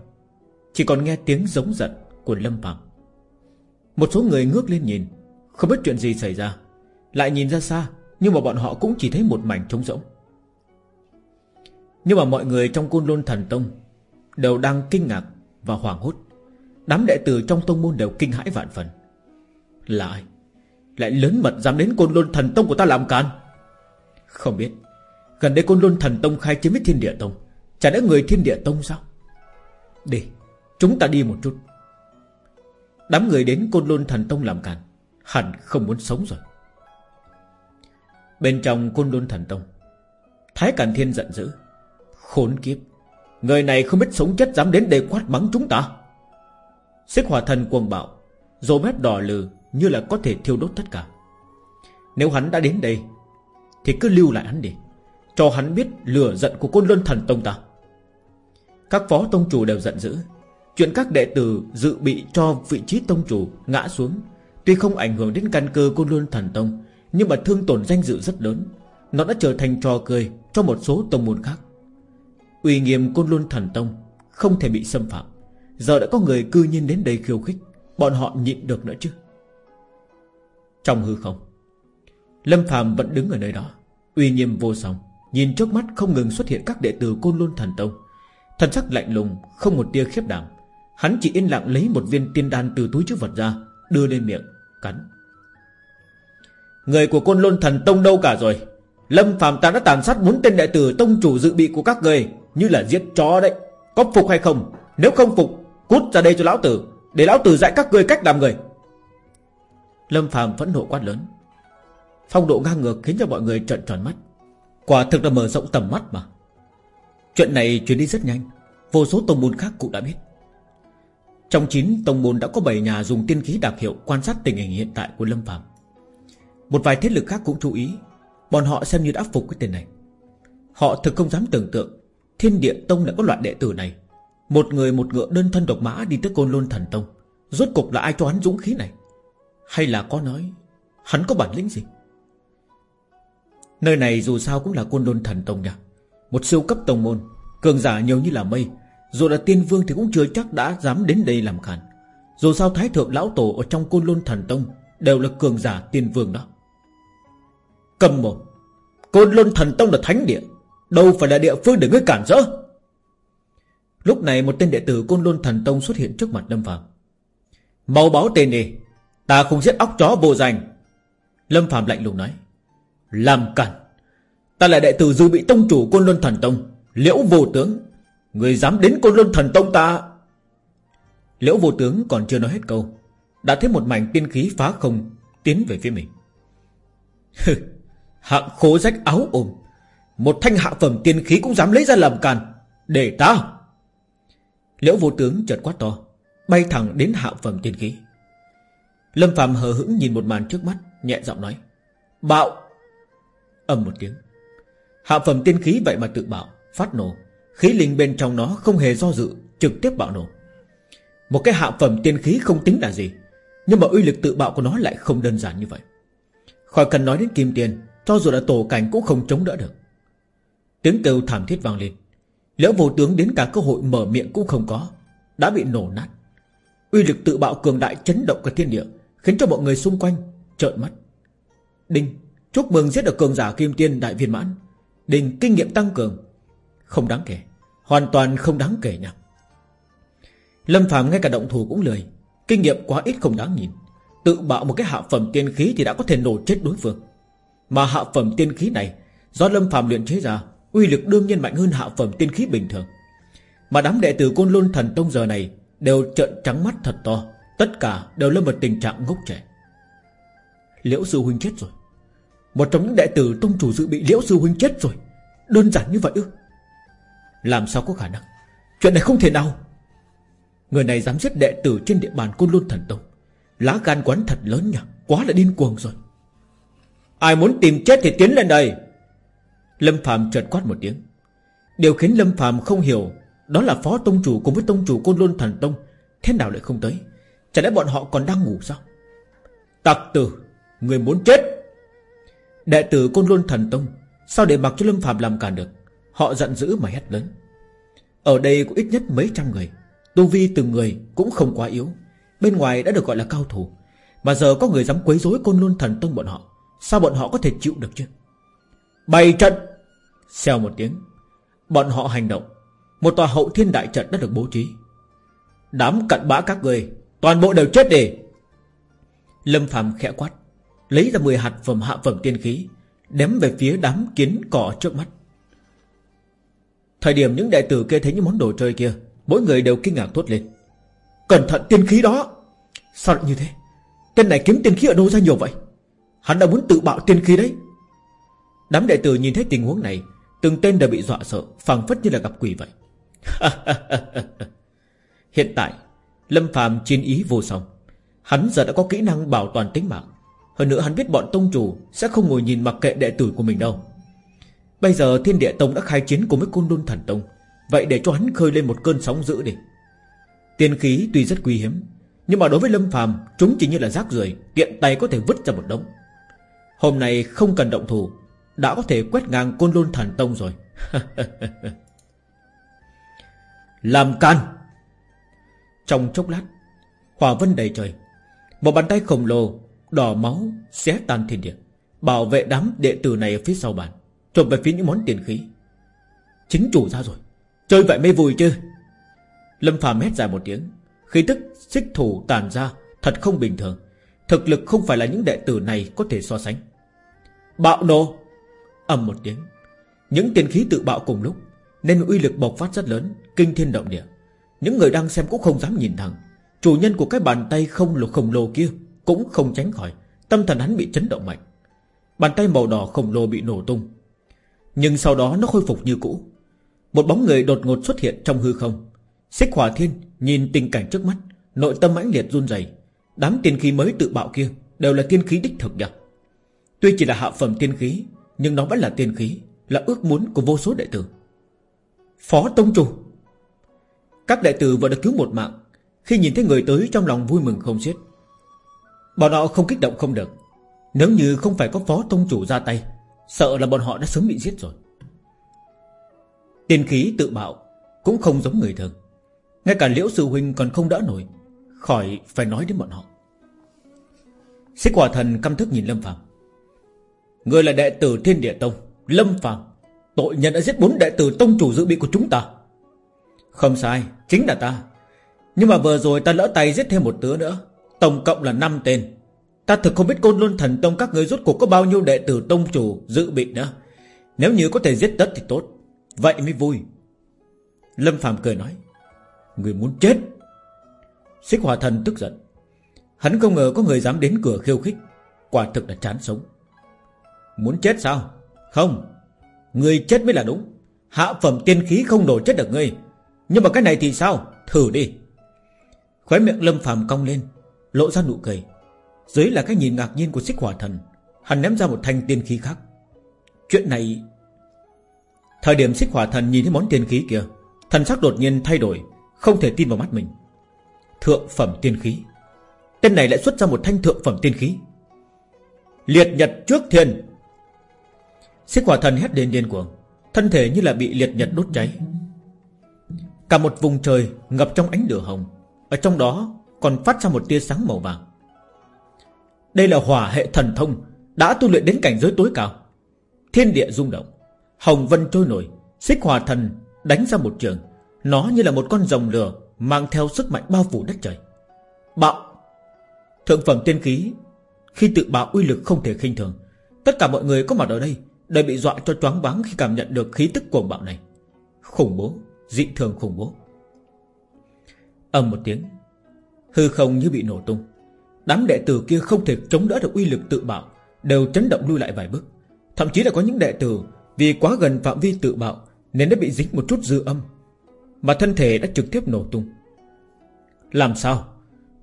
Chỉ còn nghe tiếng giống giận Của Lâm Phạm. Một số người ngước lên nhìn, Không biết chuyện gì xảy ra. Lại nhìn ra xa, Nhưng mà bọn họ cũng chỉ thấy một mảnh trống rỗng. Nhưng mà mọi người trong côn lôn thần tông Đều đang kinh ngạc và hoảng hốt. Đám đệ tử trong tông môn đều kinh hãi vạn phần. Là ai? Lại lớn mật dám đến côn lôn thần tông của ta làm can Không biết. Gần đây côn lôn thần tông khai chiến với thiên địa tông, Chả lẽ người thiên địa tông sao? Đi, Chúng ta đi một chút. Đám người đến côn lôn thần tông làm càn, Hẳn không muốn sống rồi. Bên trong côn luân thần tông. Thái Càn Thiên giận dữ, Khốn kiếp, Người này không biết sống chết dám đến đây quát mắng chúng ta. Xích hỏa thần cuồng bạo Rô mép đỏ lừ như là có thể thiêu đốt tất cả. Nếu hắn đã đến đây, Thì cứ lưu lại hắn đi, Cho hắn biết lửa giận của côn luân thần tông ta. Các phó tông chủ đều giận dữ, Chuyện các đệ tử dự bị cho vị trí tông chủ ngã xuống Tuy không ảnh hưởng đến căn cơ côn luân thần tông nhưng mà thương tổn danh dự rất lớn. Nó đã trở thành trò cười cho một số tông môn khác. Uy nghiêm côn luân thần tông Không thể bị xâm phạm. Giờ đã có người cư nhiên đến đây khiêu khích. Bọn họ nhịn được nữa chứ. Trong hư không, Lâm phàm vẫn đứng ở nơi đó, Uy nghiêm vô song, Nhìn trước mắt không ngừng xuất hiện các đệ tử Côn Luân Thần Tông. Thần sắc lạnh lùng, Không một tia khiếp đảm. Hắn chỉ yên lặng lấy một viên tiên đan từ túi chứa vật ra, Đưa lên miệng, Cắn. Người của Côn Lôn Thần Tông đâu cả rồi? Lâm Phạm ta đã tàn sát bốn tên đệ tử tông chủ dự bị của các người, Như là giết chó đấy. Có phục hay không? Nếu không phục, Cút ra đây cho lão tử, Để lão tử dạy các người cách làm người. Lâm Phạm vẫn nộ quát lớn. Phong độ ngang ngược khiến cho mọi người trợn tròn mắt. Quả thực là mở rộng tầm mắt mà. Chuyện này chuyển đi rất nhanh. Vô số tông môn khác cũng đã biết. Trong 9 tông môn đã có 7 nhà dùng tiên khí đặc hiệu Quan sát tình hình hiện tại của Lâm Phạm một vài thế lực khác cũng chú ý. Bọn họ xem như đã phục cái tên này. Họ thực không dám tưởng tượng, Thiên địa tông lại có loại đệ tử này. Một người một ngựa đơn thân độc mã đi tới côn lôn thần tông, Rốt cục là ai cho hắn dũng khí này? Hay là có nói, Hắn có bản lĩnh gì? Nơi này dù sao cũng là côn lôn thần tông nha. Một siêu cấp tông môn, Cường giả nhiều như là mây. Dù là tiên vương thì cũng chưa chắc đã dám đến đây làm khàn. Dù sao thái thượng lão tổ Ở trong côn lôn thần tông Đều là cường giả tiên vương đó. Cầm một. Côn lôn thần tông là thánh địa. Đâu phải là địa phương để ngươi cản rỡ. Lúc này một tên đệ tử Côn lôn thần tông xuất hiện trước mặt Lâm Phạm Mau báo tên đi. Ta không giết óc chó vô danh. Lâm Phạm lạnh lùng nói. Làm cản. Ta là đệ tử dù bị tông chủ Côn lôn thần tông. Liễu vô tướng. Người dám đến Côn lôn thần tông ta? Liễu vô tướng còn chưa nói hết câu, Đã thấy một mảnh tiên khí phá không, Tiến về phía mình. Hạng khố rách áo ồm Một thanh hạ phẩm tiên khí cũng dám lấy ra làm càn. Để ta. Liễu vô tướng chợt quát to, Bay thẳng đến hạ phẩm tiên khí. Lâm Phạm hờ hững nhìn một màn trước mắt, Nhẹ giọng nói, Bạo! Ầm một tiếng. Hạ phẩm tiên khí vậy mà tự bạo, Phát nổ. Khí linh bên trong nó không hề do dự, Trực tiếp bạo nổ. Một cái hạ phẩm tiên khí không tính là gì, Nhưng mà uy lực tự bạo của nó lại không đơn giản như vậy. Khỏi cần nói đến kim tiền cho dù là tổ cảnh cũng không chống đỡ được. Tiếng kêu thảm thiết vang lên. Liễu vô tướng đến cả cơ hội mở miệng cũng không có, Đã bị nổ nát. Uy lực tự bạo cường đại chấn động cả thiên địa, Khiến cho mọi người xung quanh trợn mắt. Đinh, Chúc mừng giết được cường giả kim tiên đại viên mãn. Đinh, kinh nghiệm tăng cường. Không đáng kể, Hoàn toàn không đáng kể nha. Lâm Phạm ngay cả động thủ cũng lười, Kinh nghiệm quá ít không đáng nhìn. Tự bạo một cái hạ phẩm tiên khí Thì đã có thể nổ chết đối phương mà hạ phẩm tiên khí này, Do Lâm phàm luyện chế ra, Uy lực đương nhiên mạnh hơn hạ phẩm tiên khí bình thường. Mà đám đệ tử Côn Lôn Thần Tông giờ này Đều trợn trắng mắt thật to, Tất cả đều lâm vào tình trạng ngốc trẻ Liễu Sư Huynh chết rồi. Một trong những đệ tử Tông chủ dự bị Liễu Sư Huynh chết rồi. Đơn giản như vậy ư? Làm sao có khả năng? Chuyện này không thể nào. Người này dám giết đệ tử trên địa bàn Côn Lôn Thần Tông. Lá gan quán thật lớn nhỉ? Quá là điên cuồng rồi. Ai muốn tìm chết thì tiến lên đây. Lâm Phạm chợt quát một tiếng. Điều khiến Lâm Phạm không hiểu Đó là phó tông chủ cùng với tông chủ Côn Lôn Thần Tông Thế nào lại không tới. Chả lẽ bọn họ còn đang ngủ sao? Tặc tử, Người muốn chết. Đệ tử Côn Lôn Thần Tông, Sao để mặc cho Lâm Phạm làm cản được? Họ giận dữ mà hét lớn. Ở đây có ít nhất mấy trăm người, Tu vi từng người cũng không quá yếu. Bên ngoài đã được gọi là cao thủ, Mà giờ có người dám quấy rối Côn Lôn Thần Tông bọn họ. Sao bọn họ có thể chịu được chứ? Bày trận! Xèo một tiếng. Bọn họ hành động. Một tòa hậu thiên đại trận đã được bố trí. Đám cận bã các người, Toàn bộ đều chết đi. Lâm phàm khẽ quát, Lấy ra 10 hạt phẩm hạ phẩm tiên khí, Đếm về phía đám kiến cỏ trước mắt. Thời điểm những đại tử kia thấy những món đồ chơi kia, Mỗi người đều kinh ngạc thốt lên. Cẩn thận tiên khí đó! Sao lại như thế? Tên này kiếm tiên khí ở đâu ra nhiều vậy? Hắn đã muốn tự bạo tiên khí đấy. Đám đệ tử nhìn thấy tình huống này, Từng tên đều bị dọa sợ, phảng phất như là gặp quỷ vậy. *laughs* Hiện tại, Lâm phàm chiến ý vô song. Hắn giờ đã có kỹ năng bảo toàn tính mạng. Hơn nữa hắn biết bọn tông chủ Sẽ không ngồi nhìn mặc kệ đệ tử của mình đâu. Bây giờ thiên địa tông đã khai chiến cùng với côn đôn thần tông. Vậy để cho hắn khơi lên một cơn sóng dữ đi. Tiên khí tuy rất quý hiếm, Nhưng mà đối với Lâm phàm, Chúng chỉ như là rác rưởi, Tiện tay có thể vứt ra một đống. Hôm nay không cần động thủ, Đã có thể quét ngang côn lôn thần tông rồi. *laughs* Làm can. Trong chốc lát, Hỏa vân đầy trời, Một bàn tay khổng lồ Đỏ máu xé tan thiên địa, Bảo vệ đám đệ tử này ở phía sau bàn, Trộm về phía những món tiền khí. Chính chủ ra rồi, Chơi vậy mới vui chứ. Lâm phàm hét dài một tiếng, Khí tức xích thủ tàn ra, Thật không bình thường. Thực lực không phải là những đệ tử này có thể so sánh. Bạo nổ ầm một tiếng. Những tiền khí tự bạo cùng lúc, Nên uy lực bộc phát rất lớn, Kinh thiên động địa. Những người đang xem cũng không dám nhìn thẳng. Chủ nhân của cái bàn tay không lồ khổng lồ kia Cũng không tránh khỏi, Tâm thần hắn bị chấn động mạnh. Bàn tay màu đỏ khổng lồ bị nổ tung. Nhưng sau đó nó khôi phục như cũ. Một bóng người đột ngột xuất hiện trong hư không. Xích hỏa thiên nhìn tình cảnh trước mắt, Nội tâm mãnh liệt run rẩy. Đám tiên khí mới tự bạo kia Đều là tiên khí đích thực nhỉ? Tuy chỉ là hạ phẩm tiên khí, Nhưng nó vẫn là tiên khí, Là ước muốn của vô số đệ tử. Phó Tông Chủ. Các đệ tử vừa được cứu một mạng, Khi nhìn thấy người tới trong lòng vui mừng không xiết. Bọn họ không kích động không được. Nếu như không phải có Phó Tông Chủ ra tay, Sợ là bọn họ đã sớm bị giết rồi. Tiên khí tự bạo Cũng không giống người thường. Ngay cả Liễu Sư Huynh còn không đỡ nổi. Khỏi phải nói đến bọn họ. Xích quả thần căm thức nhìn Lâm Phạm Người là đệ tử Thiên Địa Tông, Lâm Phạm Tội nhân đã giết bốn đệ tử tông chủ dự bị của chúng ta. Không sai, Chính là ta. Nhưng mà vừa rồi ta lỡ tay giết thêm một tứa nữa, Tổng cộng là 5 tên. Ta thực không biết côn luân thần tông các người rốt cuộc có bao nhiêu đệ tử tông chủ dự bị nữa. Nếu như có thể giết tất thì tốt, Vậy mới vui. Lâm Phạm cười nói, Người muốn chết Xích hỏa thần tức giận. Hắn không ngờ có người dám đến cửa khiêu khích. Quả thực là chán sống. Muốn chết sao? Không. Người chết mới là đúng. Hạ phẩm tiên khí không đổ chết được ngươi. Nhưng mà cái này thì sao? Thử đi. Khóe miệng lâm phàm cong lên, Lộ ra nụ cười. Dưới là cái nhìn ngạc nhiên của xích hỏa thần, Hắn ném ra một thanh tiên khí khác. Chuyện này Thời điểm xích hỏa thần nhìn thấy món tiên khí kia, Thần sắc đột nhiên thay đổi, Không thể tin vào mắt mình. Thượng phẩm tiên khí. Tên này lại xuất ra một thanh thượng phẩm tiên khí. Liệt nhật trước thiên. Xích hỏa thần hét đến điên cuồng, Thân thể như là bị liệt nhật đốt cháy. Cả một vùng trời ngập trong ánh lửa hồng, Ở trong đó còn phát ra một tia sáng màu vàng. Đây là hỏa hệ thần thông, Đã tu luyện đến cảnh giới tối cao. Thiên địa rung động, Hồng vân trôi nổi, Xích hỏa thần đánh ra một trường, Nó như là một con rồng lửa Mang theo sức mạnh bao phủ đất trời. Bạo. Thượng phẩm tiên khí, Khi tự bạo uy lực không thể khinh thường. Tất cả mọi người có mặt ở đây Đều bị dọa cho choáng váng khi cảm nhận được khí tức cuồng bạo này. Khủng bố, Dị thường khủng bố. Ầm một tiếng, Hư không như bị nổ tung. Đám đệ tử kia không thể chống đỡ được uy lực tự bạo, Đều chấn động lui lại vài bước. Thậm chí là có những đệ tử Vì quá gần phạm vi tự bạo Nên đã bị dính một chút dư âm. Mà thân thể đã trực tiếp nổ tung. Làm sao?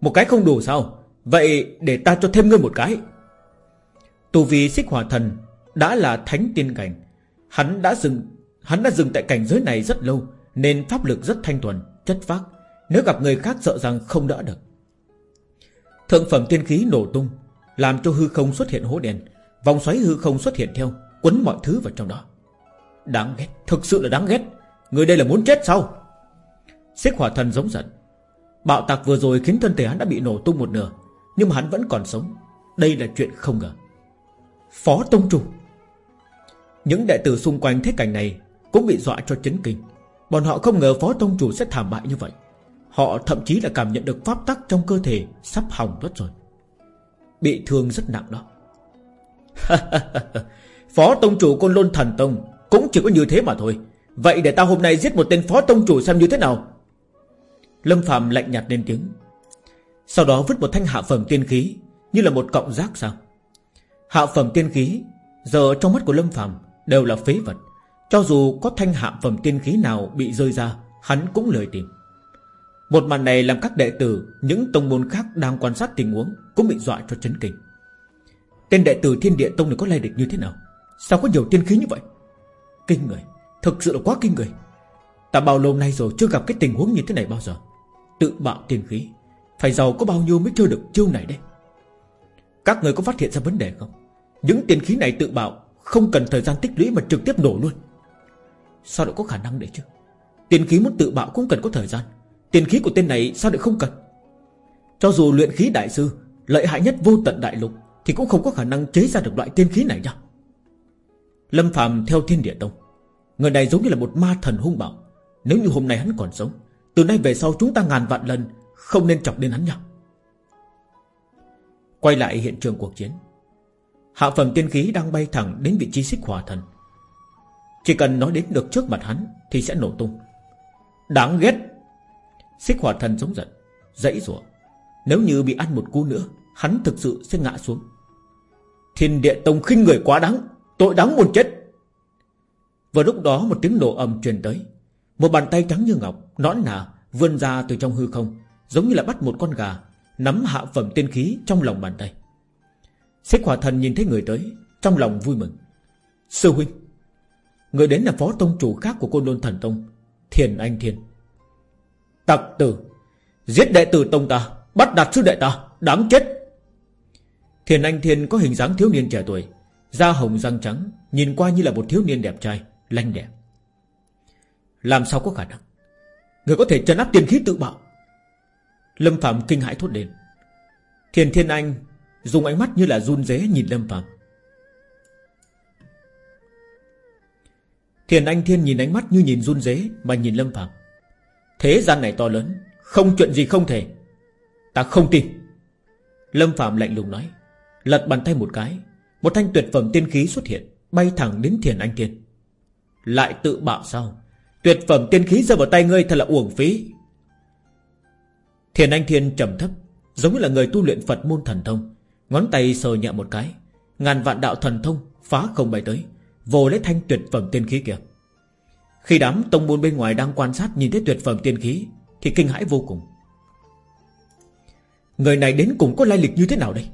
Một cái không đủ sao? Vậy để ta cho thêm ngươi một cái. Tù vì xích hỏa thần Đã là thánh tiên cảnh. Hắn đã dừng Hắn đã dừng tại cảnh giới này rất lâu Nên pháp lực rất thanh thuần Chất phác. Nếu gặp người khác sợ rằng không đỡ được. Thượng phẩm tiên khí nổ tung Làm cho hư không xuất hiện hố đen. Vòng xoáy hư không xuất hiện theo Quấn mọi thứ vào trong đó. Đáng ghét, thực sự là đáng ghét. Người đây là muốn chết sao? Xích hỏa thần giống giận. Bạo tạc vừa rồi khiến thân thể hắn đã bị nổ tung một nửa, Nhưng mà hắn vẫn còn sống. Đây là chuyện không ngờ. Phó Tông Chủ. Những đệ tử xung quanh thế cảnh này Cũng bị dọa cho chấn kinh. Bọn họ không ngờ Phó Tông Chủ sẽ thảm bại như vậy. Họ thậm chí là cảm nhận được pháp tắc trong cơ thể Sắp hỏng mất rồi. Bị thương rất nặng đó. *laughs* Phó Tông Chủ Côn Lôn Thần Tông Cũng chỉ có như thế mà thôi. Vậy để ta hôm nay giết một tên Phó Tông Chủ xem như thế nào? Lâm Phạm lạnh nhạt lên tiếng. Sau đó vứt một thanh hạ phẩm tiên khí, Như là một cọng rác sao? Hạ phẩm tiên khí, Giờ trong mắt của Lâm Phạm Đều là phế vật. Cho dù có thanh hạ phẩm tiên khí nào bị rơi ra, Hắn cũng lười tìm. Một màn này làm các đệ tử, Những tông môn khác đang quan sát tình huống Cũng bị dọa cho chấn kinh. Tên đệ tử thiên địa tông này có lai địch như thế nào? Sao có nhiều tiên khí như vậy? Kinh người, Thực sự là quá kinh người. Ta bao lâu nay rồi chưa gặp cái tình huống như thế này bao giờ? Tự bạo tiên khí. Phải giàu có bao nhiêu mới chơi được chiêu này đây? Các người có phát hiện ra vấn đề không? Những tiền khí này tự bạo, Không cần thời gian tích lũy mà trực tiếp nổ luôn. Sao lại có khả năng đấy chứ? Tiền khí muốn tự bạo cũng cần có thời gian. Tiền khí của tên này sao lại không cần? Cho dù luyện khí đại sư, Lợi hại nhất vô tận đại lục, Thì cũng không có khả năng chế ra được loại tiên khí này nha. Lâm Phạm theo thiên địa tông. Người này giống như là một ma thần hung bạo. Nếu như hôm nay hắn còn sống từ nay về sau chúng ta ngàn vạn lần Không nên chọc đến hắn nhau Quay lại hiện trường cuộc chiến. Hạ phẩm tiên khí đang bay thẳng đến vị trí xích hỏa thần. Chỉ cần nói đến được trước mặt hắn Thì sẽ nổ tung. Đáng ghét. Xích hỏa thần giống giận, Dãy rủa. Nếu như bị ăn một cú nữa, Hắn thực sự sẽ ngã xuống. Thiên địa tông khinh người quá đáng, Tội đáng muôn chết. Vào lúc đó một tiếng nổ ầm truyền tới. Một bàn tay trắng như ngọc, Nõn nà, vươn ra từ trong hư không, Giống như là bắt một con gà, Nắm hạ phẩm tiên khí trong lòng bàn tay. Xích hỏa thần nhìn thấy người tới, Trong lòng vui mừng. Sư huynh, Người đến là phó tông chủ khác của côn đôn thần tông, Thiền Anh thiền Tặc tử, Giết đệ tử tông ta, Bắt đặt sư đệ ta, Đáng chết. Thiền Anh thiền có hình dáng thiếu niên trẻ tuổi, Da hồng răng trắng, Nhìn qua như là một thiếu niên đẹp trai, Lanh đẹp làm sao có khả năng? Người có thể trấn áp tiền khí tự bạo. Lâm Phạm kinh hãi thốt lên. Thiền Thiên Anh Dùng ánh mắt như là run rế nhìn Lâm Phạm. Thiền Anh Thiên nhìn ánh mắt như nhìn run rế Mà nhìn Lâm Phạm. Thế gian này to lớn, Không chuyện gì không thể. Ta không tin. Lâm Phạm lạnh lùng nói, Lật bàn tay một cái, Một thanh tuyệt phẩm tiên khí xuất hiện, Bay thẳng đến Thiền Anh Thiên. Lại tự bạo sao? Tuyệt phẩm tiên khí rơi vào tay ngươi thật là uổng phí. Thiền Anh Thiên trầm thấp, Giống như là người tu luyện Phật môn thần thông, Ngón tay sờ nhẹ một cái, Ngàn vạn đạo thần thông phá không bay tới Vồ lấy thanh tuyệt phẩm tiên khí kia. Khi đám tông môn bên ngoài đang quan sát Nhìn thấy tuyệt phẩm tiên khí, Thì kinh hãi vô cùng. Người này đến cùng có lai lịch như thế nào đây?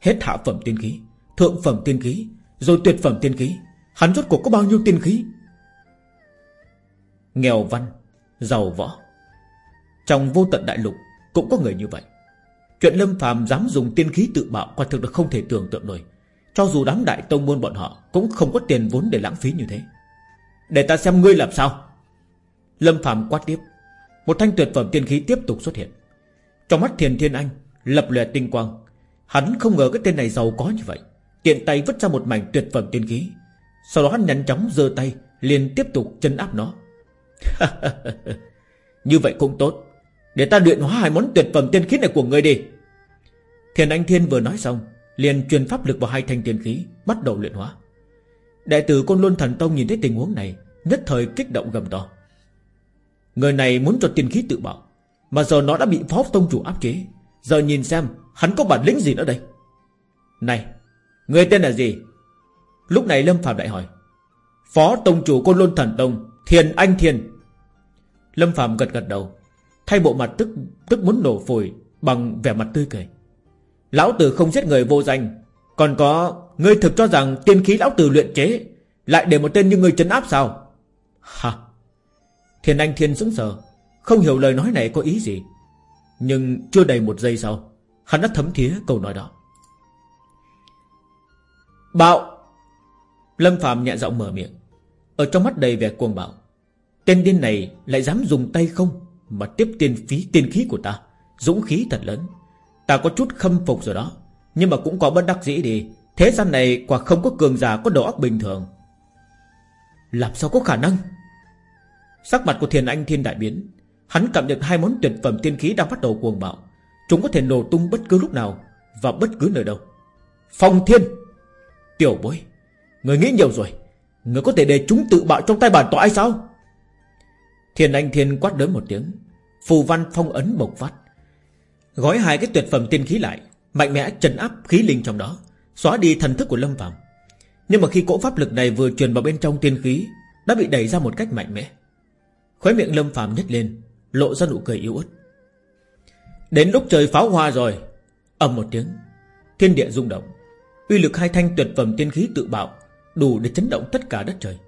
Hết hạ phẩm tiên khí, Thượng phẩm tiên khí, Rồi tuyệt phẩm tiên khí, Hắn rốt cuộc có bao nhiêu tiên khí? Nghèo văn, Giàu võ. Trong vô tận đại lục Cũng có người như vậy. Chuyện Lâm phàm dám dùng tiên khí tự bạo Quả thực là không thể tưởng tượng nổi. Cho dù đám đại tông môn bọn họ Cũng không có tiền vốn để lãng phí như thế. Để ta xem ngươi làm sao. Lâm phàm quát tiếp. Một thanh tuyệt phẩm tiên khí tiếp tục xuất hiện. Trong mắt thiền thiên anh Lập lòe tinh quang. Hắn không ngờ cái tên này giàu có như vậy. Tiện tay vứt ra một mảnh tuyệt phẩm tiên khí. Sau đó hắn nhanh chóng giơ tay, liền tiếp tục chân áp nó. *laughs* Như vậy cũng tốt. Để ta luyện hóa hai món tuyệt phẩm tiên khí này của ngươi đi. Thiền Anh Thiên vừa nói xong, Liền truyền pháp lực vào hai thanh tiên khí, Bắt đầu luyện hóa. Đại tử Côn Luân Thần Tông nhìn thấy tình huống này, Nhất thời kích động gầm to. Người này muốn cho tiên khí tự bảo, Mà giờ nó đã bị phó tông chủ áp chế. Giờ nhìn xem, hắn có bản lĩnh gì nữa đây? Này, Người tên là gì? Lúc này Lâm Phạm đại hỏi. Phó tông chủ Côn Luân Thần Tông Thiền Anh Thiền. Lâm Phạm gật gật đầu, Thay bộ mặt tức tức muốn nổ phổi Bằng vẻ mặt tươi cười. Lão tử không giết người vô danh, Còn có, Ngươi thực cho rằng tiên khí lão tử luyện chế Lại để một tên như ngươi chấn áp sao? Hả Thiền Anh Thiên sững sờ, Không hiểu lời nói này có ý gì, Nhưng chưa đầy một giây sau, Hắn đã thấm thía câu nói đó. Bạo! Lâm Phạm nhẹ giọng mở miệng. Ở trong mắt đầy vẻ cuồng bạo, Tên điên này lại dám dùng tay không Mà tiếp tiền phí tiên khí của ta, Dũng khí thật lớn. Ta có chút khâm phục rồi đó, Nhưng mà cũng có bất đắc dĩ đi. Thế gian này quả không có cường giả, có đầu óc bình thường. Làm sao có khả năng? Sắc mặt của thiền anh thiên đại biến. Hắn cảm nhận hai món tuyệt phẩm tiên khí đang bắt đầu cuồng bạo. Chúng có thể nổ tung bất cứ lúc nào Và bất cứ nơi đâu. Phong thiên! Tiểu bối, Người nghĩ nhiều rồi. Người có thể để chúng tự bạo trong tay bản tọa hay sao? Thiên anh thiên quát đớn một tiếng. Phù văn phong ấn bộc phát. Gói hai cái tuyệt phẩm tiên khí lại. Mạnh mẽ trấn áp khí linh trong đó. Xóa đi thần thức của Lâm Phạm Nhưng mà khi cỗ pháp lực này vừa truyền vào bên trong tiên khí, Đã bị đẩy ra một cách mạnh mẽ. Khói miệng Lâm Phạm nhếch lên, Lộ ra nụ cười yếu ớt. Đến lúc trời pháo hoa rồi, ầm một tiếng, Thiên địa rung động. Uy lực hai thanh tuyệt phẩm tiên khí tự bạo Đủ để chấn động tất cả đất trời.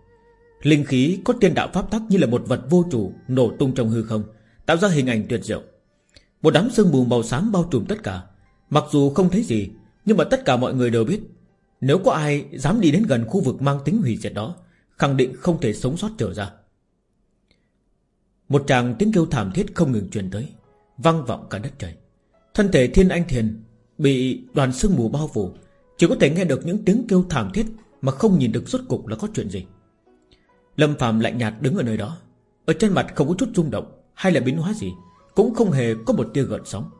Linh khí có tiên đạo pháp tắc như là một vật vô chủ Nổ tung trong hư không, Tạo ra hình ảnh tuyệt diệu. Một đám sương mù màu xám bao trùm tất cả. Mặc dù không thấy gì, Nhưng mà tất cả mọi người đều biết, Nếu có ai dám đi đến gần khu vực mang tính hủy diệt đó, Khẳng định không thể sống sót trở ra. Một tràng tiếng kêu thảm thiết không ngừng truyền tới, vang vọng cả đất trời. Thân thể thiên anh thiền Bị đoàn sương mù bao phủ, Chỉ có thể nghe được những tiếng kêu thảm thiết mà không nhìn được rốt cục là có chuyện gì. Lâm Phạm lạnh nhạt đứng ở nơi đó. Ở trên mặt không có chút rung động Hay là biến hóa gì, Cũng không hề có một tia gợn sóng.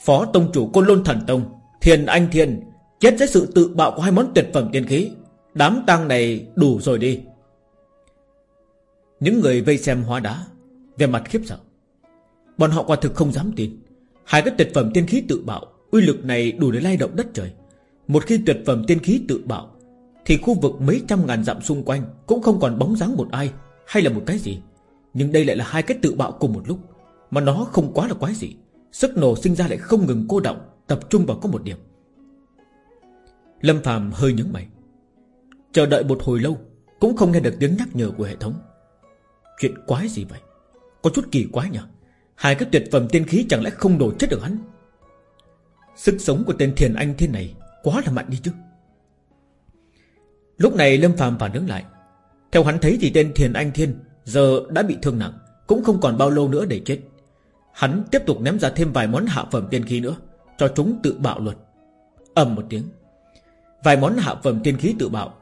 Phó Tông chủ Côn Lôn Thần Tông, Thiền Anh Thiên, Chết dưới sự tự bạo của hai món tuyệt phẩm tiên khí. Đám tang này đủ rồi đi. Những người vây xem hóa đá Về mặt khiếp sợ. Bọn họ quả thực không dám tin. Hai cái tuyệt phẩm tiên khí tự bạo, Uy lực này đủ để lay động đất trời. Một khi tuyệt phẩm tiên khí tự bạo thì khu vực mấy trăm ngàn dặm xung quanh Cũng không còn bóng dáng một ai, Hay là một cái gì. Nhưng đây lại là hai cái tự bạo cùng một lúc, Mà nó không quá là quái gì Sức nổ sinh ra lại không ngừng cô động, Tập trung vào có một điểm. Lâm Phạm hơi nhướng mày. Chờ đợi một hồi lâu, Cũng không nghe được tiếng nhắc nhở của hệ thống. Chuyện quái gì vậy? Có chút kỳ quái nhỉ? Hai cái tuyệt phẩm tiên khí chẳng lẽ không đổ chết được hắn? Sức sống của tên thiền anh thế này Quá là mạnh đi chứ. Lúc này Lâm Phạm phản ứng lại. Theo hắn thấy thì tên thiền anh thiên Giờ đã bị thương nặng, Cũng không còn bao lâu nữa để chết. Hắn tiếp tục ném ra thêm vài món hạ phẩm tiên khí nữa, Cho chúng tự bạo luật ầm một tiếng. Vài món hạ phẩm tiên khí tự bạo,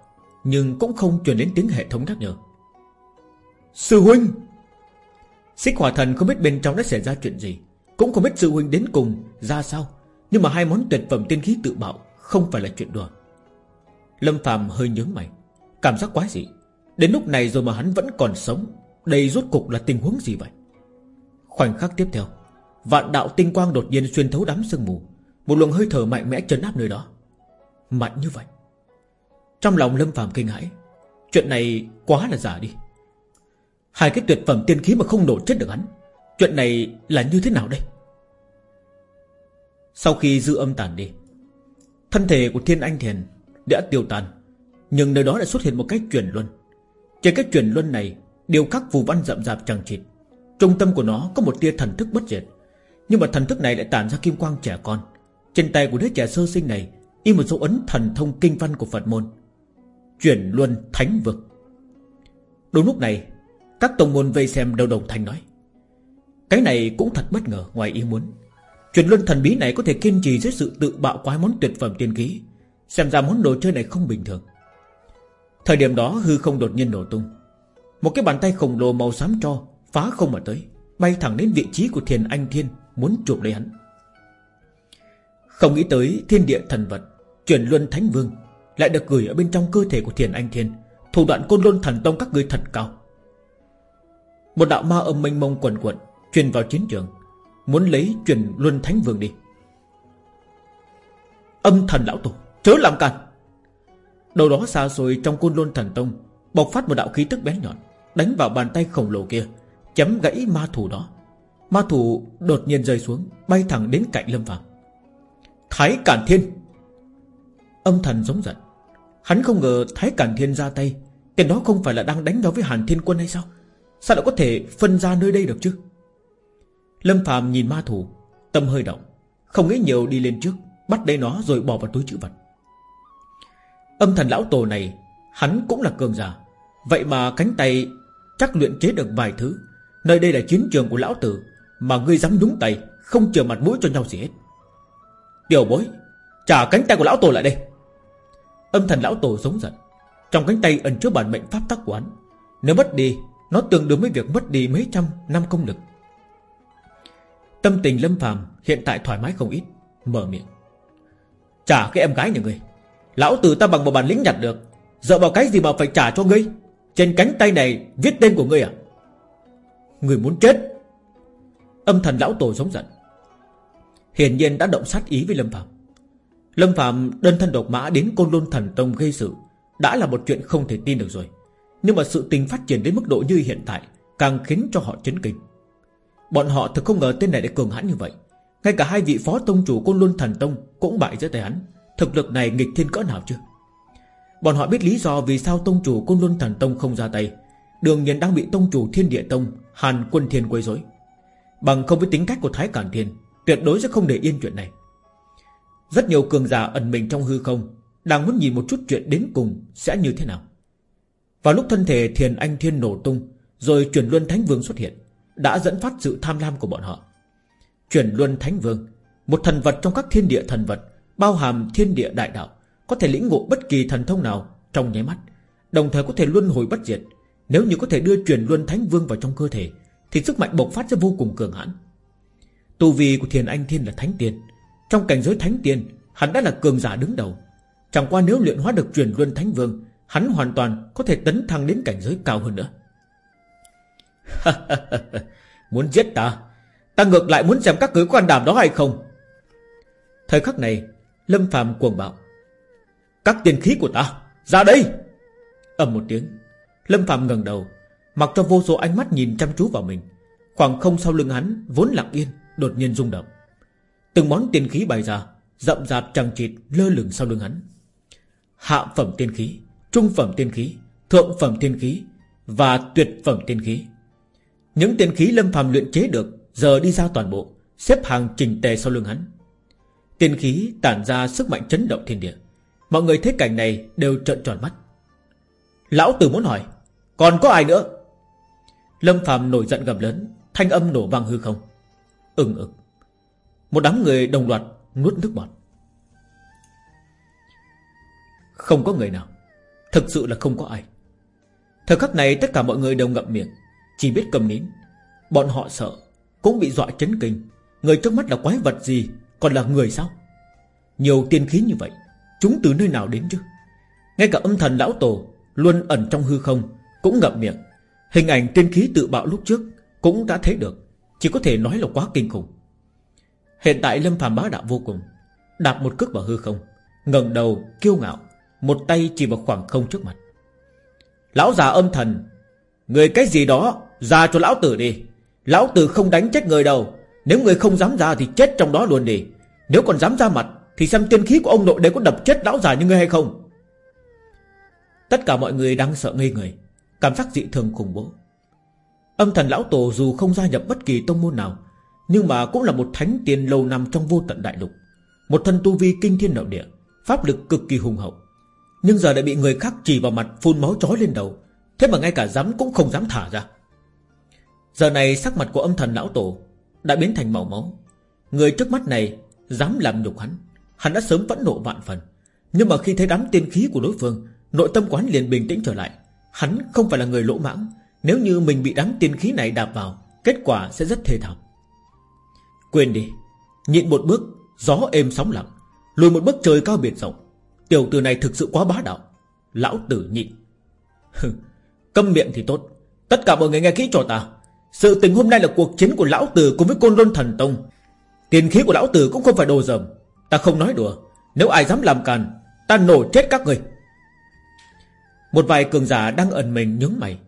Nhưng cũng không truyền đến tiếng hệ thống nhắc nhở. Sư huynh! Xích hỏa thần không biết bên trong đã xảy ra chuyện gì, Cũng không biết sư huynh đến cùng ra sao, Nhưng mà hai món tuyệt phẩm tiên khí tự bạo Không phải là chuyện đùa. Lâm Phạm hơi nhướng mày. Cảm giác quái dị. Đến lúc này rồi mà hắn vẫn còn sống, Đây rốt cục là tình huống gì vậy? Khoảnh khắc tiếp theo, Vạn đạo tinh quang đột nhiên xuyên thấu đám sương mù, Một luồng hơi thở mạnh mẽ chấn áp nơi đó. Mạnh như vậy. Trong lòng Lâm Phạm kinh hãi. Chuyện này quá là giả đi. Hai cái tuyệt phẩm tiên khí mà không nổ chết được hắn, Chuyện này là như thế nào đây? Sau khi dư âm tàn đi, Thân thể của Thiên Anh Thiền đã tiêu tan. Nhưng nơi đó lại xuất hiện một cái chuyển luân. Trên cái chuyển luân này, Điều khắc phù văn rậm rạp chẳng chịt. Trung tâm của nó có một tia thần thức bất diệt. Nhưng mà thần thức này lại tản ra kim quang trẻ con. Trên tay của đứa trẻ sơ sinh này in một dấu ấn thần thông kinh văn của Phật môn. Chuyển luân thánh vực. Đúng lúc này, Các tổng môn vây xem đầu đồng thanh nói. Cái này cũng thật bất ngờ ngoài ý muốn. Chuyển luân thần bí này có thể kiên trì dưới sự tự bạo quái món tuyệt phẩm tiên ký. Xem ra món đồ chơi này không bình thường. Thời điểm đó hư không đột nhiên nổ tung. Một cái bàn tay khổng lồ màu xám cho Phá không mà tới, Bay thẳng đến vị trí của thiền anh thiên Muốn chụp lấy hắn. Không nghĩ tới thiên địa thần vật Chuyển luân thánh vương, Lại được gửi ở bên trong cơ thể của thiền anh thiên, Thủ đoạn côn luân thần tông các người thật cao. Một đạo ma âm mênh mông quần quận Truyền vào chiến trường, Muốn lấy chuyển luân thánh vương đi. Âm thần lão tổ. Chớ làm càn. Đầu đó xa xôi trong côn luân thần tông, Bộc phát một đạo khí tức bén nhọn, Đánh vào bàn tay khổng lồ kia Chấm gãy ma thủ đó. Ma thủ đột nhiên rơi xuống, Bay thẳng đến cạnh Lâm phàm. Thái Cản Thiên! Âm thần giống giận. Hắn không ngờ Thái Cản Thiên ra tay Tiền đó không phải là đang đánh nhau với Hàn Thiên Quân hay sao? Sao lại có thể phân ra nơi đây được chứ? Lâm phàm nhìn ma thủ Tâm hơi động, Không nghĩ nhiều đi lên trước, Bắt lấy nó rồi bỏ vào túi chữ vật. Âm thần lão tổ này, Hắn cũng là cường giả. Vậy mà cánh tay chắc luyện chế được vài thứ. Nơi đây là chiến trường của lão tử, Mà ngươi dám nhúng tay, Không chờ mặt mũi cho nhau gì hết. Tiểu bối, Trả cánh tay của lão tổ lại đây. Âm thần lão tổ giống giận. Trong cánh tay ẩn chứa bản mệnh pháp tắc của hắn. Nếu mất đi, Nó tương đương với việc mất đi mấy trăm năm công lực. Tâm tình lâm phàm Hiện tại thoải mái không ít, Mở miệng. Trả cái em gái nhà người Lão tử ta bằng một bản lĩnh nhặt được. Dựa vào cái gì mà phải trả cho ngươi? Trên cánh tay này viết tên của ngươi à? Người muốn chết? Âm thần lão tổ giống giận. Hiển nhiên đã động sát ý với Lâm Phạm Lâm Phạm đơn thân độc mã đến Côn Lôn Thần Tông gây sự, Đã là một chuyện không thể tin được rồi. Nhưng mà sự tình phát triển đến mức độ như hiện tại, Càng khiến cho họ chấn kinh. Bọn họ thực không ngờ tên này lại cường hãn như vậy. Ngay cả hai vị phó tông chủ Côn luân Thần Tông Cũng bại dưới tay hắn. Thực lực này nghịch thiên cỡ nào chưa Bọn họ biết lý do vì sao tông chủ Côn Luân Thần Tông không ra tay. Đường nhiên đang bị tông chủ Thiên Địa Tông, Hàn Quân Thiên quấy rối. Bằng không với tính cách của Thái Cản Thiên, Tuyệt đối sẽ không để yên chuyện này. Rất nhiều cường giả ẩn mình trong hư không, Đang muốn nhìn một chút chuyện đến cùng Sẽ như thế nào. Vào lúc thân thể Thiền Anh Thiên nổ tung, Rồi chuyển Luân Thánh Vương xuất hiện, Đã dẫn phát sự tham lam của bọn họ. Chuyển Luân Thánh Vương, Một thần vật trong các thiên địa thần vật Bao hàm thiên địa đại đạo, Có thể lĩnh ngộ bất kỳ thần thông nào Trong nháy mắt, Đồng thời có thể luân hồi bất diệt. Nếu như có thể đưa truyền luân thánh vương vào trong cơ thể, Thì sức mạnh bộc phát sẽ vô cùng cường hãn. Tu vi của thiền anh thiên là thánh tiên. Trong cảnh giới thánh tiên, Hắn đã là cường giả đứng đầu. Chẳng qua nếu luyện hóa được truyền luân thánh vương, Hắn hoàn toàn có thể tấn thăng đến cảnh giới cao hơn nữa. *laughs* Muốn giết ta? Ta ngược lại muốn xem các cưới quan đảm đó hay không? Thời khắc này Lâm Phạm cuồng bạo. Các tiền khí của ta, Ra đây! Ầm một tiếng, Lâm Phạm ngẩng đầu, Mặc cho vô số ánh mắt nhìn chăm chú vào mình. Khoảng không sau lưng hắn Vốn lặng yên, Đột nhiên rung động. Từng món tiền khí bày ra, Rậm rạp chẳng chịt lơ lửng sau lưng hắn. Hạ phẩm tiên khí, Trung phẩm tiên khí, Thượng phẩm tiên khí Và tuyệt phẩm tiên khí. Những tiên khí lâm Phạm luyện chế được Giờ đi ra toàn bộ, Xếp hàng trình tề sau lưng hắn. Tiên khí tản ra sức mạnh chấn động thiên địa. Mọi người thấy cảnh này đều trợn tròn mắt. Lão tử muốn hỏi, Còn có ai nữa? Lâm phàm nổi giận gầm lớn, Thanh âm nổ vang hư không. Ừng ực. Một đám người đồng loạt nuốt nước bọt. Không có người nào. Thực sự là không có ai. Thời khắc này tất cả mọi người đều ngậm miệng, Chỉ biết cầm nín. Bọn họ sợ, Cũng bị dọa chấn kinh. Người trước mắt là quái vật gì còn là người sao? Nhiều tiên khí như vậy, Chúng từ nơi nào đến chứ? Ngay cả âm thần lão tổ Luôn ẩn trong hư không Cũng ngậm miệng. Hình ảnh tiên khí tự bạo lúc trước Cũng đã thấy được, Chỉ có thể nói là quá kinh khủng. Hiện tại Lâm phàm bá đạo vô cùng, Đạp một cước vào hư không, ngẩng đầu kiêu ngạo, Một tay chỉ vào khoảng không trước mặt. Lão già âm thần, Người cái gì đó ra cho lão tử đi. Lão tử không đánh chết người đâu. Nếu người không dám ra thì chết trong đó luôn đi. Nếu còn dám ra mặt Thì xem tiên khí của ông nội đấy có đập chết lão già như ngươi hay không. Tất cả mọi người đang sợ ngây người, Cảm giác dị thường khủng bố. Âm thần lão tổ dù không gia nhập bất kỳ tông môn nào, Nhưng mà cũng là một thánh tiền lâu năm trong vô tận đại lục. Một thân tu vi kinh thiên đạo địa, Pháp lực cực kỳ hùng hậu. Nhưng giờ đã bị người khác chỉ vào mặt phun máu chó lên đầu, Thế mà ngay cả dám cũng không dám thả ra. Giờ này sắc mặt của âm thần lão tổ đã biến thành màu máu. Người trước mắt này dám làm nhục hắn Hắn đã sớm vẫn nộ vạn phần. Nhưng mà khi thấy đám tiên khí của đối phương, Nội tâm quán liền bình tĩnh trở lại. Hắn không phải là người lỗ mãng. Nếu như mình bị đám tiên khí này đạp vào, Kết quả sẽ rất thê thảm. Quên đi, Nhịn một bước, Gió êm sóng lặng, Lùi một bước trời cao biển rộng. Tiểu tử này thực sự quá bá đạo. Lão tử nhịn. Câm miệng thì tốt. Tất cả mọi người nghe kỹ cho ta. Sự tình hôm nay là cuộc chiến của lão tử cùng với côn luân thần tông. Tiền khí của lão tử cũng không phải đồ dầm. Ta không nói đùa. Nếu ai dám làm càn, Ta nổ chết các người. Một vài cường giả đang ẩn mình nhướng mày.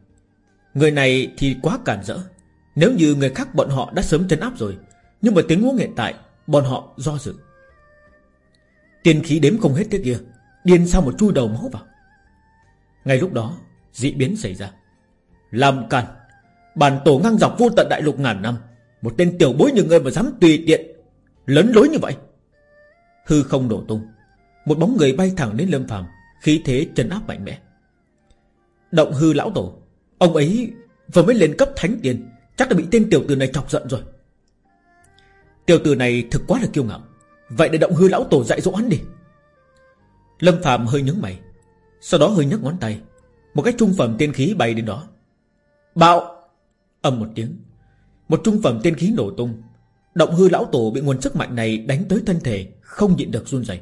Người này thì quá cản rỡ. Nếu như người khác bọn họ đã sớm chấn áp rồi, Nhưng mà tiếng huống hiện tại, Bọn họ do dự. Tiền khí đếm không hết thế kia, Điên sao một chui đầu máu vào. Ngay lúc đó, dị biến xảy ra. Làm càn. Bản tổ ngang dọc vô tận đại lục ngàn năm, Một tên tiểu bối như ngươi mà dám tùy tiện, Lấn lối như vậy. Hư không đổ tung, Một bóng người bay thẳng đến lâm phàm, Khí thế chân áp mạnh mẽ. Động hư lão tổ, Ông ấy vừa mới lên cấp thánh tiền Chắc đã bị tên tiểu tử này chọc giận rồi. Tiểu tử này thực quá là kiêu ngạo, Vậy để động hư lão tổ dạy dỗ hắn đi. Lâm phàm hơi nhướng mày, Sau đó hơi nhấc ngón tay, Một cái trung phẩm tiên khí bay đến đó. Bạo! Âm một tiếng. Một trung phẩm tiên khí nổ tung. Động hư lão tổ bị nguồn sức mạnh này đánh tới thân thể, Không nhịn được run rẩy.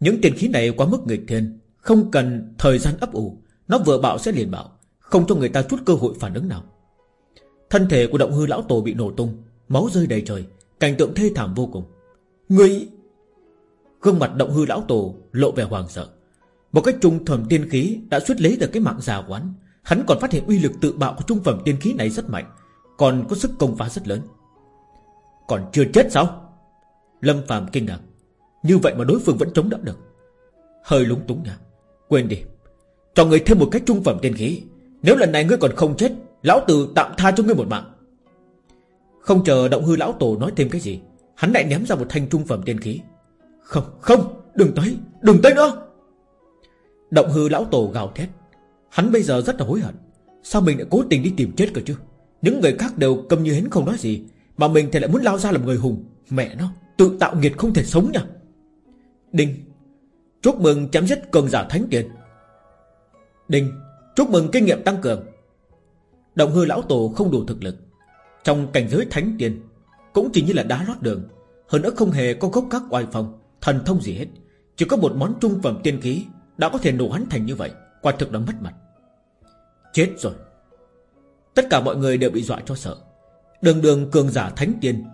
Những tiền khí này quá mức nghịch thiên, Không cần thời gian ấp ủ, Nó vừa bạo sẽ liền bạo, Không cho người ta chút cơ hội phản ứng nào. Thân thể của động hư lão tổ bị nổ tung, Máu rơi đầy trời, Cảnh tượng thê thảm vô cùng. Người Gương mặt động hư lão tổ lộ vẻ hoàng sợ. Một cái trung phẩm tiên khí Đã xuất lấy được cái mạng già quán Hắn còn phát hiện uy lực tự bạo của trung phẩm tiên khí này rất mạnh Còn có sức công phá rất lớn. Còn chưa chết sao? Lâm phàm kinh ngạc. Như vậy mà đối phương vẫn chống đỡ được. Hơi lúng túng nha. Quên đi. Cho người thêm một cách trung phẩm tiên khí. Nếu lần này ngươi còn không chết Lão tử tạm tha cho ngươi một mạng. Không chờ động hư lão tổ nói thêm cái gì Hắn lại ném ra một thanh trung phẩm tiên khí. Không, không, đừng tới, đừng tới nữa. Động hư lão tổ gào thét. Hắn bây giờ rất là hối hận. Sao mình lại cố tình đi tìm chết cơ chứ? Những người khác đều cầm như hến không nói gì Mà mình thì lại muốn lao ra làm người hùng. Mẹ nó, tự tạo nghiệt không thể sống nha. Đinh Chúc mừng chấm dứt cường giả thánh tiền Đinh Chúc mừng kinh nghiệm tăng cường. Động hư lão tổ không đủ thực lực. Trong cảnh giới thánh tiền Cũng chỉ như là đá lót đường Hơn nữa không hề có gốc các oai phong Thần thông gì hết. Chỉ có một món trung phẩm tiên khí Đã có thể nổ hắn thành như vậy. Quả thực là mất mặt. Chết rồi. Tất cả mọi người đều bị dọa cho sợ. Đường đường cường giả thánh tiên.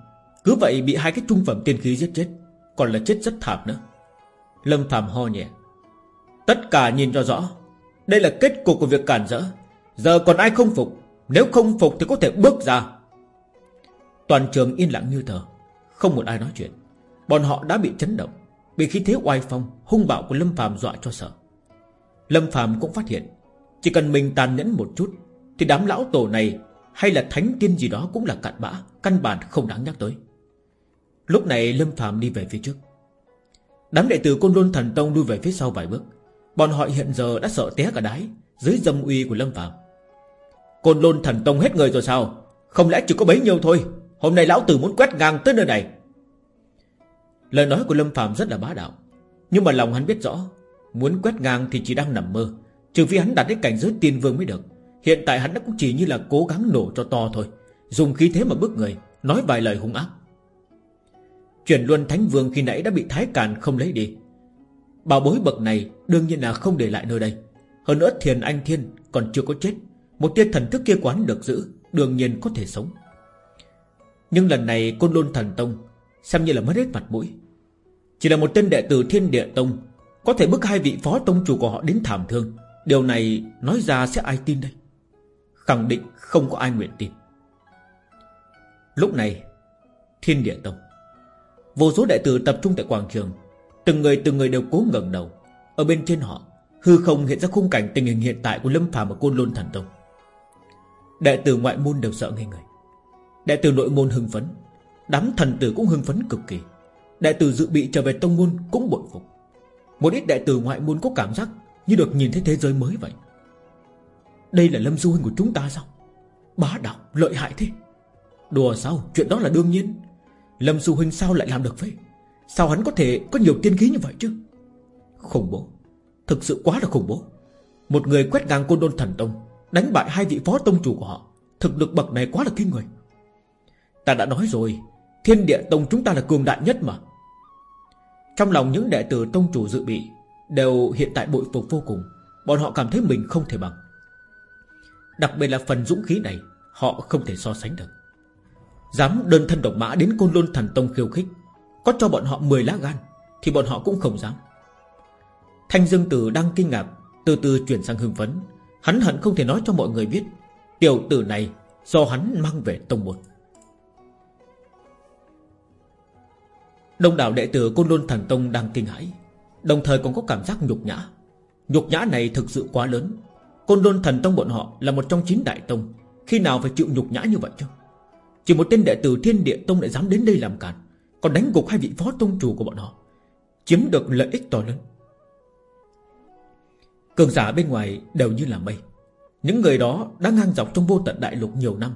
Cứ vậy bị hai cái trung phẩm tiên khí giết chết. Còn là chết rất thảm nữa. Lâm Phạm ho nhẹ. Tất cả nhìn cho rõ. Đây là kết cục của việc cản rỡ. Giờ còn ai không phục? Nếu không phục thì có thể bước ra. Toàn trường yên lặng như tờ Không một ai nói chuyện. Bọn họ đã bị chấn động. Bị khí thế oai phong, hung bạo của Lâm Phạm dọa cho sợ. Lâm Phạm cũng phát hiện, Chỉ cần mình tàn nhẫn một chút, Thì đám lão tổ này Hay là thánh tiên gì đó cũng là cạn bã, Căn bản không đáng nhắc tới. Lúc này Lâm Phạm đi về phía trước. Đám đệ tử Côn Lôn Thần Tông lui về phía sau vài bước. Bọn họ hiện giờ đã sợ té cả đái Dưới dâm uy của Lâm Phạm Côn Lôn Thần Tông hết người rồi sao? Không lẽ chỉ có bấy nhiêu thôi? Hôm nay lão tử muốn quét ngang tới nơi này. Lời nói của Lâm Phạm rất là bá đạo, Nhưng mà lòng hắn biết rõ Muốn quét ngang thì chỉ đang nằm mơ. Trừ phi hắn đạt đến cảnh giới tiên vương mới được. Hiện tại hắn đã cũng chỉ như là cố gắng nổ cho to thôi. Dùng khí thế mà bước người, Nói vài lời hung ác. Chuyển luân thánh vương khi nãy đã bị thái càn không lấy đi. Bảo bối bậc này Đương nhiên là không để lại nơi đây. Hơn nữa thiền anh thiên còn chưa có chết. Một tia thần thức kia quán được giữ, Đương nhiên có thể sống. Nhưng lần này Côn Lôn Thần Tông Xem như là mất hết mặt mũi. Chỉ là một tên đệ tử Thiên Địa Tông có thể bức hai vị phó tông chủ của họ đến thảm thương. Điều này nói ra sẽ ai tin đây? Khẳng định không có ai nguyện tin. Lúc này, Thiên Địa Tông, Vô số đệ tử tập trung tại quảng trường, Từng người từng người đều cố ngẩng đầu. Ở bên trên họ, Hư không hiện ra khung cảnh tình hình hiện tại của Lâm Phàm và Côn Lôn Thần Tông. Đệ tử ngoại môn đều sợ ngây người. Đệ tử nội môn hưng phấn. Đám thần tử cũng hưng phấn cực kỳ. Đệ tử dự bị trở về tông môn cũng bội phục. Một ít đệ tử ngoại môn có cảm giác Như được nhìn thấy thế giới mới vậy. Đây là lâm du huynh của chúng ta sao? Bá đạo lợi hại thế. Đùa sao? Chuyện đó là đương nhiên. Lâm du huynh sao lại làm được vậy? Sao hắn có thể có nhiều tiên khí như vậy chứ? Khủng bố. Thực sự quá là khủng bố. Một người quét ngang côn đôn thần tông, Đánh bại hai vị phó tông chủ của họ, Thực lực bậc này quá là kinh người. Ta đã nói rồi, Thiên địa tông chúng ta là cường đại nhất mà. Trong lòng những đệ tử tông chủ dự bị Đều hiện tại bội phục vô cùng, Bọn họ cảm thấy mình không thể bằng. Đặc biệt là phần dũng khí này, Họ không thể so sánh được. Dám đơn thân độc mã đến Côn Lôn Thần Tông khiêu khích, Có cho bọn họ 10 lá gan Thì bọn họ cũng không dám. Thanh Dương Tử đang kinh ngạc, Từ từ chuyển sang hưng phấn. Hắn hận không thể nói cho mọi người biết, Tiểu tử này do hắn mang về tông môn. Đông đảo đệ tử Côn luân Thần Tông đang kinh hãi, Đồng thời còn có cảm giác nhục nhã. Nhục nhã này thực sự quá lớn. Côn luân Thần Tông bọn họ là một trong chín đại tông, Khi nào phải chịu nhục nhã như vậy chứ? Chỉ một tên đệ tử Thiên Địa Tông lại dám đến đây làm cản Còn đánh gục hai vị phó tông chủ của bọn họ, Chiếm được lợi ích to lớn. Cường giả bên ngoài đều như là mây. Những người đó đã ngang dọc trong vô tận đại lục nhiều năm,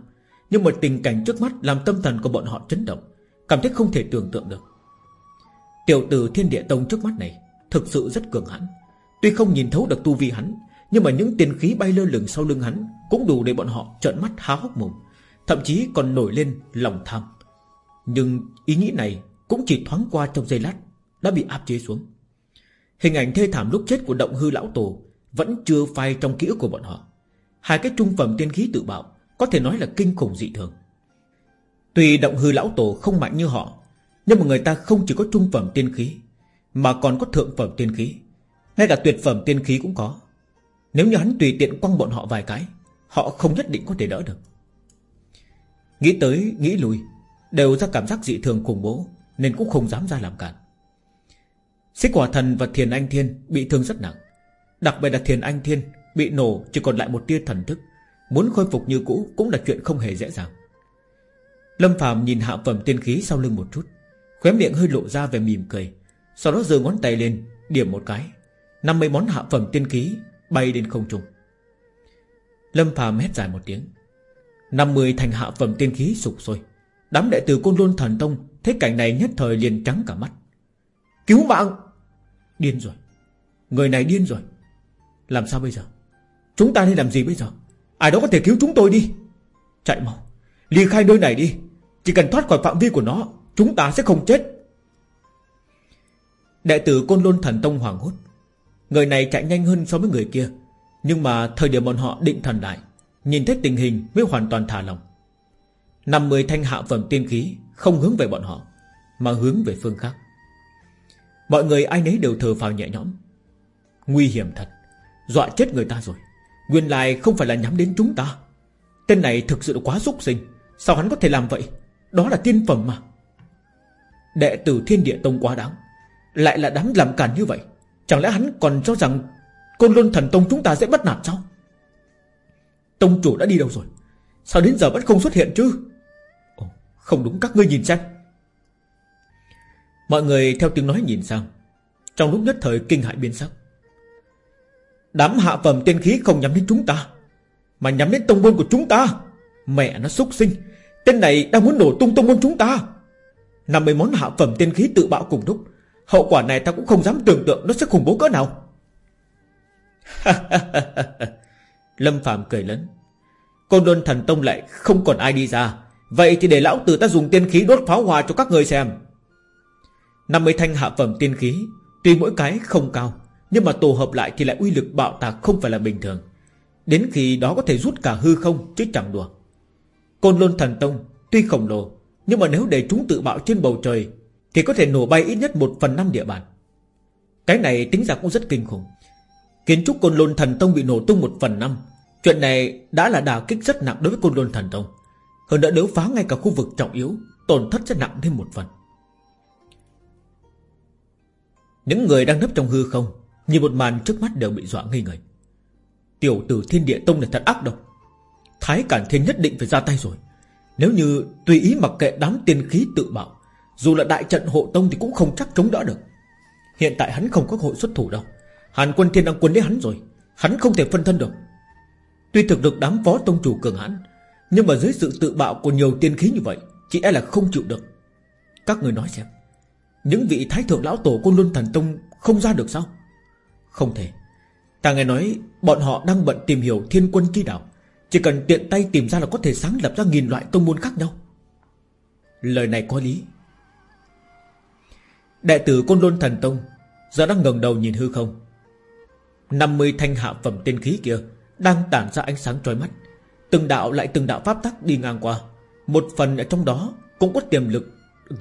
Nhưng mà tình cảnh trước mắt Làm tâm thần của bọn họ chấn động, Cảm thấy không thể tưởng tượng được. Tiểu tử thiên địa tông trước mắt này Thực sự rất cường hãn. Tuy không nhìn thấu được tu vi hắn, Nhưng mà những tiền khí bay lơ lửng sau lưng hắn Cũng đủ để bọn họ trợn mắt há hốc mồm, Thậm chí còn nổi lên lòng tham. Nhưng ý nghĩ này Cũng chỉ thoáng qua trong giây lát Đã bị áp chế xuống. Hình ảnh thê thảm lúc chết của động hư lão tổ Vẫn chưa phai trong ký ức của bọn họ. Hai cái trung phẩm tiên khí tự bạo Có thể nói là kinh khủng dị thường. Tuy động hư lão tổ không mạnh như họ nhưng mà người ta không chỉ có trung phẩm tiên khí Mà còn có thượng phẩm tiên khí. Ngay cả tuyệt phẩm tiên khí cũng có. Nếu như hắn tùy tiện quăng bọn họ vài cái Họ không nhất định có thể đỡ được. Nghĩ tới, nghĩ lui Đều ra cảm giác dị thường khủng bố Nên cũng không dám ra làm cản. Xích quả thần và thiền anh thiên Bị thương rất nặng. Đặc biệt là thiền anh thiên Bị nổ chỉ còn lại một tia thần thức. Muốn khôi phục như cũ cũng là chuyện không hề dễ dàng. Lâm Phạm nhìn hạ phẩm tiên khí sau lưng một chút. Khóe miệng hơi lộ ra về mỉm cười. Sau đó giơ ngón tay lên, Điểm một cái. Năm mươi món hạ phẩm tiên khí Bay lên không trung. Lâm phàm hét dài một tiếng. Năm mươi thành hạ phẩm tiên khí sụp sôi. Đám đệ tử côn lôn thần tông Thấy cảnh này nhất thời liền trắng cả mắt. Cứu mạng! Điên rồi. Người này điên rồi. Làm sao bây giờ? Chúng ta nên làm gì bây giờ? Ai đó có thể cứu chúng tôi đi. Chạy mau. Ly khai nơi này đi. Chỉ cần thoát khỏi phạm vi của nó Chúng ta sẽ không chết. Đệ tử Côn Lôn Thần Tông hoàng hốt. Người này chạy nhanh hơn so với người kia, Nhưng mà thời điểm bọn họ định thần lại, Nhìn thấy tình hình mới hoàn toàn thả lòng 50 thanh hạ phẩm tiên khí Không hướng về bọn họ, Mà hướng về phương khác. Mọi người ai nấy đều thở phào nhẹ nhõm. Nguy hiểm thật, Dọa chết người ta rồi. Nguyên lai không phải là nhắm đến chúng ta. Tên này thực sự quá xúc sinh, Sao hắn có thể làm vậy? Đó là tiên phẩm mà. Đệ tử thiên địa tông quá đáng. Lại là đám làm càn như vậy Chẳng lẽ hắn còn cho rằng Côn luân thần tông chúng ta sẽ bắt nạt sao? Tông chủ đã đi đâu rồi? Sao đến giờ vẫn không xuất hiện chứ? Ồ, Không đúng các ngươi nhìn xem. Mọi người theo tiếng nói nhìn sang. Trong lúc nhất thời kinh hại biến sắc. Đám hạ phẩm tiên khí không nhắm đến chúng ta Mà nhắm đến tông môn của chúng ta. Mẹ nó xúc sinh Tên này đang muốn nổ tung tông môn chúng ta năm mươi món hạ phẩm tiên khí tự bạo cùng lúc. Hậu quả này ta cũng không dám tưởng tượng Nó sẽ khủng bố cỡ nào. *laughs* Lâm Phạm cười lớn. Côn đôn thần tông lại không còn ai đi ra. Vậy thì để lão tử ta dùng tiên khí đốt pháo hoa cho các người xem. 50 thanh hạ phẩm tiên khí, Tuy mỗi cái không cao, Nhưng mà tổ hợp lại thì lại uy lực bạo tạc không phải là bình thường. Đến khi đó có thể rút cả hư không Chứ chẳng đùa. Côn Luân thần tông tuy khổng lồ nhưng mà nếu để chúng tự bạo trên bầu trời, Thì có thể nổ bay ít nhất một phần năm địa bàn. Cái này tính ra cũng rất kinh khủng. Kiến trúc Côn Lôn Thần Tông bị nổ tung một phần năm. Chuyện này đã là đả kích rất nặng đối với Côn Lôn Thần Tông. Hơn nữa nếu phá ngay cả khu vực trọng yếu, Tổn thất sẽ nặng thêm một phần. Những người đang nấp trong hư không, Nhìn một màn trước mắt đều bị dọa ngây người. Tiểu tử thiên địa tông này thật ác độc. Thái Cản Thiên nhất định phải ra tay rồi. Nếu như tùy ý mặc kệ đám tiên khí tự bạo Dù là đại trận hộ tông thì cũng không chắc chống đỡ được. Hiện tại hắn không có hội xuất thủ đâu. Hàn quân thiên đang quân lấy hắn rồi. Hắn không thể phân thân được. Tuy thực lực đám phó tông chủ cường hãn, Nhưng mà dưới sự tự bạo của nhiều tiên khí như vậy, Chỉ e là không chịu được. Các người nói xem, Những vị thái thượng lão tổ côn luân thần tông Không ra được sao? Không thể. Ta nghe nói bọn họ đang bận tìm hiểu thiên quân chi đạo. Chỉ cần tiện tay tìm ra là có thể sáng lập ra nghìn loại tông môn khác nhau. Lời này có lý. Đệ tử Côn Lôn Thần Tông Giờ đang ngẩng đầu nhìn hư không. 50 thanh hạ phẩm tiên khí kia Đang tản ra ánh sáng trói mắt. Từng đạo lại từng đạo pháp tắc đi ngang qua. Một phần ở trong đó Cũng có tiềm lực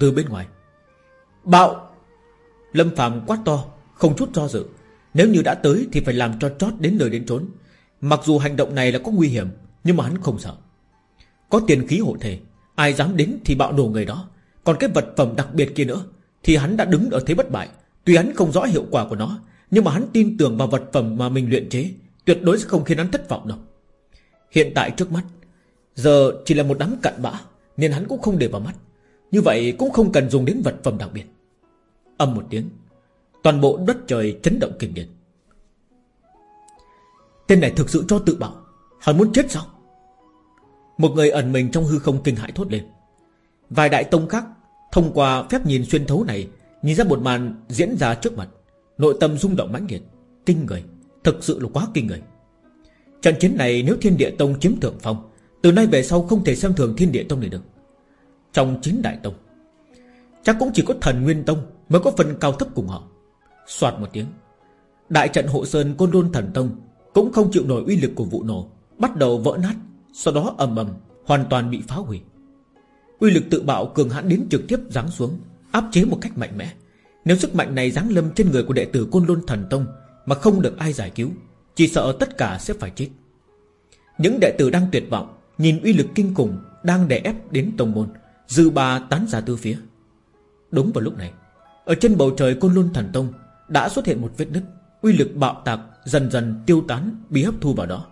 từ bên ngoài. Bạo! Lâm phàm quát to, Không chút do dự. Nếu như đã tới thì phải làm cho chót đến nơi đến trốn Mặc dù hành động này là có nguy hiểm, Nhưng mà hắn không sợ. Có tiền khí hộ thể, Ai dám đến thì bạo nổ người đó. Còn cái vật phẩm đặc biệt kia nữa, Thì hắn đã đứng ở thế bất bại. Tuy hắn không rõ hiệu quả của nó, nhưng mà hắn tin tưởng vào vật phẩm mà mình luyện chế, Tuyệt đối sẽ không khiến hắn thất vọng đâu. Hiện tại trước mắt, Giờ chỉ là một đám cặn bã, Nên hắn cũng không để vào mắt. Như vậy cũng không cần dùng đến vật phẩm đặc biệt. Âm một tiếng, Toàn bộ đất trời chấn động kinh điển Tên này thực sự cho tự bảo, Hắn muốn chết sao? Một người ẩn mình trong hư không kinh hãi thốt lên. Vài đại tông khác Thông qua phép nhìn xuyên thấu này Nhìn ra một màn diễn ra trước mặt, Nội tâm rung động mãnh liệt, Kinh người, Thực sự là quá kinh người. Trận chiến này nếu thiên địa tông chiếm thượng phong, Từ nay về sau không thể xem thường thiên địa tông này được. Trong chín đại tông, Chắc cũng chỉ có thần nguyên tông Mới có phần cao thấp cùng họ. Xoạt một tiếng, Đại trận hộ sơn côn đôn thần tông cũng không chịu nổi uy lực của vụ nổ, Bắt đầu vỡ nát, Sau đó ầm ầm, Hoàn toàn bị phá hủy. Uy lực tự bạo cường hãn đến trực tiếp giáng xuống, Áp chế một cách mạnh mẽ. Nếu sức mạnh này giáng lâm trên người của đệ tử Côn Lôn Thần Tông Mà không được ai giải cứu, Chỉ sợ tất cả sẽ phải chết. Những đệ tử đang tuyệt vọng Nhìn uy lực kinh khủng Đang đè ép đến tông môn, Dư ba tán ra tư phía. Đúng vào lúc này, Ở trên bầu trời Côn Lôn Thần Tông Đã xuất hiện một vết nứt, Uy lực bạo tạc dần dần tiêu tán, Bị hấp thu vào đó.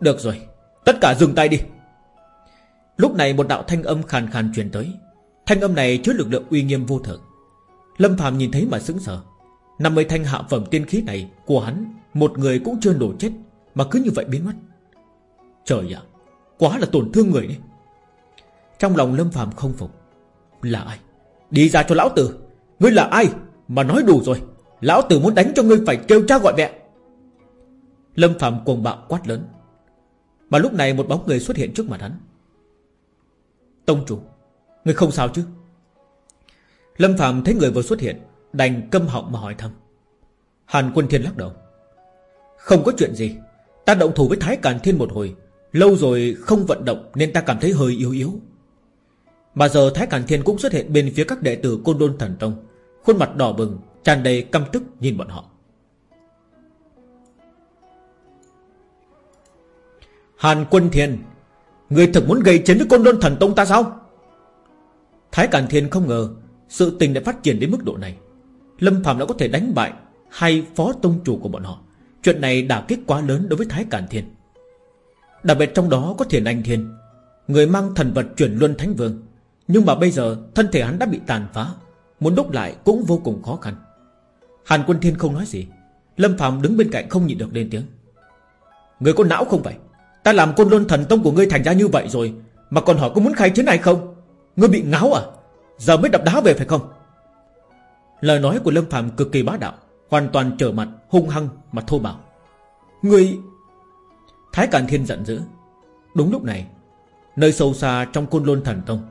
Được rồi, Tất cả dừng tay đi. Lúc này một đạo thanh âm khàn khàn truyền tới. Thanh âm này chứa lực lượng uy nghiêm vô thượng. Lâm Phạm nhìn thấy mà sững sờ. 50 thanh hạ phẩm tiên khí này Của hắn, Một người cũng chưa nổ chết, Mà cứ như vậy biến mất. Trời ạ, Quá là tổn thương người đấy. Trong lòng Lâm Phạm không phục. Là ai? Đi ra cho lão tử. Ngươi là ai? Mà nói đủ rồi. Lão tử muốn đánh cho ngươi phải kêu cha gọi mẹ. Lâm Phạm cuồng bạo quát lớn. Mà lúc này một bóng người xuất hiện trước mặt hắn. Tông chủ, người không sao chứ? Lâm Phạm thấy người vừa xuất hiện, Đành câm họng mà hỏi thăm. Hàn Quân Thiên lắc đầu. Không có chuyện gì, Ta động thủ với Thái Càn Thiên một hồi, Lâu rồi không vận động Nên ta cảm thấy hơi yếu yếu. Mà giờ Thái Càn Thiên cũng xuất hiện bên phía các đệ tử Côn Đôn Thần Tông, Khuôn mặt đỏ bừng, tràn đầy căm tức nhìn bọn họ. Hàn Quân Thiên Người thực muốn gây chiến với Côn Đôn Thần Tông ta sao? Thái Càn Thiên không ngờ Sự tình đã phát triển đến mức độ này. Lâm Phạm đã có thể đánh bại Hai phó tông chủ của bọn họ. Chuyện này đả kích quá lớn đối với Thái Càn Thiên Đặc biệt trong đó có Thiền Anh Thiên Người mang thần vật chuyển luân Thánh Vương. Nhưng mà bây giờ thân thể hắn đã bị tàn phá, Muốn đúc lại cũng vô cùng khó khăn. Hàn Quân Thiên không nói gì. Lâm Phạm đứng bên cạnh không nhịn được lên tiếng. Người có não không vậy? Ta làm côn luân thần tông của ngươi thành ra như vậy rồi, Mà còn hỏi có muốn khai chiến này không? Ngươi bị ngáo à? Giờ mới đập đá về phải không? Lời nói của Lâm Phạm cực kỳ bá đạo, Hoàn toàn trở mặt, hung hăng mà thô bạo. Ngươi, Thái Càn Thiên giận dữ. Đúng lúc này, Nơi sâu xa trong côn lôn thần tông,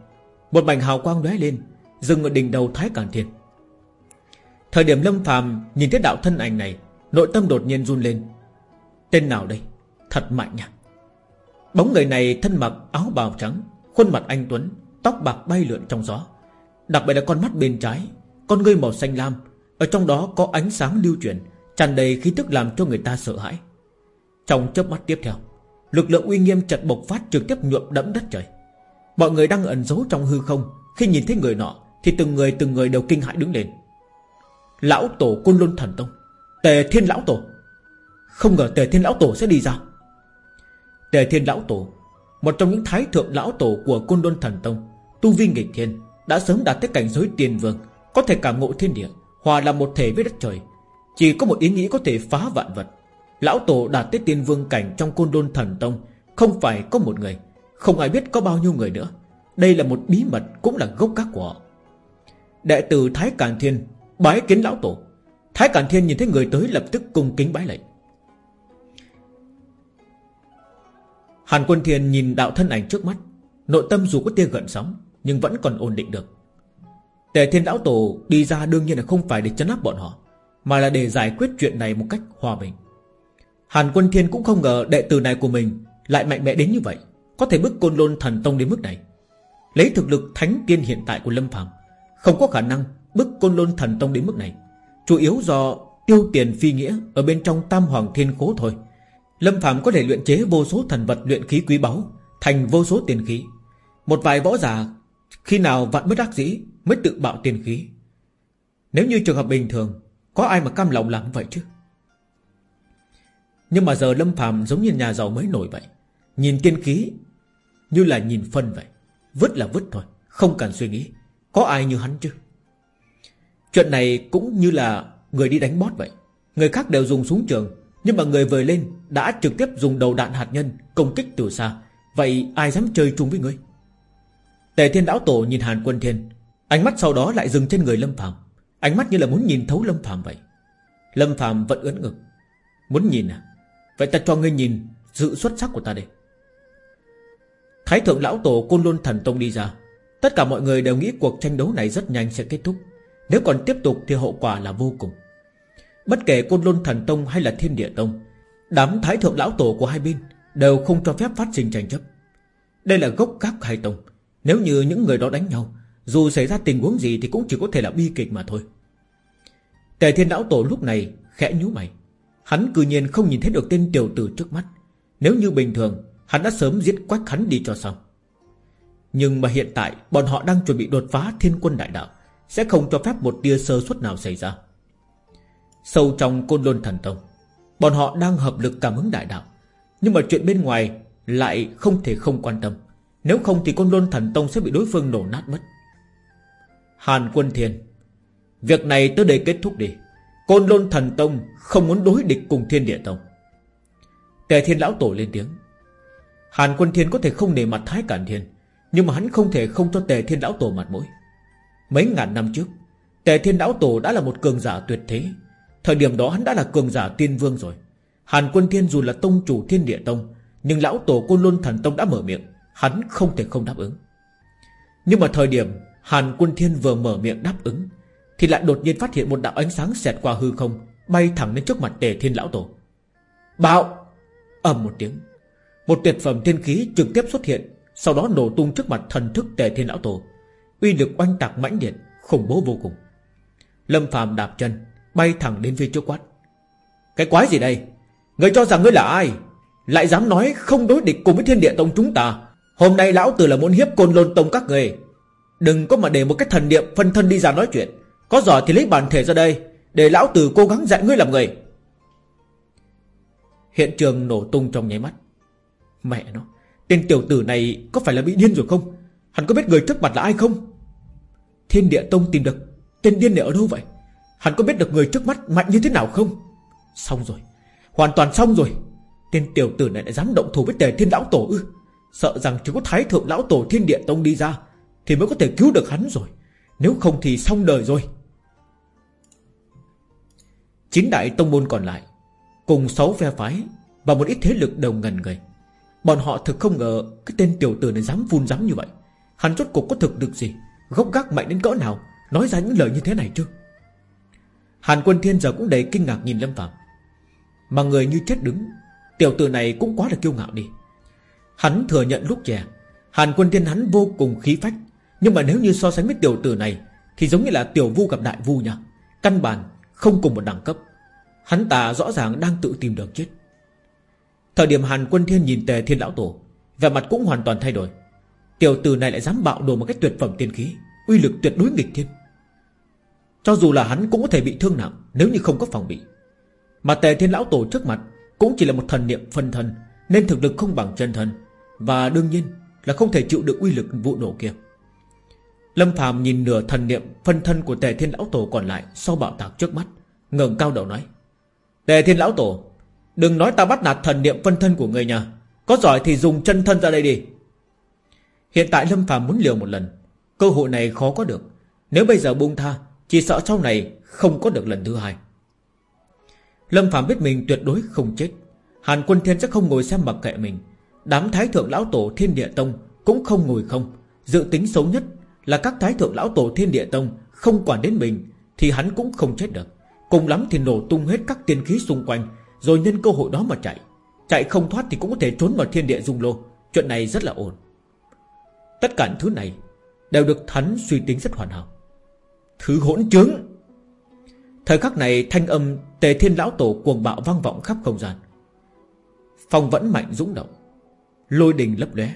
Một mảnh hào quang lóe lên, Dừng ở đỉnh đầu Thái Càn Thiên. Thời điểm Lâm Phàm nhìn thấy đạo thân ảnh này, Nội tâm đột nhiên run lên. Tên nào đây? Thật mạnh nha Bóng người này thân mặc áo bào trắng, Khuôn mặt anh Tuấn, Tóc bạc bay lượn trong gió. Đặc biệt là con mắt bên trái, Con ngươi màu xanh lam, Ở trong đó có ánh sáng lưu chuyển, tràn đầy khí tức làm cho người ta sợ hãi. Trong chớp mắt tiếp theo, Lực lượng uy nghiêm chật bộc phát trực tiếp nhuộm đẫm đất trời. Mọi người đang ẩn giấu trong hư không, Khi nhìn thấy người nọ Thì từng người từng người đều kinh hãi đứng lên. Lão tổ côn luân thần tông, Tề thiên lão tổ. Không ngờ tề thiên lão tổ sẽ đi ra. Tề thiên lão tổ, Một trong những thái thượng lão tổ của côn luân thần tông, Tu vi nghịch thiên, Đã sớm đạt tới cảnh giới tiền vương, Có thể cảm ngộ thiên địa, Hòa là một thể với đất trời. Chỉ có một ý nghĩ có thể phá vạn vật. Lão tổ đạt tới tiên vương cảnh trong côn đôn thần tông, Không phải có một người, Không ai biết có bao nhiêu người nữa. Đây là một bí mật cũng là gốc các của họ. Đệ tử Thái Càn Thiên Bái kiến lão tổ. Thái Càn Thiên nhìn thấy người tới lập tức cung kính bái lệnh Hàn Quân Thiên nhìn đạo thân ảnh trước mắt, Nội tâm dù có tia gợn sóng, Nhưng vẫn còn ổn định được. Tề Thiên Lão Tổ đi ra đương nhiên là không phải để chấn áp bọn họ, Mà là để giải quyết chuyện này một cách hòa bình. Hàn Quân Thiên cũng không ngờ đệ tử này của mình Lại mạnh mẽ đến như vậy, Có thể bức côn lôn thần tông đến mức này. Lấy thực lực thánh tiên hiện tại của Lâm Phàm, Không có khả năng bức côn lôn thần tông đến mức này, Chủ yếu do tiêu tiền phi nghĩa Ở bên trong tam hoàng thiên khố thôi. Lâm Phạm có thể luyện chế vô số thần vật luyện khí quý báu, Thành vô số tiền khí. Một vài võ giả, Khi nào vạn bất đắc dĩ Mới tự bạo tiền khí. Nếu như trường hợp bình thường, Có ai mà cam lòng làm vậy chứ? Nhưng mà giờ Lâm Phạm giống như nhà giàu mới nổi vậy. Nhìn tiên khí Như là nhìn phân vậy. Vứt là vứt thôi, Không cần suy nghĩ. Có ai như hắn chứ? Chuyện này cũng như là người đi đánh bót vậy. Người khác đều dùng súng trường nhưng mà người vừa lên đã trực tiếp dùng đầu đạn hạt nhân Công kích từ xa. Vậy ai dám chơi chung với ngươi? Tề thiên lão tổ nhìn Hàn quân thiên. Ánh mắt sau đó lại dừng trên người Lâm Phạm Ánh mắt như là muốn nhìn thấu Lâm Phạm vậy. Lâm Phạm vẫn ưỡn ngực. Muốn nhìn à? Vậy ta cho ngươi nhìn sự xuất sắc của ta đây. Thái thượng lão tổ Côn luôn Thần Tông đi ra. Tất cả mọi người đều nghĩ cuộc tranh đấu này rất nhanh sẽ kết thúc. Nếu còn tiếp tục thì hậu quả là vô cùng. Bất kể Côn Luân Thần Tông hay là Thiên Địa Tông, Đám thái thượng lão tổ của hai bên Đều không cho phép phát sinh tranh chấp. Đây là gốc các hai tông. Nếu như những người đó đánh nhau, Dù xảy ra tình huống gì thì cũng chỉ có thể là bi kịch mà thôi. Tề thiên lão tổ lúc này khẽ nhú mày. Hắn cư nhiên không nhìn thấy được tên tiểu tử trước mắt. Nếu như bình thường, Hắn đã sớm giết quách hắn đi cho xong. Nhưng mà hiện tại, Bọn họ đang chuẩn bị đột phá thiên quân đại đạo, Sẽ không cho phép một tia sơ suất nào xảy ra. Sâu trong côn lôn thần tông. Bọn họ đang hợp lực cảm ứng đại đạo, Nhưng mà chuyện bên ngoài Lại không thể không quan tâm. Nếu không thì côn lôn thần tông sẽ bị đối phương nổ nát mất. Hàn quân thiên, Việc này tới đây kết thúc đi. Côn lôn thần tông Không muốn đối địch cùng thiên địa tông. Tề thiên lão tổ lên tiếng. Hàn quân thiên có thể không nề mặt thái cản thiên, Nhưng mà hắn không thể không cho tề thiên lão tổ mặt mũi. Mấy ngàn năm trước, Tề thiên lão tổ đã là một cường giả tuyệt thế Thời điểm đó hắn đã là cường giả tiên vương rồi. Hàn quân thiên dù là tông chủ thiên địa tông, Nhưng lão tổ côn luân thần tông đã mở miệng, Hắn không thể không đáp ứng. Nhưng mà thời điểm Hàn quân thiên vừa mở miệng đáp ứng, Thì lại đột nhiên phát hiện một đạo ánh sáng xẹt qua hư không, Bay thẳng đến trước mặt tề thiên lão tổ. Bạo! Ầm một tiếng, Một tuyệt phẩm thiên khí trực tiếp xuất hiện, Sau đó nổ tung trước mặt thần thức tề thiên lão tổ, Uy lực oanh tạc mãnh điện Khủng bố vô cùng. Lâm phàm đạp chân Bay thẳng đến phía trước quát. Cái quái gì đây? Người cho rằng ngươi là ai? Lại dám nói không đối địch cùng với thiên địa tông chúng ta. Hôm nay lão tử là muốn hiếp côn lôn tông các người. Đừng có mà để một cái thần niệm phân thân đi ra nói chuyện. Có giỏi thì lấy bản thể ra đây, Để lão tử cố gắng dạy ngươi làm người. Hiện trường nổ tung trong nháy mắt. Mẹ nó, Tên tiểu tử này có phải là bị điên rồi không? Hắn có biết người trước mặt là ai không? Thiên địa tông tìm được, Tên điên này ở đâu vậy? Hắn có biết được người trước mắt mạnh như thế nào không? Xong rồi. Hoàn toàn xong rồi. Tên tiểu tử này lại dám động thủ với tề thiên lão tổ ư? Sợ rằng chỉ có thái thượng lão tổ thiên địa tông đi ra Thì mới có thể cứu được hắn rồi. Nếu không thì xong đời rồi. Chín đại tông môn còn lại, Cùng sáu phe phái Và một ít thế lực đầu ngần người. Bọn họ thực không ngờ Cái tên tiểu tử này dám phun dám như vậy. Hắn rốt cuộc có thực được gì? Gốc gác mạnh đến cỡ nào? Nói ra những lời như thế này chứ? Hàn quân thiên giờ cũng đầy kinh ngạc nhìn Lâm Phạm. Mà người như chết đứng, Tiểu tử này cũng quá là kiêu ngạo đi. Hắn thừa nhận lúc trẻ, Hàn quân thiên hắn vô cùng khí phách. Nhưng mà nếu như so sánh với tiểu tử này, Thì giống như là tiểu vu gặp đại vu nha. Căn bản không cùng một đẳng cấp. Hắn ta rõ ràng đang tự tìm đường chết. Thời điểm Hàn quân thiên nhìn tề thiên lão tổ, Vẻ mặt cũng hoàn toàn thay đổi. Tiểu tử này lại dám bạo đồ một cách tuyệt phẩm tiên khí, Uy lực tuyệt đối nghịch thiên. Cho dù là hắn cũng có thể bị thương nặng Nếu như không có phòng bị. Mà tề thiên lão tổ trước mặt Cũng chỉ là một thần niệm phân thân, Nên thực lực không bằng chân thân, Và đương nhiên là không thể chịu được uy lực vụ nổ kia. Lâm Phàm nhìn nửa thần niệm phân thân của tề thiên lão tổ còn lại Sau bạo tạc trước mắt, ngẩng cao đầu nói, Tề thiên lão tổ, Đừng nói ta bắt nạt thần niệm phân thân của người nhà, Có giỏi thì dùng chân thân ra đây đi. Hiện tại Lâm Phàm muốn liều một lần, Cơ hội này khó có được. Nếu bây giờ buông tha chỉ sợ sau này không có được lần thứ hai. Lâm Phạm biết mình tuyệt đối không chết. Hàn quân thiên sẽ không ngồi xem mặc kệ mình. Đám thái thượng lão tổ thiên địa tông Cũng không ngồi không. Dự tính xấu nhất là các thái thượng lão tổ thiên địa tông Không quản đến mình Thì hắn cũng không chết được. Cùng lắm thì nổ tung hết các tiên khí xung quanh, Rồi nhân cơ hội đó mà chạy. Chạy không thoát thì cũng có thể trốn vào thiên địa dung lô. Chuyện này rất là ổn. Tất cả những thứ này Đều được hắn suy tính rất hoàn hảo. Thứ hỗn chứng Thời khắc này, thanh âm Tề thiên lão tổ cuồng bạo vang vọng khắp không gian. Phong vẫn mạnh dũng động. Lôi đình lấp lóe.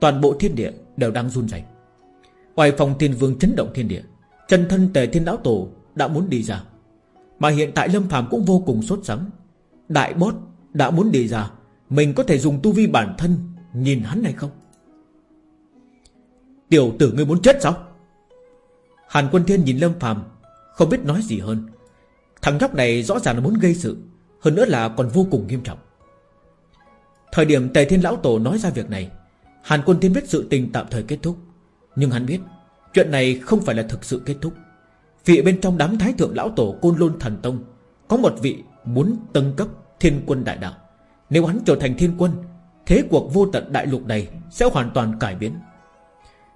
Toàn bộ thiên địa đều đang run rẩy. Ngoài phòng thiên vương chấn động thiên địa, Chân thân tề thiên lão tổ đã muốn đi ra. Mà hiện tại Lâm phàm cũng vô cùng sốt sắng. Đại bốt đã muốn đi ra, Mình có thể dùng tu vi bản thân Nhìn hắn hay không? Tiểu tử ngươi muốn chết sao? Hàn quân thiên nhìn Lâm phàm, Không biết nói gì hơn. Thằng nhóc này rõ ràng là muốn gây sự, Hơn nữa là còn vô cùng nghiêm trọng. Thời điểm Tề Thiên Lão Tổ nói ra việc này, Hàn quân thiên biết sự tình tạm thời kết thúc. Nhưng hắn biết, Chuyện này không phải là thực sự kết thúc. Vì bên trong đám thái thượng lão tổ Côn Lôn Thần Tông Có một vị muốn tâng cấp thiên quân đại đạo. Nếu hắn trở thành thiên quân, Thế cuộc vô tận đại lục này Sẽ hoàn toàn cải biến.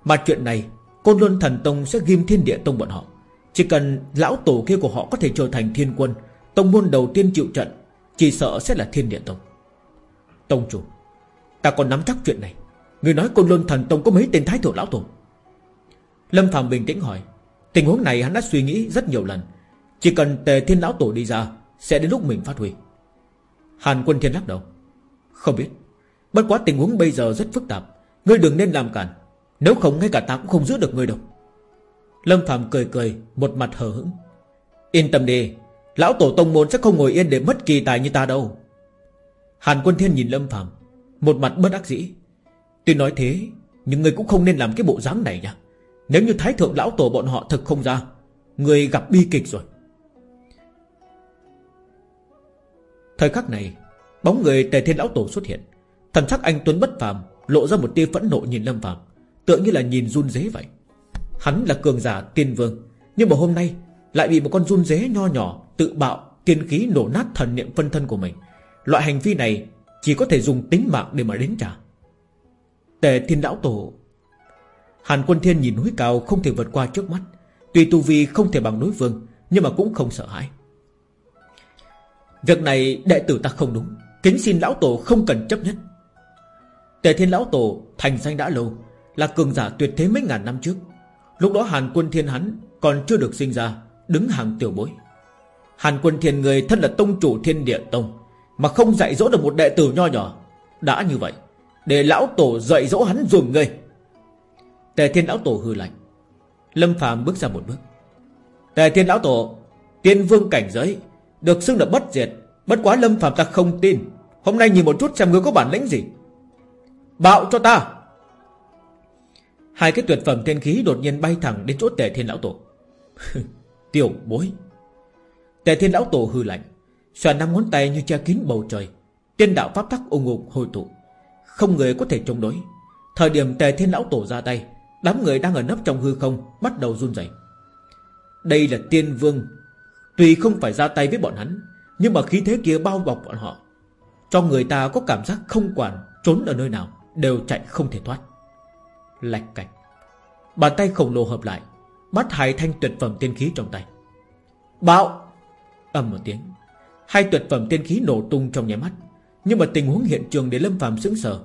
Mà chuyện này Côn Luân Thần Tông sẽ ghim thiên địa tông bọn họ. Chỉ cần lão tổ kia của họ có thể trở thành thiên quân, Tông môn đầu tiên chịu trận, Chỉ sợ sẽ là thiên địa tông. Tông chủ, Ta còn nắm chắc chuyện này. Người nói Côn Luân Thần Tông có mấy tên thái thượng lão tổ? Lâm Phạm bình tĩnh hỏi. Tình huống này hắn đã suy nghĩ rất nhiều lần. Chỉ cần tề thiên lão tổ đi ra, Sẽ đến lúc mình phát huy. Hàn quân thiên lắc đầu. Không biết. Bất quá tình huống bây giờ rất phức tạp. Ngươi đừng nên làm cản. Nếu không ngay cả ta cũng không giữ được ngươi đâu. Lâm Phạm cười cười, Một mặt hờ hững. Yên tâm đi, Lão tổ tông môn sẽ không ngồi yên để mất kỳ tài như ta đâu. Hàn quân thiên nhìn Lâm Phạm Một mặt bất đắc dĩ. Tuy nói thế, Nhưng người cũng không nên làm cái bộ dáng này nha. Nếu như thái thượng lão tổ bọn họ thực không ra Người gặp bi kịch rồi. Thời khắc này, Bóng người tề thiên lão tổ xuất hiện. Thần sắc anh Tuấn bất phàm, Lộ ra một tia phẫn nộ nhìn Lâm Phạm Tựa như là nhìn run dế vậy. Hắn là cường giả tiên vương, Nhưng mà hôm nay lại bị một con run dế nho nhỏ Tự bạo, tiên khí nổ nát thần niệm phân thân của mình. Loại hành vi này Chỉ có thể dùng tính mạng để mà đến trả. Tề thiên lão tổ. Hàn quân thiên nhìn núi cao Không thể vượt qua trước mắt, Tuy tu vi không thể bằng núi vương, Nhưng mà cũng không sợ hãi. Việc này đệ tử ta không đúng, Kính xin lão tổ không cần chấp nhất. Tề thiên lão tổ, thành danh đã lâu là cường giả tuyệt thế mấy ngàn năm trước. Lúc đó Hàn quân thiên hắn Còn chưa được sinh ra, Đứng hàng tiểu bối. Hàn quân thiên người thân là tông chủ thiên địa tông, Mà không dạy dỗ được một đệ tử nho nhỏ. Đã như vậy, Để lão tổ dạy dỗ hắn dùm ngươi. Tề thiên lão tổ hư lạnh. Lâm phàm bước ra một bước. Tề thiên lão tổ, Tiên vương cảnh giới, Được xưng là bất diệt. Bất quá lâm phàm ta không tin. Hôm nay nhìn một chút xem ngươi có bản lĩnh gì. Bạo cho ta. Hai cái tuyệt phẩm thiên khí đột nhiên bay thẳng đến chỗ tề thiên lão tổ. *laughs* Tiểu bối. Tề thiên lão tổ hư lạnh, Xoàn năm ngón tay như che kín bầu trời. Tiên đạo pháp tắc ung ung hồi tụ. Không người có thể chống đối. Thời điểm tề thiên lão tổ ra tay, Đám người đang ở nấp trong hư không Bắt đầu run rẩy. Đây là tiên vương. Tuy không phải ra tay với bọn hắn, Nhưng mà khí thế kia bao bọc bọn họ. Cho người ta có cảm giác không quản, Trốn ở nơi nào, Đều chạy không thể thoát. Lạch cạch. Bàn tay khổng lồ hợp lại, Bắt hai thanh tuyệt phẩm tiên khí trong tay. Bạo! Âm một tiếng. Hai tuyệt phẩm tiên khí nổ tung trong nháy mắt, Nhưng mà tình huống hiện trường để Lâm phàm sững sờ,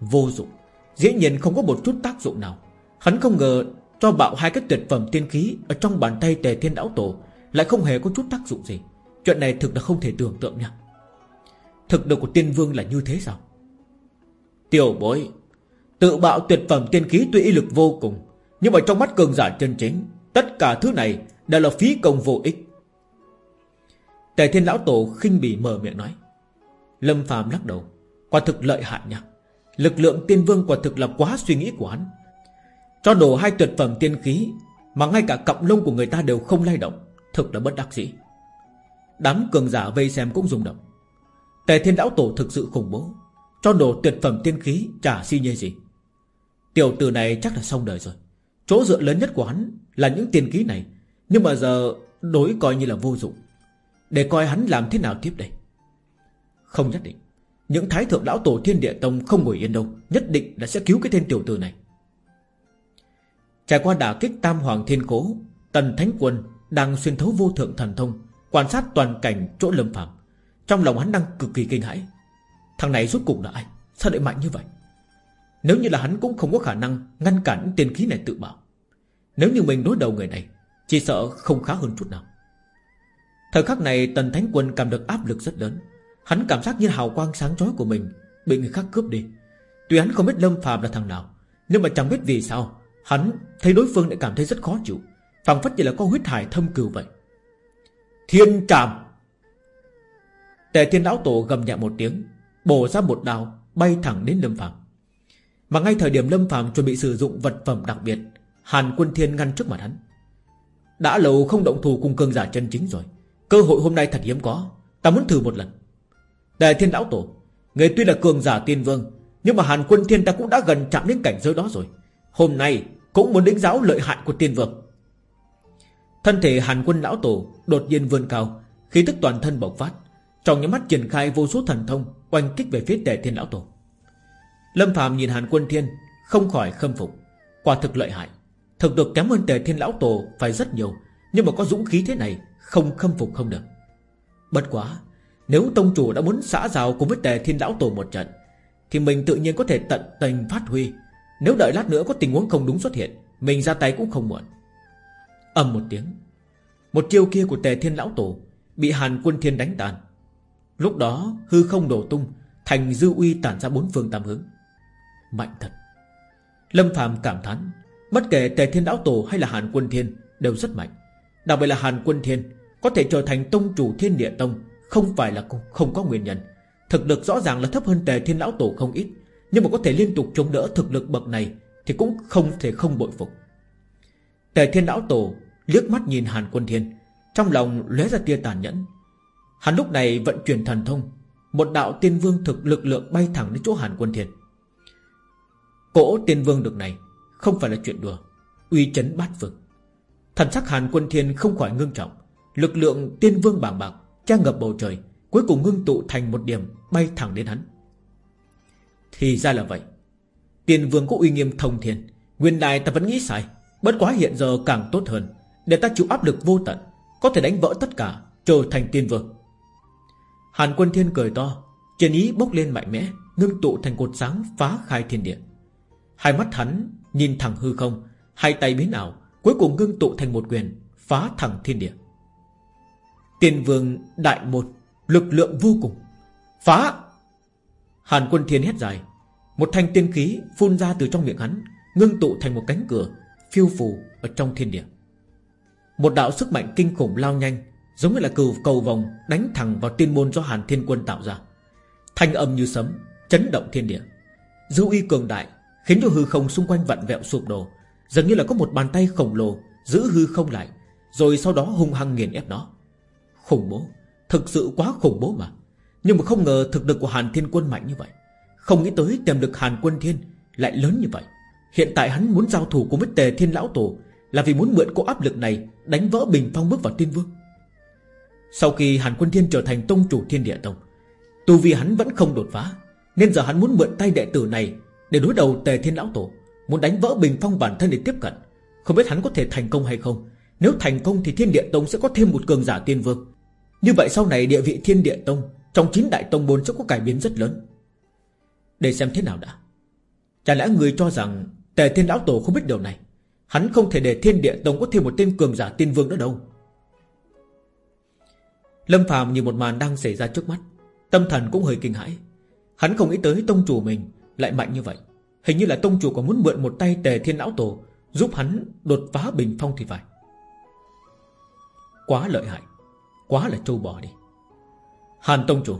Vô dụng. Dĩ nhiên không có một chút tác dụng nào. Hắn không ngờ cho bạo hai cái tuyệt phẩm tiên khí Ở trong bàn tay tề thiên đảo tổ Lại không hề có chút tác dụng gì. Chuyện này thực là không thể tưởng tượng nha. Thực lực của tiên vương là như thế sao? Tiểu bối Tự bạo tuyệt phẩm tiên khí tuy ý lực vô cùng, Nhưng mà trong mắt cường giả chân chính, Tất cả thứ này đều là phí công vô ích. Tề thiên lão tổ khinh bỉ mở miệng nói. Lâm phàm lắc đầu. Quả thực lợi hại nha. Lực lượng tiên vương quả thực là quá suy nghĩ của hắn. Cho đổ hai tuyệt phẩm tiên khí, Mà ngay cả cọng lông của người ta đều không lay động, Thực là bất đắc dĩ. Đám cường giả vây xem cũng rung động. Tề thiên lão tổ thực sự khủng bố. Cho đồ tuyệt phẩm tiên khí chả si nhê gì. Tiểu tử này chắc là xong đời rồi. Chỗ dựa lớn nhất của hắn Là những tiền ký này, Nhưng mà giờ đối coi như là vô dụng. Để coi hắn làm thế nào tiếp đây. Không nhất định. Những thái thượng lão tổ thiên địa tông không ngồi yên đâu, Nhất định là sẽ cứu cái tên tiểu tử này. Trải qua đả kích tam hoàng thiên cố, Tần Thánh Quân đang xuyên thấu vô thượng thần thông, Quan sát toàn cảnh chỗ lâm phạm Trong lòng hắn đang cực kỳ kinh hãi. Thằng này rốt cục là ai? Sao lại mạnh như vậy? Nếu như là hắn cũng không có khả năng Ngăn cản những tiền khí này tự bảo. Nếu như mình đối đầu người này, Chỉ sợ không khá hơn chút nào. Thời khắc này, Tần Thánh Quân cảm được áp lực rất lớn. Hắn cảm giác như hào quang sáng chói của mình Bị người khác cướp đi. Tuy hắn không biết Lâm Phạm là thằng nào, Nhưng mà chẳng biết vì sao, Hắn thấy đối phương lại cảm thấy rất khó chịu, phảng phất như là có huyết hải thâm cừu vậy. Thiên trảm! Tề thiên lão tổ gầm nhẹ một tiếng, Bổ ra một đao, Bay thẳng đến Lâm Phạm mà ngay thời điểm Lâm Phạm chuẩn bị sử dụng vật phẩm đặc biệt, Hàn quân thiên ngăn trước mặt hắn. Đã lâu không động thủ cùng cường giả chân chính rồi. Cơ hội hôm nay thật hiếm có. Ta muốn thử một lần. Đại thiên lão tổ, Người tuy là cường giả tiên vương, Nhưng mà Hàn quân thiên ta cũng đã gần chạm đến cảnh giới đó rồi. Hôm nay cũng muốn đánh giáo lợi hại của tiên vương. Thân thể Hàn quân lão tổ Đột nhiên vươn cao, Khí tức toàn thân bộc phát. Trong những mắt triển khai vô số thần thông quanh kích về phía tề thiên lão tổ. Lâm Phạm nhìn Hàn quân thiên, Không khỏi khâm phục. Quả thực lợi hại. Thực được kém hơn tề thiên lão tổ phải rất nhiều, Nhưng mà có dũng khí thế này, Không khâm phục không được. Bất quá, Nếu tông chủ đã muốn xã rào cùng với tề thiên lão tổ một trận, Thì mình tự nhiên có thể tận tình phát huy. Nếu đợi lát nữa có tình huống không đúng xuất hiện, Mình ra tay cũng không muộn. Âm một tiếng, Một chiêu kia của tề thiên lão tổ Bị hàn quân thiên đánh tàn Lúc đó hư không đổ tung, Thành dư uy tản ra bốn phương tam hướng. Mạnh thật. Lâm Phạm cảm thán, Bất kể tề thiên lão tổ hay là hàn quân thiên Đều rất mạnh. Đặc biệt là hàn quân thiên Có thể trở thành tông chủ thiên địa tông Không phải là không có nguyên nhân. Thực lực rõ ràng là thấp hơn tề thiên lão tổ không ít, Nhưng mà có thể liên tục chống đỡ thực lực bậc này Thì cũng không thể không bội phục. Tề thiên lão tổ liếc mắt nhìn Hàn Quân Thiên, Trong lòng lóe ra tia tàn nhẫn. Hắn lúc này vận chuyển thần thông, Một đạo tiên vương thực lực lượng bay thẳng đến chỗ Hàn Quân Thiên. Cỗ tiên vương được này Không phải là chuyện đùa, Uy chấn bát vực. Thần sắc Hàn Quân Thiên không khỏi ngưng trọng, Lực lượng tiên vương bảng bạc, Che ngập bầu trời, Cuối cùng ngưng tụ thành một điểm Bay thẳng đến hắn. Thì ra là vậy, Tiên vương có uy nghiêm thông thiên, Nguyên đại ta vẫn nghĩ sai, Bất quá hiện giờ càng tốt hơn, Để ta chịu áp lực vô tận, Có thể đánh vỡ tất cả, Trở thành tiên vương. Hàn quân thiên cười to Trên ý bốc lên mạnh mẽ, Ngưng tụ thành cột sáng phá khai thiên địa. Hai mắt hắn nhìn thẳng hư không, Hai tay biến ảo, Cuối cùng ngưng tụ thành một quyền, Phá thẳng thiên địa. Tiền vương đại một Lực lượng vô cùng. Phá! Hàn quân thiên hét dài, Một thanh tiên khí phun ra từ trong miệng hắn, Ngưng tụ thành một cánh cửa, Phiêu phù ở trong thiên địa. Một đạo sức mạnh kinh khủng lao nhanh, Giống như là cừu cầu vòng Đánh thẳng vào tiên môn do Hàn Thiên Quân tạo ra. Thanh âm như sấm, Chấn động thiên địa. Dư uy cường đại Khiến cho hư không xung quanh vặn vẹo sụp đổ. Dường như là có một bàn tay khổng lồ Giữ hư không lại, Rồi sau đó hung hăng nghiền ép nó. Khủng bố, Thực sự quá khủng bố mà. Nhưng mà không ngờ thực lực của Hàn Thiên Quân mạnh như vậy. Không nghĩ tới tiềm lực Hàn Quân Thiên Lại lớn như vậy. Hiện tại hắn muốn giao thủ cùng với Tề Thiên Lão Tổ Là vì muốn mượn cô áp lực này Đánh vỡ bình phong bước vào tiên vương. Sau khi Hàn Quân Thiên trở thành tông chủ thiên địa tông, Tu vi hắn vẫn không đột phá, Nên giờ hắn muốn mượn tay đệ tử này để đối đầu Tề Thiên Lão Tổ, Muốn đánh vỡ bình phong bản thân để tiếp cận, Không biết hắn có thể thành công hay không. Nếu thành công thì thiên địa tông sẽ có thêm một cường giả tiên vương. Như vậy sau này địa vị thiên địa tông Trong chín đại tông môn sẽ có cải biến rất lớn. Để xem thế nào đã. Chả lẽ người cho rằng Tề Thiên Lão Tổ không biết điều này? Hắn không thể để thiên địa tông có thêm một tên cường giả tiên vương nữa đâu. Lâm Phàm như một màn đang xảy ra trước mắt, Tâm thần cũng hơi kinh hãi. Hắn không nghĩ tới tông chủ mình lại mạnh như vậy. Hình như là tông chủ còn muốn mượn một tay tề thiên lão tổ, Giúp hắn đột phá bình phong thì phải. Quá lợi hại, Quá là trâu bò đi. Hàn tông chủ,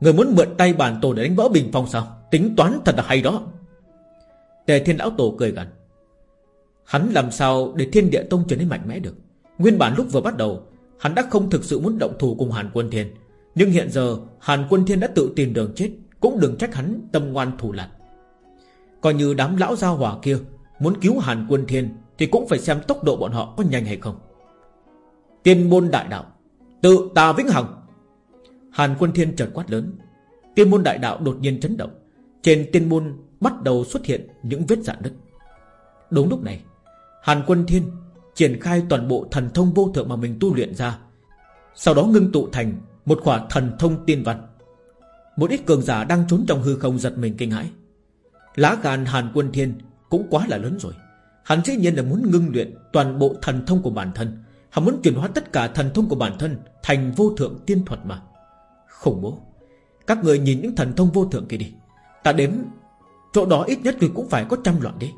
Người muốn mượn tay bản tổ để đánh vỡ bình phong sao? Tính toán thật là hay đó. Tề thiên lão tổ cười gần Hắn làm sao để thiên địa tông trở nên mạnh mẽ được? Nguyên bản lúc vừa bắt đầu, Hắn đã không thực sự muốn động thủ cùng Hàn quân thiên. Nhưng hiện giờ, Hàn quân thiên đã tự tìm đường chết. Cũng đừng trách hắn tâm ngoan thủ lặn Coi như đám lão gia hỏa kia Muốn cứu Hàn quân thiên Thì cũng phải xem tốc độ bọn họ có nhanh hay không. Tiên môn đại đạo, Tự ta vĩnh hằng. Hàn quân thiên chợt quát lớn. Tiên môn đại đạo đột nhiên chấn động. Trên tiên môn bắt đầu xuất hiện những vết dạn nứt. Đúng lúc này, Hàn quân thiên triển khai toàn bộ thần thông vô thượng mà mình tu luyện ra. Sau đó ngưng tụ thành Một khỏa thần thông tiên văn. Một ít cường giả đang trốn trong hư không giật mình kinh hãi. Lá gan Hàn quân thiên Cũng quá là lớn rồi. Hắn dĩ nhiên là muốn ngưng luyện toàn bộ thần thông của bản thân. Hắn muốn chuyển hóa tất cả thần thông của bản thân Thành vô thượng tiên thuật mà. Khủng bố. Các người nhìn những thần thông vô thượng kia đi. Ta đếm Chỗ đó ít nhất thì cũng phải có trăm loại đi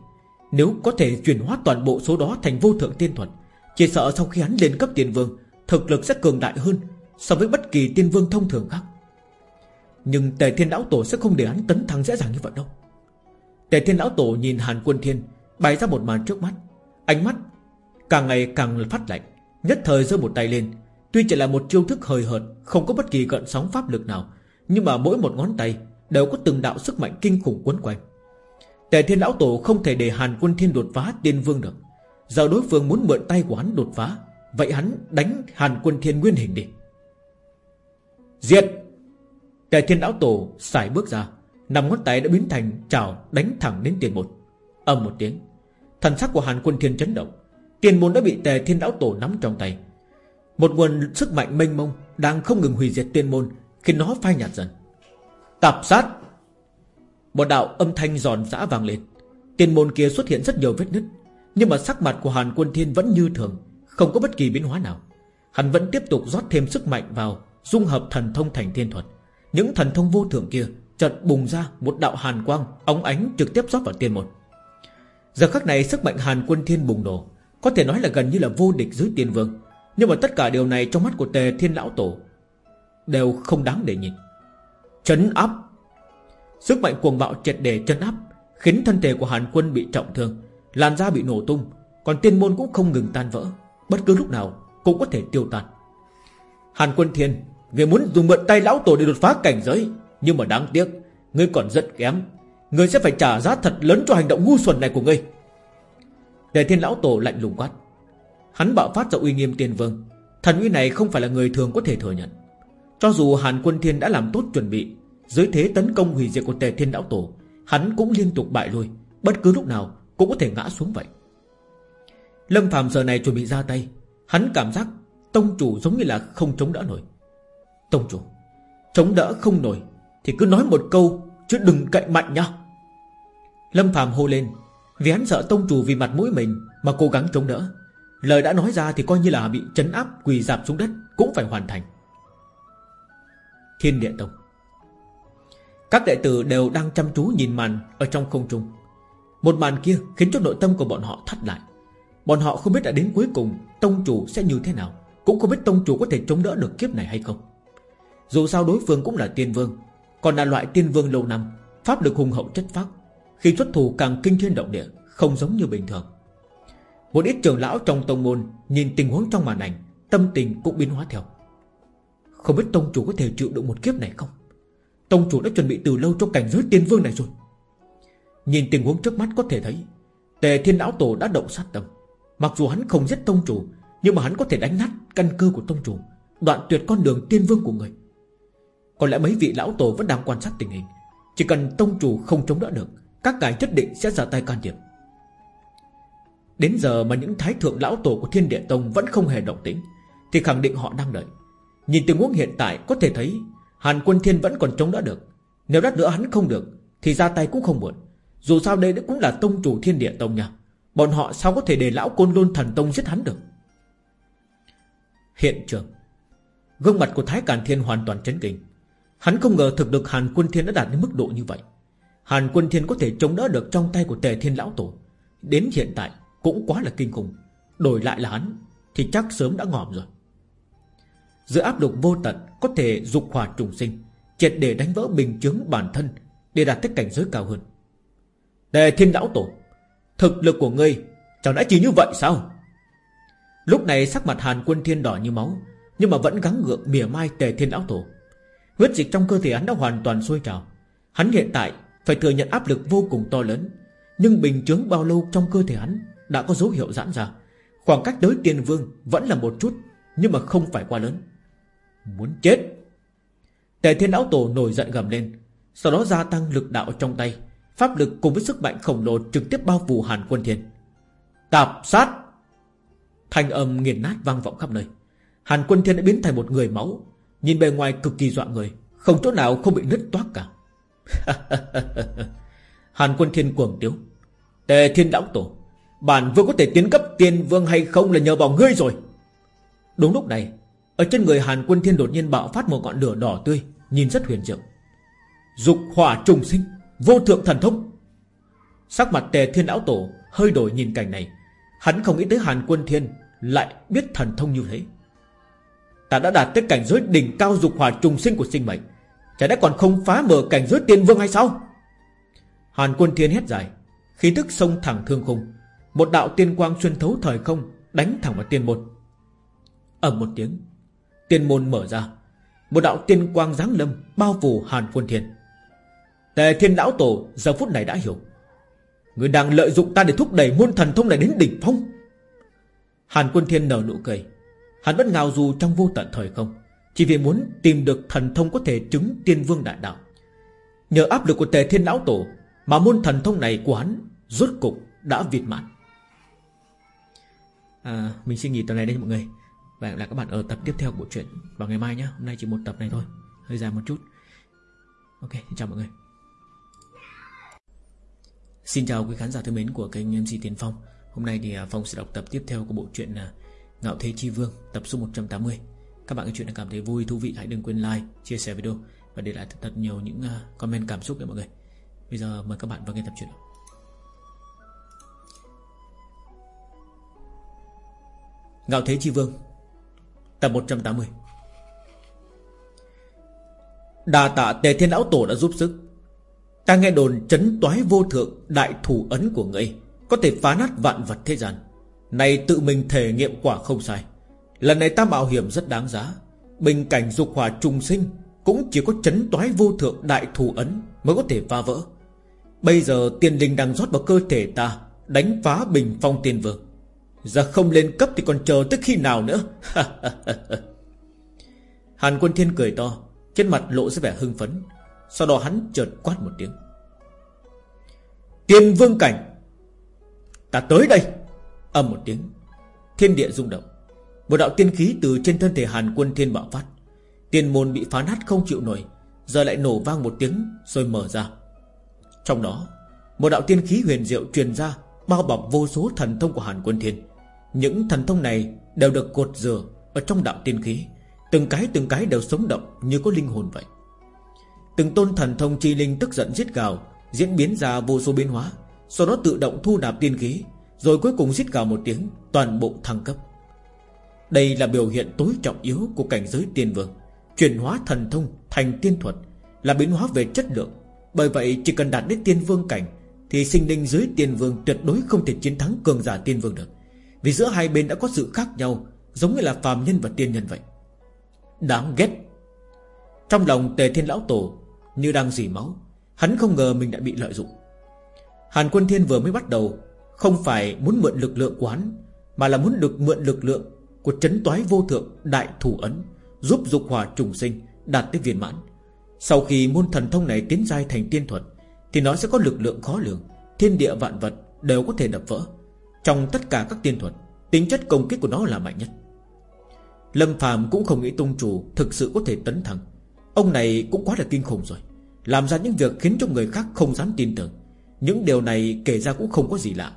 Nếu có thể chuyển hóa toàn bộ số đó thành vô thượng tiên thuật, Chỉ sợ sau khi hắn lên cấp tiên vương, Thực lực sẽ cường đại hơn So với bất kỳ tiên vương thông thường khác. Nhưng tề thiên lão tổ sẽ không để hắn tấn thăng dễ dàng như vậy đâu. Tề thiên lão tổ nhìn Hàn quân thiên, Bày ra một màn trước mắt. Ánh mắt càng ngày càng phát lạnh, Nhất thời giơ một tay lên. Tuy chỉ là một chiêu thức hời hợt, Không có bất kỳ gợn sóng pháp lực nào, Nhưng mà mỗi một ngón tay Đều có từng đạo sức mạnh kinh khủng quấn quanh. Tề thiên lão tổ không thể để Hàn quân thiên đột phá tiên vương được. Giờ đối phương muốn mượn tay của hắn đột phá, Vậy hắn đánh Hàn quân thiên nguyên hình đi. Diệt Tề thiên lão tổ xài bước ra Nằm ngón tay đã biến thành chảo đánh thẳng đến tiền môn Âm một tiếng, Thần sắc của Hàn quân thiên chấn động. Tiền môn đã bị tề thiên lão tổ nắm trong tay. Một nguồn sức mạnh mênh mông Đang không ngừng hủy diệt tiên môn, Khiến nó phai nhạt dần. Tạp sát! Một đạo âm thanh giòn giã vang lên. Tiền môn kia xuất hiện rất nhiều vết nứt, Nhưng mà sắc mặt của Hàn quân thiên vẫn như thường, Không có bất kỳ biến hóa nào. Hắn vẫn tiếp tục rót thêm sức mạnh vào Dung hợp thần thông thành thiên thuật. Những thần thông vô thượng kia chợt bùng ra một đạo hàn quang, óng ánh trực tiếp rót vào tiên môn. Giờ khắc này sức mạnh hàn quân thiên bùng nổ, có thể nói là gần như là vô địch dưới tiên vương. Nhưng mà tất cả điều này trong mắt của tề thiên lão tổ đều không đáng để nhìn. Chấn áp. Sức mạnh cuồng bạo triệt để chấn áp, khiến thân thể của hàn quân bị trọng thương, làn da bị nổ tung, còn tiên môn cũng không ngừng tan vỡ. Bất cứ lúc nào cũng có thể tiêu tan. Hàn quân thiên người muốn dùng mượn tay lão tổ để đột phá cảnh giới. Nhưng mà đáng tiếc, Ngươi còn rất kém. Ngươi sẽ phải trả giá thật lớn cho hành động ngu xuẩn này của ngươi. Tề thiên lão tổ lạnh lùng quát. Hắn bạo phát ra uy nghiêm tiên vương. Thần uy này không phải là người thường có thể thừa nhận. Cho dù Hàn quân thiên đã làm tốt chuẩn bị, Dưới thế tấn công hủy diệt của tề thiên lão tổ, Hắn cũng liên tục bại lui. Bất cứ lúc nào cũng có thể ngã xuống vậy. Lâm phàm giờ này chuẩn bị ra tay. Hắn cảm giác Tông chủ giống như là không chống đỡ nổi. Tông chủ, Chống đỡ không nổi, Thì cứ nói một câu, Chứ đừng cậy mạnh nhá. Lâm Phàm hô lên, Vì hắn sợ tông chủ vì mặt mũi mình Mà cố gắng chống đỡ. Lời đã nói ra thì coi như là bị chấn áp, Quỳ dạp xuống đất, cũng phải hoàn thành. Thiên Địa Tông, Các đệ tử đều đang chăm chú nhìn màn Ở trong không trung. Một màn kia khiến cho nội tâm của bọn họ thắt lại. Bọn họ không biết đã đến cuối cùng Tông chủ sẽ như thế nào, Cũng không biết tông chủ có thể chống đỡ được kiếp này hay không. Dù sao đối phương cũng là tiên vương, Còn là loại tiên vương lâu năm, Pháp lực hùng hậu chất phác, Khi xuất thủ càng kinh thiên động địa, Không giống như bình thường. Một ít trưởng lão trong tông môn Nhìn tình huống trong màn ảnh, Tâm tình cũng biến hóa theo. Không biết tông chủ có thể chịu được một kiếp này không? Tông chủ đã chuẩn bị từ lâu cho cảnh giới tiên vương này rồi. Nhìn tình huống trước mắt có thể thấy, Tề thiên lão tổ đã động sát tâm. Mặc dù hắn không giết tông chủ, Nhưng mà hắn có thể đánh nát căn cơ của tông chủ, Đoạn tuyệt con đường tiên vương của người. Có lẽ mấy vị lão tổ vẫn đang quan sát tình hình. Chỉ cần tông chủ không chống đỡ được, Các ngài nhất định sẽ ra tay can thiệp. Đến giờ mà những thái thượng lão tổ của thiên địa tông Vẫn không hề động tĩnh, Thì khẳng định họ đang đợi. Nhìn tình huống hiện tại, có thể thấy Hàn quân thiên vẫn còn chống đỡ được. Nếu đắt nữa hắn không được, Thì ra tay cũng không muộn. Dù sao đây cũng là tông chủ thiên địa tông nha. Bọn họ sao có thể để lão côn lôn thần tông giết hắn được? Hiện trường. Gương mặt của Thái Càn Thiên hoàn toàn chấn kinh. Hắn không ngờ thực lực Hàn Quân Thiên đã đạt đến mức độ như vậy. Hàn Quân Thiên có thể chống đỡ được trong tay của Tề Thiên Lão Tổ. Đến hiện tại, cũng quá là kinh khủng. Đổi lại là hắn, Thì chắc sớm đã ngòm rồi. Giữa áp lực vô tận, Có thể dục hỏa trùng sinh, Triệt để đánh vỡ bình chứng bản thân, Để đạt tới cảnh giới cao hơn. Tề Thiên Lão Tổ, Thực lực của ngươi, Chẳng đã chỉ như vậy sao? Lúc này sắc mặt Hàn Quân Thiên đỏ như máu, Nhưng mà vẫn gắng gượng mỉa mai Tề Thiên Lão Tổ. Huyết dịch trong cơ thể hắn đã hoàn toàn sôi trào. Hắn hiện tại phải thừa nhận áp lực vô cùng to lớn, Nhưng bình chướng bao lâu trong cơ thể hắn Đã có dấu hiệu giãn ra. Khoảng cách tới tiên vương vẫn là một chút, Nhưng mà không phải quá lớn. Muốn chết. Tề Thiên Lão Tổ nổi giận gầm lên, Sau đó gia tăng lực đạo trong tay. Pháp lực cùng với sức mạnh khổng lồ trực tiếp bao phủ Hàn Quân Thiên. Tạp sát. Thanh âm nghiền nát vang vọng khắp nơi. Hàn Quân Thiên đã biến thành một người máu Nhìn bề ngoài cực kỳ dọa người, Không chỗ nào không bị nứt toát cả. *laughs* Hàn Quân Thiên cuồng tiếu. Tề Thiên đảo Tổ, Bản vương có thể tiến cấp tiên vương hay không là nhờ vào ngươi rồi. Đúng lúc này, Ở trên người Hàn Quân Thiên đột nhiên bạo phát một ngọn lửa đỏ tươi, Nhìn rất huyền diệu. Dục hỏa trùng sinh, Vô thượng thần thông. Sắc mặt tề thiên lão tổ Hơi đổi nhìn cảnh này. Hắn không nghĩ tới Hàn quân thiên Lại biết thần thông như thế. Ta đã đạt tới cảnh giới đỉnh cao dục hòa trùng sinh của sinh mệnh. Chả đã còn không phá mở cảnh giới tiên vương hay sao? Hàn quân thiên hét dài, Khí tức sông thẳng thương khung. Một đạo tiên quang xuyên thấu thời không, Đánh thẳng vào tiên môn. Ầm một tiếng, Tiên môn mở ra. Một đạo tiên quang giáng lâm, Bao phủ Hàn quân thiên. Tề thiên lão tổ giờ phút này đã hiểu. Người đang lợi dụng ta để thúc đẩy môn thần thông này đến đỉnh phong. Hàn quân thiên nở nụ cười. Hắn vẫn ngào dù trong vô tận thời không Chỉ vì muốn tìm được thần thông có thể chứng tiên vương đại đạo. Nhờ áp lực của tề thiên lão tổ Mà môn thần thông này của hắn Rốt cục đã việt mãn. À, Mình xin nghỉ tập này đây mọi người. Và hẹn gặp lại các bạn ở tập tiếp theo của bộ truyện Vào ngày mai nhé. Hôm nay chỉ một tập này thôi Hơi dài một chút. Ok, xin chào mọi người. Xin chào quý khán giả thân mến của kênh MC Tiến Phong. Hôm nay thì à, Phong sẽ đọc tập tiếp theo của bộ truyện à, Ngạo Thế Chi Vương tập số 180 Các bạn nghe chuyện cảm thấy vui, thú vị hãy đừng quên like, chia sẻ video Và để lại thật, thật nhiều những à, comment cảm xúc để mọi người. Bây giờ mời các bạn vào nghe tập truyện Ngạo Thế Chi Vương Tập 180 Đà tạ Tề Thiên Lão Tổ đã giúp sức. Ta nghe đồn chấn toái vô thượng Đại thủ ấn của ngươi Có thể phá nát vạn vật thế gian. Này tự mình thể nghiệm quả không sai. Lần này ta mạo hiểm rất đáng giá. Bình cảnh dục hỏa trùng sinh Cũng chỉ có chấn toái vô thượng đại thù ấn Mới có thể va vỡ. Bây giờ tiên linh đang rót vào cơ thể ta, Đánh phá bình phong tiên vương. Giờ không lên cấp thì còn chờ tới khi nào nữa? *laughs* Hàn quân thiên cười to, Trên mặt lộ ra vẻ hưng phấn. Sau đó hắn chợt quát một tiếng. Tiên vương cảnh, Ta tới đây. Âm một tiếng. Thiên địa rung động. Một đạo tiên khí từ trên thân thể Hàn quân thiên bạo phát. Tiên môn bị phá nát không chịu nổi Giờ lại nổ vang một tiếng Rồi mở ra. Trong đó, Một đạo tiên khí huyền diệu truyền ra, Bao bọc vô số thần thông của Hàn Quân Thiên. Những thần thông này đều được cột dừa Ở trong đạo tiên khí. Từng cái từng cái đều sống động như có linh hồn vậy. Từng tôn thần thông chi linh tức giận giết gào, Diễn biến ra vô số biến hóa, Sau đó tự động thu nạp tiên khí rồi cuối cùng giết gào một tiếng, Toàn bộ thăng cấp. Đây là biểu hiện tối trọng yếu của cảnh giới tiên vương. Chuyển hóa thần thông thành tiên thuật Là biến hóa về chất lượng. Bởi vậy, chỉ cần đạt đến tiên vương cảnh, Thì sinh linh dưới tiên vương tuyệt đối không thể chiến thắng cường giả tiên vương được. Vì giữa hai bên đã có sự khác nhau, Giống như là phàm nhân và tiên nhân vậy. Đáng ghét. Trong lòng tề thiên lão tổ, Như đang dỉ máu, Hắn không ngờ mình đã bị lợi dụng. Hàn quân thiên vừa mới bắt đầu không phải muốn mượn lực lượng của hắn, Mà là muốn được mượn lực lượng Của chấn toái vô thượng đại thủ ấn, Giúp dục hòa trùng sinh, Đạt tới viên mãn. Sau khi môn thần thông này tiến giai thành tiên thuật, Thì nó sẽ có lực lượng khó lường, Thiên địa vạn vật đều có thể đập vỡ. Trong tất cả các tiên thuật, Tính chất công kích của nó là mạnh nhất. Lâm phàm cũng không nghĩ tung chủ Thực sự có thể tấn thẳng Ông này cũng quá là kinh khủng rồi, Làm ra những việc khiến cho người khác không dám tin tưởng. Những điều này kể ra cũng không có gì lạ.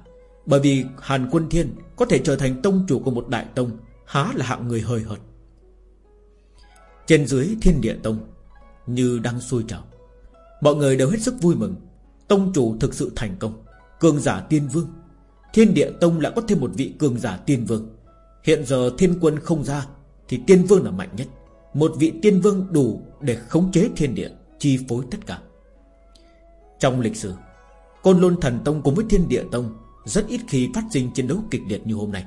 Bởi vì Hàn Quân Thiên Có thể trở thành tông chủ của một đại tông, Há là hạng người hơi hợt. Trên dưới thiên địa tông, Như đang sôi trào, Mọi người đều hết sức vui mừng. Tông chủ thực sự thành công, Cường giả tiên vương. Thiên địa tông lại có thêm một vị cường giả tiên vương. Hiện giờ thiên quân không ra, thì tiên vương là mạnh nhất. Một vị tiên vương đủ để khống chế thiên địa, Chi phối tất cả. Trong lịch sử, Côn Lôn Thần Tông cùng với Thiên Địa Tông rất ít khi phát sinh chiến đấu kịch liệt như hôm nay.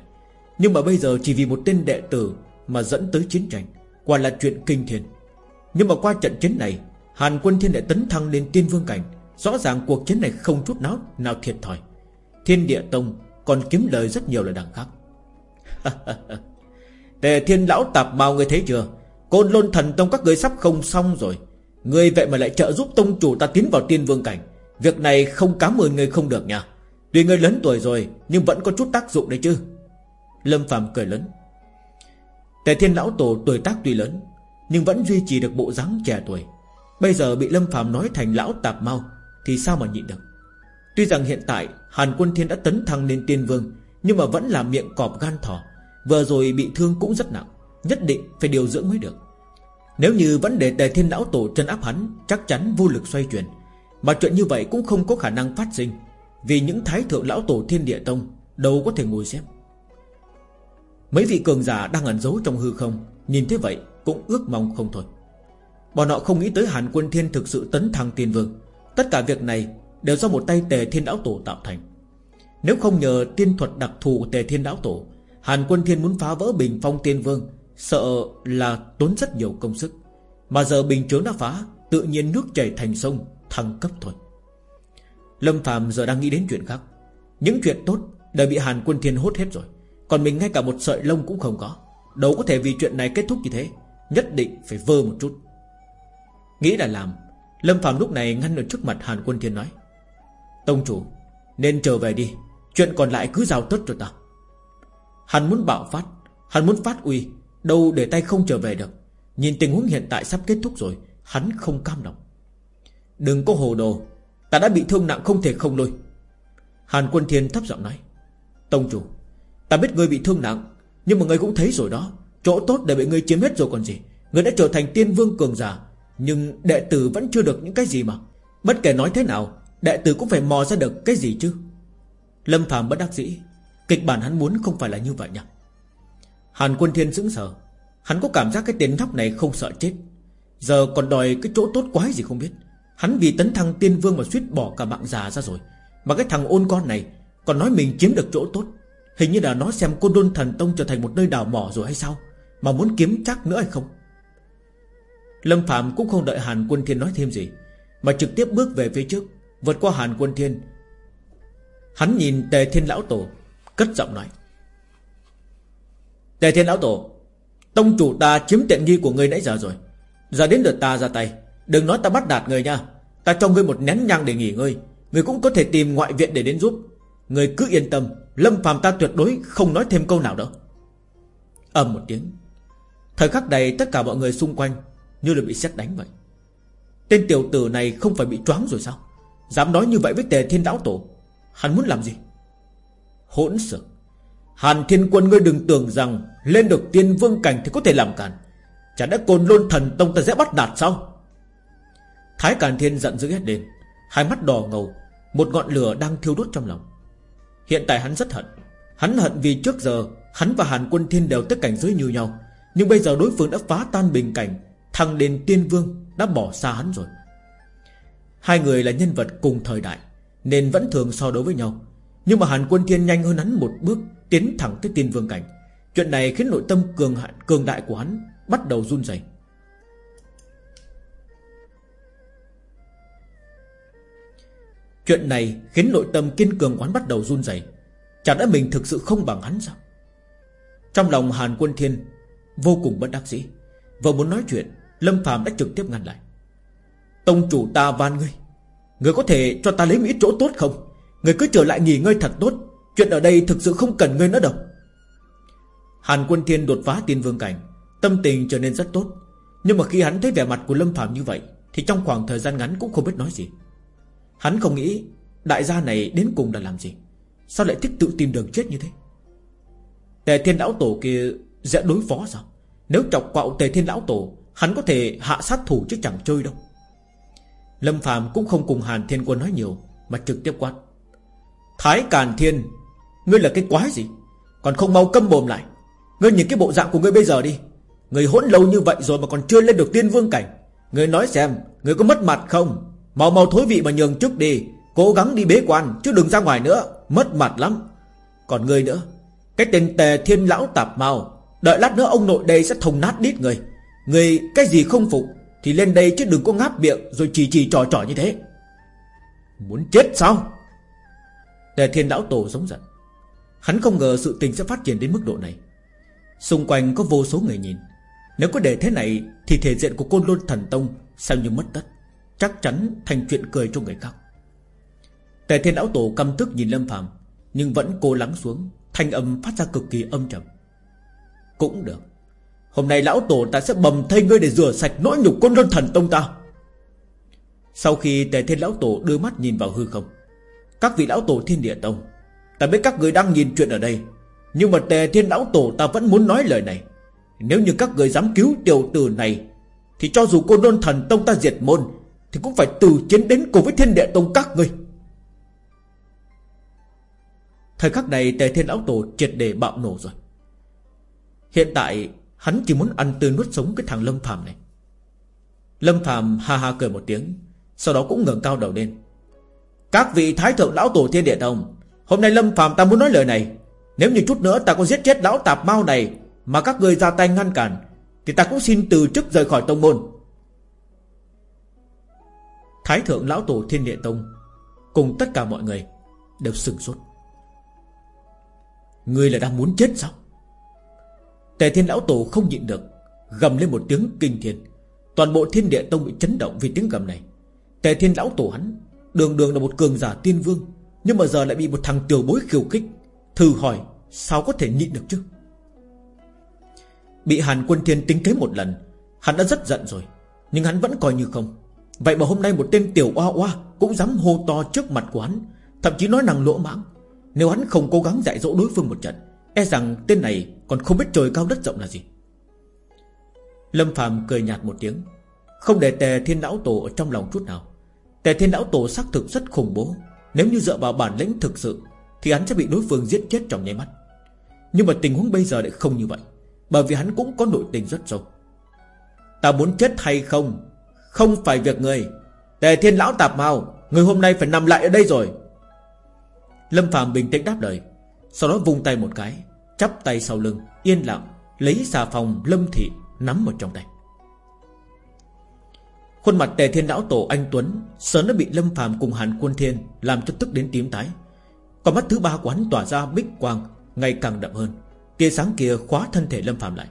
Nhưng mà bây giờ chỉ vì một tên đệ tử Mà dẫn tới chiến tranh, Quả là chuyện kinh thiên. Nhưng mà qua trận chiến này, Hàn quân thiên lại tấn thăng lên tiên vương cảnh. Rõ ràng cuộc chiến này không chút nào nào thiệt thòi. Thiên địa tông còn kiếm lời rất nhiều là đằng khác. *laughs* Tề thiên lão tạp mao người thấy chưa? Côn lôn thần tông các người sắp không xong rồi. Người vậy mà lại trợ giúp tông chủ ta tiến vào tiên vương cảnh. Việc này không cám ơn người không được nha. Tuy người lớn tuổi rồi, Nhưng vẫn có chút tác dụng đấy chứ. Lâm phạm cười lớn. Tề thiên lão tổ tuổi tác tuy lớn, Nhưng vẫn duy trì được bộ dáng trẻ tuổi. Bây giờ bị Lâm phạm nói thành lão tạp mau, Thì sao mà nhịn được? Tuy rằng hiện tại, Hàn quân thiên đã tấn thăng lên tiên vương, Nhưng mà vẫn là miệng cọp gan thỏ. Vừa rồi bị thương cũng rất nặng, Nhất định phải điều dưỡng mới được. Nếu như vẫn để tề thiên lão tổ chân áp hắn, Chắc chắn vô lực xoay chuyển. Mà chuyện như vậy cũng không có khả năng phát sinh. Vì những thái thượng lão tổ thiên địa tông Đâu có thể ngồi xem. Mấy vị cường giả đang ẩn giấu trong hư không, Nhìn thế vậy cũng ước mong không thôi. Bọn họ không nghĩ tới Hàn Quân Thiên thực sự tấn thăng tiên vương. Tất cả việc này đều do một tay tề thiên lão tổ tạo thành. Nếu không nhờ tiên thuật đặc thù của tề thiên lão tổ, Hàn Quân Thiên muốn phá vỡ bình phong tiên vương, Sợ là tốn rất nhiều công sức. Mà giờ bình chướng đã phá, Tự nhiên nước chảy thành sông, Thăng cấp thôi Lâm Phạm giờ đang nghĩ đến chuyện khác. Những chuyện tốt đã bị Hàn Quân Thiên hốt hết rồi. Còn mình ngay cả một sợi lông cũng không có. Đâu có thể vì chuyện này kết thúc như thế. Nhất định phải vơ một chút. Nghĩ là làm, Lâm Phạm lúc này ngăn ở trước mặt Hàn Quân Thiên nói, Tông chủ, Nên trở về đi. Chuyện còn lại cứ giao tất cho ta. Hắn muốn bạo phát, Hắn muốn phát uy, Đâu để tay không trở về được. Nhìn tình huống hiện tại sắp kết thúc rồi, Hắn không cam lòng. Đừng có hồ đồ Ta đã bị thương nặng không thể không lôi Hàn quân thiên thấp giọng nói, Tông chủ, Ta biết ngươi bị thương nặng, Nhưng mà ngươi cũng thấy rồi đó. Chỗ tốt để bị ngươi chiếm hết rồi còn gì. Ngươi đã trở thành tiên vương cường giả, Nhưng đệ tử vẫn chưa được những cái gì mà. Bất kể nói thế nào, Đệ tử cũng phải mò ra được cái gì chứ? Lâm phàm bất đắc dĩ, Kịch bản hắn muốn không phải là như vậy nhỉ? Hàn quân thiên sững sờ, Hắn có cảm giác cái tên nhóc này không sợ chết. Giờ còn đòi cái chỗ tốt quái gì không biết. Hắn vì tấn thăng tiên vương mà suýt bỏ cả mạng già ra rồi. Mà cái thằng ôn con này Còn nói mình chiếm được chỗ tốt. Hình như là nó xem cô đôn thần tông trở thành một nơi đào mỏ rồi hay sao? Mà muốn kiếm chắc nữa hay không? Lâm Phạm cũng không đợi Hàn Quân Thiên nói thêm gì, Mà trực tiếp bước về phía trước. Vượt qua Hàn Quân Thiên, Hắn nhìn Tề Thiên Lão Tổ, Cất giọng nói. Tề thiên lão tổ, Tông chủ ta chiếm tiện nghi của ngươi nãy giờ rồi. Giờ đến lượt ta ra tay. Đừng nói ta bắt đạt người nha. Ta cho ngươi một nén nhang để nghỉ ngơi. Ngươi cũng có thể tìm ngoại viện để đến giúp. Ngươi cứ yên tâm, Lâm phàm ta tuyệt đối không nói thêm câu nào đâu. Ầm một tiếng. Thời khắc này tất cả mọi người xung quanh Như là bị xét đánh vậy. Tên tiểu tử này không phải bị choáng rồi sao? Dám nói như vậy với tề thiên lão tổ. Hắn muốn làm gì? Hỗn xược. Hàn thiên quân, ngươi đừng tưởng rằng Lên được tiên vương cảnh thì có thể làm cản Chả đã côn lôn thần tông ta sẽ bắt đạt sao? Thái Càn Thiên giận dữ hét lên. Hai mắt đỏ ngầu, Một ngọn lửa đang thiêu đốt trong lòng. Hiện tại hắn rất hận. Hắn hận vì trước giờ, Hắn và Hàn Quân Thiên đều tới cảnh giới như nhau. Nhưng bây giờ đối phương đã phá tan bình cảnh thằng đền tiên vương, Đã bỏ xa hắn rồi. Hai người là nhân vật cùng thời đại, Nên vẫn thường so đối với nhau. Nhưng mà Hàn Quân Thiên nhanh hơn hắn một bước, Tiến thẳng tới tiên vương cảnh. Chuyện này khiến nội tâm cường hạn cường đại của hắn Bắt đầu run rẩy. Chuyện này khiến nội tâm kiên cường quán bắt đầu run rẩy. Chẳng đã mình thực sự không bằng hắn sao? Trong lòng Hàn Quân Thiên Vô cùng bất đắc dĩ. Vừa muốn nói chuyện, Lâm Phạm đã trực tiếp ngăn lại. Tông chủ ta van ngươi. Ngươi có thể cho ta lấy một ít chỗ tốt không? Ngươi cứ trở lại nghỉ ngơi thật tốt. Chuyện ở đây thực sự không cần ngươi nữa đâu. Hàn Quân Thiên đột phá tiên vương cảnh, Tâm tình trở nên rất tốt. Nhưng mà khi hắn thấy vẻ mặt của Lâm Phạm như vậy, Thì trong khoảng thời gian ngắn cũng không biết nói gì. Hắn không nghĩ Đại gia này đến cùng là làm gì? Sao lại thích tự tìm đường chết như thế? Tề thiên lão tổ kia Sẽ đối phó sao? Nếu chọc quạo tề thiên lão tổ, Hắn có thể hạ sát thủ chứ chẳng chơi đâu. Lâm Phạm cũng không cùng Hàn Thiên Quân nói nhiều, Mà trực tiếp quát. Thái Càn Thiên, Ngươi là cái quái gì? Còn không mau câm mồm lại. Ngươi nhìn cái bộ dạng của ngươi bây giờ đi. Ngươi hỗn lâu như vậy rồi mà còn chưa lên được tiên vương cảnh. Ngươi nói xem, Ngươi có mất mặt không? Màu màu thối vị mà nhường trước đi. Cố gắng đi bế quan, chứ đừng ra ngoài nữa. Mất mặt lắm. Còn ngươi nữa. Cái tên tề thiên lão tạp mau. Đợi lát nữa ông nội đây sẽ thùng nát đít người. Người cái gì không phục, Thì lên đây chứ đừng có ngáp miệng, Rồi chỉ chỉ trò trò như thế. Muốn chết sao? Tề thiên lão tổ giống giận. Hắn không ngờ sự tình sẽ phát triển đến mức độ này. Xung quanh có vô số người nhìn. Nếu có để thế này, Thì thể diện của côn lôn thần tông sao như mất tất? Chắc chắn thành chuyện cười cho người khác. Tề thiên lão tổ căm tức nhìn Lâm phàm, Nhưng vẫn cố lắng xuống, Thanh âm phát ra cực kỳ âm trầm. Cũng được, Hôm nay lão tổ ta sẽ bầm thay ngươi để rửa sạch nỗi nhục côn lôn thần tông ta. Sau khi tề thiên lão tổ đưa mắt nhìn vào hư không, Các vị lão tổ thiên địa tông, Ta biết các người đang nhìn chuyện ở đây, Nhưng mà tề thiên lão tổ ta vẫn muốn nói lời này. Nếu như các người dám cứu tiểu tử này, Thì cho dù côn lôn thần tông ta diệt môn thì cũng phải từ chiến đến cùng với thiên địa tông các người Thời khắc này tề thiên lão tổ triệt để bạo nổ rồi. Hiện tại, Hắn chỉ muốn ăn tươi nuốt sống cái thằng Lâm Phàm này. Lâm Phàm ha ha cười một tiếng, Sau đó cũng ngẩng cao đầu lên. Các vị thái thượng lão tổ thiên địa tông, Hôm nay Lâm Phàm ta muốn nói lời này. Nếu như chút nữa ta có giết chết lão tạp mau này Mà các người ra tay ngăn cản, Thì ta cũng xin từ chức rời khỏi tông môn. Thái thượng lão tổ thiên địa tông, Cùng tất cả mọi người Đều sừng sốt. Ngươi là đang muốn chết sao? Tề thiên lão tổ không nhịn được, Gầm lên một tiếng kinh thiên. Toàn bộ thiên địa tông bị chấn động vì tiếng gầm này. Tề thiên lão tổ hắn, Đường đường là một cường giả tiên vương, Nhưng mà giờ lại bị một thằng tiểu bối khiêu khích, Thử hỏi sao có thể nhịn được chứ? Bị Hàn quân thiên tính kế một lần, Hắn đã rất giận rồi, Nhưng hắn vẫn coi như không. Vậy mà hôm nay một tên tiểu oa oa Cũng dám hô to trước mặt của hắn, Thậm chí nói năng lỗ mãng. Nếu hắn không cố gắng dạy dỗ đối phương một trận E rằng tên này còn không biết trời cao đất rộng là gì. Lâm Phạm cười nhạt một tiếng, Không để tề thiên lão tổ ở trong lòng chút nào. Tề thiên lão tổ xác thực rất khủng bố, Nếu như dựa vào bản lĩnh thực sự, Thì hắn sẽ bị đối phương giết chết trong nháy mắt. Nhưng mà tình huống bây giờ lại không như vậy, Bởi vì hắn cũng có nội tình rất sâu. Ta muốn chết hay không không phải việc người. Tề thiên lão tạp mau, Người hôm nay phải nằm lại ở đây rồi. Lâm Phạm bình tĩnh đáp lời, Sau đó vung tay một cái, Chắp tay sau lưng, Yên lặng Lấy xà phòng lâm thị Nắm một trong tay. Khuôn mặt tề thiên lão tổ anh Tuấn Sớm đã bị lâm Phạm cùng hàn quân thiên Làm cho tức đến tím tái. Còn mắt thứ ba của hắn tỏa ra bích quang, Ngày càng đậm hơn. Tia sáng kia khóa thân thể lâm Phạm lại.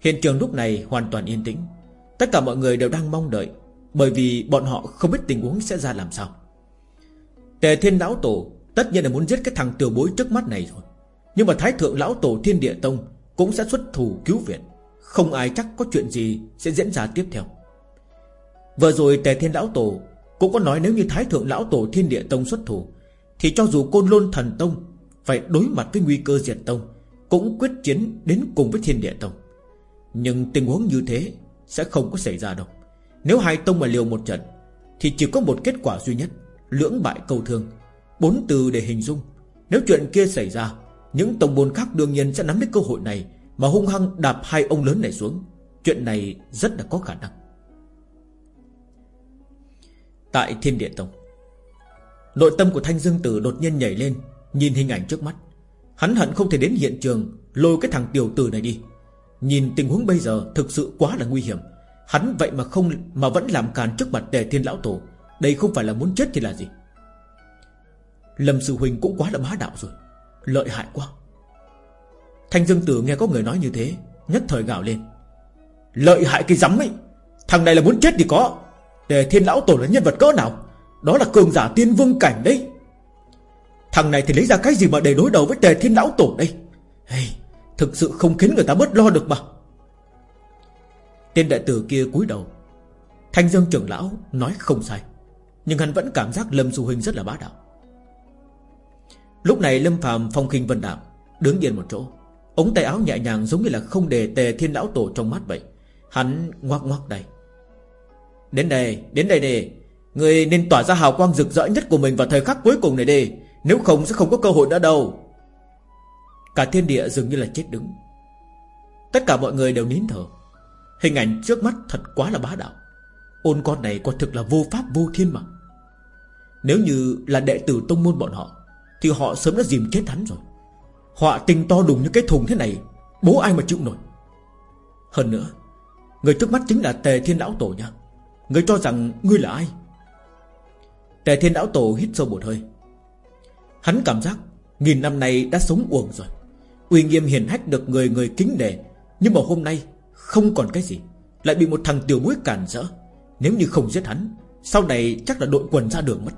Hiện trường lúc này hoàn toàn yên tĩnh. Tất cả mọi người đều đang mong đợi, Bởi vì bọn họ không biết tình huống sẽ ra làm sao. Tề thiên lão tổ Tất nhiên là muốn giết cái thằng tiểu bối trước mắt này rồi. Nhưng mà Thái Thượng Lão Tổ Thiên Địa Tông Cũng sẽ xuất thủ cứu viện. Không ai chắc có chuyện gì sẽ diễn ra tiếp theo. Vừa rồi Tề Thiên Lão Tổ Cũng có nói nếu như Thái Thượng Lão Tổ Thiên Địa Tông xuất thủ, Thì cho dù Côn Lôn Thần Tông Phải đối mặt với nguy cơ diệt tông, Cũng quyết chiến đến cùng với Thiên Địa Tông. Nhưng tình huống như thế sẽ không có xảy ra đâu. Nếu hai tông mà liều một trận, Thì chỉ có một kết quả duy nhất, Lưỡng bại câu thương. Bốn từ để hình dung. Nếu chuyện kia xảy ra, Những tông môn khác đương nhiên sẽ nắm lấy cơ hội này Mà hung hăng đạp hai ông lớn này xuống. Chuyện này rất là có khả năng. Tại Thiên Địa Tông, Nội tâm của Thanh Dương Tử đột nhiên nhảy lên, Nhìn hình ảnh trước mắt. Hắn hận không thể đến hiện trường, Lôi cái thằng tiểu tử này đi. Nhìn tình huống bây giờ thực sự quá là nguy hiểm. Hắn vậy mà không mà vẫn làm càn trước mặt Tề Thiên Lão Tổ. Đây không phải là muốn chết thì là gì? Lâm Sư Huynh cũng quá là bá đạo rồi. Lợi hại quá. Thanh Dương Tử nghe có người nói như thế Nhất thời gào lên. Lợi hại cái rắm ấy! Thằng này là muốn chết thì có. Tề Thiên Lão Tổ là nhân vật cỡ nào? Đó là cường giả tiên vương cảnh đấy. Thằng này thì lấy ra cái gì mà để đối đầu với Tề Thiên Lão Tổ đây? Hey, Thực sự không khiến người ta bớt lo được mà. Tên đại tử kia cúi đầu. Thanh Dương trưởng lão nói không sai Nhưng hắn vẫn cảm giác Lâm Du Huynh rất là bá đạo. Lúc này Lâm Phạm phong khinh vân đạo Đứng yên một chỗ. Ống tay áo nhẹ nhàng giống như là không để tề thiên lão tổ trong mắt vậy. Hắn ngoác ngoác đây Đến đây, đến đây đi. Người nên tỏa ra hào quang rực rỡ nhất của mình vào thời khắc cuối cùng này đi. Nếu không sẽ không có cơ hội nữa đâu. Cả thiên địa dường như là chết đứng. Tất cả mọi người đều nín thở. Hình ảnh trước mắt thật quá là bá đạo. Ôn con này quả thực là vô pháp vô thiên mà. Nếu như là đệ tử tông môn bọn họ, Thì họ sớm đã dìm chết hắn rồi. Họa tình to đùng như cái thùng thế này, Bố ai mà chịu nổi? Hơn nữa, Người trước mắt chính là Tề Thiên Lão Tổ nha. Người cho rằng ngươi là ai? Tề Thiên Lão Tổ hít sâu một hơi. Hắn cảm giác Nghìn năm nay đã sống uổng rồi. Uy nghiêm hiền hách được người người kính nể, Nhưng mà hôm nay Không còn cái gì, Lại bị một thằng tiểu bối cản rỡ. Nếu như không giết hắn, Sau này chắc là đội quần ra đường mất.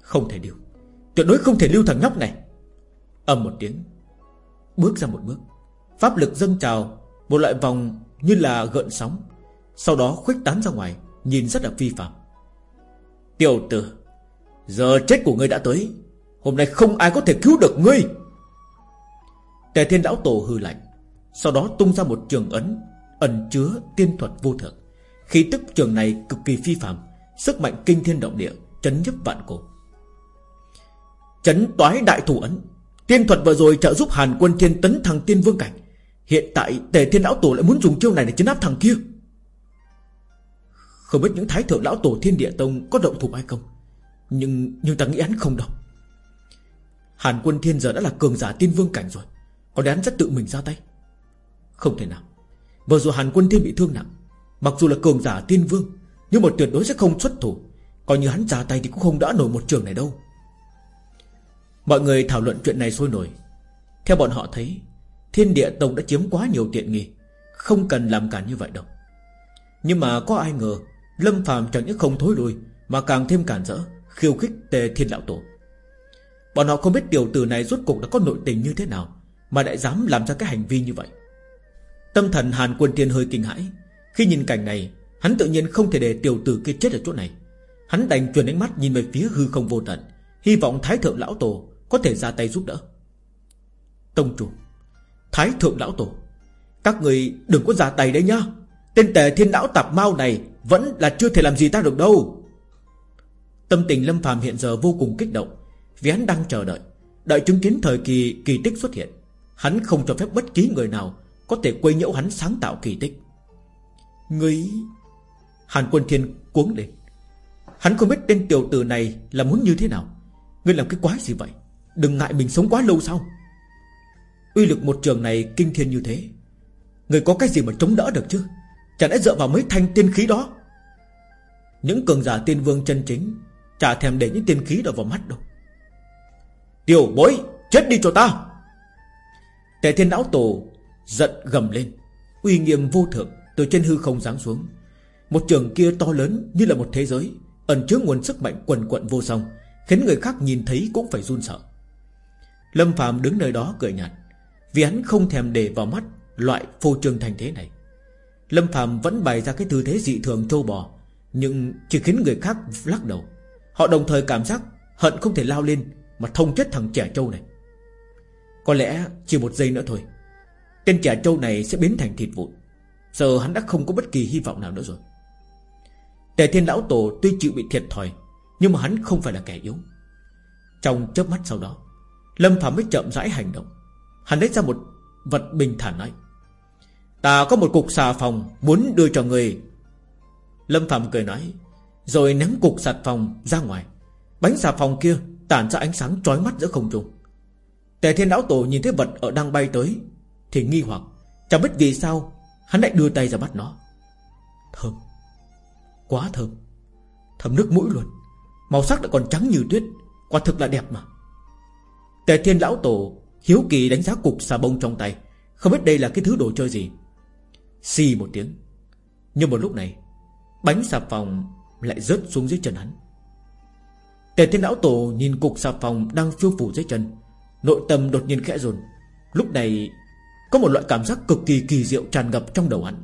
Không thể điều, Tuyệt đối không thể lưu thằng nhóc này. Ầm một tiếng, Bước ra một bước, Pháp lực dâng trào Một loại vòng như là gợn sóng, Sau đó khuếch tán ra ngoài, Nhìn rất là vi phạm. Tiểu tử, Giờ chết của ngươi đã tới, Hôm nay không ai có thể cứu được ngươi. Tề thiên lão tổ hư lạnh, Sau đó tung ra một trường ấn, Ẩn chứa tiên thuật vô thượng. Khí tức trường này cực kỳ phi phạm Sức mạnh kinh thiên động địa, Chấn nhấp vạn cổ. Chấn toái đại thủ ấn, Tiên thuật vừa rồi trợ giúp Hàn quân thiên tấn thằng tiên vương cảnh. Hiện tại tề thiên lão tổ lại muốn dùng chiêu này để chấn áp thằng kia. Không biết những thái thượng lão tổ thiên địa tông có động thủ hay không, Nhưng nhưng ta nghĩ hắn không đâu Hàn quân thiên giờ đã là cường giả tiên vương cảnh rồi. Có lẽ hắn rất tự mình ra tay? Không thể nào. Vừa dù Hàn quân thiên bị thương nặng. Mặc dù là cường giả tiên vương, Nhưng mà tuyệt đối sẽ không xuất thủ. Coi như hắn ra tay thì cũng không đã nổi một trường này đâu. Mọi người thảo luận chuyện này sôi nổi. Theo bọn họ thấy, Thiên địa tông đã chiếm quá nhiều tiện nghi, Không cần làm cản như vậy đâu. Nhưng mà có ai ngờ, Lâm phàm chẳng những không thối lui, Mà càng thêm cản rỡ, Khiêu khích tề thiên lão tổ. Bọn họ không biết tiểu tử này rốt cuộc đã có nội tình như thế nào. Mà lại dám làm ra cái hành vi như vậy. Tâm thần Hàn Quân Tiên hơi kinh hãi. Khi nhìn cảnh này, Hắn tự nhiên không thể để tiểu tử kia chết ở chỗ này. Hắn đành truyền ánh mắt nhìn về phía hư không vô tận, Hy vọng Thái Thượng Lão Tổ có thể ra tay giúp đỡ. Tông chủ, Thái thượng lão tổ, Các người đừng có ra tay đấy nhá. Tên tề thiên lão tạp mau này Vẫn là chưa thể làm gì ta được đâu. Tâm tình Lâm phàm hiện giờ vô cùng kích động, Vì hắn đang chờ đợi. Đợi chứng kiến thời kỳ kỳ tích xuất hiện Hắn không cho phép bất kỳ người nào Có thể quấy nhiễu hắn sáng tạo kỳ tích. Người Hàn quân thiên cuống lên. Hắn không biết tên tiểu tử này là muốn như thế nào. Ngươi làm cái quái gì vậy? Đừng ngại mình sống quá lâu sao? Uy lực một trường này kinh thiên như thế. Người có cái gì mà chống đỡ được chứ? Chẳng lẽ dựa vào mấy thanh tiên khí đó? Những cường giả tiên vương chân chính Chả thèm để những tiên khí đó vào mắt đâu. Tiểu bối Chết đi cho ta Tề thiên lão tổ Giận gầm lên, Uy nghiêm vô thượng Từ trên hư không giáng xuống. Một trường kia to lớn như là một thế giới, Ẩn chứa nguồn sức mạnh quần quận vô song, Khiến người khác nhìn thấy cũng phải run sợ. Lâm Phạm đứng nơi đó cười nhạt, Vì hắn không thèm để vào mắt Loại phô trương thành thế này. Lâm Phạm vẫn bày ra cái tư thế dị thường trâu bò, Nhưng chỉ khiến người khác lắc đầu. Họ đồng thời cảm giác Hận không thể lao lên Mà thông chết thằng trẻ trâu này. Có lẽ chỉ một giây nữa thôi. Tên trẻ trâu này sẽ biến thành thịt vụn. Giờ hắn đã không có bất kỳ hy vọng nào nữa rồi. Tề thiên lão tổ tuy chịu bị thiệt thòi, Nhưng mà hắn không phải là kẻ yếu. Trong chớp mắt sau đó, Lâm Phạm mới chậm rãi hành động. Hắn lấy ra một vật bình thản nói, Ta có một cục xà phòng Muốn đưa cho người Lâm Phạm cười nói, Rồi ném cục xà phòng ra ngoài. Bánh xà phòng kia tản ra ánh sáng chói mắt giữa không trung. Tề thiên lão tổ nhìn thấy vật ở đang bay tới, Thì nghi hoặc, Chẳng biết vì sao, Hắn lại đưa tay ra bắt nó. Thơm, Quá thơm Thơm nước mũi luôn, Màu sắc lại còn trắng như tuyết, Quả thực là đẹp mà. Tề thiên lão tổ Hiếu kỳ đánh giá cục xà bông trong tay, Không biết đây là cái thứ đồ chơi gì. Xì một tiếng, Nhưng một lúc này, Bánh xà phòng lại rớt xuống dưới chân hắn. Tề thiên lão tổ nhìn cục xà phòng Đang phiêu phủ dưới chân Nội tâm đột nhiên khẽ run. Lúc này, có một loại cảm giác cực kỳ kỳ diệu tràn ngập trong đầu hắn.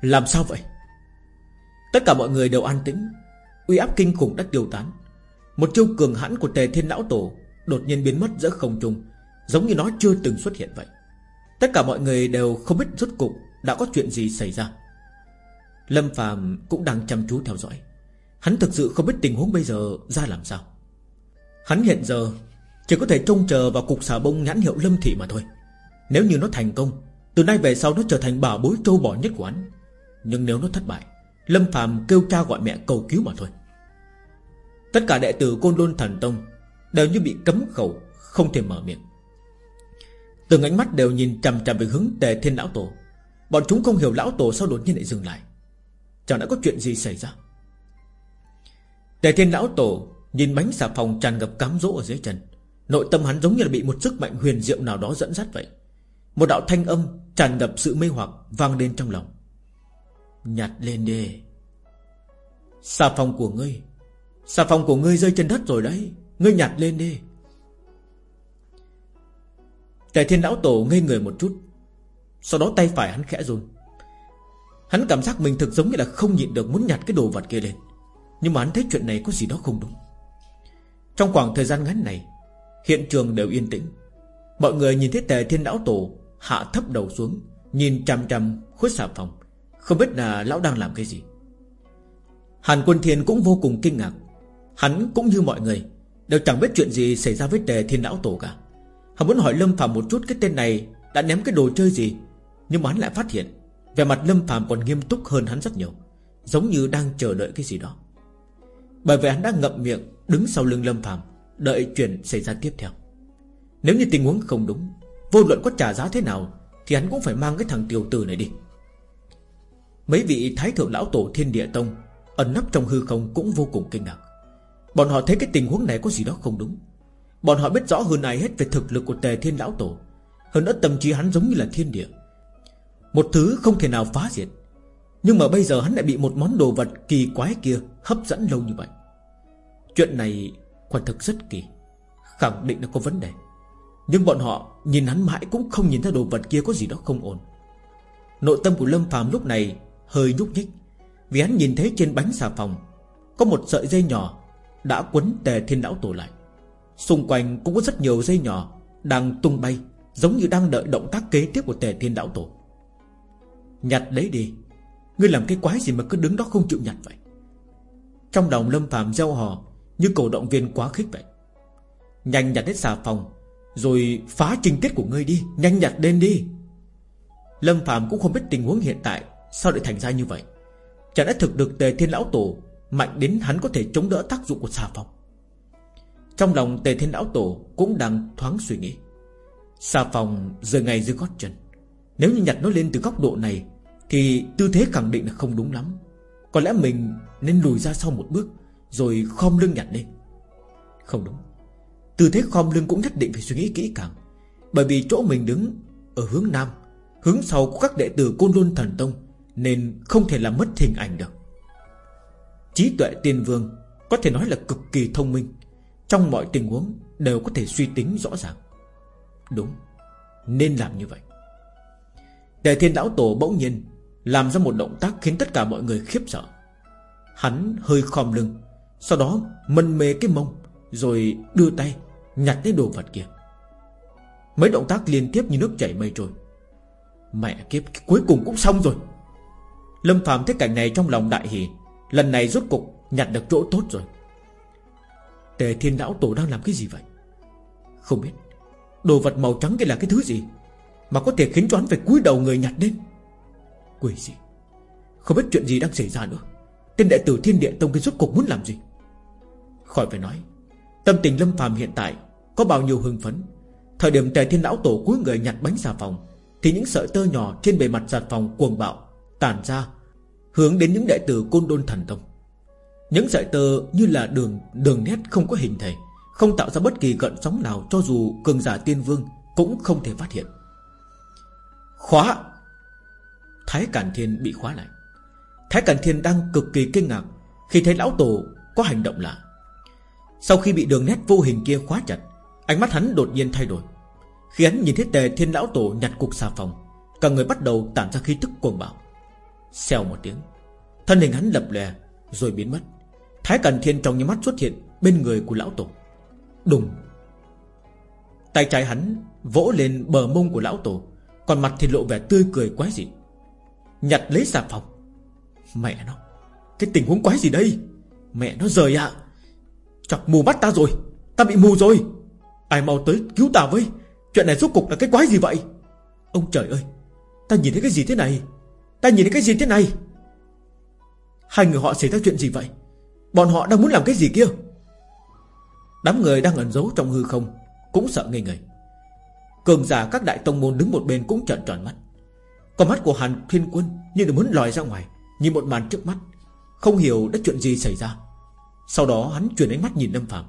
Làm sao vậy? Tất cả mọi người đều an tĩnh. Uy áp kinh khủng đã tiêu tán. Một chiêu cường hãn của tề thiên lão tổ Đột nhiên biến mất giữa không trung, Giống như nó chưa từng xuất hiện vậy. Tất cả mọi người đều không biết rốt cục Đã có chuyện gì xảy ra. Lâm phàm cũng đang chăm chú theo dõi. Hắn thực sự không biết tình huống bây giờ ra làm sao. Hắn hiện giờ chỉ có thể trông chờ vào cục xà bông nhãn hiệu Lâm Thị mà thôi. Nếu như nó thành công, Từ nay về sau nó trở thành bảo bối trâu bò nhất của hắn. Nhưng nếu nó thất bại, Lâm phàm kêu cha gọi mẹ cầu cứu mà thôi. Tất cả đệ tử Côn Lôn Thần Tông Đều như bị cấm khẩu, Không thể mở miệng. Từng ánh mắt đều nhìn chằm chằm về hướng tề thiên lão tổ. Bọn chúng không hiểu lão tổ sao đột nhiên lại dừng lại. Chẳng đã có chuyện gì xảy ra? Tề thiên lão tổ Nhìn bánh xà phòng tràn ngập cám dỗ ở dưới chân. Nội tâm hắn giống như là bị một sức mạnh huyền diệu nào đó dẫn dắt vậy. Một đạo thanh âm tràn ngập sự mê hoặc vang lên trong lòng. Nhặt lên đi. Xà phòng của ngươi. Xà phòng của ngươi rơi trên đất rồi đấy. Ngươi nhặt lên đi. Tề thiên lão tổ ngây người một chút. Sau đó tay phải hắn khẽ run. Hắn cảm giác mình thực giống như là không nhịn được muốn nhặt cái đồ vật kia lên. Nhưng mà hắn thấy chuyện này có gì đó không đúng. Trong khoảng thời gian ngắn này Hiện trường đều yên tĩnh. Mọi người nhìn thấy tề thiên lão tổ, Hạ thấp đầu xuống, Nhìn chằm chằm khuất xà phòng. Không biết là lão đang làm cái gì. Hàn quân thiên cũng vô cùng kinh ngạc. Hắn cũng như mọi người, Đều chẳng biết chuyện gì xảy ra với tề thiên lão tổ cả. Hắn muốn hỏi Lâm Phạm một chút cái tên này Đã ném cái đồ chơi gì, Nhưng mà hắn lại phát hiện Về mặt Lâm Phạm còn nghiêm túc hơn hắn rất nhiều, Giống như đang chờ đợi cái gì đó. Bởi vậy hắn đang ngậm miệng Đứng sau lưng Lâm Phạm Đợi chuyện xảy ra tiếp theo. Nếu như tình huống không đúng, Vô luận có trả giá thế nào, Thì hắn cũng phải mang cái thằng tiểu tử này đi. Mấy vị thái thượng lão tổ thiên địa tông Ẩn nấp trong hư không cũng vô cùng kinh ngạc. Bọn họ thấy cái tình huống này có gì đó không đúng. Bọn họ biết rõ hơn ai hết về thực lực của tề thiên lão tổ. Hơn nữa tâm trí hắn giống như là thiên địa. Một thứ không thể nào phá diệt. Nhưng mà bây giờ hắn lại bị một món đồ vật kỳ quái kia Hấp dẫn lâu như vậy. Chuyện này quả thực rất kỳ. Khẳng định là có vấn đề. Nhưng bọn họ nhìn hắn mãi cũng không nhìn thấy đồ vật kia có gì đó không ổn. Nội tâm của Lâm phàm lúc này hơi nhúc nhích, Vì hắn nhìn thấy trên bánh xà phòng Có một sợi dây nhỏ Đã quấn tề thiên lão tổ lại. Xung quanh cũng có rất nhiều dây nhỏ Đang tung bay, Giống như đang đợi động tác kế tiếp của tề thiên đảo tổ. Nhặt lấy đi. Ngươi làm cái quái gì mà cứ đứng đó không chịu nhặt vậy? Trong lòng lâm phàm gieo hò như cổ động viên quá khích vậy. Nhanh nhặt hết xà phòng, Rồi phá trình tiết của ngươi đi, Nhanh nhặt lên đi. Lâm phàm cũng không biết tình huống hiện tại Sao lại thành ra như vậy. Chẳng đã thực được tề thiên lão tổ, Mạnh đến hắn có thể chống đỡ tác dụng của xà phòng? Trong lòng tề thiên lão tổ Cũng đang thoáng suy nghĩ. Xà phòng giờ ngày dưới gót chân. Nếu như nhặt nó lên từ góc độ này, Thì tư thế khẳng định là không đúng lắm. Có lẽ mình nên lùi ra sau một bước rồi khom lưng nhặt lên. Không đúng. Tư thế khom lưng cũng nhất định phải suy nghĩ kỹ càng. Bởi vì chỗ mình đứng Ở hướng nam, Hướng sau của các đệ tử Côn Luân Thần Tông Nên không thể làm mất hình ảnh được. Trí tuệ tiên vương Có thể nói là cực kỳ thông minh. Trong mọi tình huống Đều có thể suy tính rõ ràng. Đúng. Nên làm như vậy. Tề thiên lão tổ bỗng nhiên Làm ra một động tác khiến tất cả mọi người khiếp sợ. Hắn hơi khom lưng. Sau đó, mân mê cái mông, Rồi đưa tay Nhặt lấy đồ vật kia. Mấy động tác liên tiếp như nước chảy mây trôi. Mẹ kiếp, cuối cùng cũng xong rồi. Lâm Phạm thấy cảnh này trong lòng đại hỉ, Lần này rốt cục nhặt được chỗ tốt rồi. Tề thiên lão tổ đang làm cái gì vậy? Không biết. Đồ vật màu trắng kia là cái thứ gì Mà có thể khiến cho hắn phải cúi đầu người nhặt lên? Quỷ gì? Không biết chuyện gì đang xảy ra nữa. Tên đệ tử thiên địa tông kia rốt cục muốn làm gì? Khỏi phải nói. Tâm tình lâm phàm hiện tại Có bao nhiêu hưng phấn. Thời điểm tề thiên lão tổ cuối người nhặt bánh xà phòng, Thì những sợi tơ nhỏ trên bề mặt xà phòng cuồng bạo Tản ra, Hướng đến những đệ tử côn đôn thần tông. Những sợi tơ như là đường đường nét không có hình thể, Không tạo ra bất kỳ gợn sóng nào Cho dù cường giả tiên vương Cũng không thể phát hiện. Khóa! Thái Cản Thiên bị khóa lại. Thái Cản Thiên đang cực kỳ kinh ngạc Khi thấy lão tổ có hành động lạ. Sau khi bị đường nét vô hình kia khóa chặt, Ánh mắt hắn đột nhiên thay đổi. Khi hắn nhìn thấy tề thiên lão tổ nhặt cục xà phòng, Cả người bắt đầu tản ra khí tức cuồng bạo. Xèo một tiếng, Thân hình hắn lập lè Rồi biến mất. Thái Cẩn Thiên trong những mắt xuất hiện Bên người của lão tổ. Đùng! Tay trái hắn vỗ lên bờ mông của lão tổ, Còn mặt thì lộ vẻ tươi cười quái dị. Nhặt lấy xà phòng. Mẹ nó, Cái tình huống quái gì đây? Mẹ nó rời ạ! à. Chọc mù mắt ta rồi. Ta bị mù rồi. Ai mau tới cứu ta với. Chuyện này rốt cục là cái quái gì vậy? Ông trời ơi, Ta nhìn thấy cái gì thế này? Ta nhìn thấy cái gì thế này? Hai người họ xảy ra chuyện gì vậy? Bọn họ đang muốn làm cái gì kia? Đám người đang ẩn giấu trong hư không, Cũng sợ ngây ngây Cường giả các đại tông môn đứng một bên cũng trợn tròn mắt. Con mắt của Hàn Thiên Quân Như là muốn lòi ra ngoài, Nhìn một màn trước mắt, Không hiểu đã chuyện gì xảy ra. Sau đó hắn chuyển ánh mắt nhìn Lâm Phạm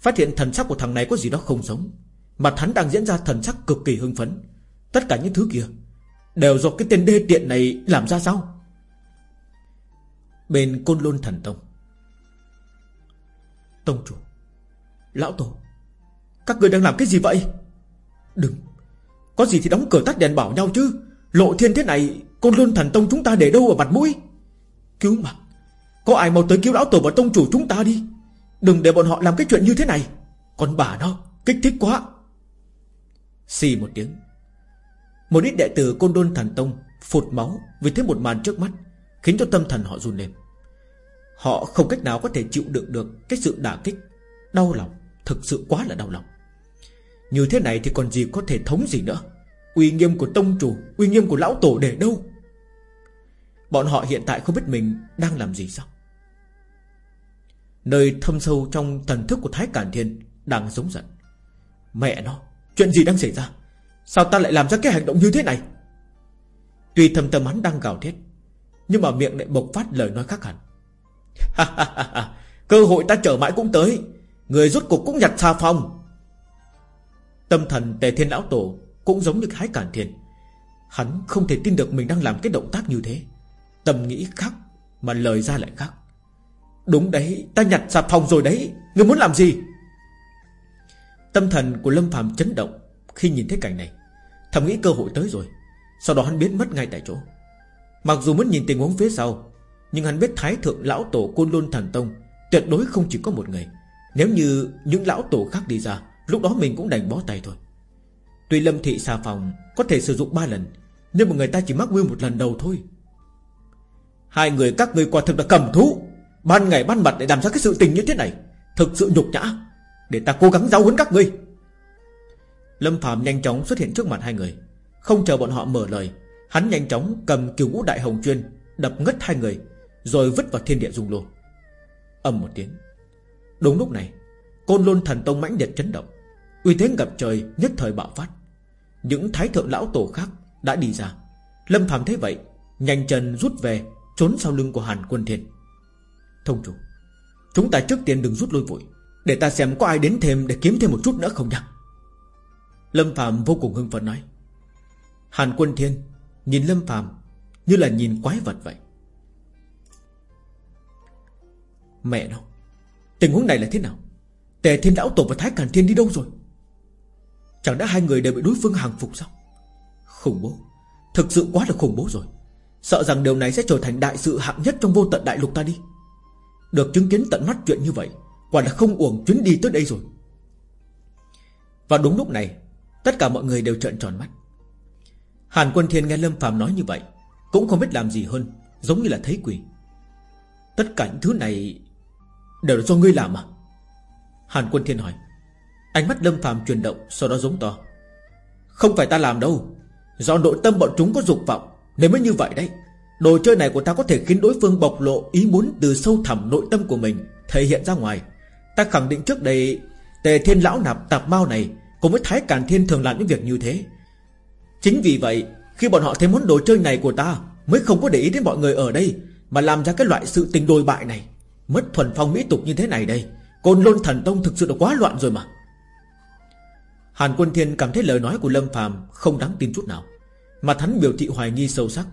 Phát hiện thần sắc của thằng này có gì đó không giống. Mặt hắn đang diễn ra thần sắc cực kỳ hưng phấn. Tất cả những thứ kia Đều do cái tên đê tiện này làm ra sao? Bên Côn Lôn Thần Tông. Tông chủ. Lão Tổ. Các người đang làm cái gì vậy? Đừng. Có gì thì đóng cửa tắt đèn bảo nhau chứ. Lộ thiên thế này, Côn Lôn Thần Tông chúng ta để đâu ở mặt mũi? Cứu mà có ai mau tới cứu lão tổ và tông chủ chúng ta đi? Đừng để bọn họ làm cái chuyện như thế này. Còn bà nó, Kích thích quá. Xì một tiếng. Một ít đệ tử Côn Đôn Thần Tông Phụt máu vì thế một màn trước mắt, Khiến cho tâm thần họ run lên. Họ không cách nào có thể chịu đựng được Cái sự đả kích, Đau lòng, Thực sự quá là đau lòng. Như thế này thì còn gì có thể thống gì nữa? Uy nghiêm của tông chủ, Uy nghiêm của lão tổ để đâu? Bọn họ hiện tại không biết mình đang làm gì sao? Nơi thâm sâu trong thần thức của Thái Cản Thiên Đang giống giận. Mẹ nó, Chuyện gì đang xảy ra? Sao ta lại làm ra cái hành động như thế này? Tuy thầm tâm hắn đang gào thét, Nhưng mà miệng lại bộc phát lời nói khác hẳn. *laughs* Cơ hội ta chờ mãi cũng tới. Người rút cục cũng nhặt xà phòng. Tâm thần tề thiên lão tổ Cũng giống như Thái Cản Thiên. Hắn không thể tin được mình đang làm cái động tác như thế. Tâm nghĩ khác Mà lời ra lại khác. Đúng đấy, ta nhặt xà phòng rồi đấy. Ngươi muốn làm gì? Tâm thần của Lâm Phạm chấn động Khi nhìn thấy cảnh này. Thầm nghĩ cơ hội tới rồi. Sau đó hắn biến mất ngay tại chỗ. Mặc dù muốn nhìn tình huống phía sau, Nhưng hắn biết Thái Thượng Lão Tổ Côn Lôn Thần Tông Tuyệt đối không chỉ có một người. Nếu như những lão tổ khác đi ra, Lúc đó mình cũng đành bó tay thôi. Tuy Lâm Thị xà phòng Có thể sử dụng ba lần, Nhưng mà người ta chỉ mắc nguyên một lần đầu thôi. Hai người các người quả thực là cầm thú. Ban ngày ban mặt để làm ra cái sự tình như thế này. Thực sự nhục nhã. Để ta cố gắng giáo huấn các ngươi. Lâm Phạm nhanh chóng xuất hiện trước mặt hai người. Không chờ bọn họ mở lời, Hắn nhanh chóng cầm kiều ngũ đại hồng chuyên, Đập ngất hai người, Rồi vứt vào thiên địa dung lô. Âm một tiếng. Đúng lúc này, Côn lôn thần tông mãnh liệt chấn động. Uy thế ngập trời, nhất thời bạo phát. Những thái thượng lão tổ khác đã đi ra. Lâm Phạm thấy vậy, Nhanh chân rút về, Trốn sau lưng của Hàn Quân Thiên. Thông chủ Chúng ta trước tiên đừng rút lui vội, Để ta xem có ai đến thêm để kiếm thêm một chút nữa không nhá. Lâm Phạm vô cùng hưng phấn nói. Hàn Quân Thiên Nhìn Lâm Phạm Như là nhìn quái vật vậy. Mẹ nó, Tình huống này là thế nào? Tề Thiên Lão Tổ và Thái Càn Thiên đi đâu rồi? Chẳng đã hai người đều bị đối phương hàng phục sao? Khủng bố, Thực sự quá là khủng bố rồi. Sợ rằng điều này sẽ trở thành đại sự hạng nhất trong vô tận đại lục ta đi. Được chứng kiến tận mắt chuyện như vậy, Quả là không uổng chuyến đi tới đây rồi. Và đúng lúc này, Tất cả mọi người đều trợn tròn mắt. Hàn Quân Thiên nghe Lâm Phạm nói như vậy, Cũng không biết làm gì hơn, Giống như là thấy quỷ. Tất cả những thứ này Đều là do ngươi làm à? Hàn Quân Thiên hỏi. Ánh mắt Lâm Phạm chuyển động, Sau đó giống to. Không phải ta làm đâu. Do nội tâm bọn chúng có dục vọng, Nên mới như vậy đấy. Đồ chơi này của ta có thể khiến đối phương bộc lộ Ý muốn từ sâu thẳm nội tâm của mình, Thể hiện ra ngoài. Ta khẳng định trước đây, Tề thiên lão nạp tạp mao này Cùng với Thái Càn Thiên thường làm những việc như thế. Chính vì vậy, Khi bọn họ thấy món đồ chơi này của ta, Mới không có để ý đến mọi người ở đây, Mà làm ra cái loại sự tình đồi bại này. Mất thuần phong mỹ tục như thế này đây, Côn lôn thần tông thực sự là quá loạn rồi mà. Hàn Quân Thiên cảm thấy lời nói của Lâm Phàm Không đáng tin chút nào Mà hắn biểu thị hoài nghi sâu sắc.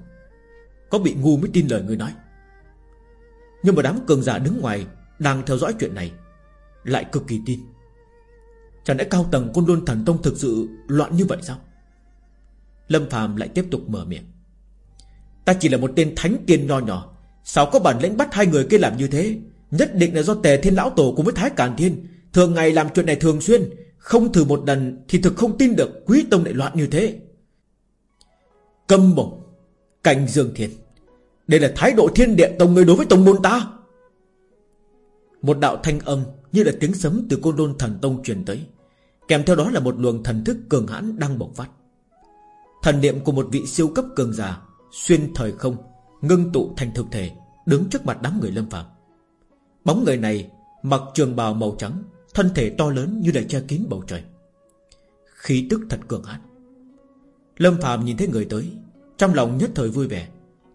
Có bị ngu mới tin lời người nói. Nhưng mà đám cường giả đứng ngoài Đang theo dõi chuyện này Lại cực kỳ tin. Chẳng lẽ cao tầng côn luân thần tông thực sự loạn như vậy sao? Lâm Phàm lại tiếp tục mở miệng. Ta chỉ là một tên thánh tiên nho nhỏ, Sao có bản lĩnh bắt hai người kia làm như thế? Nhất định là do tề thiên lão tổ cùng với Thái Càn Thiên, Thường ngày làm chuyện này thường xuyên, Không thử một lần thì thực không tin được Quý tông lại loạn như thế. Câm mồm Cảnh Dương Thiên đây là thái độ thiên địa tông người đối với tông môn ta. Một đạo thanh âm Như là tiếng sấm từ côn đôn thần tông truyền tới. Kèm theo đó là một luồng thần thức cường hãn đang bộc phát. Thần niệm của một vị siêu cấp cường giả Xuyên thời không, Ngưng tụ thành thực thể, Đứng trước mặt đám người lâm phạm Bóng người này mặc trường bào màu trắng, Thân thể to lớn như là che kín bầu trời. Khí tức thật cường hãn. Lâm Phạm nhìn thấy người tới, Trong lòng nhất thời vui vẻ.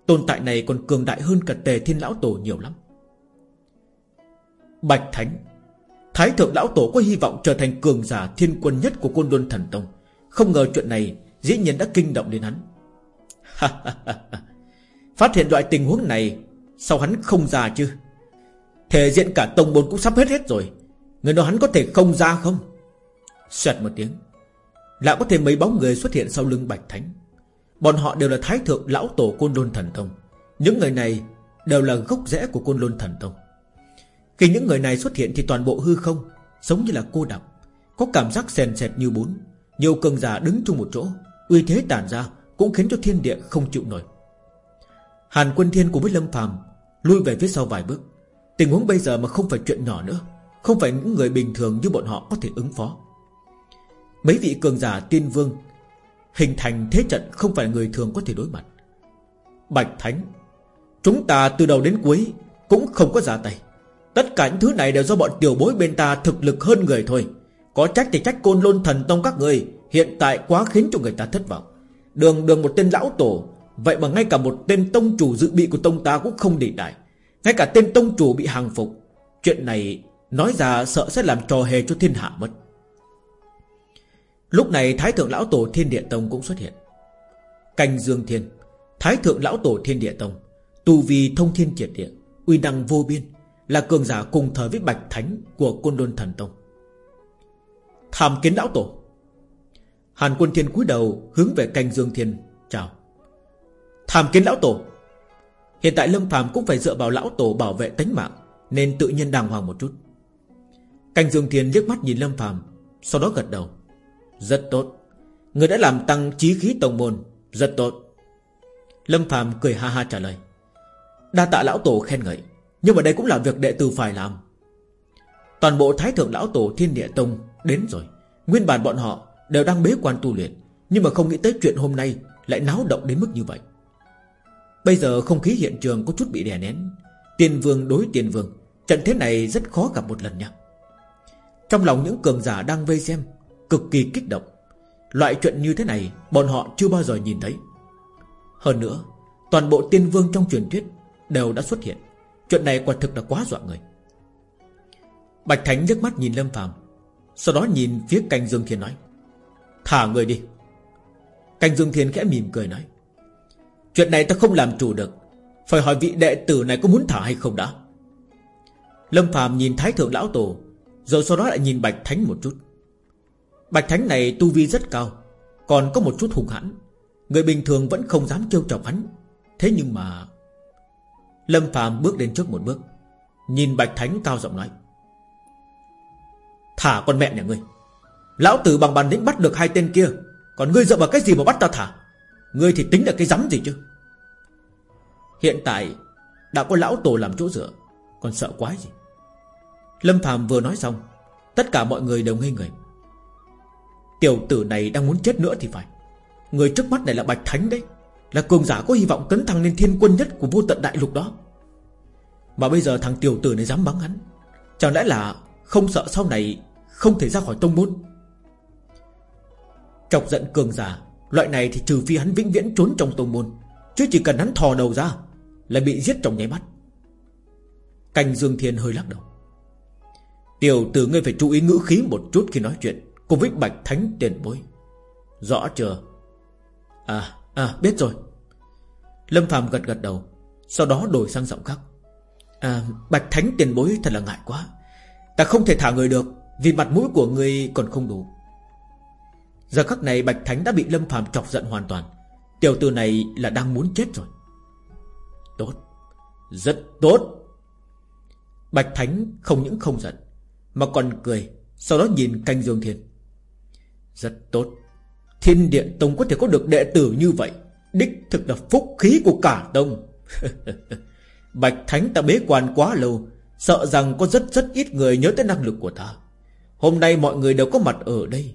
Tồn tại này còn cường đại hơn cả tề thiên lão tổ nhiều lắm. Bạch Thánh, Thái thượng lão tổ có hy vọng trở thành cường giả thiên quân nhất của côn luân thần tông. Không ngờ chuyện này Dĩ nhiên đã kinh động đến hắn. Phát hiện loại tình huống này, Sao hắn không ra chứ? Thể diện cả tông môn cũng sắp hết hết rồi. Người nói hắn có thể không ra không? Xoẹt một tiếng. Lại có thêm mấy bóng người xuất hiện sau lưng Bạch Thánh. Bọn họ đều là thái thượng lão tổ Côn Lôn Thần Tông. Những người này đều là gốc rẽ của Côn Lôn Thần Tông. Khi những người này xuất hiện thì toàn bộ hư không Giống như là cô độc Có cảm giác sèn sẹt như bún. Nhiều cường giả đứng chung một chỗ, Uy thế tản ra cũng khiến cho thiên địa không chịu nổi. Hàn quân thiên cùng với Lâm phàm Lui về phía sau vài bước. Tình huống bây giờ mà không phải chuyện nhỏ nữa, Không phải những người bình thường như bọn họ có thể ứng phó. Mấy vị cường giả tiên vương Hình thành thế trận không phải người thường có thể đối mặt. Bạch Thánh, Chúng ta từ đầu đến cuối Cũng không có giả tay. Tất cả những thứ này đều do bọn tiểu bối bên ta thực lực hơn người thôi. Có trách thì trách côn lôn thần tông các người, Hiện tại quá khiến cho người ta thất vọng. Đường đường một tên lão tổ, Vậy mà ngay cả một tên tông chủ dự bị của tông ta cũng không để đại Ngay cả tên tông chủ bị hàng phục, Chuyện này nói ra sợ sẽ làm trò hề cho thiên hạ mất. Lúc này Thái thượng lão tổ thiên địa tông cũng xuất hiện. Canh Dương Thiên, Thái thượng lão tổ thiên địa tông, Tu vi thông thiên triệt địa, Uy năng vô biên, Là cường giả cùng thời với Bạch Thánh Của Côn Đôn Thần Tông. Tham kiến lão tổ. Hàn quân thiên cúi đầu hướng về canh Dương Thiên, Chào. Tham kiến lão tổ. Hiện tại Lâm Phàm cũng phải dựa vào lão tổ bảo vệ tính mạng, Nên tự nhiên đàng hoàng một chút. Canh Dương Thiên liếc mắt nhìn Lâm Phàm, Sau đó gật đầu. Rất tốt. Người đã làm tăng trí khí tổng môn. Rất tốt. Lâm Phàm cười ha ha trả lời. Đa tạ lão tổ khen ngợi, Nhưng mà đây cũng là việc đệ tử phải làm. Toàn bộ thái thượng lão tổ thiên địa tông Đến rồi. Nguyên bản bọn họ Đều đang bế quan tu luyện, Nhưng mà không nghĩ tới chuyện hôm nay Lại náo động đến mức như vậy. Bây giờ không khí hiện trường có chút bị đè nén. Tiền vương đối tiền vương, Trận thế này rất khó gặp một lần nha. Trong lòng những cường giả đang vây xem Cực kỳ kích động. Loại chuyện như thế này, Bọn họ chưa bao giờ nhìn thấy. Hơn nữa, Toàn bộ tiên vương trong truyền thuyết Đều đã xuất hiện. Chuyện này quả thực là quá dọa người. Bạch Thánh nhấc mắt nhìn Lâm Phàm, Sau đó nhìn phía canh Dương Thiên nói, Thả người đi. Canh Dương Thiên khẽ mỉm cười nói, Chuyện này ta không làm chủ được. Phải hỏi vị đệ tử này có muốn thả hay không đã? Lâm Phạm nhìn Thái Thượng Lão Tổ, Rồi sau đó lại nhìn Bạch Thánh một chút. Bạch Thánh này tu vi rất cao, Còn có một chút hùng hãn. Người bình thường vẫn không dám trêu chọc hắn. Thế nhưng mà, Lâm Phạm bước đến trước một bước, Nhìn Bạch Thánh cao giọng nói, Thả con mẹ nhà ngươi. Lão tử bằng bản lĩnh bắt được hai tên kia, Còn ngươi dựa vào cái gì mà bắt ta thả? Ngươi thì tính là cái rắm gì chứ? Hiện tại, Đã có lão tổ làm chỗ dựa, Còn sợ quái gì? Lâm Phạm vừa nói xong, Tất cả mọi người đều ngây người. Tiểu tử này đang muốn chết nữa thì phải. Người trước mắt này là Bạch Thánh đấy, Là cường giả có hy vọng tấn thăng lên thiên quân nhất Của vô tận đại lục đó. Mà bây giờ thằng tiểu tử này dám bắn hắn, Chẳng lẽ là không sợ sau này Không thể ra khỏi tông môn? Chọc giận cường giả, Loại này thì trừ phi hắn vĩnh viễn trốn trong tông môn, Chứ chỉ cần hắn thò đầu ra Là bị giết trong nháy mắt. Canh Dương Thiên hơi lắc đầu. Tiểu tử ngươi phải chú ý ngữ khí một chút khi nói chuyện. Cùng với Bạch Thánh tiền bối. Rõ chưa? À à biết rồi. Lâm Phạm gật gật đầu, Sau đó đổi sang giọng khác. À Bạch Thánh tiền bối thật là ngại quá. Ta không thể thả người được, Vì mặt mũi của người còn không đủ. Giờ khắc này Bạch Thánh đã bị Lâm Phạm chọc giận hoàn toàn. Tiểu tử này là đang muốn chết rồi. Tốt. Rất tốt. Bạch Thánh không những không giận, Mà còn cười, Sau đó nhìn canh Dương Thiên. Rất tốt. Thiên Điện Tông có thể có được đệ tử như vậy. Đích thực là phúc khí của cả Tông. *laughs* Bạch Thánh ta bế quan quá lâu, Sợ rằng có rất rất ít người nhớ tới năng lực của ta. Hôm nay mọi người đều có mặt ở đây,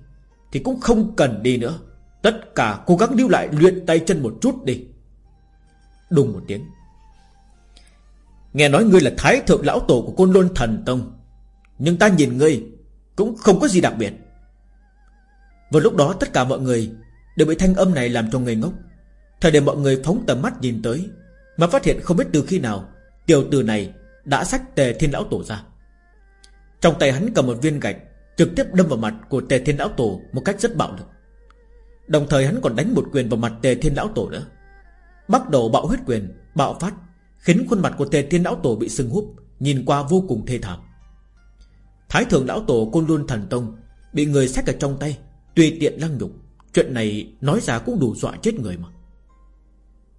Thì cũng không cần đi nữa. Tất cả cố gắng lưu lại, luyện tay chân một chút đi. Đùng một tiếng. Nghe nói ngươi là thái thượng lão tổ của côn lôn thần tông. Nhưng ta nhìn ngươi, Cũng không có gì đặc biệt vào lúc đó tất cả mọi người Đều bị thanh âm này làm cho người ngốc. Thời điểm mọi người phóng tầm mắt nhìn tới, Mà phát hiện không biết từ khi nào Tiểu tử này đã sách tề thiên lão tổ ra. Trong tay hắn cầm một viên gạch, Trực tiếp đâm vào mặt của tề thiên lão tổ Một cách rất bạo lực. Đồng thời hắn còn đánh một quyền vào mặt tề thiên lão tổ nữa. Bắt đầu bạo huyết quyền, Bạo phát, Khiến khuôn mặt của tề thiên lão tổ bị sưng húp, Nhìn qua vô cùng thê thảm. Thái thượng lão tổ côn luân thần tông Bị người xách ở trong tay Tùy tiện lăng nhục, Chuyện này nói ra cũng đủ dọa chết người mà.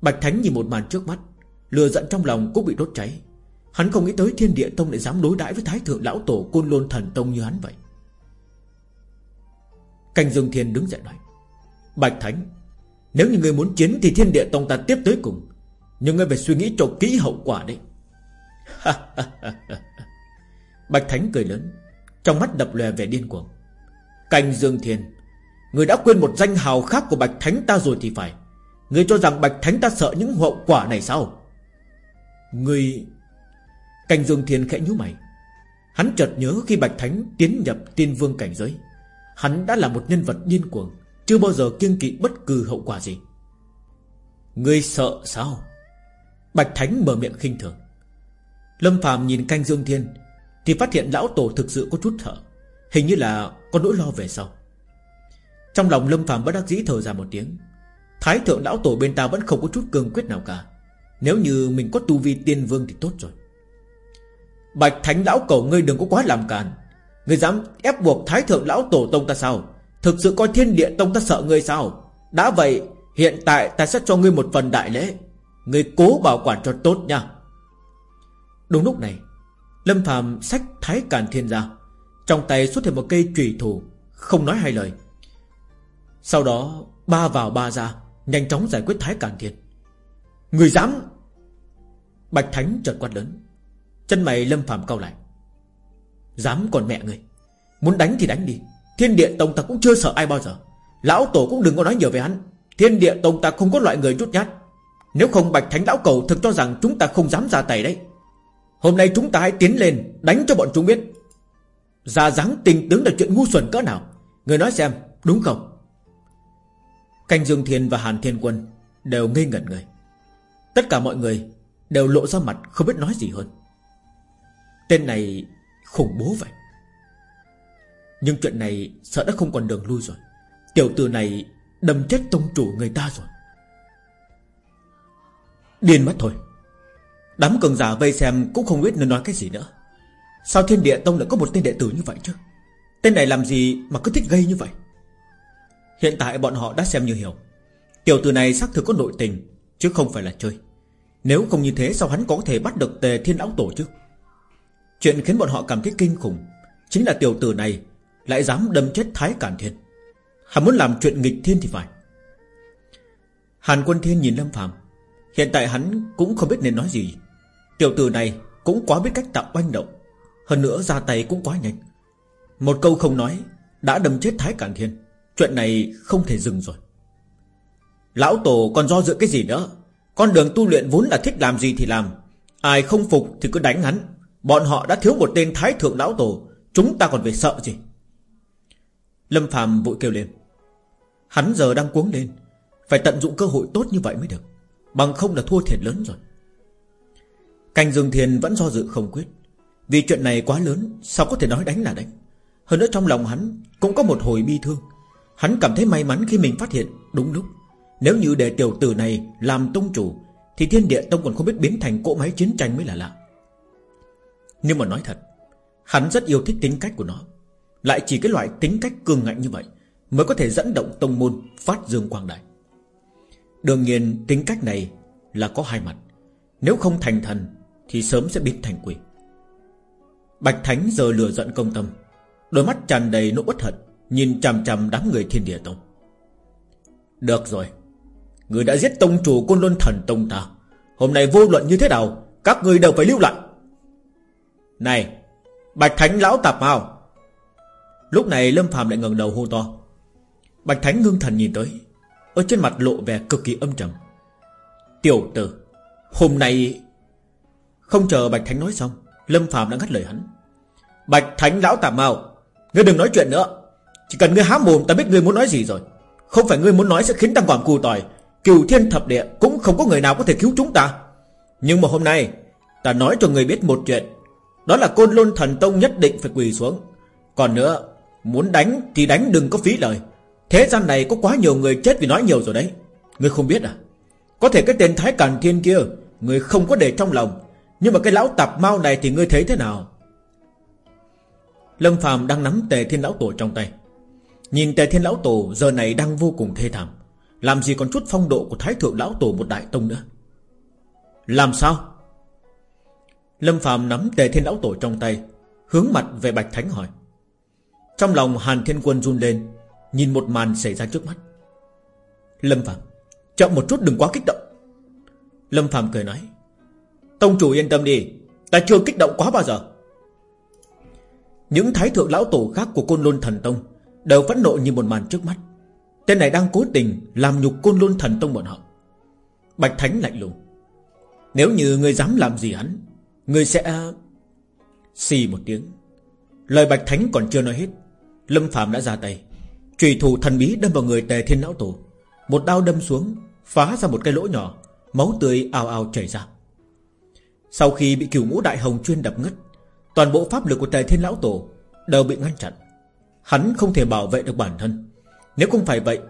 Bạch Thánh nhìn một màn trước mắt Lừa giận trong lòng cũng bị đốt cháy. Hắn không nghĩ tới thiên địa tông lại dám đối đãi với thái thượng lão tổ côn lôn thần tông như hắn vậy. Canh Dương Thiên đứng dậy nói, Bạch Thánh, Nếu như người muốn chiến thì thiên địa tông ta tiếp tới cùng, Nhưng ngươi phải suy nghĩ cho kỹ hậu quả đấy. *laughs* Bạch Thánh cười lớn, Trong mắt đập lòe vẻ điên cuồng. Canh Dương Thiên Người đã quên một danh hào khác của Bạch Thánh ta rồi thì phải. Người cho rằng Bạch Thánh ta sợ những hậu quả này sao? Người Canh Dương Thiên khẽ nhíu mày. Hắn chợt nhớ khi Bạch Thánh tiến nhập tiên vương cảnh giới, Hắn đã là một nhân vật điên cuồng, Chưa bao giờ kiêng kỵ bất cứ hậu quả gì. Ngươi sợ sao? Bạch Thánh mở miệng khinh thường. Lâm Phạm nhìn canh Dương Thiên Thì phát hiện lão tổ thực sự có chút thở, Hình như là có nỗi lo về sau. Trong lòng Lâm Phạm bất đắc dĩ thở ra một tiếng. Thái thượng lão tổ bên ta vẫn không có chút cương quyết nào cả. Nếu như mình có tu vi tiên vương thì tốt rồi. Bạch Thánh lão cầu ngươi đừng có quá làm càn. Ngươi dám ép buộc Thái thượng lão tổ tông ta sao? Thực sự coi thiên địa tông ta sợ ngươi sao? Đã vậy, Hiện tại ta sẽ cho ngươi một phần đại lễ. Ngươi cố bảo quản cho tốt nha. Đúng lúc này, Lâm phàm sách Thái Càn Thiên ra. Trong tay xuất hiện một cây trùy thủ, Không nói hai lời. Sau đó, ba vào ba ra, Nhanh chóng giải quyết Thái cản Thiên. Người dám! Bạch Thánh chợt quát lớn. Chân mày lâm phàm cau lại. Dám còn mẹ người. Muốn đánh thì đánh đi. Thiên địa tông ta cũng chưa sợ ai bao giờ. Lão tổ cũng đừng có nói nhiều về hắn. Thiên địa tông ta không có loại người chút nhát. Nếu không bạch thánh lão cầu thực cho rằng Chúng ta không dám ra tay đấy. Hôm nay chúng ta hãy tiến lên, Đánh cho bọn chúng biết. Ra dáng tình tướng là chuyện ngu xuẩn cỡ nào. Người nói xem, đúng không? Canh Dương Thiên và Hàn Thiên Quân Đều ngây ngẩn người. Tất cả mọi người đều lộ ra mặt Không biết nói gì hơn. Tên này khủng bố vậy. Nhưng chuyện này sợ đã không còn đường lui rồi. Tiểu tử này đâm chết tông chủ người ta rồi. Điên mất thôi. Đám cường giả vây xem cũng không biết nên nói cái gì nữa. Sao thiên địa tông lại có một tên đệ tử như vậy chứ? Tên này làm gì mà cứ thích gây như vậy? Hiện tại bọn họ đã xem như hiểu. Tiểu tử này xác thực có nội tình, Chứ không phải là chơi. Nếu không như thế, sao hắn có thể bắt được tề thiên lão tổ chứ? Chuyện khiến bọn họ cảm thấy kinh khủng Chính là tiểu tử này Lại dám đâm chết Thái Cản Thiên. Hắn muốn làm chuyện nghịch thiên thì phải. Hàn Quân Thiên nhìn Lâm Phạm Hiện tại hắn cũng không biết nên nói gì. Tiểu tử này cũng quá biết cách tạo oanh động. Hơn nữa ra tay cũng quá nhanh. Một câu không nói, Đã đâm chết Thái Cản Thiên. Chuyện này không thể dừng rồi. Lão Tổ còn do dự cái gì nữa? Con đường tu luyện vốn là thích làm gì thì làm. Ai không phục thì cứ đánh hắn. Bọn họ đã thiếu một tên Thái Thượng Lão Tổ. Chúng ta còn phải sợ gì? Lâm Phạm vội kêu lên. Hắn giờ đang cuống lên. Phải tận dụng cơ hội tốt như vậy mới được. Bằng không là thua thiệt lớn rồi. Canh Dương thiền vẫn do dự không quyết. Vì chuyện này quá lớn, Sao có thể nói đánh là đánh? Hơn nữa trong lòng hắn cũng có một hồi bi thương. Hắn cảm thấy may mắn khi mình phát hiện, đúng lúc. Nếu như để tiểu tử này làm tông chủ, Thì thiên địa tông còn không biết biến thành cỗ máy chiến tranh mới là lạ. Nhưng mà nói thật, Hắn rất yêu thích tính cách của nó. Lại chỉ cái loại tính cách cường ngạnh như vậy Mới có thể dẫn động tông môn Phát dương quang đại. Đương nhiên, tính cách này là có hai mặt. Nếu không thành thần, Thì sớm sẽ biến thành quỷ. Bạch Thánh giờ lừa giận công tâm, Đôi mắt tràn đầy nỗi bất hận. Nhìn chằm chằm đám người thiên địa tông. Được rồi, Người đã giết tông chủ côn luân thần tông ta. Hôm nay vô luận như thế nào, Các người đều phải lưu lại. Này, Bạch Thánh lão tạp mau Lúc này Lâm phàm lại ngẩng đầu hô to. Bạch Thánh ngưng thần nhìn tới, Ở trên mặt lộ vẻ cực kỳ âm trầm. Tiểu tử, Hôm nay Không chờ Bạch Thánh nói xong, Lâm phàm đã ngắt lời hắn. Bạch Thánh lão tạp mau Ngươi đừng nói chuyện nữa. Chỉ cần ngươi há mồm ta biết ngươi muốn nói gì rồi. Không phải ngươi muốn nói sẽ khiến ta quản cù tỏi Cửu thiên thập địa cũng không có người nào có thể cứu chúng ta. Nhưng mà hôm nay, Ta nói cho người biết một chuyện. Đó là côn lôn thần tông nhất định phải quỳ xuống. Còn nữa, Muốn đánh thì đánh đừng có phí lời. Thế gian này có quá nhiều người chết vì nói nhiều rồi đấy. Ngươi không biết à? Có thể cái tên Thái Càn Thiên kia, Ngươi không có để trong lòng. Nhưng mà cái lão tạp mau này thì ngươi thấy thế nào? Lâm Phàm đang nắm tề thiên lão tổ trong tay. Nhìn tề thiên lão tổ giờ này đang vô cùng thê thảm. Làm gì còn chút phong độ của thái thượng lão tổ một đại tông nữa? Làm sao? Lâm Phàm nắm tề thiên lão tổ trong tay Hướng mặt về Bạch Thánh hỏi. Trong lòng Hàn Thiên Quân run lên Nhìn một màn xảy ra trước mắt. Lâm phàm, Chậm một chút đừng quá kích động. Lâm phàm cười nói Tông chủ yên tâm đi Ta chưa kích động quá bao giờ. Những thái thượng lão tổ khác của Côn Lôn Thần Tông Đều phẫn nộ như một màn trước mắt. Tên này đang cố tình Làm nhục Côn luôn Thần Tông bọn họ. Bạch Thánh lạnh lùng. Nếu như ngươi dám làm gì hắn, Ngươi sẽ à, Xì một tiếng. Lời Bạch Thánh còn chưa nói hết, Lâm Phạm đã ra tay. Trùy thủ thần bí đâm vào người tề thiên lão tổ. Một đao đâm xuống, Phá ra một cái lỗ nhỏ, Máu tươi ào ào chảy ra. Sau khi bị cửu ngũ đại hồng chuyên đập ngất, Toàn bộ pháp lực của tề thiên lão tổ Đều bị ngăn chặn. Hắn không thể bảo vệ được bản thân. Nếu không phải vậy,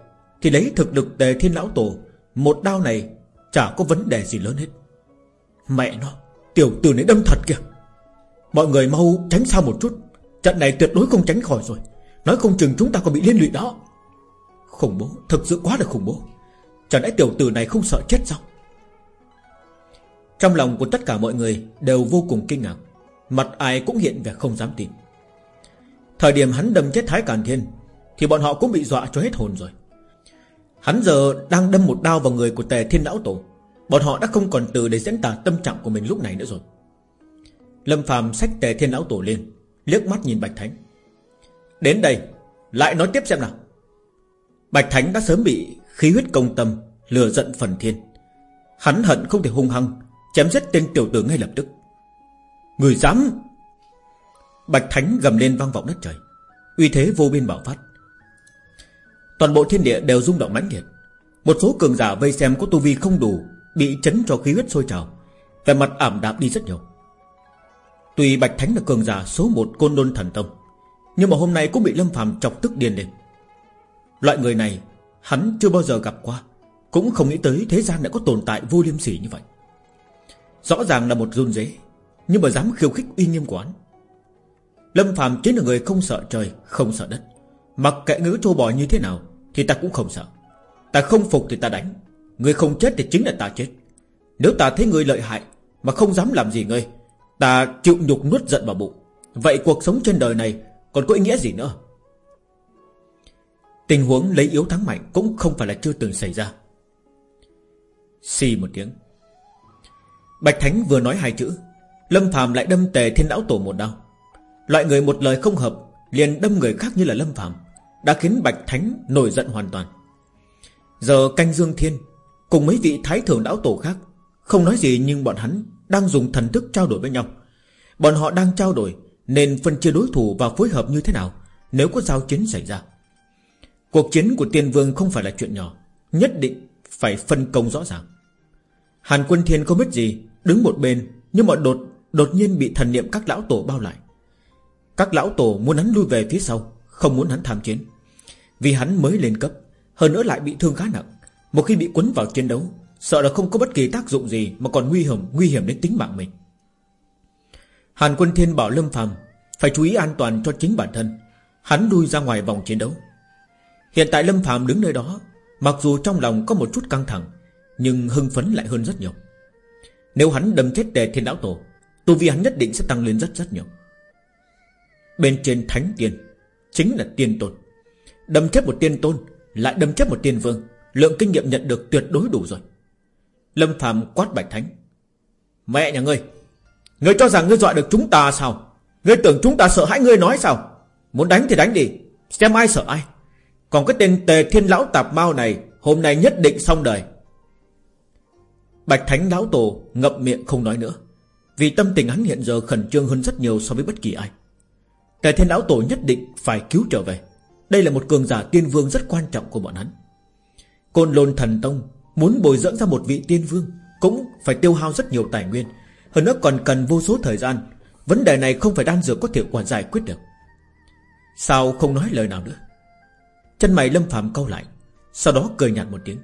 Thì lấy thực lực tề thiên lão tổ, Một đao này chả có vấn đề gì lớn hết. Mẹ nó, Tiểu tử này đâm thật kìa. Mọi người mau tránh xa một chút, Trận này tuyệt đối không tránh khỏi rồi. Nói không chừng chúng ta còn bị liên lụy đó. Khủng bố, Thực sự quá là khủng bố. Chẳng lẽ tiểu tử này không sợ chết sao? Trong lòng của tất cả mọi người Đều vô cùng kinh ngạc. Mặt ai cũng hiện vẻ không dám tin. Thời điểm hắn đâm chết Thái Càn Thiên, Thì bọn họ cũng bị dọa cho hết hồn rồi. Hắn giờ đang đâm một đao vào người của tề thiên lão tổ. Bọn họ đã không còn từ để diễn tả tâm trạng của mình lúc này nữa rồi. Lâm phàm xách tề thiên lão tổ lên, liếc mắt nhìn Bạch Thánh. Đến đây, Lại nói tiếp xem nào. Bạch Thánh đã sớm bị khí huyết công tâm Lừa giận phần thiên. Hắn hận không thể hung hăng, Chém giết tên tiểu tử ngay lập tức. Người dám Bạch Thánh gầm lên vang vọng đất trời. Uy thế vô biên bảo phát. Toàn bộ thiên địa đều rung động mãnh liệt. Một số cường giả vây xem có tu vi không đủ, Bị chấn cho khí huyết sôi trào. Về mặt ảm đạm đi rất nhiều. Tuy Bạch Thánh là cường giả số một côn đôn thần tông, Nhưng mà hôm nay cũng bị Lâm Phạm chọc tức điên lên. Loại người này, Hắn chưa bao giờ gặp qua. Cũng không nghĩ tới thế gian đã có tồn tại vô liêm sỉ như vậy. Rõ ràng là một run dế Nhưng mà dám khiêu khích uy nghiêm của hắn Lâm Phạm chính là người không sợ trời, Không sợ đất. Mặc kệ ngữ trô bò như thế nào, Thì ta cũng không sợ. Ta không phục thì ta đánh. Người không chết thì chính là ta chết. Nếu ta thấy người lợi hại Mà không dám làm gì ngươi Ta chịu nhục nuốt giận vào bụng. Vậy cuộc sống trên đời này Còn có ý nghĩa gì nữa? Tình huống lấy yếu thắng mạnh Cũng không phải là chưa từng xảy ra. Xì một tiếng. Bạch Thánh vừa nói hai chữ, Lâm Phạm lại đâm tề thiên lão tổ một đau Loại người một lời không hợp, Liền đâm người khác như là Lâm Phạm Đã khiến Bạch Thánh nổi giận hoàn toàn. Giờ canh Dương Thiên Cùng mấy vị thái thượng lão tổ khác, Không nói gì nhưng bọn hắn Đang dùng thần thức trao đổi với nhau. Bọn họ đang trao đổi Nên phân chia đối thủ và phối hợp như thế nào, Nếu có giao chiến xảy ra. Cuộc chiến của tiên vương không phải là chuyện nhỏ, Nhất định phải phân công rõ ràng. Hàn quân thiên không biết gì, Đứng một bên Nhưng mà đột đột nhiên bị thần niệm các lão tổ bao lại. Các lão tổ muốn hắn lui về phía sau, Không muốn hắn tham chiến. Vì hắn mới lên cấp, Hơn nữa lại bị thương khá nặng. Một khi bị quấn vào chiến đấu, Sợ là không có bất kỳ tác dụng gì Mà còn nguy hiểm nguy hiểm đến tính mạng mình. Hàn quân thiên bảo Lâm phàm Phải chú ý an toàn cho chính bản thân. Hắn lui ra ngoài vòng chiến đấu. Hiện tại Lâm phàm đứng nơi đó, Mặc dù trong lòng có một chút căng thẳng, Nhưng hưng phấn lại hơn rất nhiều. Nếu hắn đâm chết tề thiên lão tổ, Tu vi hắn nhất định sẽ tăng lên rất rất nhiều. Bên trên thánh tiên Chính là tiên tôn. Đâm chết một tiên tôn, Lại đâm chết một tiên vương. Lượng kinh nghiệm nhận được tuyệt đối đủ rồi. Lâm phàm quát bạch thánh. Mẹ nhà ngươi Ngươi cho rằng ngươi dọa được chúng ta sao? Ngươi tưởng chúng ta sợ hãi ngươi nói sao? Muốn đánh thì đánh đi, Xem ai sợ ai. Còn cái tên tề thiên lão tạp mau này, Hôm nay nhất định xong đời. Bạch thánh lão tổ ngậm miệng không nói nữa. Vì tâm tình hắn hiện giờ khẩn trương hơn rất nhiều so với bất kỳ ai. Tề thiên lão tổ nhất định phải cứu trở về. Đây là một cường giả tiên vương rất quan trọng của bọn hắn. Côn lôn thần tông Muốn bồi dưỡng ra một vị tiên vương Cũng phải tiêu hao rất nhiều tài nguyên. Hơn nữa còn cần vô số thời gian. Vấn đề này không phải đan dược có thể quản giải quyết được. Sao không nói lời nào nữa? Chân mày lâm phạm câu lại, Sau đó cười nhạt một tiếng.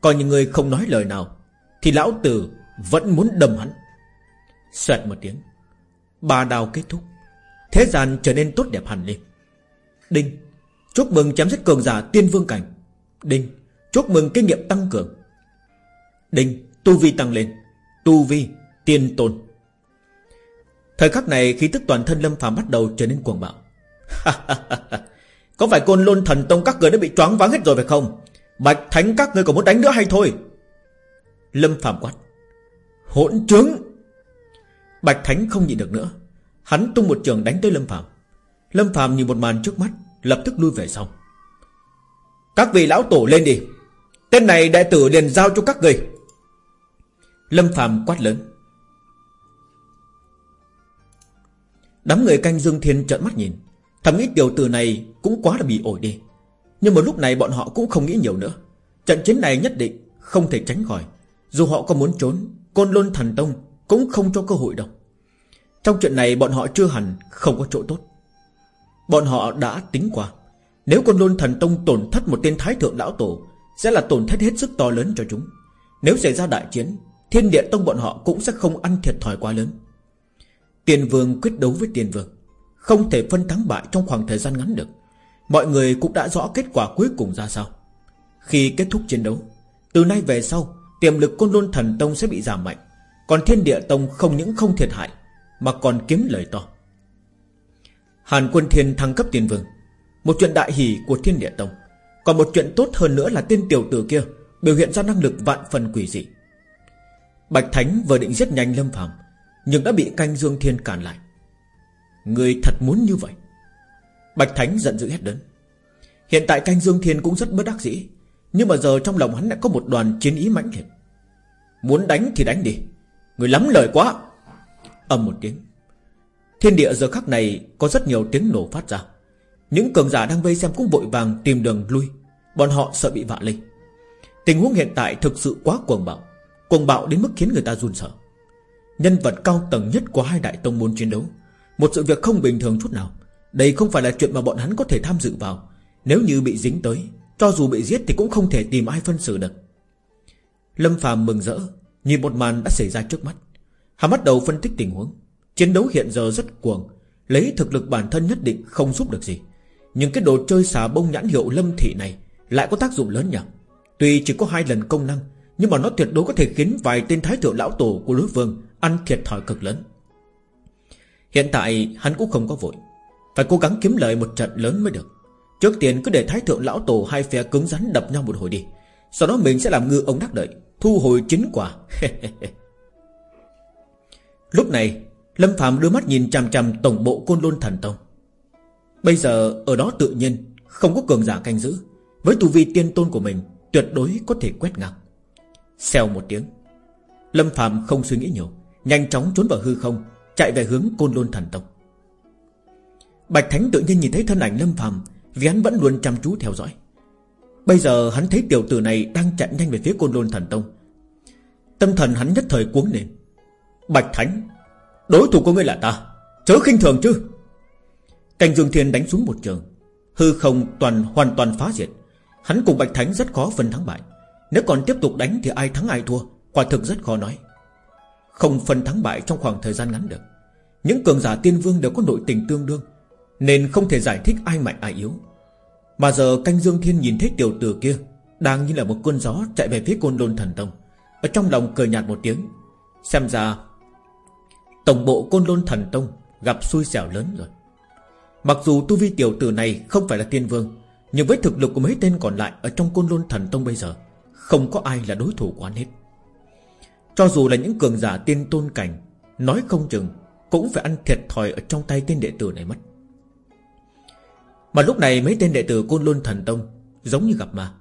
Còn những người không nói lời nào, Thì lão tử vẫn muốn đâm hắn. Xoẹt một tiếng. Ba đào kết thúc. Thế gian trở nên tốt đẹp hẳn lên. Đinh Chúc mừng chém giết cường giả tiên vương cảnh. Đinh Chúc mừng kinh nghiệm tăng cường. Đinh Tu vi tăng lên. Tu vi Tiên tôn. Thời khắc này khí tức toàn thân Lâm phàm bắt đầu trở nên cuồng bạo. *laughs* Có phải côn lôn thần tông các người đã bị choáng váng hết rồi phải không? Bạch thánh các người còn muốn đánh nữa hay thôi? Lâm phàm quát. Hỗn trứng, Bạch thánh không nhịn được nữa. Hắn tung một trường đánh tới Lâm phàm. Lâm phàm nhìn một màn trước mắt, Lập tức lui về sau. Các vị lão tổ lên đi. Tên này đệ tử liền giao cho các người. Lâm phàm quát lớn. Đám người canh Dương Thiên trợn mắt nhìn. Thầm nghĩ tiểu tử này cũng quá là bị ổi đi. Nhưng mà lúc này bọn họ cũng không nghĩ nhiều nữa. Trận chiến này nhất định không thể tránh khỏi. Dù họ có muốn trốn, Côn Lôn Thần Tông cũng không cho cơ hội đâu. Trong chuyện này bọn họ chưa hẳn Không có chỗ tốt. Bọn họ đã tính qua. Nếu Côn Lôn Thần Tông tổn thất một tên Thái Thượng Lão Tổ, Sẽ là tổn thất hết sức to lớn cho chúng. Nếu xảy ra đại chiến, Thiên Địa Tông bọn họ cũng sẽ không ăn thiệt thòi quá lớn. Tiền vương quyết đấu với tiền vương, Không thể phân thắng bại trong khoảng thời gian ngắn được. Mọi người cũng đã rõ kết quả cuối cùng ra sao. Khi kết thúc chiến đấu, Từ nay về sau, Tiềm lực côn lôn thần tông sẽ bị giảm mạnh, Còn thiên địa tông không những không thiệt hại mà còn kiếm lời to. Hàn quân thiên thăng cấp tiền vương, Một chuyện đại hỷ của thiên địa tông. Còn một chuyện tốt hơn nữa là tên tiểu tử kia Biểu hiện ra năng lực vạn phần quỷ dị. Bạch Thánh vừa định giết nhanh Lâm Phàm, nhưng đã bị canh Dương Thiên cản lại. Người thật muốn như vậy? Bạch Thánh giận dữ hét đớn Hiện tại canh Dương Thiên cũng rất bất đắc dĩ, Nhưng mà giờ trong lòng hắn lại có một đoàn chiến ý mãnh liệt. Muốn đánh thì đánh đi, Người lắm lời quá. Âm một tiếng. Thiên địa giờ khắc này có rất nhiều tiếng nổ phát ra. Những cường giả đang vây xem cũng vội vàng tìm đường lui. Bọn họ sợ bị vạ lây. Tình huống hiện tại thực sự quá cuồng bạo Cuồng bạo đến mức khiến người ta run sợ. Nhân vật cao tầng nhất của hai đại tông môn chiến đấu, Một sự việc không bình thường chút nào. Đây không phải là chuyện mà bọn hắn có thể tham dự vào. Nếu như bị dính tới, Cho dù bị giết thì cũng không thể tìm ai phân xử được. Lâm phàm mừng rỡ, Nhìn một màn đã xảy ra trước mắt. Hắn bắt đầu phân tích tình huống. Chiến đấu hiện giờ rất cuồng. Lấy thực lực bản thân nhất định không giúp được gì. Nhưng cái đồ chơi xà bông nhãn hiệu lâm thị này Lại có tác dụng lớn nhỉ? Tuy chỉ có hai lần công năng, Nhưng mà nó tuyệt đối có thể khiến vài tên thái thượng lão tổ của đối phương Ăn thiệt thòi cực lớn. Hiện tại, hắn cũng không có vội. Phải cố gắng kiếm lời một trận lớn mới được. Trước tiên cứ để thái thượng lão tổ Hai phe cứng rắn đập nhau một hồi đi. Sau đó mình sẽ làm ngư ông đắc đợi Thu hồi chính quả. *laughs* Lúc này, Lâm Phạm đưa mắt nhìn chằm chằm tổng bộ Côn Lôn Thần Tông. Bây giờ, ở đó tự nhiên, Không có cường giả canh giữ. Với tu vi tiên tôn của mình, Tuyệt đối có thể quét ngang. Xèo một tiếng, Lâm Phạm không suy nghĩ nhiều, Nhanh chóng trốn vào hư không, Chạy về hướng Côn Lôn Thần Tông. Bạch Thánh tự nhiên nhìn thấy thân ảnh Lâm Phạm, Vì hắn vẫn luôn chăm chú theo dõi. Bây giờ, hắn thấy tiểu tử này Đang chạy nhanh về phía Côn Lôn Thần Tông. Tâm thần hắn nhất thời cuống lên. Bạch Thánh, Đối thủ của ngươi là ta. Chớ khinh thường chứ. Canh Dương Thiên đánh xuống một trường. Hư không toàn, hoàn toàn phá diệt. Hắn cùng Bạch Thánh rất khó phân thắng bại. Nếu còn tiếp tục đánh thì ai thắng ai thua? Quả thực rất khó nói. Không phân thắng bại trong khoảng thời gian ngắn được. Những cường giả tiên vương đều có nội tình tương đương, Nên không thể giải thích ai mạnh ai yếu. Mà giờ canh Dương Thiên nhìn thấy tiểu tử kia, Đang như là một cơn gió chạy về phía côn đôn thần tông. Ở trong lòng cười nhạt một tiếng, Xem ra Tổng bộ côn lôn thần tông Gặp xui xẻo lớn rồi. Mặc dù tu vi tiểu tử này không phải là tiên vương, Nhưng với thực lực của mấy tên còn lại Ở trong côn lôn thần tông bây giờ, Không có ai là đối thủ của anh hết Cho dù là những cường giả tiên tôn cảnh, Nói không chừng Cũng phải ăn thiệt thòi ở trong tay tên đệ tử này mất. Mà lúc này mấy tên đệ tử côn lôn thần tông Giống như gặp ma.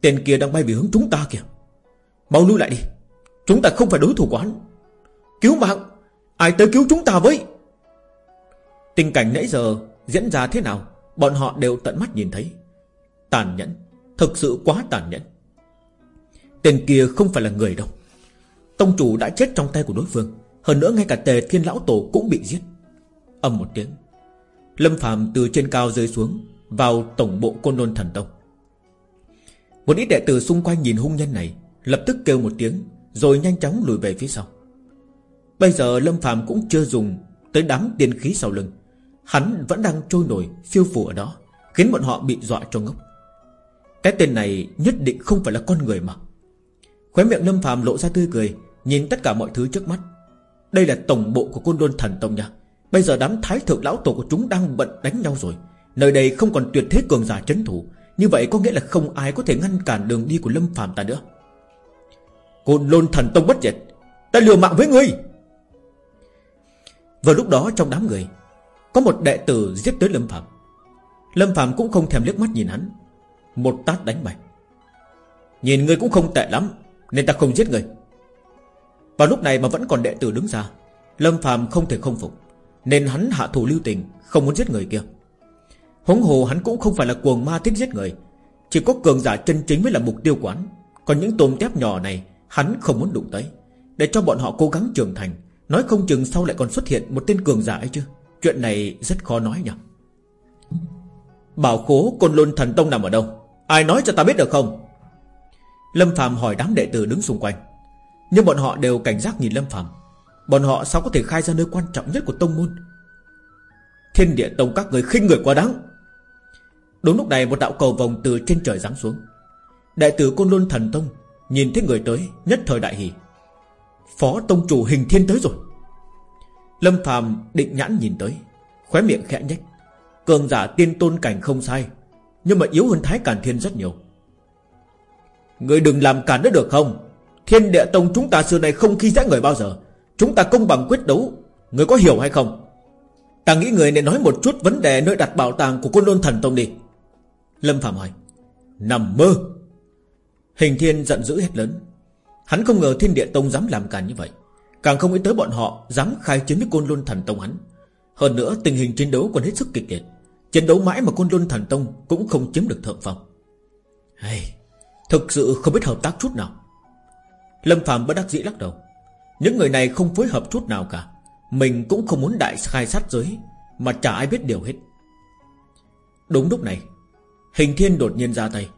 Tên kia đang bay về hướng chúng ta kìa. Mau lui lại đi. Chúng ta không phải đối thủ của hắn. Cứu mạng! Ai tới cứu chúng ta với? Tình cảnh nãy giờ diễn ra thế nào, Bọn họ đều tận mắt nhìn thấy. Tàn nhẫn, Thực sự quá tàn nhẫn. Tên kia không phải là người đâu. Tông chủ đã chết trong tay của đối phương, Hơn nữa ngay cả tề thiên lão tổ cũng bị giết. Âm một tiếng, Lâm phàm từ trên cao rơi xuống Vào tổng bộ côn đôn thần tông. Một ít đệ tử xung quanh nhìn hung nhân này Lập tức kêu một tiếng, Rồi nhanh chóng lùi về phía sau. Bây giờ Lâm phàm cũng chưa dùng Tới đám tiên khí sau lưng. Hắn vẫn đang trôi nổi phiêu phù ở đó, Khiến bọn họ bị dọa cho ngốc. Cái tên này nhất định không phải là con người mà. Khóe miệng Lâm phàm lộ ra tươi cười, Nhìn tất cả mọi thứ trước mắt. Đây là tổng bộ của côn đôn thần tông nha. Bây giờ đám thái thượng lão tổ của chúng đang bận đánh nhau rồi. Nơi đây không còn tuyệt thế cường giả chấn thủ. Như vậy có nghĩa là không ai có thể ngăn cản đường đi của Lâm phàm ta nữa. Côn lôn thần tông bất diệt. Ta liều mạng với ngươi. Vừa lúc đó trong đám người, Có một đệ tử giết tới Lâm Phạm Lâm Phạm cũng không thèm liếc mắt nhìn hắn, Một tát đánh bạch Nhìn ngươi cũng không tệ lắm, Nên ta không giết ngươi Vào lúc này mà vẫn còn đệ tử đứng ra, Lâm Phạm không thể không phục, Nên hắn hạ thủ lưu tình, Không muốn giết người kia. Hống hồ hắn cũng không phải là cuồng ma thích giết người, Chỉ có cường giả chân chính mới là mục tiêu quán Còn những tôm tép nhỏ này, Hắn không muốn đụng tới, Để cho bọn họ cố gắng trưởng thành Nói không chừng sau lại còn xuất hiện một tên cường giả ấy chứ. Chuyện này rất khó nói nhỉ. Bảo khố côn lôn thần tông nằm ở đâu? Ai nói cho ta biết được không? Lâm Phạm hỏi đám đệ tử đứng xung quanh. Nhưng bọn họ đều cảnh giác nhìn Lâm Phạm Bọn họ sao có thể khai ra nơi quan trọng nhất của tông môn? Thiên địa tông các người khinh người quá đáng. Đúng lúc này một đạo cầu vòng từ trên trời giáng xuống. Đệ tử Côn luân Thần Tông Nhìn thấy người tới Nhất thời đại hỷ Phó tông chủ hình thiên tới rồi. Lâm phàm định nhãn nhìn tới, Khóe miệng khẽ nhếch. Cường giả tiên tôn cảnh không sai, Nhưng mà yếu hơn thái cản thiên rất nhiều. Người đừng làm cản nữa được không? Thiên địa tông chúng ta xưa này không khi dễ người bao giờ. Chúng ta công bằng quyết đấu, Người có hiểu hay không? Ta nghĩ người nên nói một chút vấn đề nơi đặt bảo tàng của côn lôn thần tông đi. Lâm Phạm hỏi. Nằm mơ. Hình thiên giận dữ hết lớn. Hắn không ngờ thiên địa tông dám làm càn như vậy. Càng không nghĩ tới bọn họ Dám khai chiến với côn luân thần tông hắn. Hơn nữa tình hình chiến đấu còn hết sức kịch liệt. Chiến đấu mãi mà côn luân thần tông Cũng không chiếm được thượng phong. Hey, Thực sự không biết hợp tác chút nào. Lâm Phạm bất đắc dĩ lắc đầu. Những người này không phối hợp chút nào cả. Mình cũng không muốn đại khai sát giới Mà chả ai biết điều hết. Đúng lúc này Hình thiên đột nhiên ra tay.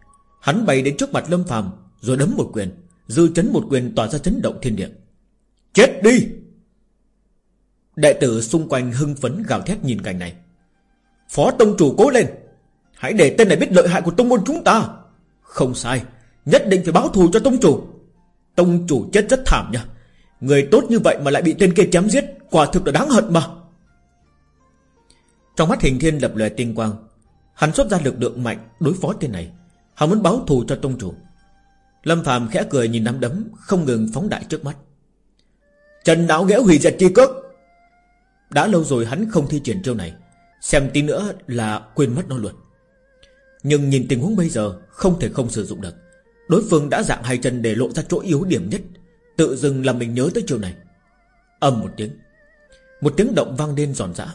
Hắn bay đến trước mặt Lâm Phạm Rồi đấm một quyền. Dư chấn một quyền tỏa ra chấn động thiên địa. Chết đi! Đệ tử xung quanh hưng phấn gào thét nhìn cảnh này. Phó tông chủ cố lên. Hãy để tên này biết lợi hại của tông môn chúng ta. Không sai. Nhất định phải báo thù cho tông chủ. Tông chủ chết rất thảm nha. Người tốt như vậy mà lại bị tên kia chém giết, Quả thực là đáng hận mà. Trong mắt hình thiên lập lòe tinh quang. Hắn xuất ra lực lượng mạnh đối phó tên này. Hắn muốn báo thù cho tông chủ. Lâm Phạm khẽ cười nhìn nắm đấm, Không ngừng phóng đại trước mắt. Trần đạo ghẽo hủy diệt chi cước. Đã lâu rồi hắn không thi triển chiêu này, Xem tí nữa là quên mất nó luôn. Nhưng nhìn tình huống bây giờ, Không thể không sử dụng được. Đối phương đã dạng hai chân để lộ ra chỗ yếu điểm nhất, Tự dưng làm mình nhớ tới chiều này. Âm một tiếng. Một tiếng động vang lên giòn giã.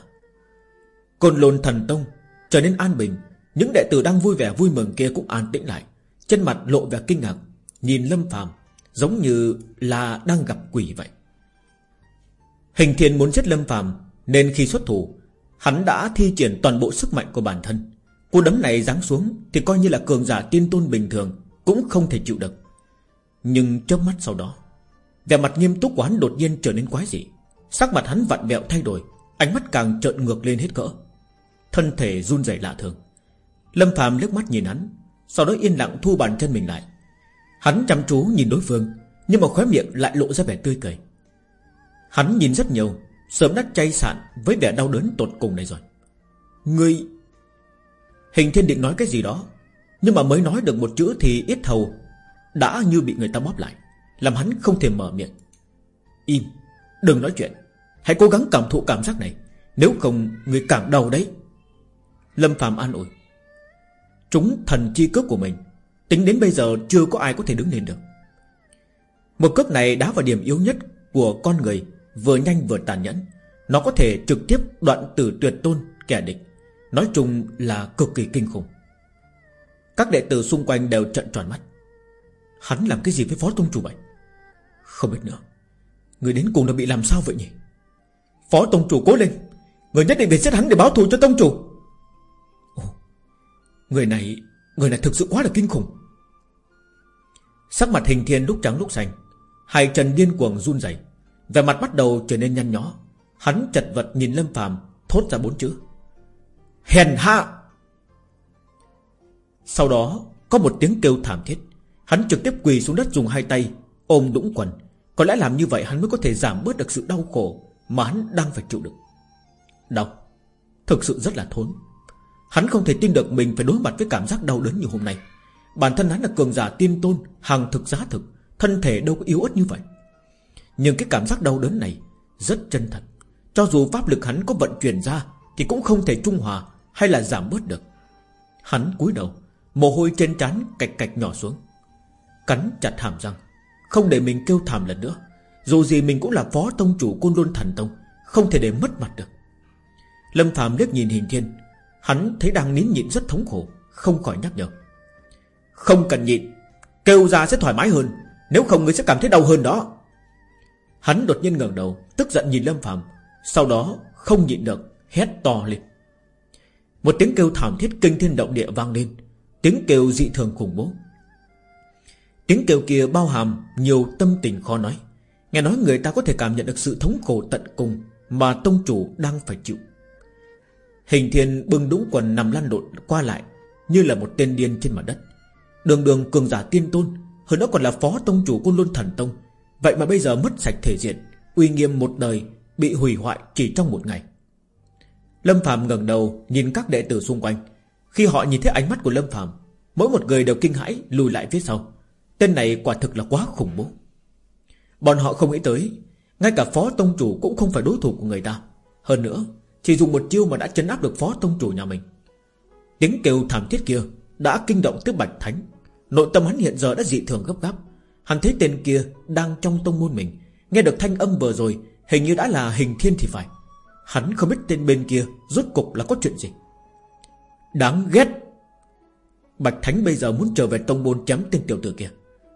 Côn lôn thần tông Trở nên an bình, Những đệ tử đang vui vẻ vui mừng kia cũng an tĩnh lại chân mặt lộ vẻ kinh ngạc. Nhìn Lâm phàm Giống như là đang gặp quỷ vậy. Hình thiên muốn giết Lâm phàm, Nên khi xuất thủ, Hắn đã thi triển toàn bộ sức mạnh của bản thân. Cú đấm này giáng xuống Thì coi như là cường giả tiên tôn bình thường, Cũng không thể chịu được. Nhưng chớp mắt sau đó, Vẻ mặt nghiêm túc của hắn đột nhiên trở nên quái dị. Sắc mặt hắn vặn vẹo thay đổi, Ánh mắt càng trợn ngược lên hết cỡ. Thân thể run rẩy lạ thường. Lâm phàm liếc mắt nhìn hắn, Sau đó yên lặng thu bàn chân mình lại. Hắn chăm chú nhìn đối phương, Nhưng mà khóe miệng lại lộ ra vẻ tươi cười. Hắn nhìn rất nhiều, Sớm đã chay sạn với vẻ đau đớn tột cùng này rồi. Ngươi, Hình thiên định nói cái gì đó, Nhưng mà mới nói được một chữ thì ít hầu, Đã như bị người ta bóp lại, Làm hắn không thể mở miệng. Im, Đừng nói chuyện, Hãy cố gắng cảm thụ cảm giác này, Nếu không người càng đau đấy. Lâm phàm an ủi. Chúng thần chi cước của mình Tính đến bây giờ chưa có ai có thể đứng lên được. Một cước này đá vào điểm yếu nhất Của con người Vừa nhanh vừa tàn nhẫn. Nó có thể trực tiếp đoạn tử tuyệt tôn kẻ địch. Nói chung là cực kỳ kinh khủng. Các đệ tử xung quanh đều trận tròn mắt. Hắn làm cái gì với phó tông chủ vậy? Không biết nữa. Người đến cùng đã bị làm sao vậy nhỉ? Phó tông chủ cố lên. Người nhất định phải giết hắn để báo thù cho tông chủ. Ồ, Người này Người này thực sự quá là kinh khủng. Sắc mặt hình thiên lúc trắng lúc xanh, Hai chân điên cuồng run rẩy, Vẻ mặt bắt đầu trở nên nhăn nhó. Hắn chật vật nhìn Lâm phàm, Thốt ra bốn chữ. Hèn hạ! Sau đó, có một tiếng kêu thảm thiết. Hắn trực tiếp quỳ xuống đất dùng hai tay, Ôm đũng quần. Có lẽ làm như vậy hắn mới có thể giảm bớt được sự đau khổ Mà hắn đang phải chịu đựng. Đau, Thực sự rất là thốn. Hắn không thể tin được mình phải đối mặt với cảm giác đau đớn như hôm nay. Bản thân hắn là cường giả tiên tôn, Hàng thực giá thực, Thân thể đâu có yếu ớt như vậy. Nhưng cái cảm giác đau đớn này Rất chân thật. Cho dù pháp lực hắn có vận chuyển ra Thì cũng không thể trung hòa Hay là giảm bớt được. Hắn cúi đầu, Mồ hôi trên trán cạch cạch nhỏ xuống, Cắn chặt hàm răng, Không để mình kêu thảm lần nữa. Dù gì mình cũng là phó tông chủ côn luân thần tông, Không thể để mất mặt được. Lâm Phạm liếc nhìn hình thiên, Hắn thấy đang nín nhịn rất thống khổ, Không khỏi nhắc nhở. Không cần nhịn. Kêu ra sẽ thoải mái hơn. Nếu không người sẽ cảm thấy đau hơn đó. Hắn đột nhiên ngẩng đầu, Tức giận nhìn Lâm Phạm Sau đó, không nhịn được, Hét to lên. Một tiếng kêu thảm thiết kinh thiên động địa vang lên. Tiếng kêu dị thường khủng bố. Tiếng kêu kia bao hàm Nhiều tâm tình khó nói. Nghe nói người ta có thể cảm nhận được sự thống khổ tận cùng Mà tông chủ đang phải chịu. Hình thiên bưng đúng quần nằm lăn lộn qua lại, Như là một tên điên trên mặt đất. Đường đường cường giả tiên tôn, Hơn nữa còn là phó tông chủ của Luân Thần Tông. Vậy mà bây giờ mất sạch thể diện, Uy nghiêm một đời, Bị hủy hoại chỉ trong một ngày. Lâm Phạm ngẩng đầu nhìn các đệ tử xung quanh. Khi họ nhìn thấy ánh mắt của Lâm Phạm Mỗi một người đều kinh hãi lùi lại phía sau. Tên này quả thực là quá khủng bố. Bọn họ không nghĩ tới, Ngay cả phó tông chủ cũng không phải đối thủ của người ta. Hơn nữa, Chỉ dùng một chiêu mà đã chấn áp được phó tông chủ nhà mình. Tiếng kêu thảm thiết kia đã kinh động tới Bạch Thánh. Nội tâm hắn hiện giờ đã dị thường gấp gáp. Hắn thấy tên kia đang trong tông môn mình. Nghe được thanh âm vừa rồi, Hình như đã là hình thiên thì phải. Hắn không biết tên bên kia Rốt cục là có chuyện gì. Đáng ghét. Bạch Thánh bây giờ muốn trở về tông môn chém tên tiểu tử kia.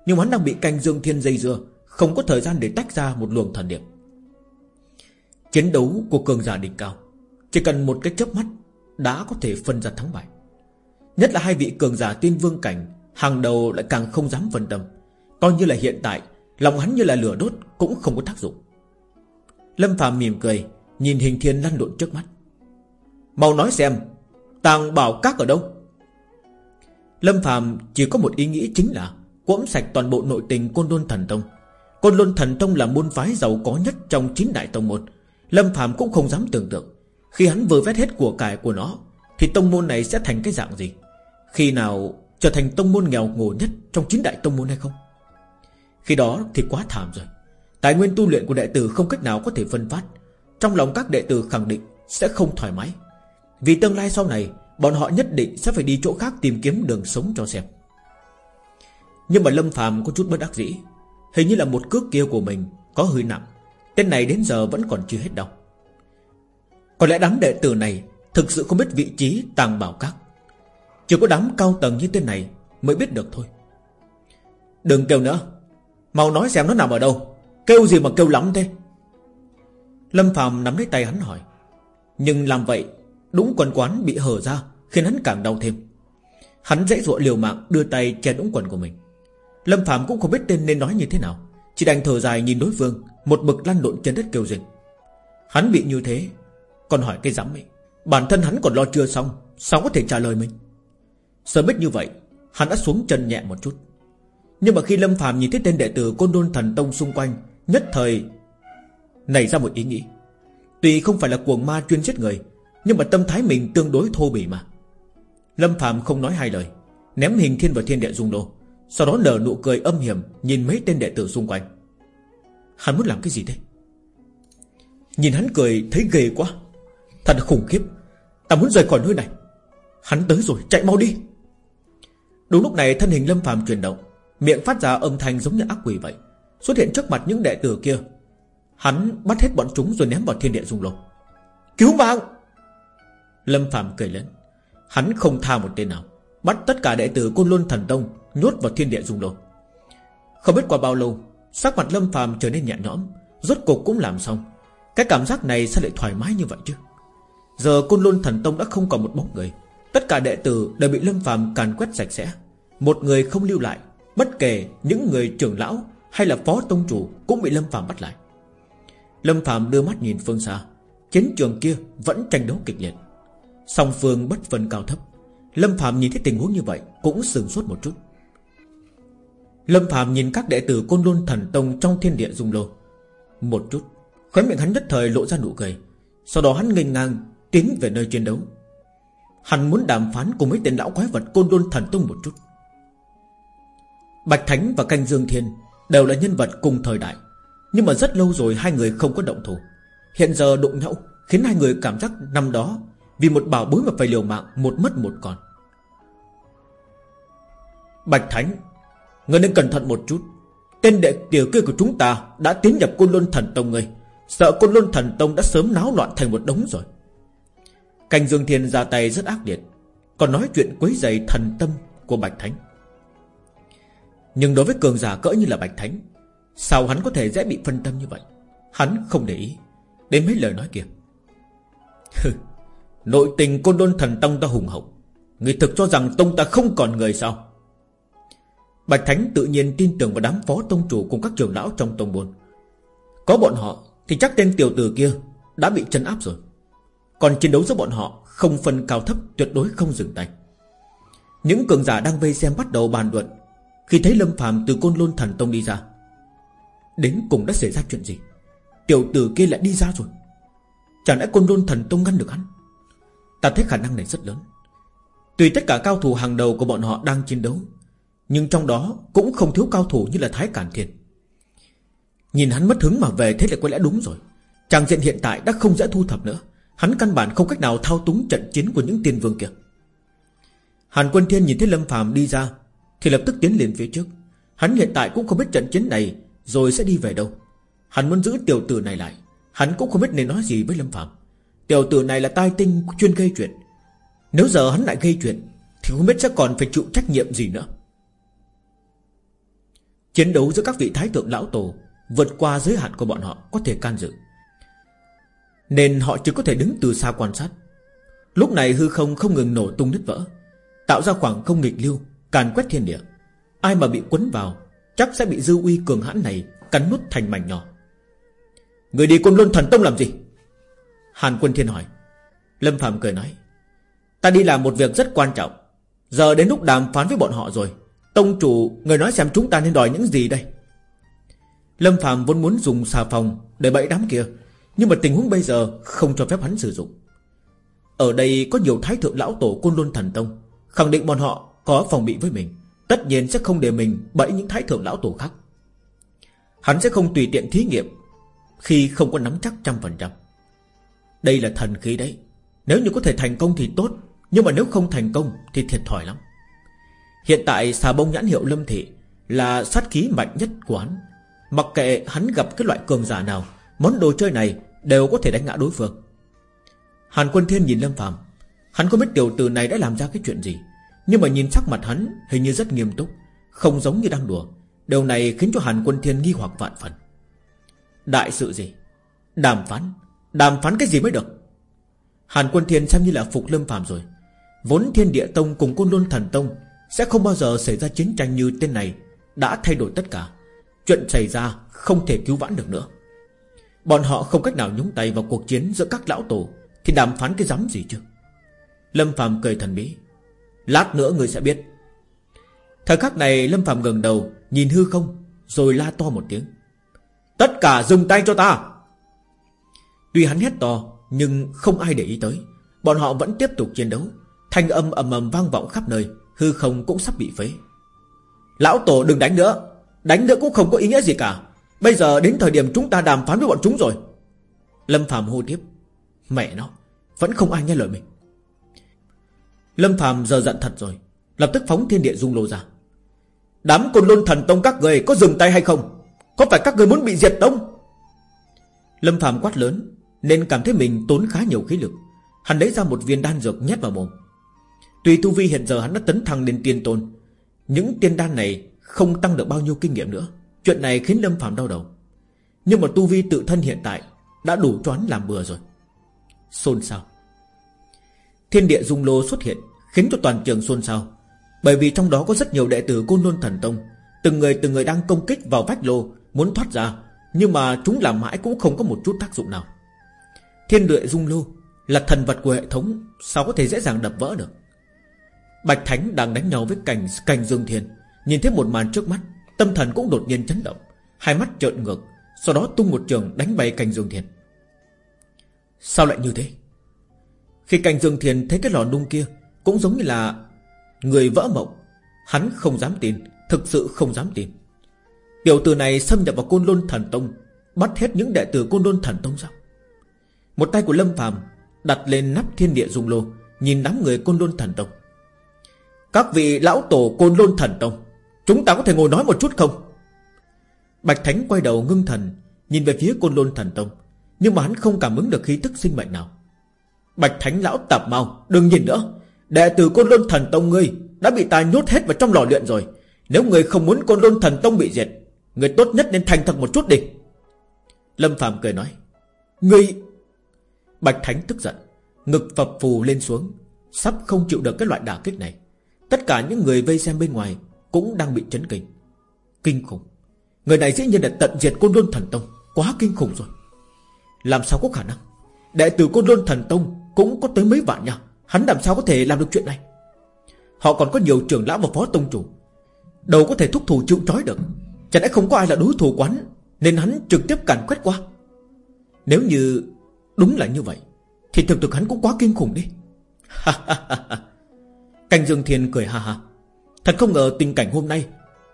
Nhưng hắn đang bị canh dương thiên dây dưa, Không có thời gian để tách ra một luồng thần điểm Chiến đấu của cường giả đỉnh cao, Chỉ cần một cái chớp mắt Đã có thể phân ra thắng bại. Nhất là hai vị cường giả tiên vương cảnh, Hàng đầu lại càng không dám phân tâm. Coi như là hiện tại, Lòng hắn như là lửa đốt cũng không có tác dụng. Lâm Phạm mỉm cười, Nhìn hình thiên lăn lộn trước mắt. Mau nói xem, Tàng bảo các ở đâu? Lâm Phạm chỉ có một ý nghĩ chính là Quẫm sạch toàn bộ nội tình côn đôn thần tông. Côn Luân Thần Tông là môn phái giàu có nhất trong chín đại tông môn. Lâm Phạm cũng không dám tưởng tượng, Khi hắn vừa vét hết của cải của nó, Thì tông môn này sẽ thành cái dạng gì? Khi nào trở thành tông môn nghèo ngổ nhất Trong chín đại tông môn hay không? Khi đó thì quá thảm rồi. Tài nguyên tu luyện của đệ tử không cách nào có thể phân phát. Trong lòng các đệ tử khẳng định Sẽ không thoải mái. Vì tương lai sau này, Bọn họ nhất định sẽ phải đi chỗ khác tìm kiếm đường sống cho xem. Nhưng mà Lâm Phàm có chút bất đắc dĩ. Hình như là một cước kia của mình Có hơi nặng. Tên này đến giờ vẫn còn chưa hết đâu Có lẽ đám đệ tử này Thực sự không biết vị trí tàng bảo các. Chỉ có đám cao tầng như tên này Mới biết được thôi. Đừng kêu nữa. Mau nói xem nó nằm ở đâu. Kêu gì mà kêu lắm thế? Lâm Phạm nắm lấy tay hắn hỏi. Nhưng làm vậy, Đúng quần quán bị hở ra, Khiến hắn càng đau thêm. Hắn dễ dụa liều mạng đưa tay che đúng quần của mình. Lâm Phạm cũng không biết tên nên nói như thế nào. Chỉ đành thở dài nhìn đối phương, Một bực lăn lộn trên đất kêu rình Hắn bị như thế, Còn hỏi cái dám ấy, Bản thân hắn còn lo chưa xong, Sao có thể trả lời mình? Sớm biết như vậy, Hắn đã xuống chân nhẹ một chút. Nhưng mà khi Lâm phàm nhìn thấy tên đệ tử Côn Đôn Thần Tông xung quanh, Nhất thời Nảy ra một ý nghĩ. Tuy không phải là cuồng ma chuyên giết người, Nhưng mà tâm thái mình tương đối thô bỉ mà. Lâm phàm không nói hai lời, Ném hình thiên vào thiên địa dung đô, Sau đó nở nụ cười âm hiểm Nhìn mấy tên đệ tử xung quanh. Hắn muốn làm cái gì thế? Nhìn hắn cười thấy ghê quá. Thật khủng khiếp, Ta muốn rời khỏi nơi này. Hắn tới rồi, chạy mau đi. Đúng lúc này thân hình Lâm phàm chuyển động, Miệng phát ra âm thanh giống như ác quỷ vậy, Xuất hiện trước mặt những đệ tử kia. Hắn bắt hết bọn chúng rồi ném vào thiên địa dung lô Cứu mạng! Lâm phàm cười lớn. Hắn không tha một tên nào, Bắt tất cả đệ tử Côn Luân Thần Tông Nhốt vào thiên địa dung lô Không biết qua bao lâu, Sắc mặt Lâm phàm trở nên nhẹ nhõm, Rốt cục cũng làm xong. Cái cảm giác này sao lại thoải mái như vậy chứ? Giờ Côn Luân Thần Tông đã không còn một bóng người, Tất cả đệ tử đều bị Lâm phàm càn quét sạch sẽ. Một người không lưu lại, Bất kể những người trưởng lão Hay là phó tông chủ cũng bị Lâm Phạm bắt lại. Lâm Phạm đưa mắt nhìn phương xa, Chiến trường kia vẫn tranh đấu kịch liệt. Song phương bất phân cao thấp, Lâm Phạm nhìn thấy tình huống như vậy Cũng sừng sốt một chút. Lâm Phạm nhìn các đệ tử Côn Lôn Thần Tông Trong thiên địa dung lô. Một chút, Khóe miệng hắn nhất thời lộ ra nụ cười. Sau đó hắn nghênh ngang tiến về nơi chiến đấu. Hắn muốn đàm phán cùng mấy tên lão quái vật Côn Lôn Thần Tông một chút. Bạch Thánh và Canh Dương Thiên Đều là nhân vật cùng thời đại. Nhưng mà rất lâu rồi hai người không có động thủ. Hiện giờ đụng nhau Khiến hai người cảm giác năm đó Vì một bảo bối mà phải liều mạng Một mất một còn. Bạch Thánh, Người nên cẩn thận một chút. Tên đệ tiểu kia của chúng ta Đã tiến nhập Côn Luân Thần Tông ngươi. Sợ Côn Luân Thần Tông đã sớm náo loạn thành một đống rồi. Canh Dương Thiên ra tay rất ác liệt, Còn nói chuyện quấy giày thần tâm của Bạch Thánh. Nhưng đối với cường giả cỡ như là Bạch Thánh, Sao hắn có thể dễ bị phân tâm như vậy? Hắn không để ý. Đến mấy lời nói kia. Nội tình côn đôn thần tông ta hùng hậu. Người thực cho rằng tông ta không còn người sao? Bạch Thánh tự nhiên tin tưởng vào đám phó tông chủ Cùng các trưởng lão trong tông buôn Có bọn họ thì chắc tên tiểu tử kia Đã bị chân áp rồi. Còn chiến đấu giữa bọn họ Không phân cao thấp, tuyệt đối không dừng tay. Những cường giả đang vây xem bắt đầu bàn luận khi thấy Lâm phàm từ côn lôn thần tông đi ra, Đến cùng đã xảy ra chuyện gì? Tiểu tử kia lại đi ra rồi. Chẳng lẽ côn lôn thần tông ngăn được hắn? Ta thấy khả năng này rất lớn. Tuy tất cả cao thủ hàng đầu của bọn họ đang chiến đấu, Nhưng trong đó Cũng không thiếu cao thủ như là Thái Cản Thiên. Nhìn hắn mất hứng mà về Thế lại có lẽ đúng rồi. Trang diện hiện tại đã không dễ thu thập nữa. Hắn căn bản không cách nào thao túng trận chiến của những tiên vương kia. Hàn quân thiên nhìn thấy Lâm phàm đi ra thì lập tức tiến lên phía trước. Hắn hiện tại cũng không biết trận chiến này Rồi sẽ đi về đâu. Hắn muốn giữ tiểu tử này lại. Hắn cũng không biết nên nói gì với Lâm Phạm Tiểu tử này là tai tinh chuyên gây chuyện. Nếu giờ hắn lại gây chuyện, Thì không biết sẽ còn phải chịu trách nhiệm gì nữa. Chiến đấu giữa các vị thái thượng lão tổ Vượt qua giới hạn của bọn họ Có thể can dự. Nên họ chỉ có thể đứng từ xa quan sát. Lúc này hư không không ngừng nổ tung nứt vỡ, Tạo ra khoảng không nghịch lưu. Càn quét thiên địa. Ai mà bị quấn vào, Chắc sẽ bị dư uy cường hãn này Cắn nút thành mảnh nhỏ. Người đi côn luân thần tông làm gì? Hàn quân thiên hỏi. Lâm Phạm cười nói. Ta đi làm một việc rất quan trọng. Giờ đến lúc đàm phán với bọn họ rồi. Tông chủ, Người nói xem chúng ta nên đòi những gì đây? Lâm Phạm vốn muốn dùng xà phòng Để bẫy đám kia, Nhưng mà tình huống bây giờ không cho phép hắn sử dụng. Ở đây có nhiều thái thượng lão tổ Côn Luân Thần Tông, Khẳng định bọn họ có phòng bị với mình, Tất nhiên sẽ không để mình bẫy những thái thượng lão tổ khác. Hắn sẽ không tùy tiện thí nghiệm Khi không có nắm chắc trăm phần trăm. Đây là thần khí đấy. Nếu như có thể thành công thì tốt, Nhưng mà nếu không thành công thì thiệt thòi lắm. Hiện tại xà bông nhãn hiệu lâm thị Là sát khí mạnh nhất của hắn. Mặc kệ hắn gặp cái loại cường giả nào, Món đồ chơi này đều có thể đánh ngã đối phương. Hàn quân thiên nhìn Lâm Phạm Hắn có biết tiểu tử này đã làm ra cái chuyện gì. Nhưng mà nhìn sắc mặt hắn, Hình như rất nghiêm túc, Không giống như đang đùa. Điều này khiến cho Hàn quân thiên nghi hoặc vạn phần. Đại sự gì? Đàm phán. Đàm phán cái gì mới được? Hàn quân thiên xem như là phục Lâm Phạm rồi. Vốn thiên địa tông cùng côn luân thần tông Sẽ không bao giờ xảy ra chiến tranh như tên này, Đã thay đổi tất cả. Chuyện xảy ra không thể cứu vãn được nữa. Bọn họ không cách nào nhúng tay vào cuộc chiến giữa các lão tổ, Thì đàm phán cái dám gì chứ? Lâm Phạm cười thần bí. Lát nữa người sẽ biết. Thời khắc này Lâm Phạm gần đầu, Nhìn hư không, Rồi la to một tiếng. Tất cả dừng tay cho ta. Tuy hắn hét to, Nhưng không ai để ý tới. Bọn họ vẫn tiếp tục chiến đấu. Thanh âm ầm ầm vang vọng khắp nơi, Hư không cũng sắp bị phế. Lão tổ đừng đánh nữa. Đánh nữa cũng không có ý nghĩa gì cả. Bây giờ đến thời điểm chúng ta đàm phán với bọn chúng rồi. Lâm Phạm hô tiếp. Mẹ nó, Vẫn không ai nghe lời mình. Lâm Phạm giờ giận thật rồi, Lập tức phóng thiên địa dung lô ra. Đám côn lôn thần tông các người có dừng tay hay không? Có phải các người muốn bị diệt tông? Lâm Phạm quát lớn, Nên cảm thấy mình tốn khá nhiều khí lực. Hắn lấy ra một viên đan dược nhét vào mồm. Tùy tu vi hiện giờ hắn đã tấn thăng lên tiên tôn, Những tiên đan này Không tăng được bao nhiêu kinh nghiệm nữa. Chuyện này khiến Lâm Phạm đau đầu. Nhưng mà tu vi tự thân hiện tại Đã đủ choán làm bừa rồi. Xôn xao. Thiên địa dung lô xuất hiện, Khiến cho toàn trường xôn xao. Bởi vì trong đó có rất nhiều đệ tử Côn Luân Thần Tông, Từng người từng người đang công kích vào vách lô, Muốn thoát ra, Nhưng mà chúng làm mãi cũng không có một chút tác dụng nào. Thiên địa dung lô Là thần vật của hệ thống, Sao có thể dễ dàng đập vỡ được? Bạch Thánh đang đánh nhau với cảnh cảnh Dương Thiên, Nhìn thấy một màn trước mắt, Tâm thần cũng đột nhiên chấn động, Hai mắt trợn ngược, Sau đó tung một trường đánh bay cành Dương Thiên. Sao lại như thế? Khi cành Dương Thiên thấy cái lò nung kia Cũng giống như là Người vỡ mộng, Hắn không dám tin, Thực sự không dám tin. Tiểu tử này xâm nhập vào côn lôn thần tông, Bắt hết những đệ tử côn lôn thần tông sao? Một tay của Lâm phàm Đặt lên nắp thiên địa dung lô, Nhìn đám người côn lôn thần tông. Các vị lão tổ côn lôn thần tông, Chúng ta có thể ngồi nói một chút không? Bạch Thánh quay đầu ngưng thần, Nhìn về phía côn lôn thần tông, Nhưng mà hắn không cảm ứng được khí tức sinh mệnh nào. Bạch Thánh lão tạp mau, Đừng nhìn nữa. Đệ tử côn lôn thần tông ngươi Đã bị ta nhốt hết vào trong lò luyện rồi. Nếu người không muốn côn lôn thần tông bị diệt, Người tốt nhất nên thành thật một chút đi. Lâm Phạm cười nói. Ngươi Bạch Thánh tức giận, Ngực phập phù lên xuống, Sắp không chịu được cái loại đả kích này. Tất cả những người vây xem bên ngoài cũng đang bị chấn kinh. Kinh khủng. Người này dĩ nhiên là tận diệt côn luân thần tông. Quá kinh khủng rồi. Làm sao có khả năng? Đệ tử côn luân thần tông cũng có tới mấy vạn nha. Hắn làm sao có thể làm được chuyện này? Họ còn có nhiều trưởng lão và phó tông chủ. Đâu có thể thúc thủ chịu trói được. Chẳng lẽ không có ai là đối thủ quán, Nên hắn trực tiếp càn quét qua? Nếu như đúng là như vậy, Thì thực thực hắn cũng quá kinh khủng đi. Canh Dương Thiên cười ha ha. Thật không ngờ tình cảnh hôm nay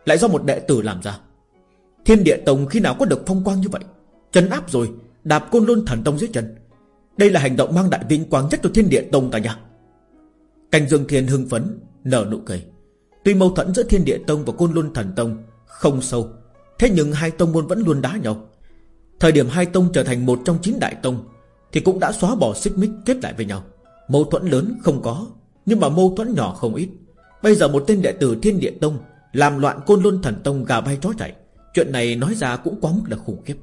Lại do một đệ tử làm ra. Thiên địa tông khi nào có được phong quang như vậy, Chân áp rồi, Đạp côn lôn thần tông dưới chân đây là hành động mang đại vinh quang nhất cho thiên địa tông ta nha. Cảnh dương thiên hưng phấn, Nở nụ cười. Tuy mâu thuẫn giữa thiên địa tông và côn luân thần tông Không sâu, Thế nhưng hai tông môn vẫn luôn đá nhau. Thời điểm hai tông trở thành một trong chín đại tông, Thì cũng đã xóa bỏ xích mích kết lại với nhau. Mâu thuẫn lớn không có, Nhưng mà mâu thuẫn nhỏ không ít. Bây giờ một tên đệ tử thiên địa tông Làm loạn côn luân thần tông gà bay chó chạy. Chuyện này nói ra cũng quá mức là khủng khiếp.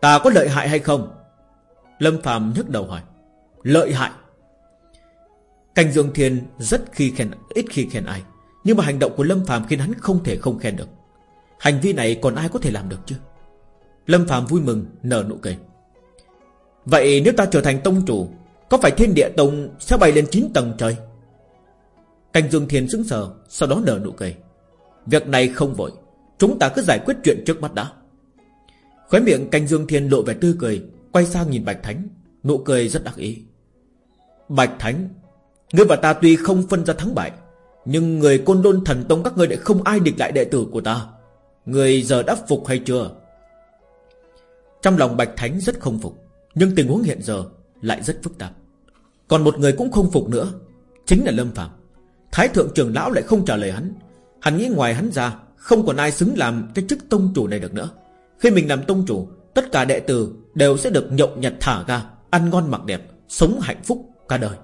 Ta có lợi hại hay không? Lâm phàm nhấc đầu hỏi, Lợi hại. Cành Dương Thiên rất khi khen, ít khi khen ai, Nhưng mà hành động của Lâm phàm khiến hắn không thể không khen được. Hành vi này còn ai có thể làm được chứ? Lâm phàm vui mừng, nở nụ cười. Vậy nếu ta trở thành tông chủ, Có phải thiên địa tông sẽ bay lên 9 tầng trời? Cành Dương Thiên sững sờ, Sau đó nở nụ cười. Việc này không vội, Chúng ta cứ giải quyết chuyện trước mắt đã. Khóe miệng canh Dương Thiên lộ vẻ tươi cười Quay sang nhìn Bạch Thánh, Nụ cười rất đặc ý. Bạch Thánh, Ngươi và ta tuy không phân ra thắng bại, Nhưng người côn đôn thần tông các ngươi lại không ai địch lại đệ tử của ta. Người giờ đã phục hay chưa? Trong lòng Bạch Thánh rất không phục, Nhưng tình huống hiện giờ lại rất phức tạp. Còn một người cũng không phục nữa, Chính là Lâm Phạm Thái thượng trưởng lão lại không trả lời hắn. Hắn nghĩ ngoài hắn ra, Không còn ai xứng làm cái chức tông chủ này được nữa. Khi mình làm tông chủ Tất cả đệ tử đều sẽ được nhậu nhặt thả ga, Ăn ngon mặc đẹp, Sống hạnh phúc cả đời.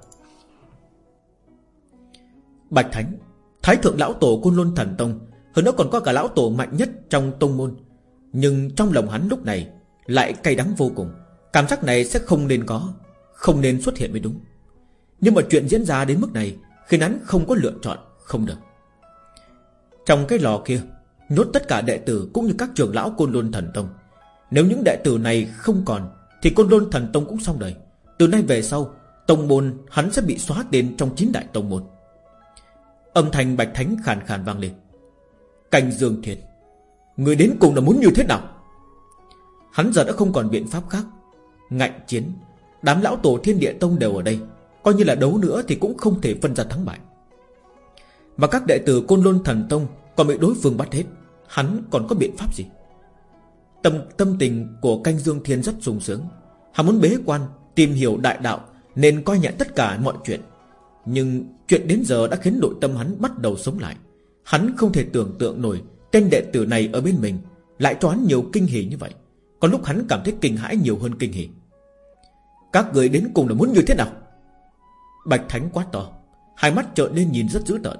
Bạch Thánh, Thái thượng lão tổ côn luân thần tông, Hơn nữa còn có cả lão tổ mạnh nhất trong tông môn. Nhưng trong lòng hắn lúc này Lại cay đắng vô cùng, Cảm giác này sẽ không nên có, Không nên xuất hiện mới đúng. Nhưng mà chuyện diễn ra đến mức này Khiến hắn không có lựa chọn, Không được. Trong cái lò kia, Nhốt tất cả đệ tử cũng như các trường lão Côn luân Thần Tông nếu những đệ tử này không còn, Thì Côn Lôn Thần Tông cũng xong đời. Từ nay về sau, Tông môn hắn sẽ bị xóa tên trong chín đại tông môn. Âm thanh bạch thánh khàn khàn vang lên. Cảnh Dương Thiệt Người đến cùng là muốn như thế nào? Hắn giờ đã không còn biện pháp khác. Ngạnh chiến, Đám lão tổ thiên địa tông đều ở đây, Coi như là đấu nữa thì cũng không thể phân ra thắng bại. Mà các đệ tử Côn Lôn Thần Tông Còn bị đối phương bắt hết, Hắn còn có biện pháp gì? Tâm tâm tình của canh Dương Thiên rất sung sướng. Hắn muốn bế quan, Tìm hiểu đại đạo, Nên coi nhẹ tất cả mọi chuyện. Nhưng chuyện đến giờ đã khiến nội tâm hắn bắt đầu sống lại. Hắn không thể tưởng tượng nổi Tên đệ tử này ở bên mình Lại cho hắn nhiều kinh hỉ như vậy. Có lúc hắn cảm thấy kinh hãi nhiều hơn kinh hỉ. Các người đến cùng là muốn như thế nào? Bạch Thánh quá to, Hai mắt trợn lên nhìn rất dữ tợn.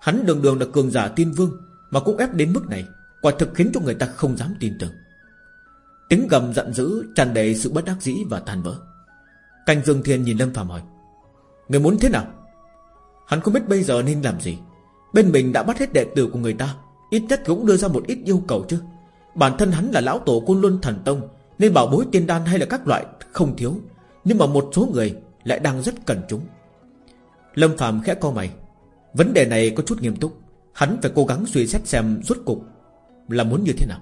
Hắn đường đường là cường giả tiên vương Mà cũng ép đến mức này, Quả thực khiến cho người ta không dám tin tưởng. Tiếng gầm giận dữ tràn đầy sự bất đắc dĩ và tàn vỡ. Canh Dương Thiên nhìn Lâm Phạm hỏi, Người muốn thế nào? Hắn không biết bây giờ nên làm gì. Bên mình đã bắt hết đệ tử của người ta, Ít nhất cũng đưa ra một ít yêu cầu chứ. Bản thân hắn là lão tổ côn luân thần tông, Nên bảo bối tiên đan hay là các loại không thiếu. Nhưng mà một số người Lại đang rất cần chúng. Lâm Phạm khẽ co mày, Vấn đề này có chút nghiêm túc. Hắn phải cố gắng suy xét xem rốt cục Là muốn như thế nào.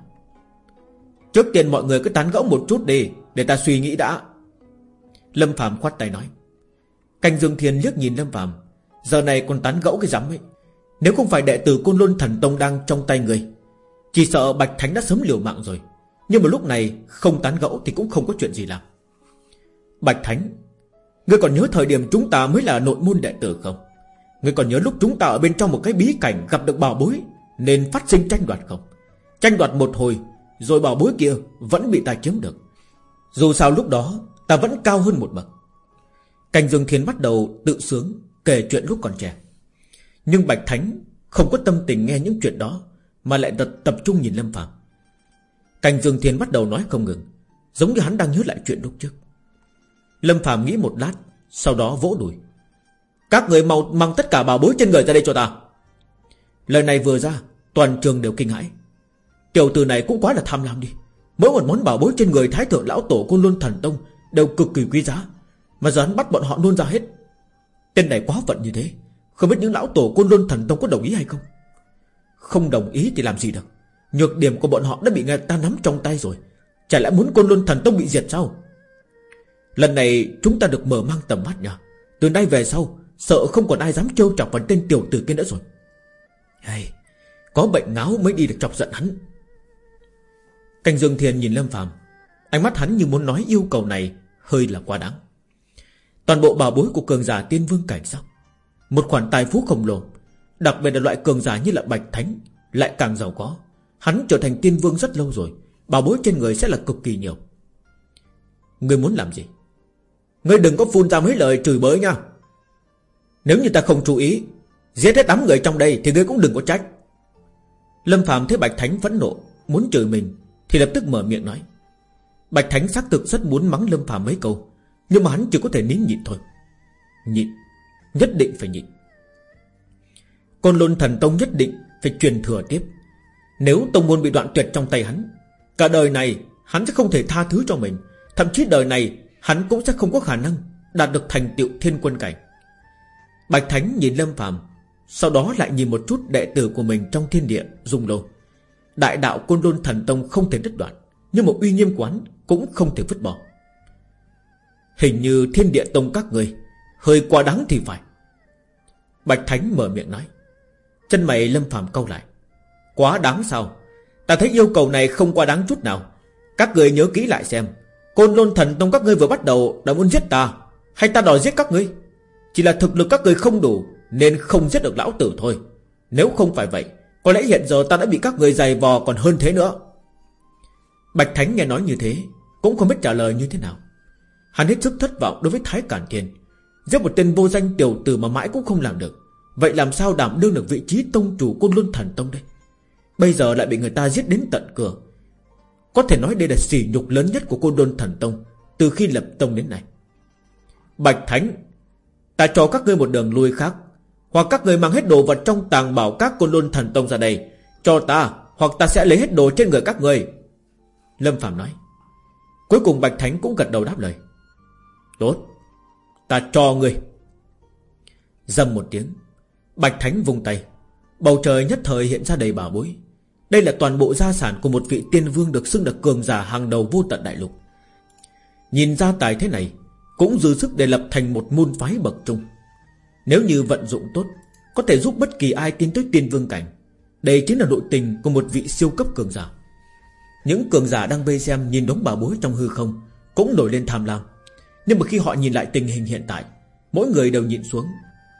Trước tiên mọi người cứ tán gẫu một chút đi, Để ta suy nghĩ đã. Lâm Phạm khoát tay nói. Canh Dương Thiên liếc nhìn Lâm Phạm Giờ này còn tán gẫu cái rắm ấy. Nếu không phải đệ tử Côn Luân Thần Tông đang trong tay người, Chỉ sợ Bạch Thánh đã sớm liều mạng rồi. Nhưng mà lúc này không tán gẫu Thì cũng không có chuyện gì làm. Bạch Thánh, Ngươi còn nhớ thời điểm chúng ta mới là nội môn đệ tử không? Ngươi còn nhớ lúc chúng ta ở bên trong một cái bí cảnh Gặp được bảo bối, Nên phát sinh tranh đoạt không? Tranh đoạt một hồi rồi bảo bối kia vẫn bị ta chiếm được. Dù sao lúc đó Ta vẫn cao hơn một bậc. Cảnh Dương Thiên bắt đầu tự sướng Kể chuyện lúc còn trẻ. Nhưng Bạch Thánh không có tâm tình nghe những chuyện đó Mà lại tập, tập trung nhìn Lâm Phạm Cảnh Dương Thiên bắt đầu nói không ngừng Giống như hắn đang nhớ lại chuyện lúc trước. Lâm Phạm nghĩ một lát Sau đó vỗ đùi. Các người mau mang tất cả bảo bối trên người ra đây cho ta. Lời này vừa ra Toàn trường đều kinh hãi. Tiểu tử này cũng quá là tham lam đi. Mỗi một món bảo bối trên người Thái thượng lão tổ côn Luân Thần Tông Đều cực kỳ quý giá Mà giờ hắn bắt bọn họ luôn ra hết. Tên này quá phận như thế Không biết những lão tổ côn luân thần tông có đồng ý hay không? Không đồng ý thì làm gì được. Nhược điểm của bọn họ đã bị người ta nắm trong tay rồi. Chả lẽ muốn côn luân thần tông bị diệt sao? Lần này chúng ta được mở mang tầm mắt nhỉ Từ nay về sau Sợ không còn ai dám trêu chọc vào tên tiểu tử kia nữa rồi. Hay, Có bệnh ngáo mới đi được chọc giận hắn. Canh Dương Thiền nhìn Lâm phạm Ánh mắt hắn như muốn nói yêu cầu này Hơi là quá đáng. Toàn bộ bảo bối của cường giả tiên vương cảnh sao Một khoản tài phú khổng lồ, Đặc biệt là loại cường giả như là Bạch Thánh, Lại càng giàu có. Hắn trở thành tiên vương rất lâu rồi, Bảo bối trên người sẽ là cực kỳ nhiều. Ngươi muốn làm gì? Ngươi đừng có phun ra mấy lời chửi bới nha. Nếu như ta không chú ý, Giết hết đám người trong đây Thì ngươi cũng đừng có trách. Lâm Phạm thấy Bạch Thánh phẫn nộ, Muốn chửi mình thì lập tức mở miệng nói Bạch Thánh xác thực rất muốn mắng Lâm Phàm mấy câu Nhưng mà hắn chỉ có thể nín nhịn thôi. Nhịn? Nhất định phải nhịn. Côn lôn thần tông nhất định Phải truyền thừa tiếp. Nếu tông môn bị đoạn tuyệt trong tay hắn Cả đời này hắn sẽ không thể tha thứ cho mình. Thậm chí đời này Hắn cũng sẽ không có khả năng Đạt được thành tựu thiên quân cảnh. Bạch Thánh nhìn Lâm Phàm, Sau đó lại nhìn một chút đệ tử của mình Trong thiên địa dung lô Đại đạo Côn Đôn Thần Tông không thể đứt đoạn, Nhưng một uy nghiêm quán Cũng không thể vứt bỏ. Hình như thiên địa tông các người, Hơi quá đáng thì phải. Bạch Thánh mở miệng nói, Chân mày lâm phàm câu lại, Quá đáng sao? Ta thấy yêu cầu này không quá đáng chút nào. Các người nhớ kỹ lại xem, Côn lôn thần tông các ngươi vừa bắt đầu Đã muốn giết ta, Hay ta đòi giết các ngươi? Chỉ là thực lực các người không đủ, Nên không giết được lão tử thôi. Nếu không phải vậy có lẽ hiện giờ ta đã bị các người giày vò còn hơn thế nữa. Bạch Thánh nghe nói như thế, Cũng không biết trả lời như thế nào. Hắn hết sức thất vọng đối với Thái Cản Thiên. Giết một tên vô danh tiểu tử mà mãi cũng không làm được. Vậy làm sao đảm đương được vị trí tông chủ côn luân thần tông đây? Bây giờ lại bị người ta giết đến tận cửa. Có thể nói đây là sỉ nhục lớn nhất của côn luân thần tông Từ khi lập tông đến nay. Bạch Thánh, Ta cho các ngươi một đường lui khác. Hoặc các người mang hết đồ vật trong tàng bảo các côn luân thần tông ra đây. Cho ta, Hoặc ta sẽ lấy hết đồ trên người các người. Lâm Phạm nói. Cuối cùng Bạch Thánh cũng gật đầu đáp lời. Tốt, Ta cho người Dầm một tiếng, Bạch Thánh vung tay. Bầu trời nhất thời hiện ra đầy bảo bối. Đây là toàn bộ gia sản của một vị tiên vương Được xưng là cường giả hàng đầu vô tận đại lục. Nhìn gia tài thế này, Cũng dư sức để lập thành một môn phái bậc trung. Nếu như vận dụng tốt, Có thể giúp bất kỳ ai tiến tới tiên vương cảnh. Đây chính là nội tình của một vị siêu cấp cường giả. Những cường giả đang vây xem Nhìn đống bảo bối trong hư không Cũng nổi lên tham lam. Nhưng mà khi họ nhìn lại tình hình hiện tại, Mỗi người đều nhìn xuống.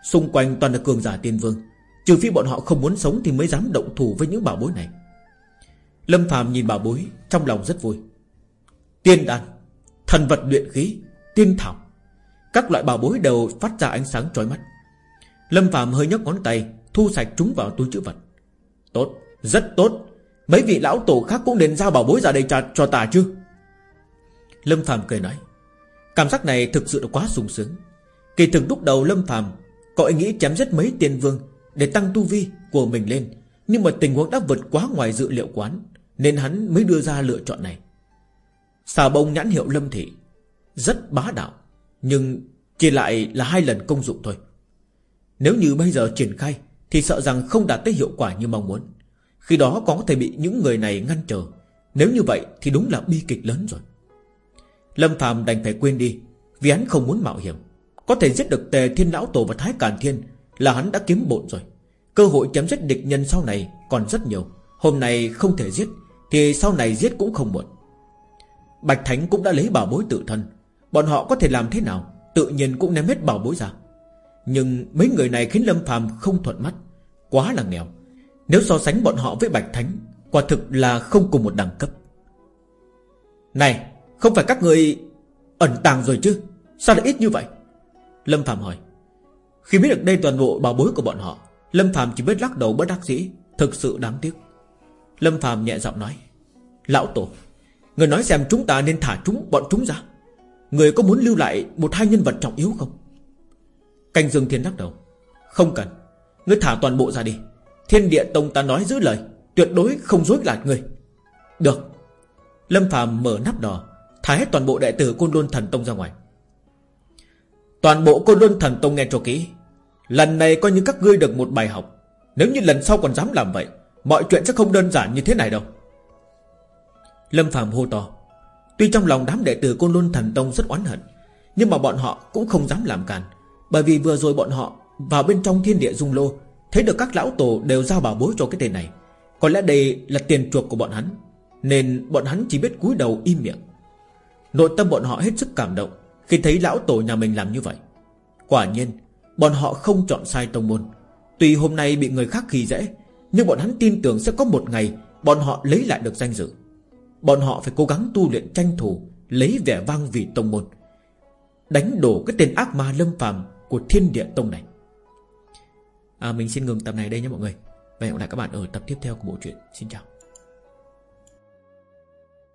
Xung quanh toàn là cường giả tiên vương. Trừ phi bọn họ không muốn sống Thì mới dám động thủ với những bảo bối này. Lâm phàm nhìn bảo bối, Trong lòng rất vui. Tiên đan, Thần vật luyện khí, Tiên thảo. Các loại bảo bối đều phát ra ánh sáng trói mắt. Lâm Phạm hơi nhấc ngón tay Thu sạch chúng vào túi chữ vật. Tốt, rất tốt. Mấy vị lão tổ khác cũng nên giao bảo bối ra đây cho, cho ta chứ. Lâm Phạm cười nói Cảm giác này thực sự là quá sung sướng. Kỳ thực lúc đầu Lâm Phạm, cậu ấy nghĩ chém giết mấy tiên vương Để tăng tu vi của mình lên Nhưng mà tình huống đã vượt quá ngoài dự liệu quán Nên hắn mới đưa ra lựa chọn này. Xà bông nhãn hiệu Lâm Thị Rất bá đạo Nhưng chỉ lại là hai lần công dụng thôi. Nếu như bây giờ triển khai, Thì sợ rằng không đạt tới hiệu quả như mong muốn. Khi đó có thể bị những người này ngăn trở. Nếu như vậy thì đúng là bi kịch lớn rồi. Lâm Phạm đành phải quên đi, Vì hắn không muốn mạo hiểm. Có thể giết được Tề Thiên Lão Tổ và Thái Càn Thiên Là hắn đã kiếm bộn rồi. Cơ hội chém giết địch nhân sau này còn rất nhiều. Hôm nay không thể giết, Thì sau này giết cũng không muộn. Bạch Thánh cũng đã lấy bảo bối tự thân. Bọn họ có thể làm thế nào? Tự nhiên cũng ném hết bảo bối ra. Nhưng mấy người này khiến Lâm Phàm không thuận mắt. Quá là nghèo. Nếu so sánh bọn họ với Bạch Thánh, Quả thực là không cùng một đẳng cấp. Này, Không phải các người ẩn tàng rồi chứ? Sao lại ít như vậy? Lâm Phạm hỏi. Khi biết được đây toàn bộ bảo bối của bọn họ, Lâm Phạm chỉ biết lắc đầu bất đắc dĩ. Thực sự đáng tiếc. Lâm Phạm nhẹ giọng nói. Lão Tổ, Người nói xem chúng ta nên thả chúng, bọn chúng ra. Người có muốn lưu lại một hai nhân vật trọng yếu không? Canh Dương Thiên lắc đầu. Không cần. Ngươi thả toàn bộ ra đi. Thiên địa tông ta nói giữ lời, Tuyệt đối không dối gạt ngươi. Được. Lâm Phạm mở nắp đỏ, Thả hết toàn bộ đệ tử Côn Luân Thần Tông ra ngoài. Toàn bộ Côn Luân Thần Tông nghe cho kỹ. Lần này coi như các ngươi được một bài học. Nếu như lần sau còn dám làm vậy, Mọi chuyện sẽ không đơn giản như thế này đâu. Lâm Phạm hô to. Tuy trong lòng đám đệ tử Côn Luân Thần Tông rất oán hận, Nhưng mà bọn họ cũng không dám làm càn. Bởi vì vừa rồi bọn họ Vào bên trong thiên địa dung lô, Thấy được các lão tổ đều giao bảo bối cho cái tên này. Có lẽ đây là tiền chuộc của bọn hắn, Nên bọn hắn chỉ biết cúi đầu im miệng. Nội tâm bọn họ hết sức cảm động Khi thấy lão tổ nhà mình làm như vậy. Quả nhiên, Bọn họ không chọn sai tông môn. Tuy hôm nay bị người khác khi dễ, Nhưng bọn hắn tin tưởng sẽ có một ngày Bọn họ lấy lại được danh dự. Bọn họ phải cố gắng tu luyện tranh thủ, Lấy vẻ vang vì tông môn. Đánh đổ cái tên ác ma lâm phàm của thiên địa tông này. À, Mình xin ngừng tập này đây nhé mọi người. Và hẹn gặp lại các bạn ở tập tiếp theo của bộ truyện. Xin chào.